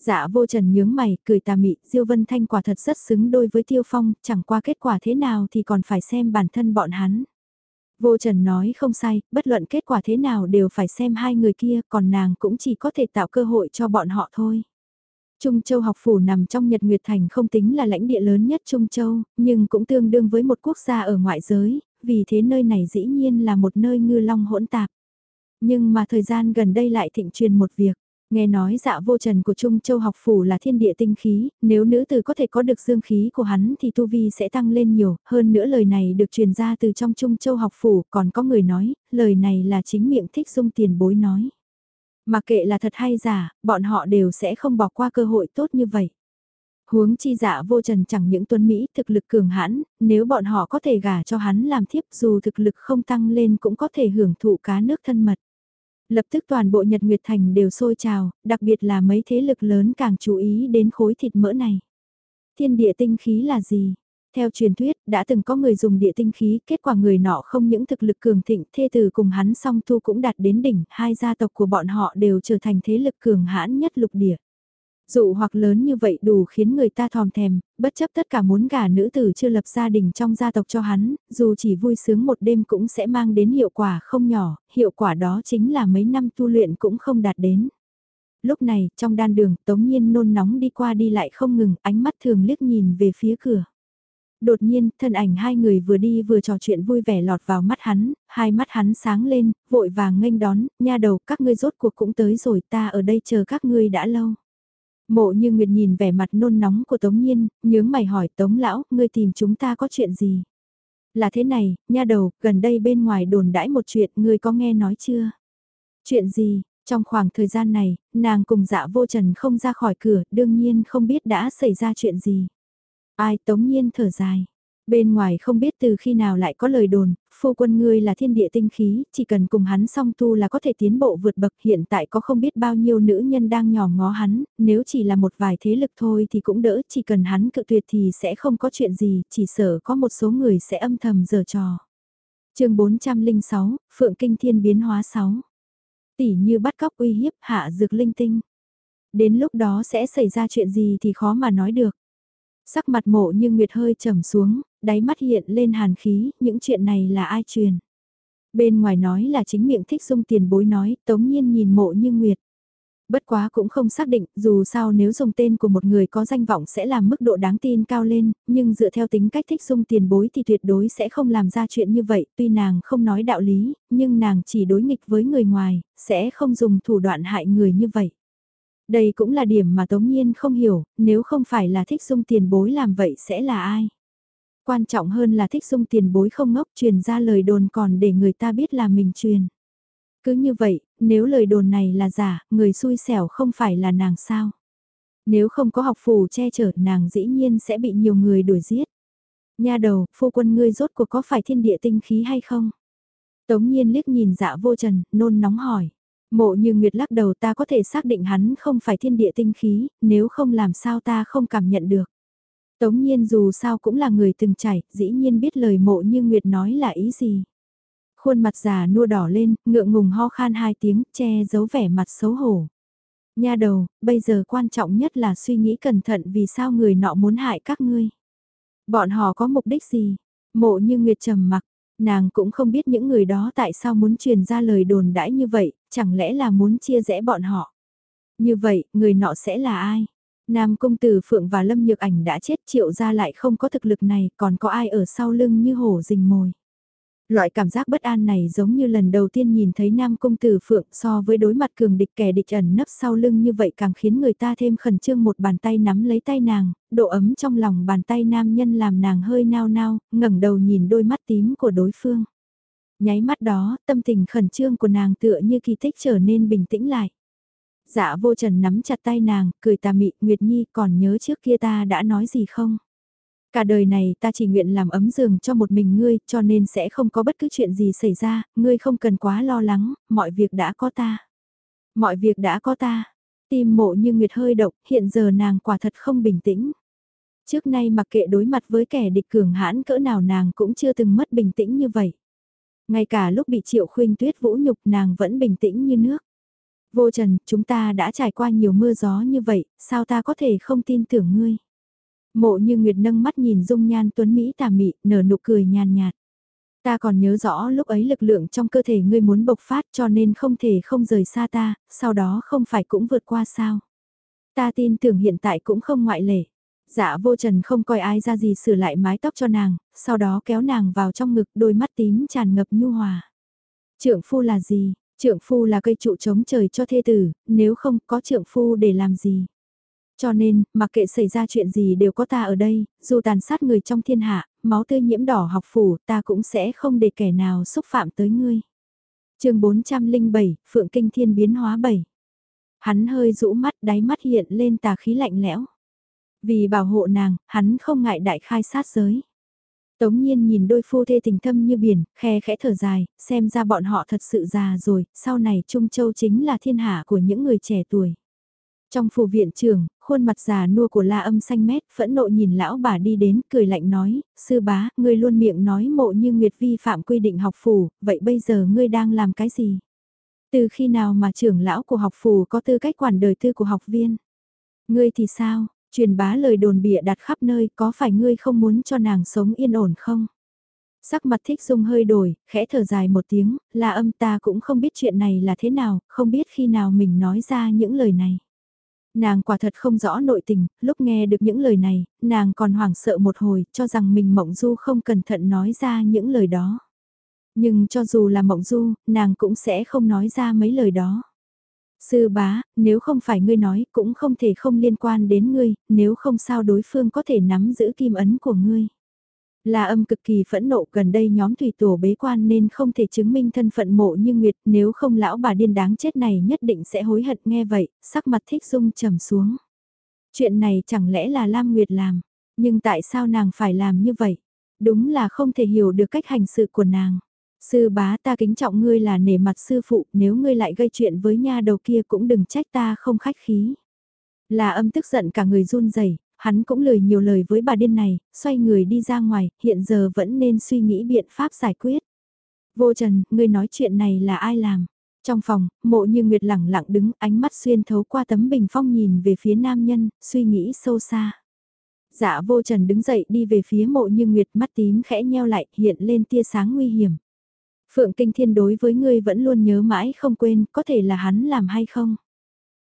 Dạ vô trần nhướng mày, cười tà mị, Diêu Vân Thanh quả thật rất xứng đôi với Tiêu Phong, chẳng qua kết quả thế nào thì còn phải xem bản thân bọn hắn. Vô Trần nói không sai, bất luận kết quả thế nào đều phải xem hai người kia, còn nàng cũng chỉ có thể tạo cơ hội cho bọn họ thôi. Trung Châu học phủ nằm trong Nhật Nguyệt Thành không tính là lãnh địa lớn nhất Trung Châu, nhưng cũng tương đương với một quốc gia ở ngoại giới, vì thế nơi này dĩ nhiên là một nơi ngư long hỗn tạp. Nhưng mà thời gian gần đây lại thịnh truyền một việc. Nghe nói dạ vô trần của Trung Châu học phủ là thiên địa tinh khí, nếu nữ tử có thể có được dương khí của hắn thì tu vi sẽ tăng lên nhiều, hơn nữa lời này được truyền ra từ trong Trung Châu học phủ, còn có người nói, lời này là chính miệng thích dung tiền bối nói. Mà kệ là thật hay giả, bọn họ đều sẽ không bỏ qua cơ hội tốt như vậy. Huống chi dạ vô trần chẳng những tuấn Mỹ thực lực cường hãn, nếu bọn họ có thể gả cho hắn làm thiếp dù thực lực không tăng lên cũng có thể hưởng thụ cá nước thân mật. Lập tức toàn bộ Nhật Nguyệt Thành đều sôi trào, đặc biệt là mấy thế lực lớn càng chú ý đến khối thịt mỡ này. Thiên địa tinh khí là gì? Theo truyền thuyết, đã từng có người dùng địa tinh khí, kết quả người nọ không những thực lực cường thịnh, thê tử cùng hắn song tu cũng đạt đến đỉnh, hai gia tộc của bọn họ đều trở thành thế lực cường hãn nhất lục địa. Dụ hoặc lớn như vậy đủ khiến người ta thòm thèm, bất chấp tất cả muốn gả nữ tử chưa lập gia đình trong gia tộc cho hắn, dù chỉ vui sướng một đêm cũng sẽ mang đến hiệu quả không nhỏ, hiệu quả đó chính là mấy năm tu luyện cũng không đạt đến. Lúc này, trong đan đường, Tống Nhiên nôn nóng đi qua đi lại không ngừng, ánh mắt thường liếc nhìn về phía cửa. Đột nhiên, thân ảnh hai người vừa đi vừa trò chuyện vui vẻ lọt vào mắt hắn, hai mắt hắn sáng lên, vội vàng nghênh đón, nha đầu, các ngươi rốt cuộc cũng tới rồi, ta ở đây chờ các ngươi đã lâu. Mộ như Nguyệt nhìn vẻ mặt nôn nóng của Tống Nhiên, nhướng mày hỏi Tống Lão, ngươi tìm chúng ta có chuyện gì? Là thế này, nha đầu, gần đây bên ngoài đồn đãi một chuyện, ngươi có nghe nói chưa? Chuyện gì? Trong khoảng thời gian này, nàng cùng dạ vô trần không ra khỏi cửa, đương nhiên không biết đã xảy ra chuyện gì. Ai Tống Nhiên thở dài. Bên ngoài không biết từ khi nào lại có lời đồn, phu quân ngươi là thiên địa tinh khí, chỉ cần cùng hắn song tu là có thể tiến bộ vượt bậc hiện tại có không biết bao nhiêu nữ nhân đang nhòm ngó hắn, nếu chỉ là một vài thế lực thôi thì cũng đỡ, chỉ cần hắn cự tuyệt thì sẽ không có chuyện gì, chỉ sợ có một số người sẽ âm thầm giở trò. chương 406, Phượng Kinh Thiên biến hóa 6. Tỷ như bắt cóc uy hiếp hạ dược linh tinh. Đến lúc đó sẽ xảy ra chuyện gì thì khó mà nói được. Sắc mặt mộ như Nguyệt hơi trầm xuống, đáy mắt hiện lên hàn khí, những chuyện này là ai truyền. Bên ngoài nói là chính miệng thích dung tiền bối nói, tống nhiên nhìn mộ như Nguyệt. Bất quá cũng không xác định, dù sao nếu dùng tên của một người có danh vọng sẽ làm mức độ đáng tin cao lên, nhưng dựa theo tính cách thích dung tiền bối thì tuyệt đối sẽ không làm ra chuyện như vậy, tuy nàng không nói đạo lý, nhưng nàng chỉ đối nghịch với người ngoài, sẽ không dùng thủ đoạn hại người như vậy. Đây cũng là điểm mà Tống Nhiên không hiểu, nếu không phải là thích dung tiền bối làm vậy sẽ là ai? Quan trọng hơn là thích dung tiền bối không ngốc truyền ra lời đồn còn để người ta biết là mình truyền. Cứ như vậy, nếu lời đồn này là giả, người xui xẻo không phải là nàng sao? Nếu không có học phù che chở nàng dĩ nhiên sẽ bị nhiều người đuổi giết. Nha đầu, phu quân ngươi rốt cuộc có phải thiên địa tinh khí hay không? Tống nhiên liếc nhìn dạ vô trần, nôn nóng hỏi. Mộ như Nguyệt lắc đầu ta có thể xác định hắn không phải thiên địa tinh khí, nếu không làm sao ta không cảm nhận được. Tống nhiên dù sao cũng là người từng trải, dĩ nhiên biết lời mộ như Nguyệt nói là ý gì. Khuôn mặt già nua đỏ lên, ngượng ngùng ho khan hai tiếng, che giấu vẻ mặt xấu hổ. Nha đầu, bây giờ quan trọng nhất là suy nghĩ cẩn thận vì sao người nọ muốn hại các ngươi. Bọn họ có mục đích gì? Mộ như Nguyệt trầm mặc, nàng cũng không biết những người đó tại sao muốn truyền ra lời đồn đãi như vậy, chẳng lẽ là muốn chia rẽ bọn họ. Như vậy, người nọ sẽ là ai? Nam công tử Phượng và Lâm Nhược Ảnh đã chết triệu ra lại không có thực lực này, còn có ai ở sau lưng như hổ rình mồi. Loại cảm giác bất an này giống như lần đầu tiên nhìn thấy Nam công Tử Phượng so với đối mặt cường địch kẻ địch ẩn nấp sau lưng như vậy càng khiến người ta thêm khẩn trương một bàn tay nắm lấy tay nàng, độ ấm trong lòng bàn tay nam nhân làm nàng hơi nao nao, ngẩng đầu nhìn đôi mắt tím của đối phương. Nháy mắt đó, tâm tình khẩn trương của nàng tựa như kỳ tích trở nên bình tĩnh lại. Dạ vô trần nắm chặt tay nàng, cười tà mị, Nguyệt Nhi còn nhớ trước kia ta đã nói gì không? Cả đời này ta chỉ nguyện làm ấm giường cho một mình ngươi, cho nên sẽ không có bất cứ chuyện gì xảy ra, ngươi không cần quá lo lắng, mọi việc đã có ta. Mọi việc đã có ta. Tim mộ như Nguyệt hơi động, hiện giờ nàng quả thật không bình tĩnh. Trước nay mặc kệ đối mặt với kẻ địch cường hãn cỡ nào nàng cũng chưa từng mất bình tĩnh như vậy. Ngay cả lúc bị triệu khuyên tuyết vũ nhục nàng vẫn bình tĩnh như nước. Vô trần, chúng ta đã trải qua nhiều mưa gió như vậy, sao ta có thể không tin tưởng ngươi? Mộ như Nguyệt nâng mắt nhìn dung nhan tuấn Mỹ tà mị, nở nụ cười nhàn nhạt. Ta còn nhớ rõ lúc ấy lực lượng trong cơ thể ngươi muốn bộc phát cho nên không thể không rời xa ta, sau đó không phải cũng vượt qua sao. Ta tin tưởng hiện tại cũng không ngoại lệ. Dạ vô trần không coi ai ra gì sửa lại mái tóc cho nàng, sau đó kéo nàng vào trong ngực đôi mắt tím tràn ngập nhu hòa. Trượng phu là gì? Trượng phu là cây trụ chống trời cho thê tử, nếu không có trượng phu để làm gì? Cho nên, mặc kệ xảy ra chuyện gì đều có ta ở đây, dù tàn sát người trong thiên hạ, máu tươi nhiễm đỏ học phủ, ta cũng sẽ không để kẻ nào xúc phạm tới ngươi. chương 407, Phượng Kinh Thiên biến hóa 7. Hắn hơi rũ mắt, đáy mắt hiện lên tà khí lạnh lẽo. Vì bảo hộ nàng, hắn không ngại đại khai sát giới. Tống nhiên nhìn đôi phu thê tình thâm như biển, khe khẽ thở dài, xem ra bọn họ thật sự già rồi, sau này Trung Châu chính là thiên hạ của những người trẻ tuổi. Trong phủ viện trưởng, khuôn mặt già nua của la âm xanh mét, phẫn nộ nhìn lão bà đi đến, cười lạnh nói, sư bá, ngươi luôn miệng nói mộ như Nguyệt vi phạm quy định học phủ, vậy bây giờ ngươi đang làm cái gì? Từ khi nào mà trưởng lão của học phủ có tư cách quản đời tư của học viên? Ngươi thì sao, truyền bá lời đồn bịa đặt khắp nơi có phải ngươi không muốn cho nàng sống yên ổn không? Sắc mặt thích dung hơi đổi, khẽ thở dài một tiếng, là âm ta cũng không biết chuyện này là thế nào, không biết khi nào mình nói ra những lời này. Nàng quả thật không rõ nội tình, lúc nghe được những lời này, nàng còn hoảng sợ một hồi, cho rằng mình mộng du không cẩn thận nói ra những lời đó. Nhưng cho dù là mộng du, nàng cũng sẽ không nói ra mấy lời đó. Sư bá, nếu không phải ngươi nói, cũng không thể không liên quan đến ngươi, nếu không sao đối phương có thể nắm giữ kim ấn của ngươi. Là âm cực kỳ phẫn nộ gần đây nhóm thủy tổ bế quan nên không thể chứng minh thân phận mộ như Nguyệt nếu không lão bà điên đáng chết này nhất định sẽ hối hận nghe vậy, sắc mặt thích dung trầm xuống. Chuyện này chẳng lẽ là Lam Nguyệt làm, nhưng tại sao nàng phải làm như vậy? Đúng là không thể hiểu được cách hành sự của nàng. Sư bá ta kính trọng ngươi là nể mặt sư phụ, nếu ngươi lại gây chuyện với nha đầu kia cũng đừng trách ta không khách khí. Là âm tức giận cả người run rẩy hắn cũng lời nhiều lời với bà điên này, xoay người đi ra ngoài, hiện giờ vẫn nên suy nghĩ biện pháp giải quyết. Vô Trần, ngươi nói chuyện này là ai làm? Trong phòng, mộ như Nguyệt lẳng lặng đứng, ánh mắt xuyên thấu qua tấm bình phong nhìn về phía nam nhân, suy nghĩ sâu xa. Dạ vô trần đứng dậy đi về phía mộ như Nguyệt mắt tím khẽ nheo lại, hiện lên tia sáng nguy hiểm. Phượng Kinh Thiên đối với ngươi vẫn luôn nhớ mãi không quên, có thể là hắn làm hay không?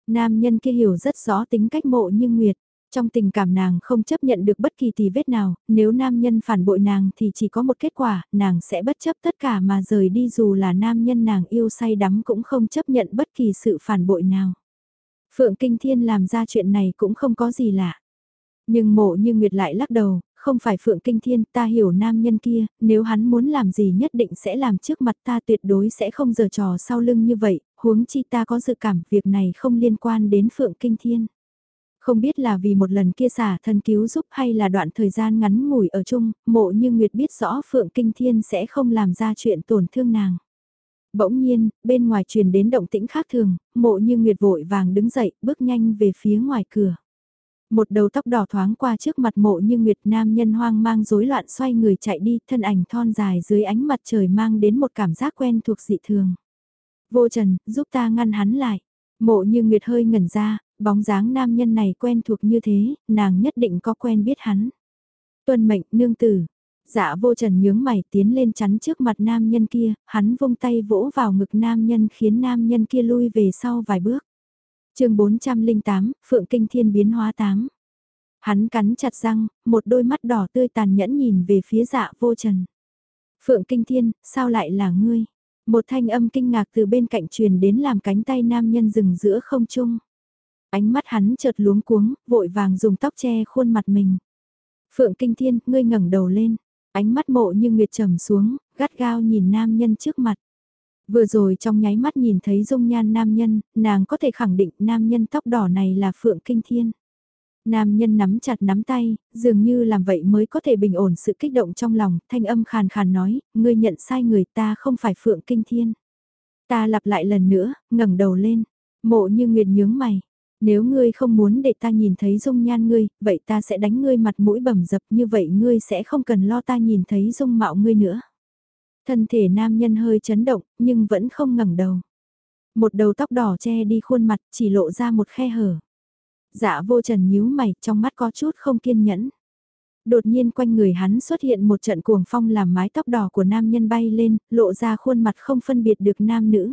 Nam nhân kia hiểu rất rõ tính cách mộ như Nguyệt. Trong tình cảm nàng không chấp nhận được bất kỳ tì vết nào, nếu nam nhân phản bội nàng thì chỉ có một kết quả, nàng sẽ bất chấp tất cả mà rời đi dù là nam nhân nàng yêu say đắm cũng không chấp nhận bất kỳ sự phản bội nào. Phượng Kinh Thiên làm ra chuyện này cũng không có gì lạ. Nhưng mộ như Nguyệt lại lắc đầu, không phải Phượng Kinh Thiên, ta hiểu nam nhân kia, nếu hắn muốn làm gì nhất định sẽ làm trước mặt ta tuyệt đối sẽ không giở trò sau lưng như vậy, huống chi ta có dự cảm việc này không liên quan đến Phượng Kinh Thiên. Không biết là vì một lần kia xả thân cứu giúp hay là đoạn thời gian ngắn ngủi ở chung, mộ như Nguyệt biết rõ Phượng Kinh Thiên sẽ không làm ra chuyện tổn thương nàng. Bỗng nhiên, bên ngoài truyền đến động tĩnh khác thường, mộ như Nguyệt vội vàng đứng dậy, bước nhanh về phía ngoài cửa. Một đầu tóc đỏ thoáng qua trước mặt mộ như Nguyệt Nam nhân hoang mang rối loạn xoay người chạy đi, thân ảnh thon dài dưới ánh mặt trời mang đến một cảm giác quen thuộc dị thường. Vô Trần, giúp ta ngăn hắn lại. Mộ như Nguyệt hơi ngẩn ra, bóng dáng nam nhân này quen thuộc như thế, nàng nhất định có quen biết hắn. Tuân mệnh, nương tử. Dạ vô trần nhướng mày tiến lên chắn trước mặt nam nhân kia, hắn vung tay vỗ vào ngực nam nhân khiến nam nhân kia lui về sau vài bước chương 408, Phượng Kinh Thiên biến hóa 8. Hắn cắn chặt răng, một đôi mắt đỏ tươi tàn nhẫn nhìn về phía dạ vô trần. Phượng Kinh Thiên, sao lại là ngươi? Một thanh âm kinh ngạc từ bên cạnh truyền đến làm cánh tay nam nhân dừng giữa không trung. Ánh mắt hắn chợt luống cuống, vội vàng dùng tóc che khuôn mặt mình. Phượng Kinh Thiên, ngươi ngẩng đầu lên. Ánh mắt mộ như nguyệt trầm xuống, gắt gao nhìn nam nhân trước mặt. Vừa rồi trong nháy mắt nhìn thấy dung nhan nam nhân, nàng có thể khẳng định nam nhân tóc đỏ này là Phượng Kinh Thiên. Nam nhân nắm chặt nắm tay, dường như làm vậy mới có thể bình ổn sự kích động trong lòng, thanh âm khàn khàn nói, ngươi nhận sai người ta không phải Phượng Kinh Thiên. Ta lặp lại lần nữa, ngẩng đầu lên, mộ như nguyệt nhướng mày, nếu ngươi không muốn để ta nhìn thấy dung nhan ngươi, vậy ta sẽ đánh ngươi mặt mũi bầm dập như vậy ngươi sẽ không cần lo ta nhìn thấy dung mạo ngươi nữa. Thân thể nam nhân hơi chấn động, nhưng vẫn không ngẩng đầu. Một đầu tóc đỏ che đi khuôn mặt, chỉ lộ ra một khe hở. Dạ vô trần nhíu mày, trong mắt có chút không kiên nhẫn. Đột nhiên quanh người hắn xuất hiện một trận cuồng phong làm mái tóc đỏ của nam nhân bay lên, lộ ra khuôn mặt không phân biệt được nam nữ.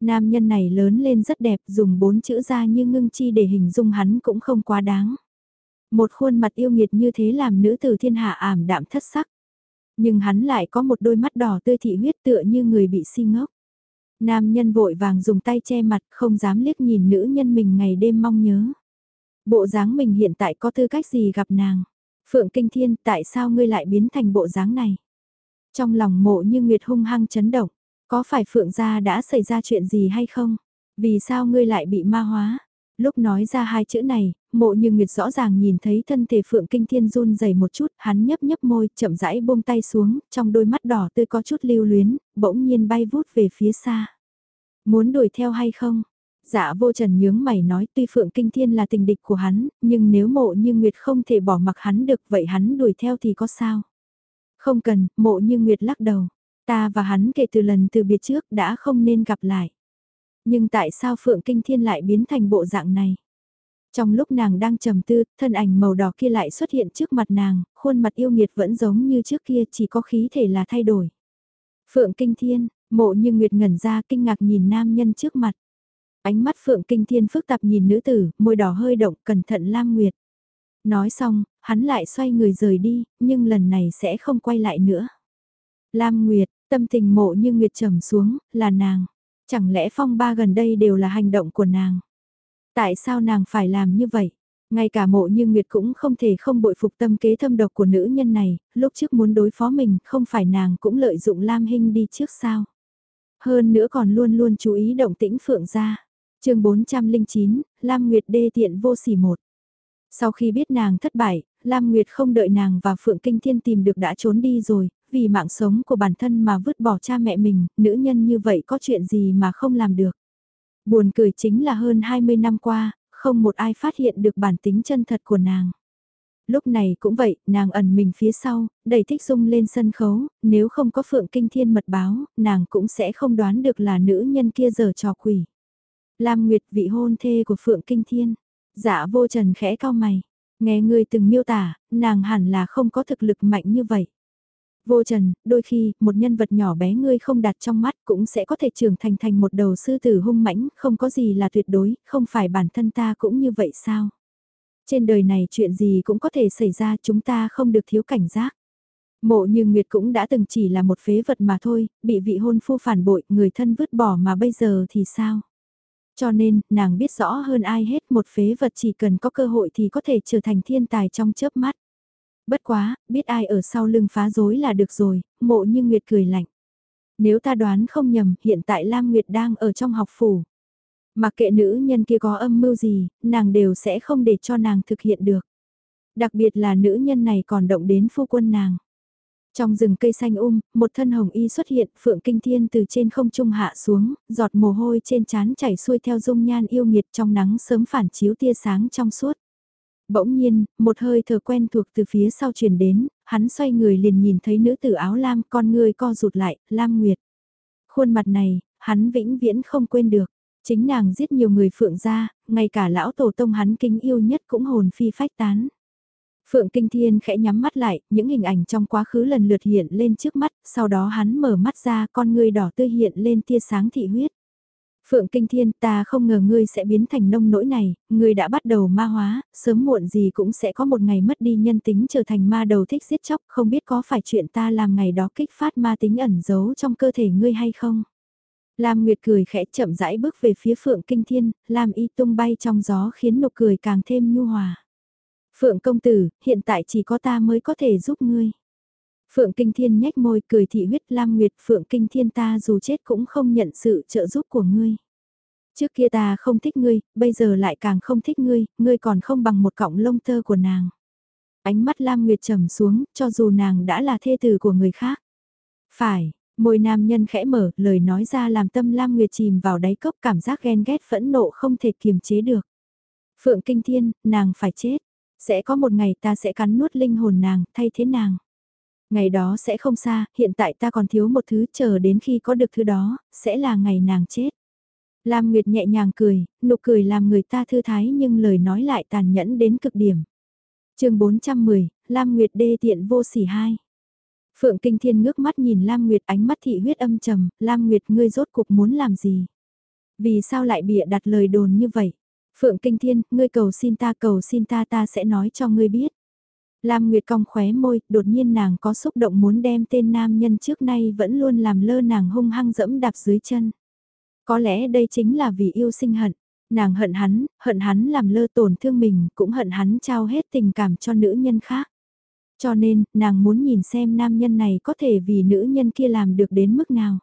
Nam nhân này lớn lên rất đẹp, dùng bốn chữ ra như ngưng chi để hình dung hắn cũng không quá đáng. Một khuôn mặt yêu nghiệt như thế làm nữ tử thiên hạ ảm đạm thất sắc. Nhưng hắn lại có một đôi mắt đỏ tươi thị huyết tựa như người bị si ngốc. Nam nhân vội vàng dùng tay che mặt, không dám liếc nhìn nữ nhân mình ngày đêm mong nhớ. Bộ dáng mình hiện tại có tư cách gì gặp nàng? Phượng Kinh Thiên, tại sao ngươi lại biến thành bộ dáng này? Trong lòng mộ như Nguyệt hung hăng chấn động. Có phải Phượng gia đã xảy ra chuyện gì hay không? Vì sao ngươi lại bị ma hóa? Lúc nói ra hai chữ này, mộ như Nguyệt rõ ràng nhìn thấy thân thể Phượng Kinh Thiên run dày một chút, hắn nhấp nhấp môi, chậm rãi buông tay xuống, trong đôi mắt đỏ tươi có chút lưu luyến, bỗng nhiên bay vút về phía xa. Muốn đuổi theo hay không? Dạ vô trần nhướng mày nói tuy Phượng Kinh Thiên là tình địch của hắn, nhưng nếu mộ như Nguyệt không thể bỏ mặc hắn được vậy hắn đuổi theo thì có sao? Không cần, mộ như Nguyệt lắc đầu. Ta và hắn kể từ lần từ biệt trước đã không nên gặp lại. Nhưng tại sao Phượng Kinh Thiên lại biến thành bộ dạng này? Trong lúc nàng đang trầm tư, thân ảnh màu đỏ kia lại xuất hiện trước mặt nàng, khuôn mặt yêu nghiệt vẫn giống như trước kia chỉ có khí thể là thay đổi. Phượng Kinh Thiên, mộ như Nguyệt ngẩn ra kinh ngạc nhìn nam nhân trước mặt. Ánh mắt Phượng Kinh Thiên phức tạp nhìn nữ tử, môi đỏ hơi động, cẩn thận Lam Nguyệt. Nói xong, hắn lại xoay người rời đi, nhưng lần này sẽ không quay lại nữa. Lam Nguyệt, tâm tình mộ như Nguyệt trầm xuống, là nàng. Chẳng lẽ phong ba gần đây đều là hành động của nàng? Tại sao nàng phải làm như vậy? Ngay cả mộ như Nguyệt cũng không thể không bội phục tâm kế thâm độc của nữ nhân này, lúc trước muốn đối phó mình, không phải nàng cũng lợi dụng Lam Hinh đi trước sao? Hơn nữa còn luôn luôn chú ý động tĩnh Phượng ra. chương 409, Lam Nguyệt đê tiện vô sỉ một. Sau khi biết nàng thất bại, Lam Nguyệt không đợi nàng và Phượng Kinh Thiên tìm được đã trốn đi rồi, vì mạng sống của bản thân mà vứt bỏ cha mẹ mình, nữ nhân như vậy có chuyện gì mà không làm được. Buồn cười chính là hơn 20 năm qua, không một ai phát hiện được bản tính chân thật của nàng. Lúc này cũng vậy, nàng ẩn mình phía sau, đẩy thích dung lên sân khấu, nếu không có phượng kinh thiên mật báo, nàng cũng sẽ không đoán được là nữ nhân kia giờ trò quỷ. Lam Nguyệt vị hôn thê của phượng kinh thiên, dạ vô trần khẽ cao mày, nghe người từng miêu tả, nàng hẳn là không có thực lực mạnh như vậy. Vô trần, đôi khi, một nhân vật nhỏ bé ngươi không đặt trong mắt cũng sẽ có thể trưởng thành thành một đầu sư tử hung mãnh, không có gì là tuyệt đối, không phải bản thân ta cũng như vậy sao? Trên đời này chuyện gì cũng có thể xảy ra chúng ta không được thiếu cảnh giác. Mộ như Nguyệt cũng đã từng chỉ là một phế vật mà thôi, bị vị hôn phu phản bội, người thân vứt bỏ mà bây giờ thì sao? Cho nên, nàng biết rõ hơn ai hết một phế vật chỉ cần có cơ hội thì có thể trở thành thiên tài trong chớp mắt. Bất quá, biết ai ở sau lưng phá rối là được rồi, mộ như Nguyệt cười lạnh. Nếu ta đoán không nhầm, hiện tại Lam Nguyệt đang ở trong học phủ. Mặc kệ nữ nhân kia có âm mưu gì, nàng đều sẽ không để cho nàng thực hiện được. Đặc biệt là nữ nhân này còn động đến phu quân nàng. Trong rừng cây xanh um, một thân hồng y xuất hiện, Phượng Kinh Thiên từ trên không trung hạ xuống, giọt mồ hôi trên trán chảy xuôi theo dung nhan yêu nghiệt trong nắng sớm phản chiếu tia sáng trong suốt. Bỗng nhiên, một hơi thở quen thuộc từ phía sau truyền đến, hắn xoay người liền nhìn thấy nữ tử áo lam con người co rụt lại, Lam Nguyệt. Khuôn mặt này, hắn vĩnh viễn không quên được. Chính nàng giết nhiều người phượng ra, ngay cả lão tổ tông hắn kính yêu nhất cũng hồn phi phách tán. Phượng Kinh Thiên khẽ nhắm mắt lại, những hình ảnh trong quá khứ lần lượt hiện lên trước mắt, sau đó hắn mở mắt ra con người đỏ tươi hiện lên tia sáng thị huyết. Phượng Kinh Thiên ta không ngờ ngươi sẽ biến thành nông nỗi này, ngươi đã bắt đầu ma hóa, sớm muộn gì cũng sẽ có một ngày mất đi nhân tính trở thành ma đầu thích giết chóc, không biết có phải chuyện ta làm ngày đó kích phát ma tính ẩn giấu trong cơ thể ngươi hay không. Lam Nguyệt cười khẽ chậm rãi bước về phía Phượng Kinh Thiên, Lam y tung bay trong gió khiến nụ cười càng thêm nhu hòa. Phượng công tử, hiện tại chỉ có ta mới có thể giúp ngươi. Phượng Kinh Thiên nhếch môi cười thị huyết Lam Nguyệt Phượng Kinh Thiên ta dù chết cũng không nhận sự trợ giúp của ngươi. Trước kia ta không thích ngươi, bây giờ lại càng không thích ngươi, ngươi còn không bằng một cọng lông tơ của nàng. Ánh mắt Lam Nguyệt trầm xuống, cho dù nàng đã là thê tử của người khác. Phải, môi nam nhân khẽ mở, lời nói ra làm tâm Lam Nguyệt chìm vào đáy cốc cảm giác ghen ghét phẫn nộ không thể kiềm chế được. Phượng Kinh Thiên, nàng phải chết. Sẽ có một ngày ta sẽ cắn nuốt linh hồn nàng, thay thế nàng. Ngày đó sẽ không xa, hiện tại ta còn thiếu một thứ chờ đến khi có được thứ đó, sẽ là ngày nàng chết. Lam Nguyệt nhẹ nhàng cười, nụ cười làm người ta thư thái nhưng lời nói lại tàn nhẫn đến cực điểm. chương 410, Lam Nguyệt đê tiện vô sỉ hai. Phượng Kinh Thiên ngước mắt nhìn Lam Nguyệt ánh mắt thị huyết âm trầm, Lam Nguyệt ngươi rốt cuộc muốn làm gì? Vì sao lại bịa đặt lời đồn như vậy? Phượng Kinh Thiên, ngươi cầu xin ta cầu xin ta ta sẽ nói cho ngươi biết. Lam Nguyệt cong khóe môi, đột nhiên nàng có xúc động muốn đem tên nam nhân trước nay vẫn luôn làm lơ nàng hung hăng dẫm đạp dưới chân. Có lẽ đây chính là vì yêu sinh hận. Nàng hận hắn, hận hắn làm lơ tổn thương mình, cũng hận hắn trao hết tình cảm cho nữ nhân khác. Cho nên, nàng muốn nhìn xem nam nhân này có thể vì nữ nhân kia làm được đến mức nào.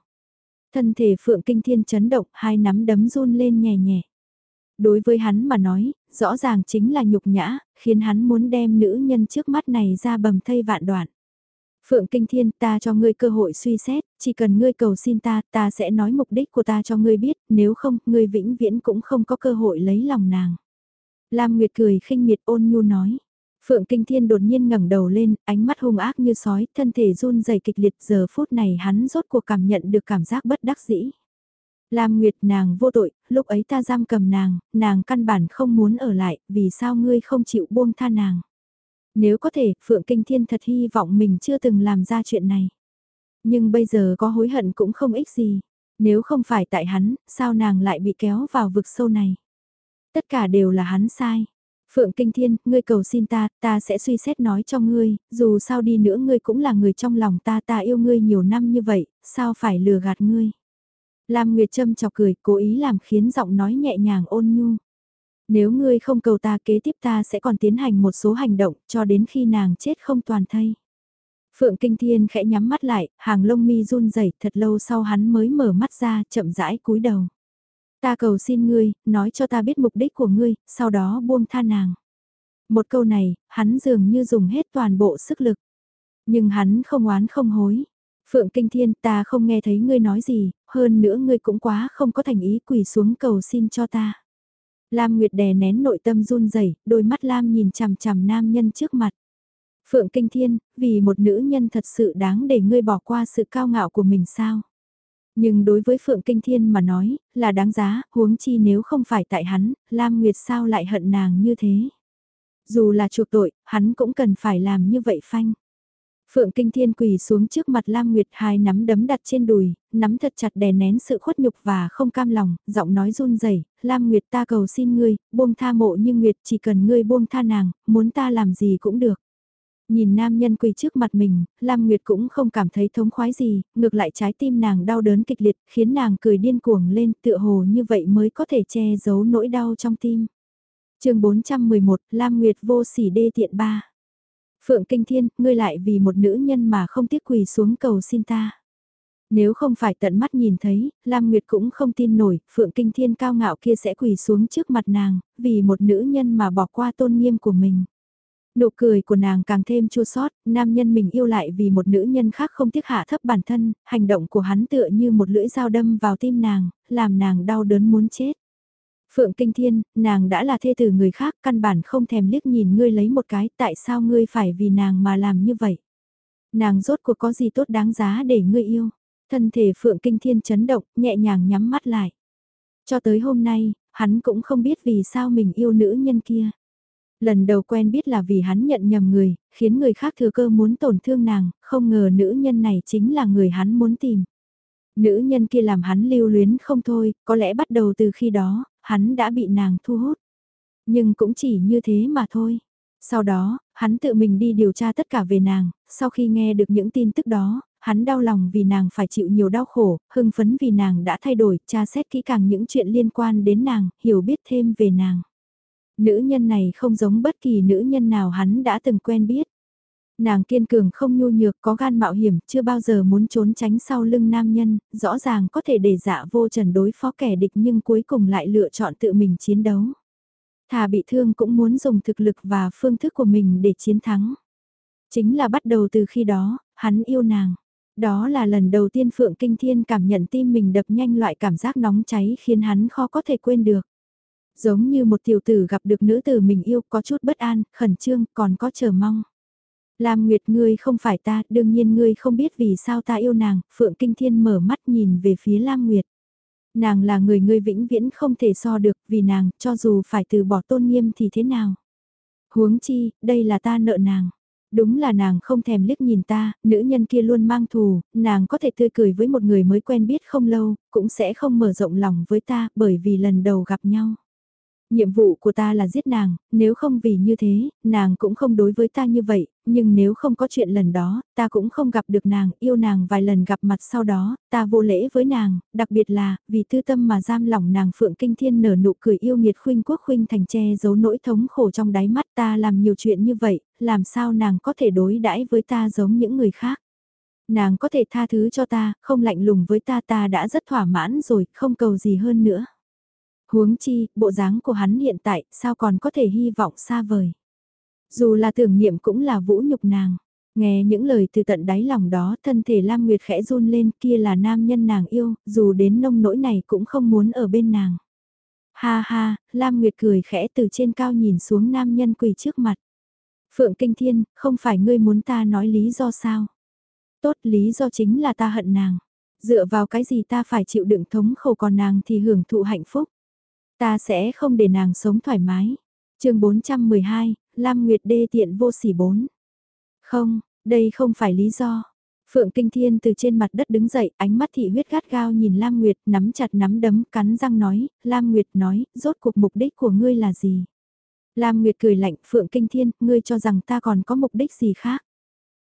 Thân thể Phượng Kinh Thiên chấn động, hai nắm đấm run lên nhẹ nhẹ. Đối với hắn mà nói, rõ ràng chính là nhục nhã, khiến hắn muốn đem nữ nhân trước mắt này ra bầm thây vạn đoạn. Phượng Kinh Thiên ta cho ngươi cơ hội suy xét, chỉ cần ngươi cầu xin ta, ta sẽ nói mục đích của ta cho ngươi biết, nếu không, ngươi vĩnh viễn cũng không có cơ hội lấy lòng nàng. Lam Nguyệt cười khinh miệt ôn nhu nói. Phượng Kinh Thiên đột nhiên ngẩng đầu lên, ánh mắt hung ác như sói, thân thể run rẩy kịch liệt giờ phút này hắn rốt cuộc cảm nhận được cảm giác bất đắc dĩ. Lam Nguyệt nàng vô tội, lúc ấy ta giam cầm nàng, nàng căn bản không muốn ở lại, vì sao ngươi không chịu buông tha nàng. Nếu có thể, Phượng Kinh Thiên thật hy vọng mình chưa từng làm ra chuyện này. Nhưng bây giờ có hối hận cũng không ích gì. Nếu không phải tại hắn, sao nàng lại bị kéo vào vực sâu này? Tất cả đều là hắn sai. Phượng Kinh Thiên, ngươi cầu xin ta, ta sẽ suy xét nói cho ngươi, dù sao đi nữa ngươi cũng là người trong lòng ta, ta yêu ngươi nhiều năm như vậy, sao phải lừa gạt ngươi? Lam Nguyệt Trâm chọc cười, cố ý làm khiến giọng nói nhẹ nhàng ôn nhu. Nếu ngươi không cầu ta kế tiếp ta sẽ còn tiến hành một số hành động cho đến khi nàng chết không toàn thây. Phượng Kinh Thiên khẽ nhắm mắt lại, hàng lông mi run rẩy thật lâu sau hắn mới mở mắt ra, chậm rãi cúi đầu. Ta cầu xin ngươi, nói cho ta biết mục đích của ngươi, sau đó buông tha nàng. Một câu này, hắn dường như dùng hết toàn bộ sức lực. Nhưng hắn không oán không hối. Phượng Kinh Thiên ta không nghe thấy ngươi nói gì, hơn nữa ngươi cũng quá không có thành ý quỳ xuống cầu xin cho ta. Lam Nguyệt đè nén nội tâm run rẩy, đôi mắt Lam nhìn chằm chằm nam nhân trước mặt. Phượng Kinh Thiên, vì một nữ nhân thật sự đáng để ngươi bỏ qua sự cao ngạo của mình sao? Nhưng đối với Phượng Kinh Thiên mà nói, là đáng giá, huống chi nếu không phải tại hắn, Lam Nguyệt sao lại hận nàng như thế? Dù là chuộc tội, hắn cũng cần phải làm như vậy phanh. Phượng Kinh Thiên quỳ xuống trước mặt Lam Nguyệt hai nắm đấm đặt trên đùi, nắm thật chặt đè nén sự khuất nhục và không cam lòng, giọng nói run rẩy, Lam Nguyệt ta cầu xin ngươi, buông tha mộ như Nguyệt chỉ cần ngươi buông tha nàng, muốn ta làm gì cũng được. Nhìn nam nhân quỳ trước mặt mình, Lam Nguyệt cũng không cảm thấy thống khoái gì, ngược lại trái tim nàng đau đớn kịch liệt, khiến nàng cười điên cuồng lên tựa hồ như vậy mới có thể che giấu nỗi đau trong tim. chương 411, Lam Nguyệt vô sỉ đê tiện ba. Phượng Kinh Thiên, ngươi lại vì một nữ nhân mà không tiếc quỳ xuống cầu xin ta. Nếu không phải tận mắt nhìn thấy, Lam Nguyệt cũng không tin nổi, Phượng Kinh Thiên cao ngạo kia sẽ quỳ xuống trước mặt nàng, vì một nữ nhân mà bỏ qua tôn nghiêm của mình. Nụ cười của nàng càng thêm chua sót, nam nhân mình yêu lại vì một nữ nhân khác không tiếc hạ thấp bản thân, hành động của hắn tựa như một lưỡi dao đâm vào tim nàng, làm nàng đau đớn muốn chết. Phượng Kinh Thiên, nàng đã là thê tử người khác, căn bản không thèm liếc nhìn ngươi lấy một cái, tại sao ngươi phải vì nàng mà làm như vậy? Nàng rốt cuộc có gì tốt đáng giá để ngươi yêu? Thân thể Phượng Kinh Thiên chấn động, nhẹ nhàng nhắm mắt lại. Cho tới hôm nay, hắn cũng không biết vì sao mình yêu nữ nhân kia. Lần đầu quen biết là vì hắn nhận nhầm người, khiến người khác thừa cơ muốn tổn thương nàng, không ngờ nữ nhân này chính là người hắn muốn tìm. Nữ nhân kia làm hắn lưu luyến không thôi, có lẽ bắt đầu từ khi đó, hắn đã bị nàng thu hút. Nhưng cũng chỉ như thế mà thôi. Sau đó, hắn tự mình đi điều tra tất cả về nàng, sau khi nghe được những tin tức đó, hắn đau lòng vì nàng phải chịu nhiều đau khổ, hưng phấn vì nàng đã thay đổi, tra xét kỹ càng những chuyện liên quan đến nàng, hiểu biết thêm về nàng. Nữ nhân này không giống bất kỳ nữ nhân nào hắn đã từng quen biết. Nàng kiên cường không nhu nhược có gan mạo hiểm, chưa bao giờ muốn trốn tránh sau lưng nam nhân, rõ ràng có thể để dạ vô trần đối phó kẻ địch nhưng cuối cùng lại lựa chọn tự mình chiến đấu. Thà bị thương cũng muốn dùng thực lực và phương thức của mình để chiến thắng. Chính là bắt đầu từ khi đó, hắn yêu nàng. Đó là lần đầu tiên Phượng Kinh Thiên cảm nhận tim mình đập nhanh loại cảm giác nóng cháy khiến hắn khó có thể quên được. Giống như một tiểu tử gặp được nữ tử mình yêu có chút bất an, khẩn trương, còn có chờ mong. Lam Nguyệt ngươi không phải ta, đương nhiên ngươi không biết vì sao ta yêu nàng, Phượng Kinh Thiên mở mắt nhìn về phía Lam Nguyệt. Nàng là người ngươi vĩnh viễn không thể so được, vì nàng, cho dù phải từ bỏ tôn nghiêm thì thế nào. Huống chi, đây là ta nợ nàng. Đúng là nàng không thèm liếc nhìn ta, nữ nhân kia luôn mang thù, nàng có thể tươi cười với một người mới quen biết không lâu, cũng sẽ không mở rộng lòng với ta bởi vì lần đầu gặp nhau. Nhiệm vụ của ta là giết nàng, nếu không vì như thế, nàng cũng không đối với ta như vậy, nhưng nếu không có chuyện lần đó, ta cũng không gặp được nàng, yêu nàng vài lần gặp mặt sau đó, ta vô lễ với nàng, đặc biệt là, vì tư tâm mà giam lỏng nàng Phượng Kinh Thiên nở nụ cười yêu nghiệt khuynh quốc khuynh thành che giấu nỗi thống khổ trong đáy mắt ta làm nhiều chuyện như vậy, làm sao nàng có thể đối đãi với ta giống những người khác. Nàng có thể tha thứ cho ta, không lạnh lùng với ta ta đã rất thỏa mãn rồi, không cầu gì hơn nữa. Huống chi, bộ dáng của hắn hiện tại, sao còn có thể hy vọng xa vời. Dù là tưởng niệm cũng là vũ nhục nàng. Nghe những lời từ tận đáy lòng đó, thân thể Lam Nguyệt khẽ run lên, kia là nam nhân nàng yêu, dù đến nông nỗi này cũng không muốn ở bên nàng. Ha ha, Lam Nguyệt cười khẽ từ trên cao nhìn xuống nam nhân quỳ trước mặt. Phượng Kinh Thiên, không phải ngươi muốn ta nói lý do sao? Tốt lý do chính là ta hận nàng. Dựa vào cái gì ta phải chịu đựng thống khổ còn nàng thì hưởng thụ hạnh phúc. Ta sẽ không để nàng sống thoải mái. chương 412, Lam Nguyệt đê tiện vô sỉ 4. Không, đây không phải lý do. Phượng Kinh Thiên từ trên mặt đất đứng dậy, ánh mắt thị huyết gắt gao nhìn Lam Nguyệt, nắm chặt nắm đấm, cắn răng nói, Lam Nguyệt nói, rốt cuộc mục đích của ngươi là gì? Lam Nguyệt cười lạnh, Phượng Kinh Thiên, ngươi cho rằng ta còn có mục đích gì khác?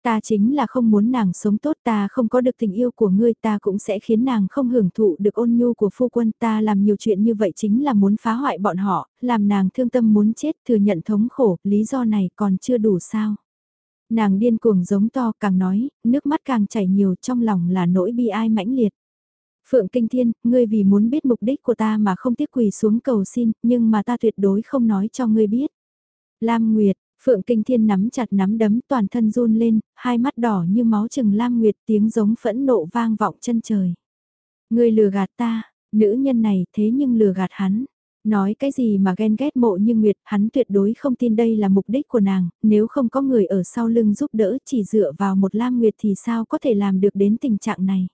Ta chính là không muốn nàng sống tốt ta không có được tình yêu của ngươi ta cũng sẽ khiến nàng không hưởng thụ được ôn nhu của phu quân ta làm nhiều chuyện như vậy chính là muốn phá hoại bọn họ, làm nàng thương tâm muốn chết thừa nhận thống khổ, lý do này còn chưa đủ sao. Nàng điên cuồng giống to càng nói, nước mắt càng chảy nhiều trong lòng là nỗi bi ai mãnh liệt. Phượng Kinh Thiên, ngươi vì muốn biết mục đích của ta mà không tiếc quỳ xuống cầu xin, nhưng mà ta tuyệt đối không nói cho ngươi biết. Lam Nguyệt, Phượng Kinh Thiên nắm chặt nắm đấm toàn thân run lên, hai mắt đỏ như máu trừng Lam Nguyệt tiếng giống phẫn nộ vang vọng chân trời. Ngươi lừa gạt ta, nữ nhân này thế nhưng lừa gạt hắn. Nói cái gì mà ghen ghét mộ như Nguyệt, hắn tuyệt đối không tin đây là mục đích của nàng, nếu không có người ở sau lưng giúp đỡ chỉ dựa vào một Lam Nguyệt thì sao có thể làm được đến tình trạng này.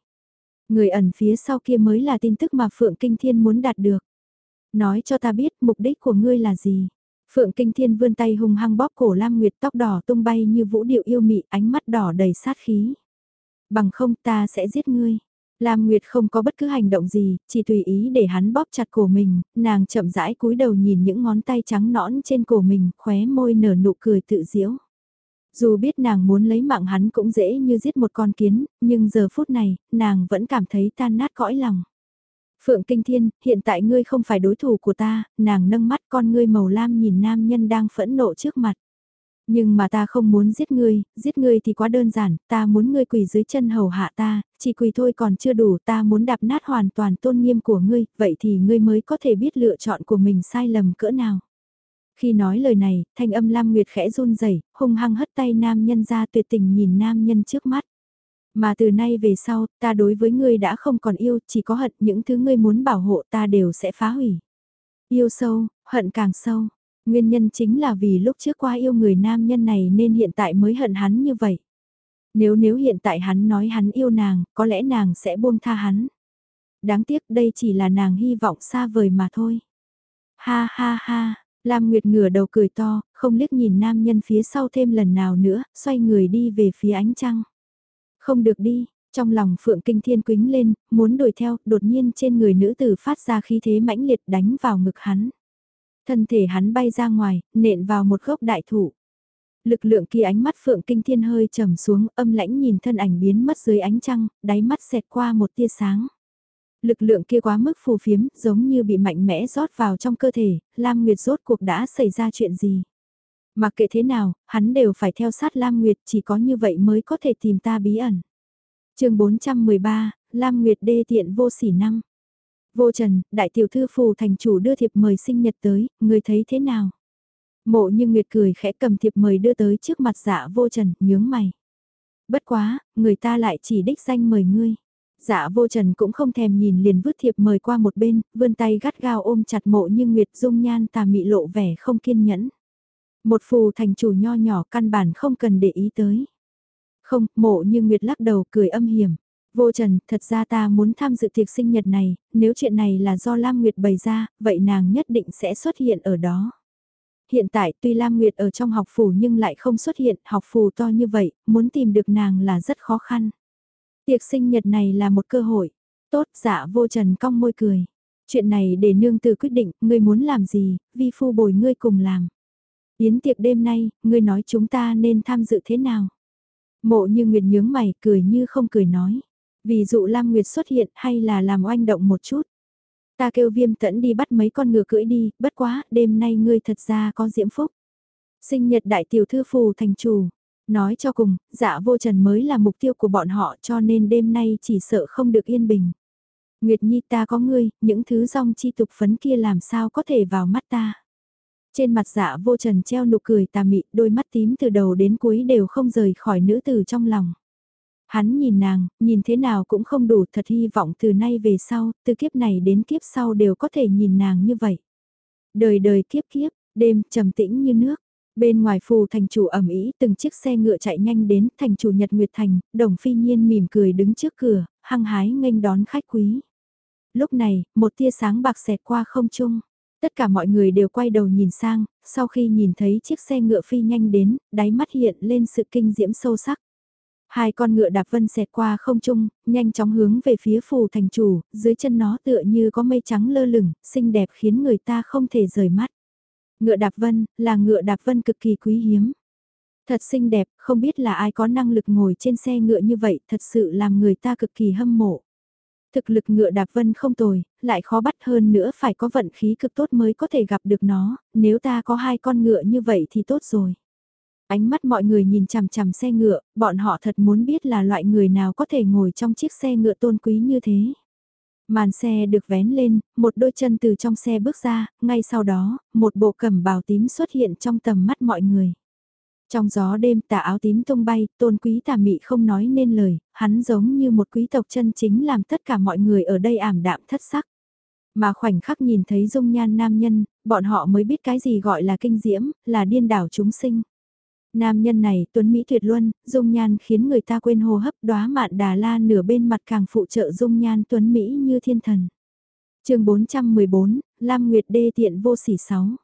Người ẩn phía sau kia mới là tin tức mà Phượng Kinh Thiên muốn đạt được. Nói cho ta biết mục đích của ngươi là gì. Phượng Kinh Thiên vươn tay hung hăng bóp cổ Lam Nguyệt tóc đỏ tung bay như vũ điệu yêu mị ánh mắt đỏ đầy sát khí. Bằng không ta sẽ giết ngươi. Lam Nguyệt không có bất cứ hành động gì, chỉ tùy ý để hắn bóp chặt cổ mình, nàng chậm rãi cúi đầu nhìn những ngón tay trắng nõn trên cổ mình, khóe môi nở nụ cười tự diễu. Dù biết nàng muốn lấy mạng hắn cũng dễ như giết một con kiến, nhưng giờ phút này, nàng vẫn cảm thấy tan nát cõi lòng. Phượng Kinh Thiên, hiện tại ngươi không phải đối thủ của ta, nàng nâng mắt con ngươi màu lam nhìn nam nhân đang phẫn nộ trước mặt. Nhưng mà ta không muốn giết ngươi, giết ngươi thì quá đơn giản, ta muốn ngươi quỳ dưới chân hầu hạ ta, chỉ quỳ thôi còn chưa đủ, ta muốn đạp nát hoàn toàn tôn nghiêm của ngươi, vậy thì ngươi mới có thể biết lựa chọn của mình sai lầm cỡ nào. Khi nói lời này, thanh âm Lam Nguyệt khẽ run rẩy, hung hăng hất tay nam nhân ra tuyệt tình nhìn nam nhân trước mắt. Mà từ nay về sau, ta đối với ngươi đã không còn yêu, chỉ có hận những thứ ngươi muốn bảo hộ ta đều sẽ phá hủy. Yêu sâu, hận càng sâu. Nguyên nhân chính là vì lúc trước qua yêu người nam nhân này nên hiện tại mới hận hắn như vậy. Nếu nếu hiện tại hắn nói hắn yêu nàng, có lẽ nàng sẽ buông tha hắn. Đáng tiếc đây chỉ là nàng hy vọng xa vời mà thôi. Ha ha ha, Lam Nguyệt ngửa đầu cười to, không liếc nhìn nam nhân phía sau thêm lần nào nữa, xoay người đi về phía ánh trăng. Không được đi, trong lòng Phượng Kinh Thiên quính lên, muốn đuổi theo, đột nhiên trên người nữ tử phát ra khí thế mãnh liệt đánh vào ngực hắn. Thân thể hắn bay ra ngoài, nện vào một gốc đại thụ. Lực lượng kia ánh mắt Phượng Kinh Thiên hơi trầm xuống, âm lãnh nhìn thân ảnh biến mất dưới ánh trăng, đáy mắt xẹt qua một tia sáng. Lực lượng kia quá mức phù phiếm, giống như bị mạnh mẽ rót vào trong cơ thể, Lam Nguyệt rốt cuộc đã xảy ra chuyện gì. Mặc kệ thế nào, hắn đều phải theo sát Lam Nguyệt, chỉ có như vậy mới có thể tìm ta bí ẩn. chương 413, Lam Nguyệt đê tiện vô sỉ năng. Vô Trần, đại tiểu thư phù thành chủ đưa thiệp mời sinh nhật tới, người thấy thế nào? Mộ như Nguyệt cười khẽ cầm thiệp mời đưa tới trước mặt dạ vô trần, nhướng mày. Bất quá, người ta lại chỉ đích danh mời ngươi. Dạ vô trần cũng không thèm nhìn liền vứt thiệp mời qua một bên, vươn tay gắt gao ôm chặt mộ như Nguyệt dung nhan tà mị lộ vẻ không kiên nhẫn. Một phù thành chủ nho nhỏ căn bản không cần để ý tới. Không, mộ như Nguyệt lắc đầu cười âm hiểm. Vô Trần, thật ra ta muốn tham dự tiệc sinh nhật này, nếu chuyện này là do Lam Nguyệt bày ra, vậy nàng nhất định sẽ xuất hiện ở đó. Hiện tại tuy Lam Nguyệt ở trong học phủ nhưng lại không xuất hiện, học phủ to như vậy, muốn tìm được nàng là rất khó khăn. Tiệc sinh nhật này là một cơ hội. Tốt dạ vô trần cong môi cười. Chuyện này để nương từ quyết định, ngươi muốn làm gì, vi phu bồi ngươi cùng làm. Yến tiệc đêm nay, ngươi nói chúng ta nên tham dự thế nào? Mộ như Nguyệt nhướng mày, cười như không cười nói. Vì dụ Lam Nguyệt xuất hiện hay là làm oanh động một chút. Ta kêu viêm tẫn đi bắt mấy con ngựa cưỡi đi, bất quá, đêm nay ngươi thật ra có diễm phúc. Sinh nhật đại tiểu thư phù thành chủ. Nói cho cùng, dạ vô trần mới là mục tiêu của bọn họ cho nên đêm nay chỉ sợ không được yên bình. Nguyệt Nhi ta có ngươi, những thứ rong chi tục phấn kia làm sao có thể vào mắt ta. Trên mặt dạ vô trần treo nụ cười tà mị, đôi mắt tím từ đầu đến cuối đều không rời khỏi nữ tử trong lòng. Hắn nhìn nàng, nhìn thế nào cũng không đủ thật hy vọng từ nay về sau, từ kiếp này đến kiếp sau đều có thể nhìn nàng như vậy. Đời đời kiếp kiếp, đêm trầm tĩnh như nước. Bên ngoài phù thành chủ ẩm ý từng chiếc xe ngựa chạy nhanh đến thành chủ Nhật Nguyệt Thành, đồng phi nhiên mỉm cười đứng trước cửa, hăng hái nghênh đón khách quý. Lúc này, một tia sáng bạc xẹt qua không trung. Tất cả mọi người đều quay đầu nhìn sang, sau khi nhìn thấy chiếc xe ngựa phi nhanh đến, đáy mắt hiện lên sự kinh diễm sâu sắc. Hai con ngựa đạp vân xẹt qua không trung, nhanh chóng hướng về phía phù thành chủ, dưới chân nó tựa như có mây trắng lơ lửng, xinh đẹp khiến người ta không thể rời mắt. Ngựa đạp vân, là ngựa đạp vân cực kỳ quý hiếm. Thật xinh đẹp, không biết là ai có năng lực ngồi trên xe ngựa như vậy, thật sự làm người ta cực kỳ hâm mộ. Thực lực ngựa đạp vân không tồi, lại khó bắt hơn nữa phải có vận khí cực tốt mới có thể gặp được nó, nếu ta có hai con ngựa như vậy thì tốt rồi. Ánh mắt mọi người nhìn chằm chằm xe ngựa, bọn họ thật muốn biết là loại người nào có thể ngồi trong chiếc xe ngựa tôn quý như thế. Màn xe được vén lên, một đôi chân từ trong xe bước ra, ngay sau đó, một bộ cẩm bào tím xuất hiện trong tầm mắt mọi người. Trong gió đêm tà áo tím tung bay, tôn quý tà mị không nói nên lời, hắn giống như một quý tộc chân chính làm tất cả mọi người ở đây ảm đạm thất sắc. Mà khoảnh khắc nhìn thấy dung nhan nam nhân, bọn họ mới biết cái gì gọi là kinh diễm, là điên đảo chúng sinh. Nam nhân này tuấn Mỹ tuyệt luân, dung nhan khiến người ta quên hô hấp đóa mạn đà la nửa bên mặt càng phụ trợ dung nhan tuấn Mỹ như thiên thần. chương 414, Lam Nguyệt Đê tiện vô sỉ 6.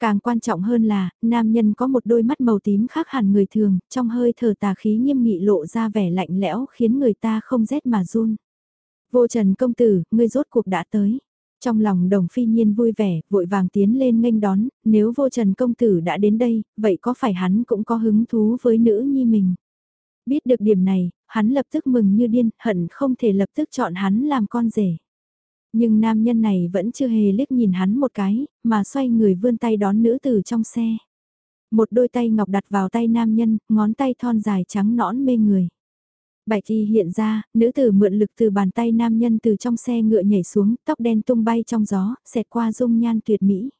Càng quan trọng hơn là, nam nhân có một đôi mắt màu tím khác hẳn người thường, trong hơi thở tà khí nghiêm nghị lộ ra vẻ lạnh lẽo khiến người ta không rét mà run. Vô trần công tử, ngươi rốt cuộc đã tới. Trong lòng đồng phi nhiên vui vẻ, vội vàng tiến lên nghênh đón, nếu vô trần công tử đã đến đây, vậy có phải hắn cũng có hứng thú với nữ nhi mình? Biết được điểm này, hắn lập tức mừng như điên, hận không thể lập tức chọn hắn làm con rể. Nhưng nam nhân này vẫn chưa hề liếc nhìn hắn một cái, mà xoay người vươn tay đón nữ tử trong xe. Một đôi tay ngọc đặt vào tay nam nhân, ngón tay thon dài trắng nõn mê người. Bạch y hiện ra, nữ tử mượn lực từ bàn tay nam nhân từ trong xe ngựa nhảy xuống, tóc đen tung bay trong gió, xẹt qua dung nhan tuyệt mỹ.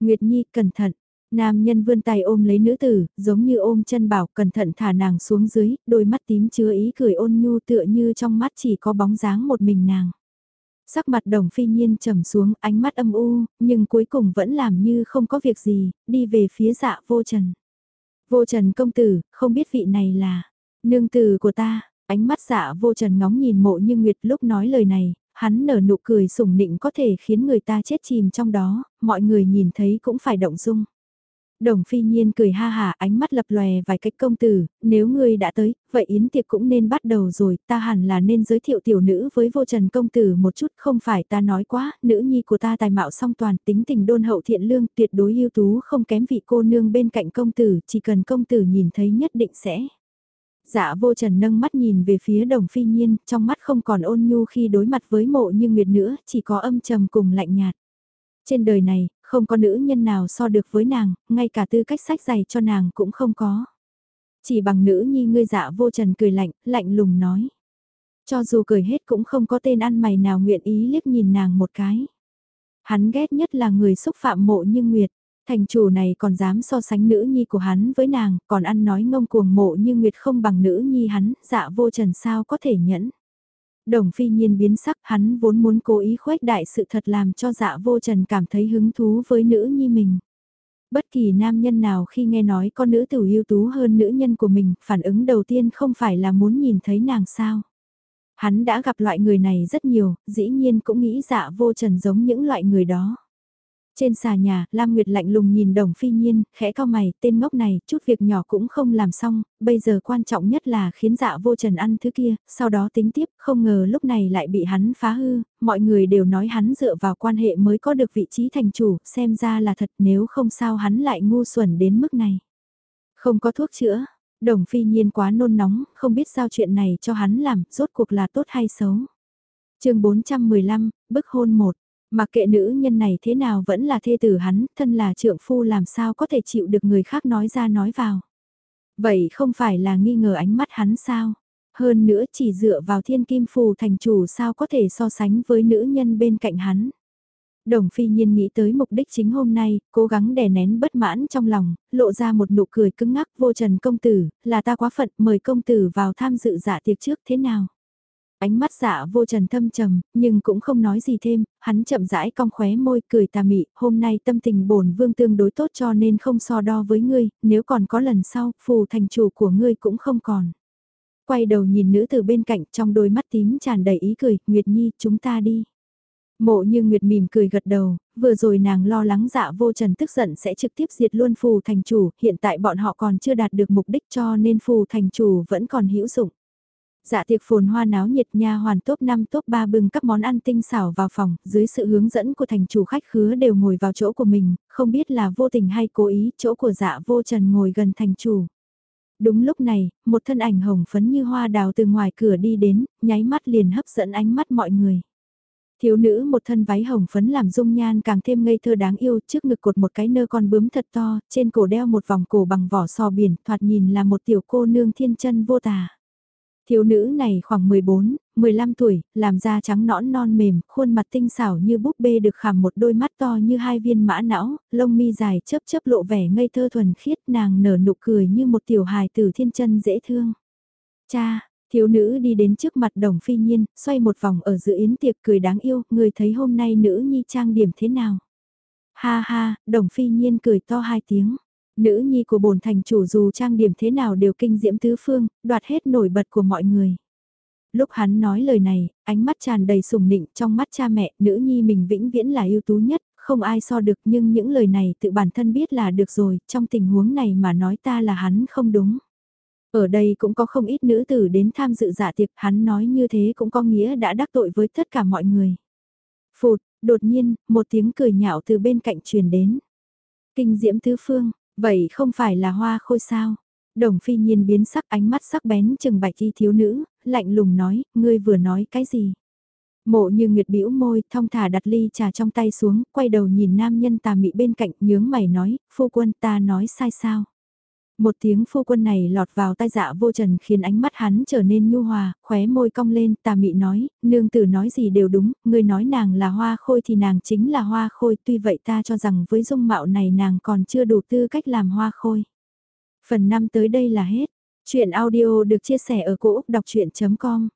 Nguyệt Nhi, cẩn thận. Nam nhân vươn tay ôm lấy nữ tử, giống như ôm chân bảo, cẩn thận thả nàng xuống dưới, đôi mắt tím chứa ý cười ôn nhu tựa như trong mắt chỉ có bóng dáng một mình nàng. Sắc mặt đồng phi nhiên trầm xuống, ánh mắt âm u, nhưng cuối cùng vẫn làm như không có việc gì, đi về phía dạ vô trần. Vô trần công tử, không biết vị này là, nương tử của ta, ánh mắt dạ vô trần ngóng nhìn mộ như nguyệt lúc nói lời này, hắn nở nụ cười sủng nịnh có thể khiến người ta chết chìm trong đó, mọi người nhìn thấy cũng phải động dung. Đồng phi nhiên cười ha hà ánh mắt lập lòe vài cách công tử, nếu ngươi đã tới, vậy yến tiệc cũng nên bắt đầu rồi, ta hẳn là nên giới thiệu tiểu nữ với vô trần công tử một chút, không phải ta nói quá, nữ nhi của ta tài mạo song toàn, tính tình đôn hậu thiện lương, tuyệt đối ưu tú không kém vị cô nương bên cạnh công tử, chỉ cần công tử nhìn thấy nhất định sẽ. Dạ vô trần nâng mắt nhìn về phía đồng phi nhiên, trong mắt không còn ôn nhu khi đối mặt với mộ như nguyệt nữa, chỉ có âm trầm cùng lạnh nhạt. Trên đời này, không có nữ nhân nào so được với nàng, ngay cả tư cách sách giày cho nàng cũng không có. Chỉ bằng nữ nhi ngươi dạ vô trần cười lạnh, lạnh lùng nói. Cho dù cười hết cũng không có tên ăn mày nào nguyện ý liếc nhìn nàng một cái. Hắn ghét nhất là người xúc phạm mộ như Nguyệt. Thành chủ này còn dám so sánh nữ nhi của hắn với nàng, còn ăn nói ngông cuồng mộ như Nguyệt không bằng nữ nhi hắn, dạ vô trần sao có thể nhẫn. Đồng phi nhiên biến sắc hắn vốn muốn cố ý khuếch đại sự thật làm cho dạ vô trần cảm thấy hứng thú với nữ nhi mình. Bất kỳ nam nhân nào khi nghe nói con nữ tử ưu tú hơn nữ nhân của mình, phản ứng đầu tiên không phải là muốn nhìn thấy nàng sao. Hắn đã gặp loại người này rất nhiều, dĩ nhiên cũng nghĩ dạ vô trần giống những loại người đó. Trên xà nhà, Lam Nguyệt lạnh lùng nhìn đồng phi nhiên, khẽ cao mày, tên ngốc này, chút việc nhỏ cũng không làm xong, bây giờ quan trọng nhất là khiến dạ vô trần ăn thứ kia, sau đó tính tiếp, không ngờ lúc này lại bị hắn phá hư, mọi người đều nói hắn dựa vào quan hệ mới có được vị trí thành chủ, xem ra là thật nếu không sao hắn lại ngu xuẩn đến mức này. Không có thuốc chữa, đồng phi nhiên quá nôn nóng, không biết sao chuyện này cho hắn làm, rốt cuộc là tốt hay xấu. chương 415, bức hôn 1 Mặc kệ nữ nhân này thế nào vẫn là thê tử hắn, thân là trượng phu làm sao có thể chịu được người khác nói ra nói vào. Vậy không phải là nghi ngờ ánh mắt hắn sao? Hơn nữa chỉ dựa vào thiên kim phù thành chủ sao có thể so sánh với nữ nhân bên cạnh hắn. Đồng phi nhiên nghĩ tới mục đích chính hôm nay, cố gắng đè nén bất mãn trong lòng, lộ ra một nụ cười cứng ngắc vô trần công tử, là ta quá phận mời công tử vào tham dự dạ tiệc trước thế nào. Ánh mắt dạ vô trần thâm trầm, nhưng cũng không nói gì thêm, hắn chậm rãi cong khóe môi cười tà mị, hôm nay tâm tình bổn vương tương đối tốt cho nên không so đo với ngươi, nếu còn có lần sau, phù thành chủ của ngươi cũng không còn. quay đầu nhìn nữ từ bên cạnh trong đôi mắt tím tràn đầy ý cười, Nguyệt Nhi, chúng ta đi. Mộ như Nguyệt mỉm cười gật đầu, vừa rồi nàng lo lắng dạ vô trần tức giận sẽ trực tiếp diệt luôn phù thành chủ, hiện tại bọn họ còn chưa đạt được mục đích cho nên phù thành chủ vẫn còn hữu dụng. Dạ tiệc phồn hoa náo nhiệt nha hoàn top 5 top 3 bưng các món ăn tinh xảo vào phòng, dưới sự hướng dẫn của thành chủ khách khứa đều ngồi vào chỗ của mình, không biết là vô tình hay cố ý, chỗ của dạ vô trần ngồi gần thành chủ. Đúng lúc này, một thân ảnh hồng phấn như hoa đào từ ngoài cửa đi đến, nháy mắt liền hấp dẫn ánh mắt mọi người. Thiếu nữ một thân váy hồng phấn làm dung nhan càng thêm ngây thơ đáng yêu, trước ngực cột một cái nơ con bướm thật to, trên cổ đeo một vòng cổ bằng vỏ sò biển, thoạt nhìn là một tiểu cô nương thiên chân vô tà. Thiếu nữ này khoảng 14, 15 tuổi, làm da trắng nõn non mềm, khuôn mặt tinh xảo như búp bê được khảm một đôi mắt to như hai viên mã não, lông mi dài chớp chớp lộ vẻ ngây thơ thuần khiết nàng nở nụ cười như một tiểu hài tử thiên chân dễ thương. Cha, thiếu nữ đi đến trước mặt đồng phi nhiên, xoay một vòng ở giữa yến tiệc cười đáng yêu, người thấy hôm nay nữ nhi trang điểm thế nào? Ha ha, đồng phi nhiên cười to hai tiếng. Nữ nhi của bồn thành chủ dù trang điểm thế nào đều kinh diễm tứ phương, đoạt hết nổi bật của mọi người. Lúc hắn nói lời này, ánh mắt tràn đầy sùng nịnh trong mắt cha mẹ, nữ nhi mình vĩnh viễn là ưu tú nhất, không ai so được nhưng những lời này tự bản thân biết là được rồi, trong tình huống này mà nói ta là hắn không đúng. Ở đây cũng có không ít nữ tử đến tham dự dạ tiệc, hắn nói như thế cũng có nghĩa đã đắc tội với tất cả mọi người. Phụt, đột nhiên, một tiếng cười nhạo từ bên cạnh truyền đến. Kinh diễm tứ phương, Vậy không phải là hoa khôi sao? Đồng phi nhiên biến sắc ánh mắt sắc bén chừng bạch y thiếu nữ, lạnh lùng nói, ngươi vừa nói cái gì? Mộ như nguyệt bĩu môi, thong thả đặt ly trà trong tay xuống, quay đầu nhìn nam nhân tà mị bên cạnh, nhướng mày nói, phu quân ta nói sai sao? Một tiếng phu quân này lọt vào tai dạ vô trần khiến ánh mắt hắn trở nên nhu hòa, khóe môi cong lên, tà mị nói, nương tử nói gì đều đúng, người nói nàng là hoa khôi thì nàng chính là hoa khôi, tuy vậy ta cho rằng với dung mạo này nàng còn chưa đủ tư cách làm hoa khôi. Phần 5 tới đây là hết. Chuyện audio được chia sẻ ở cỗ đọc chuyện.com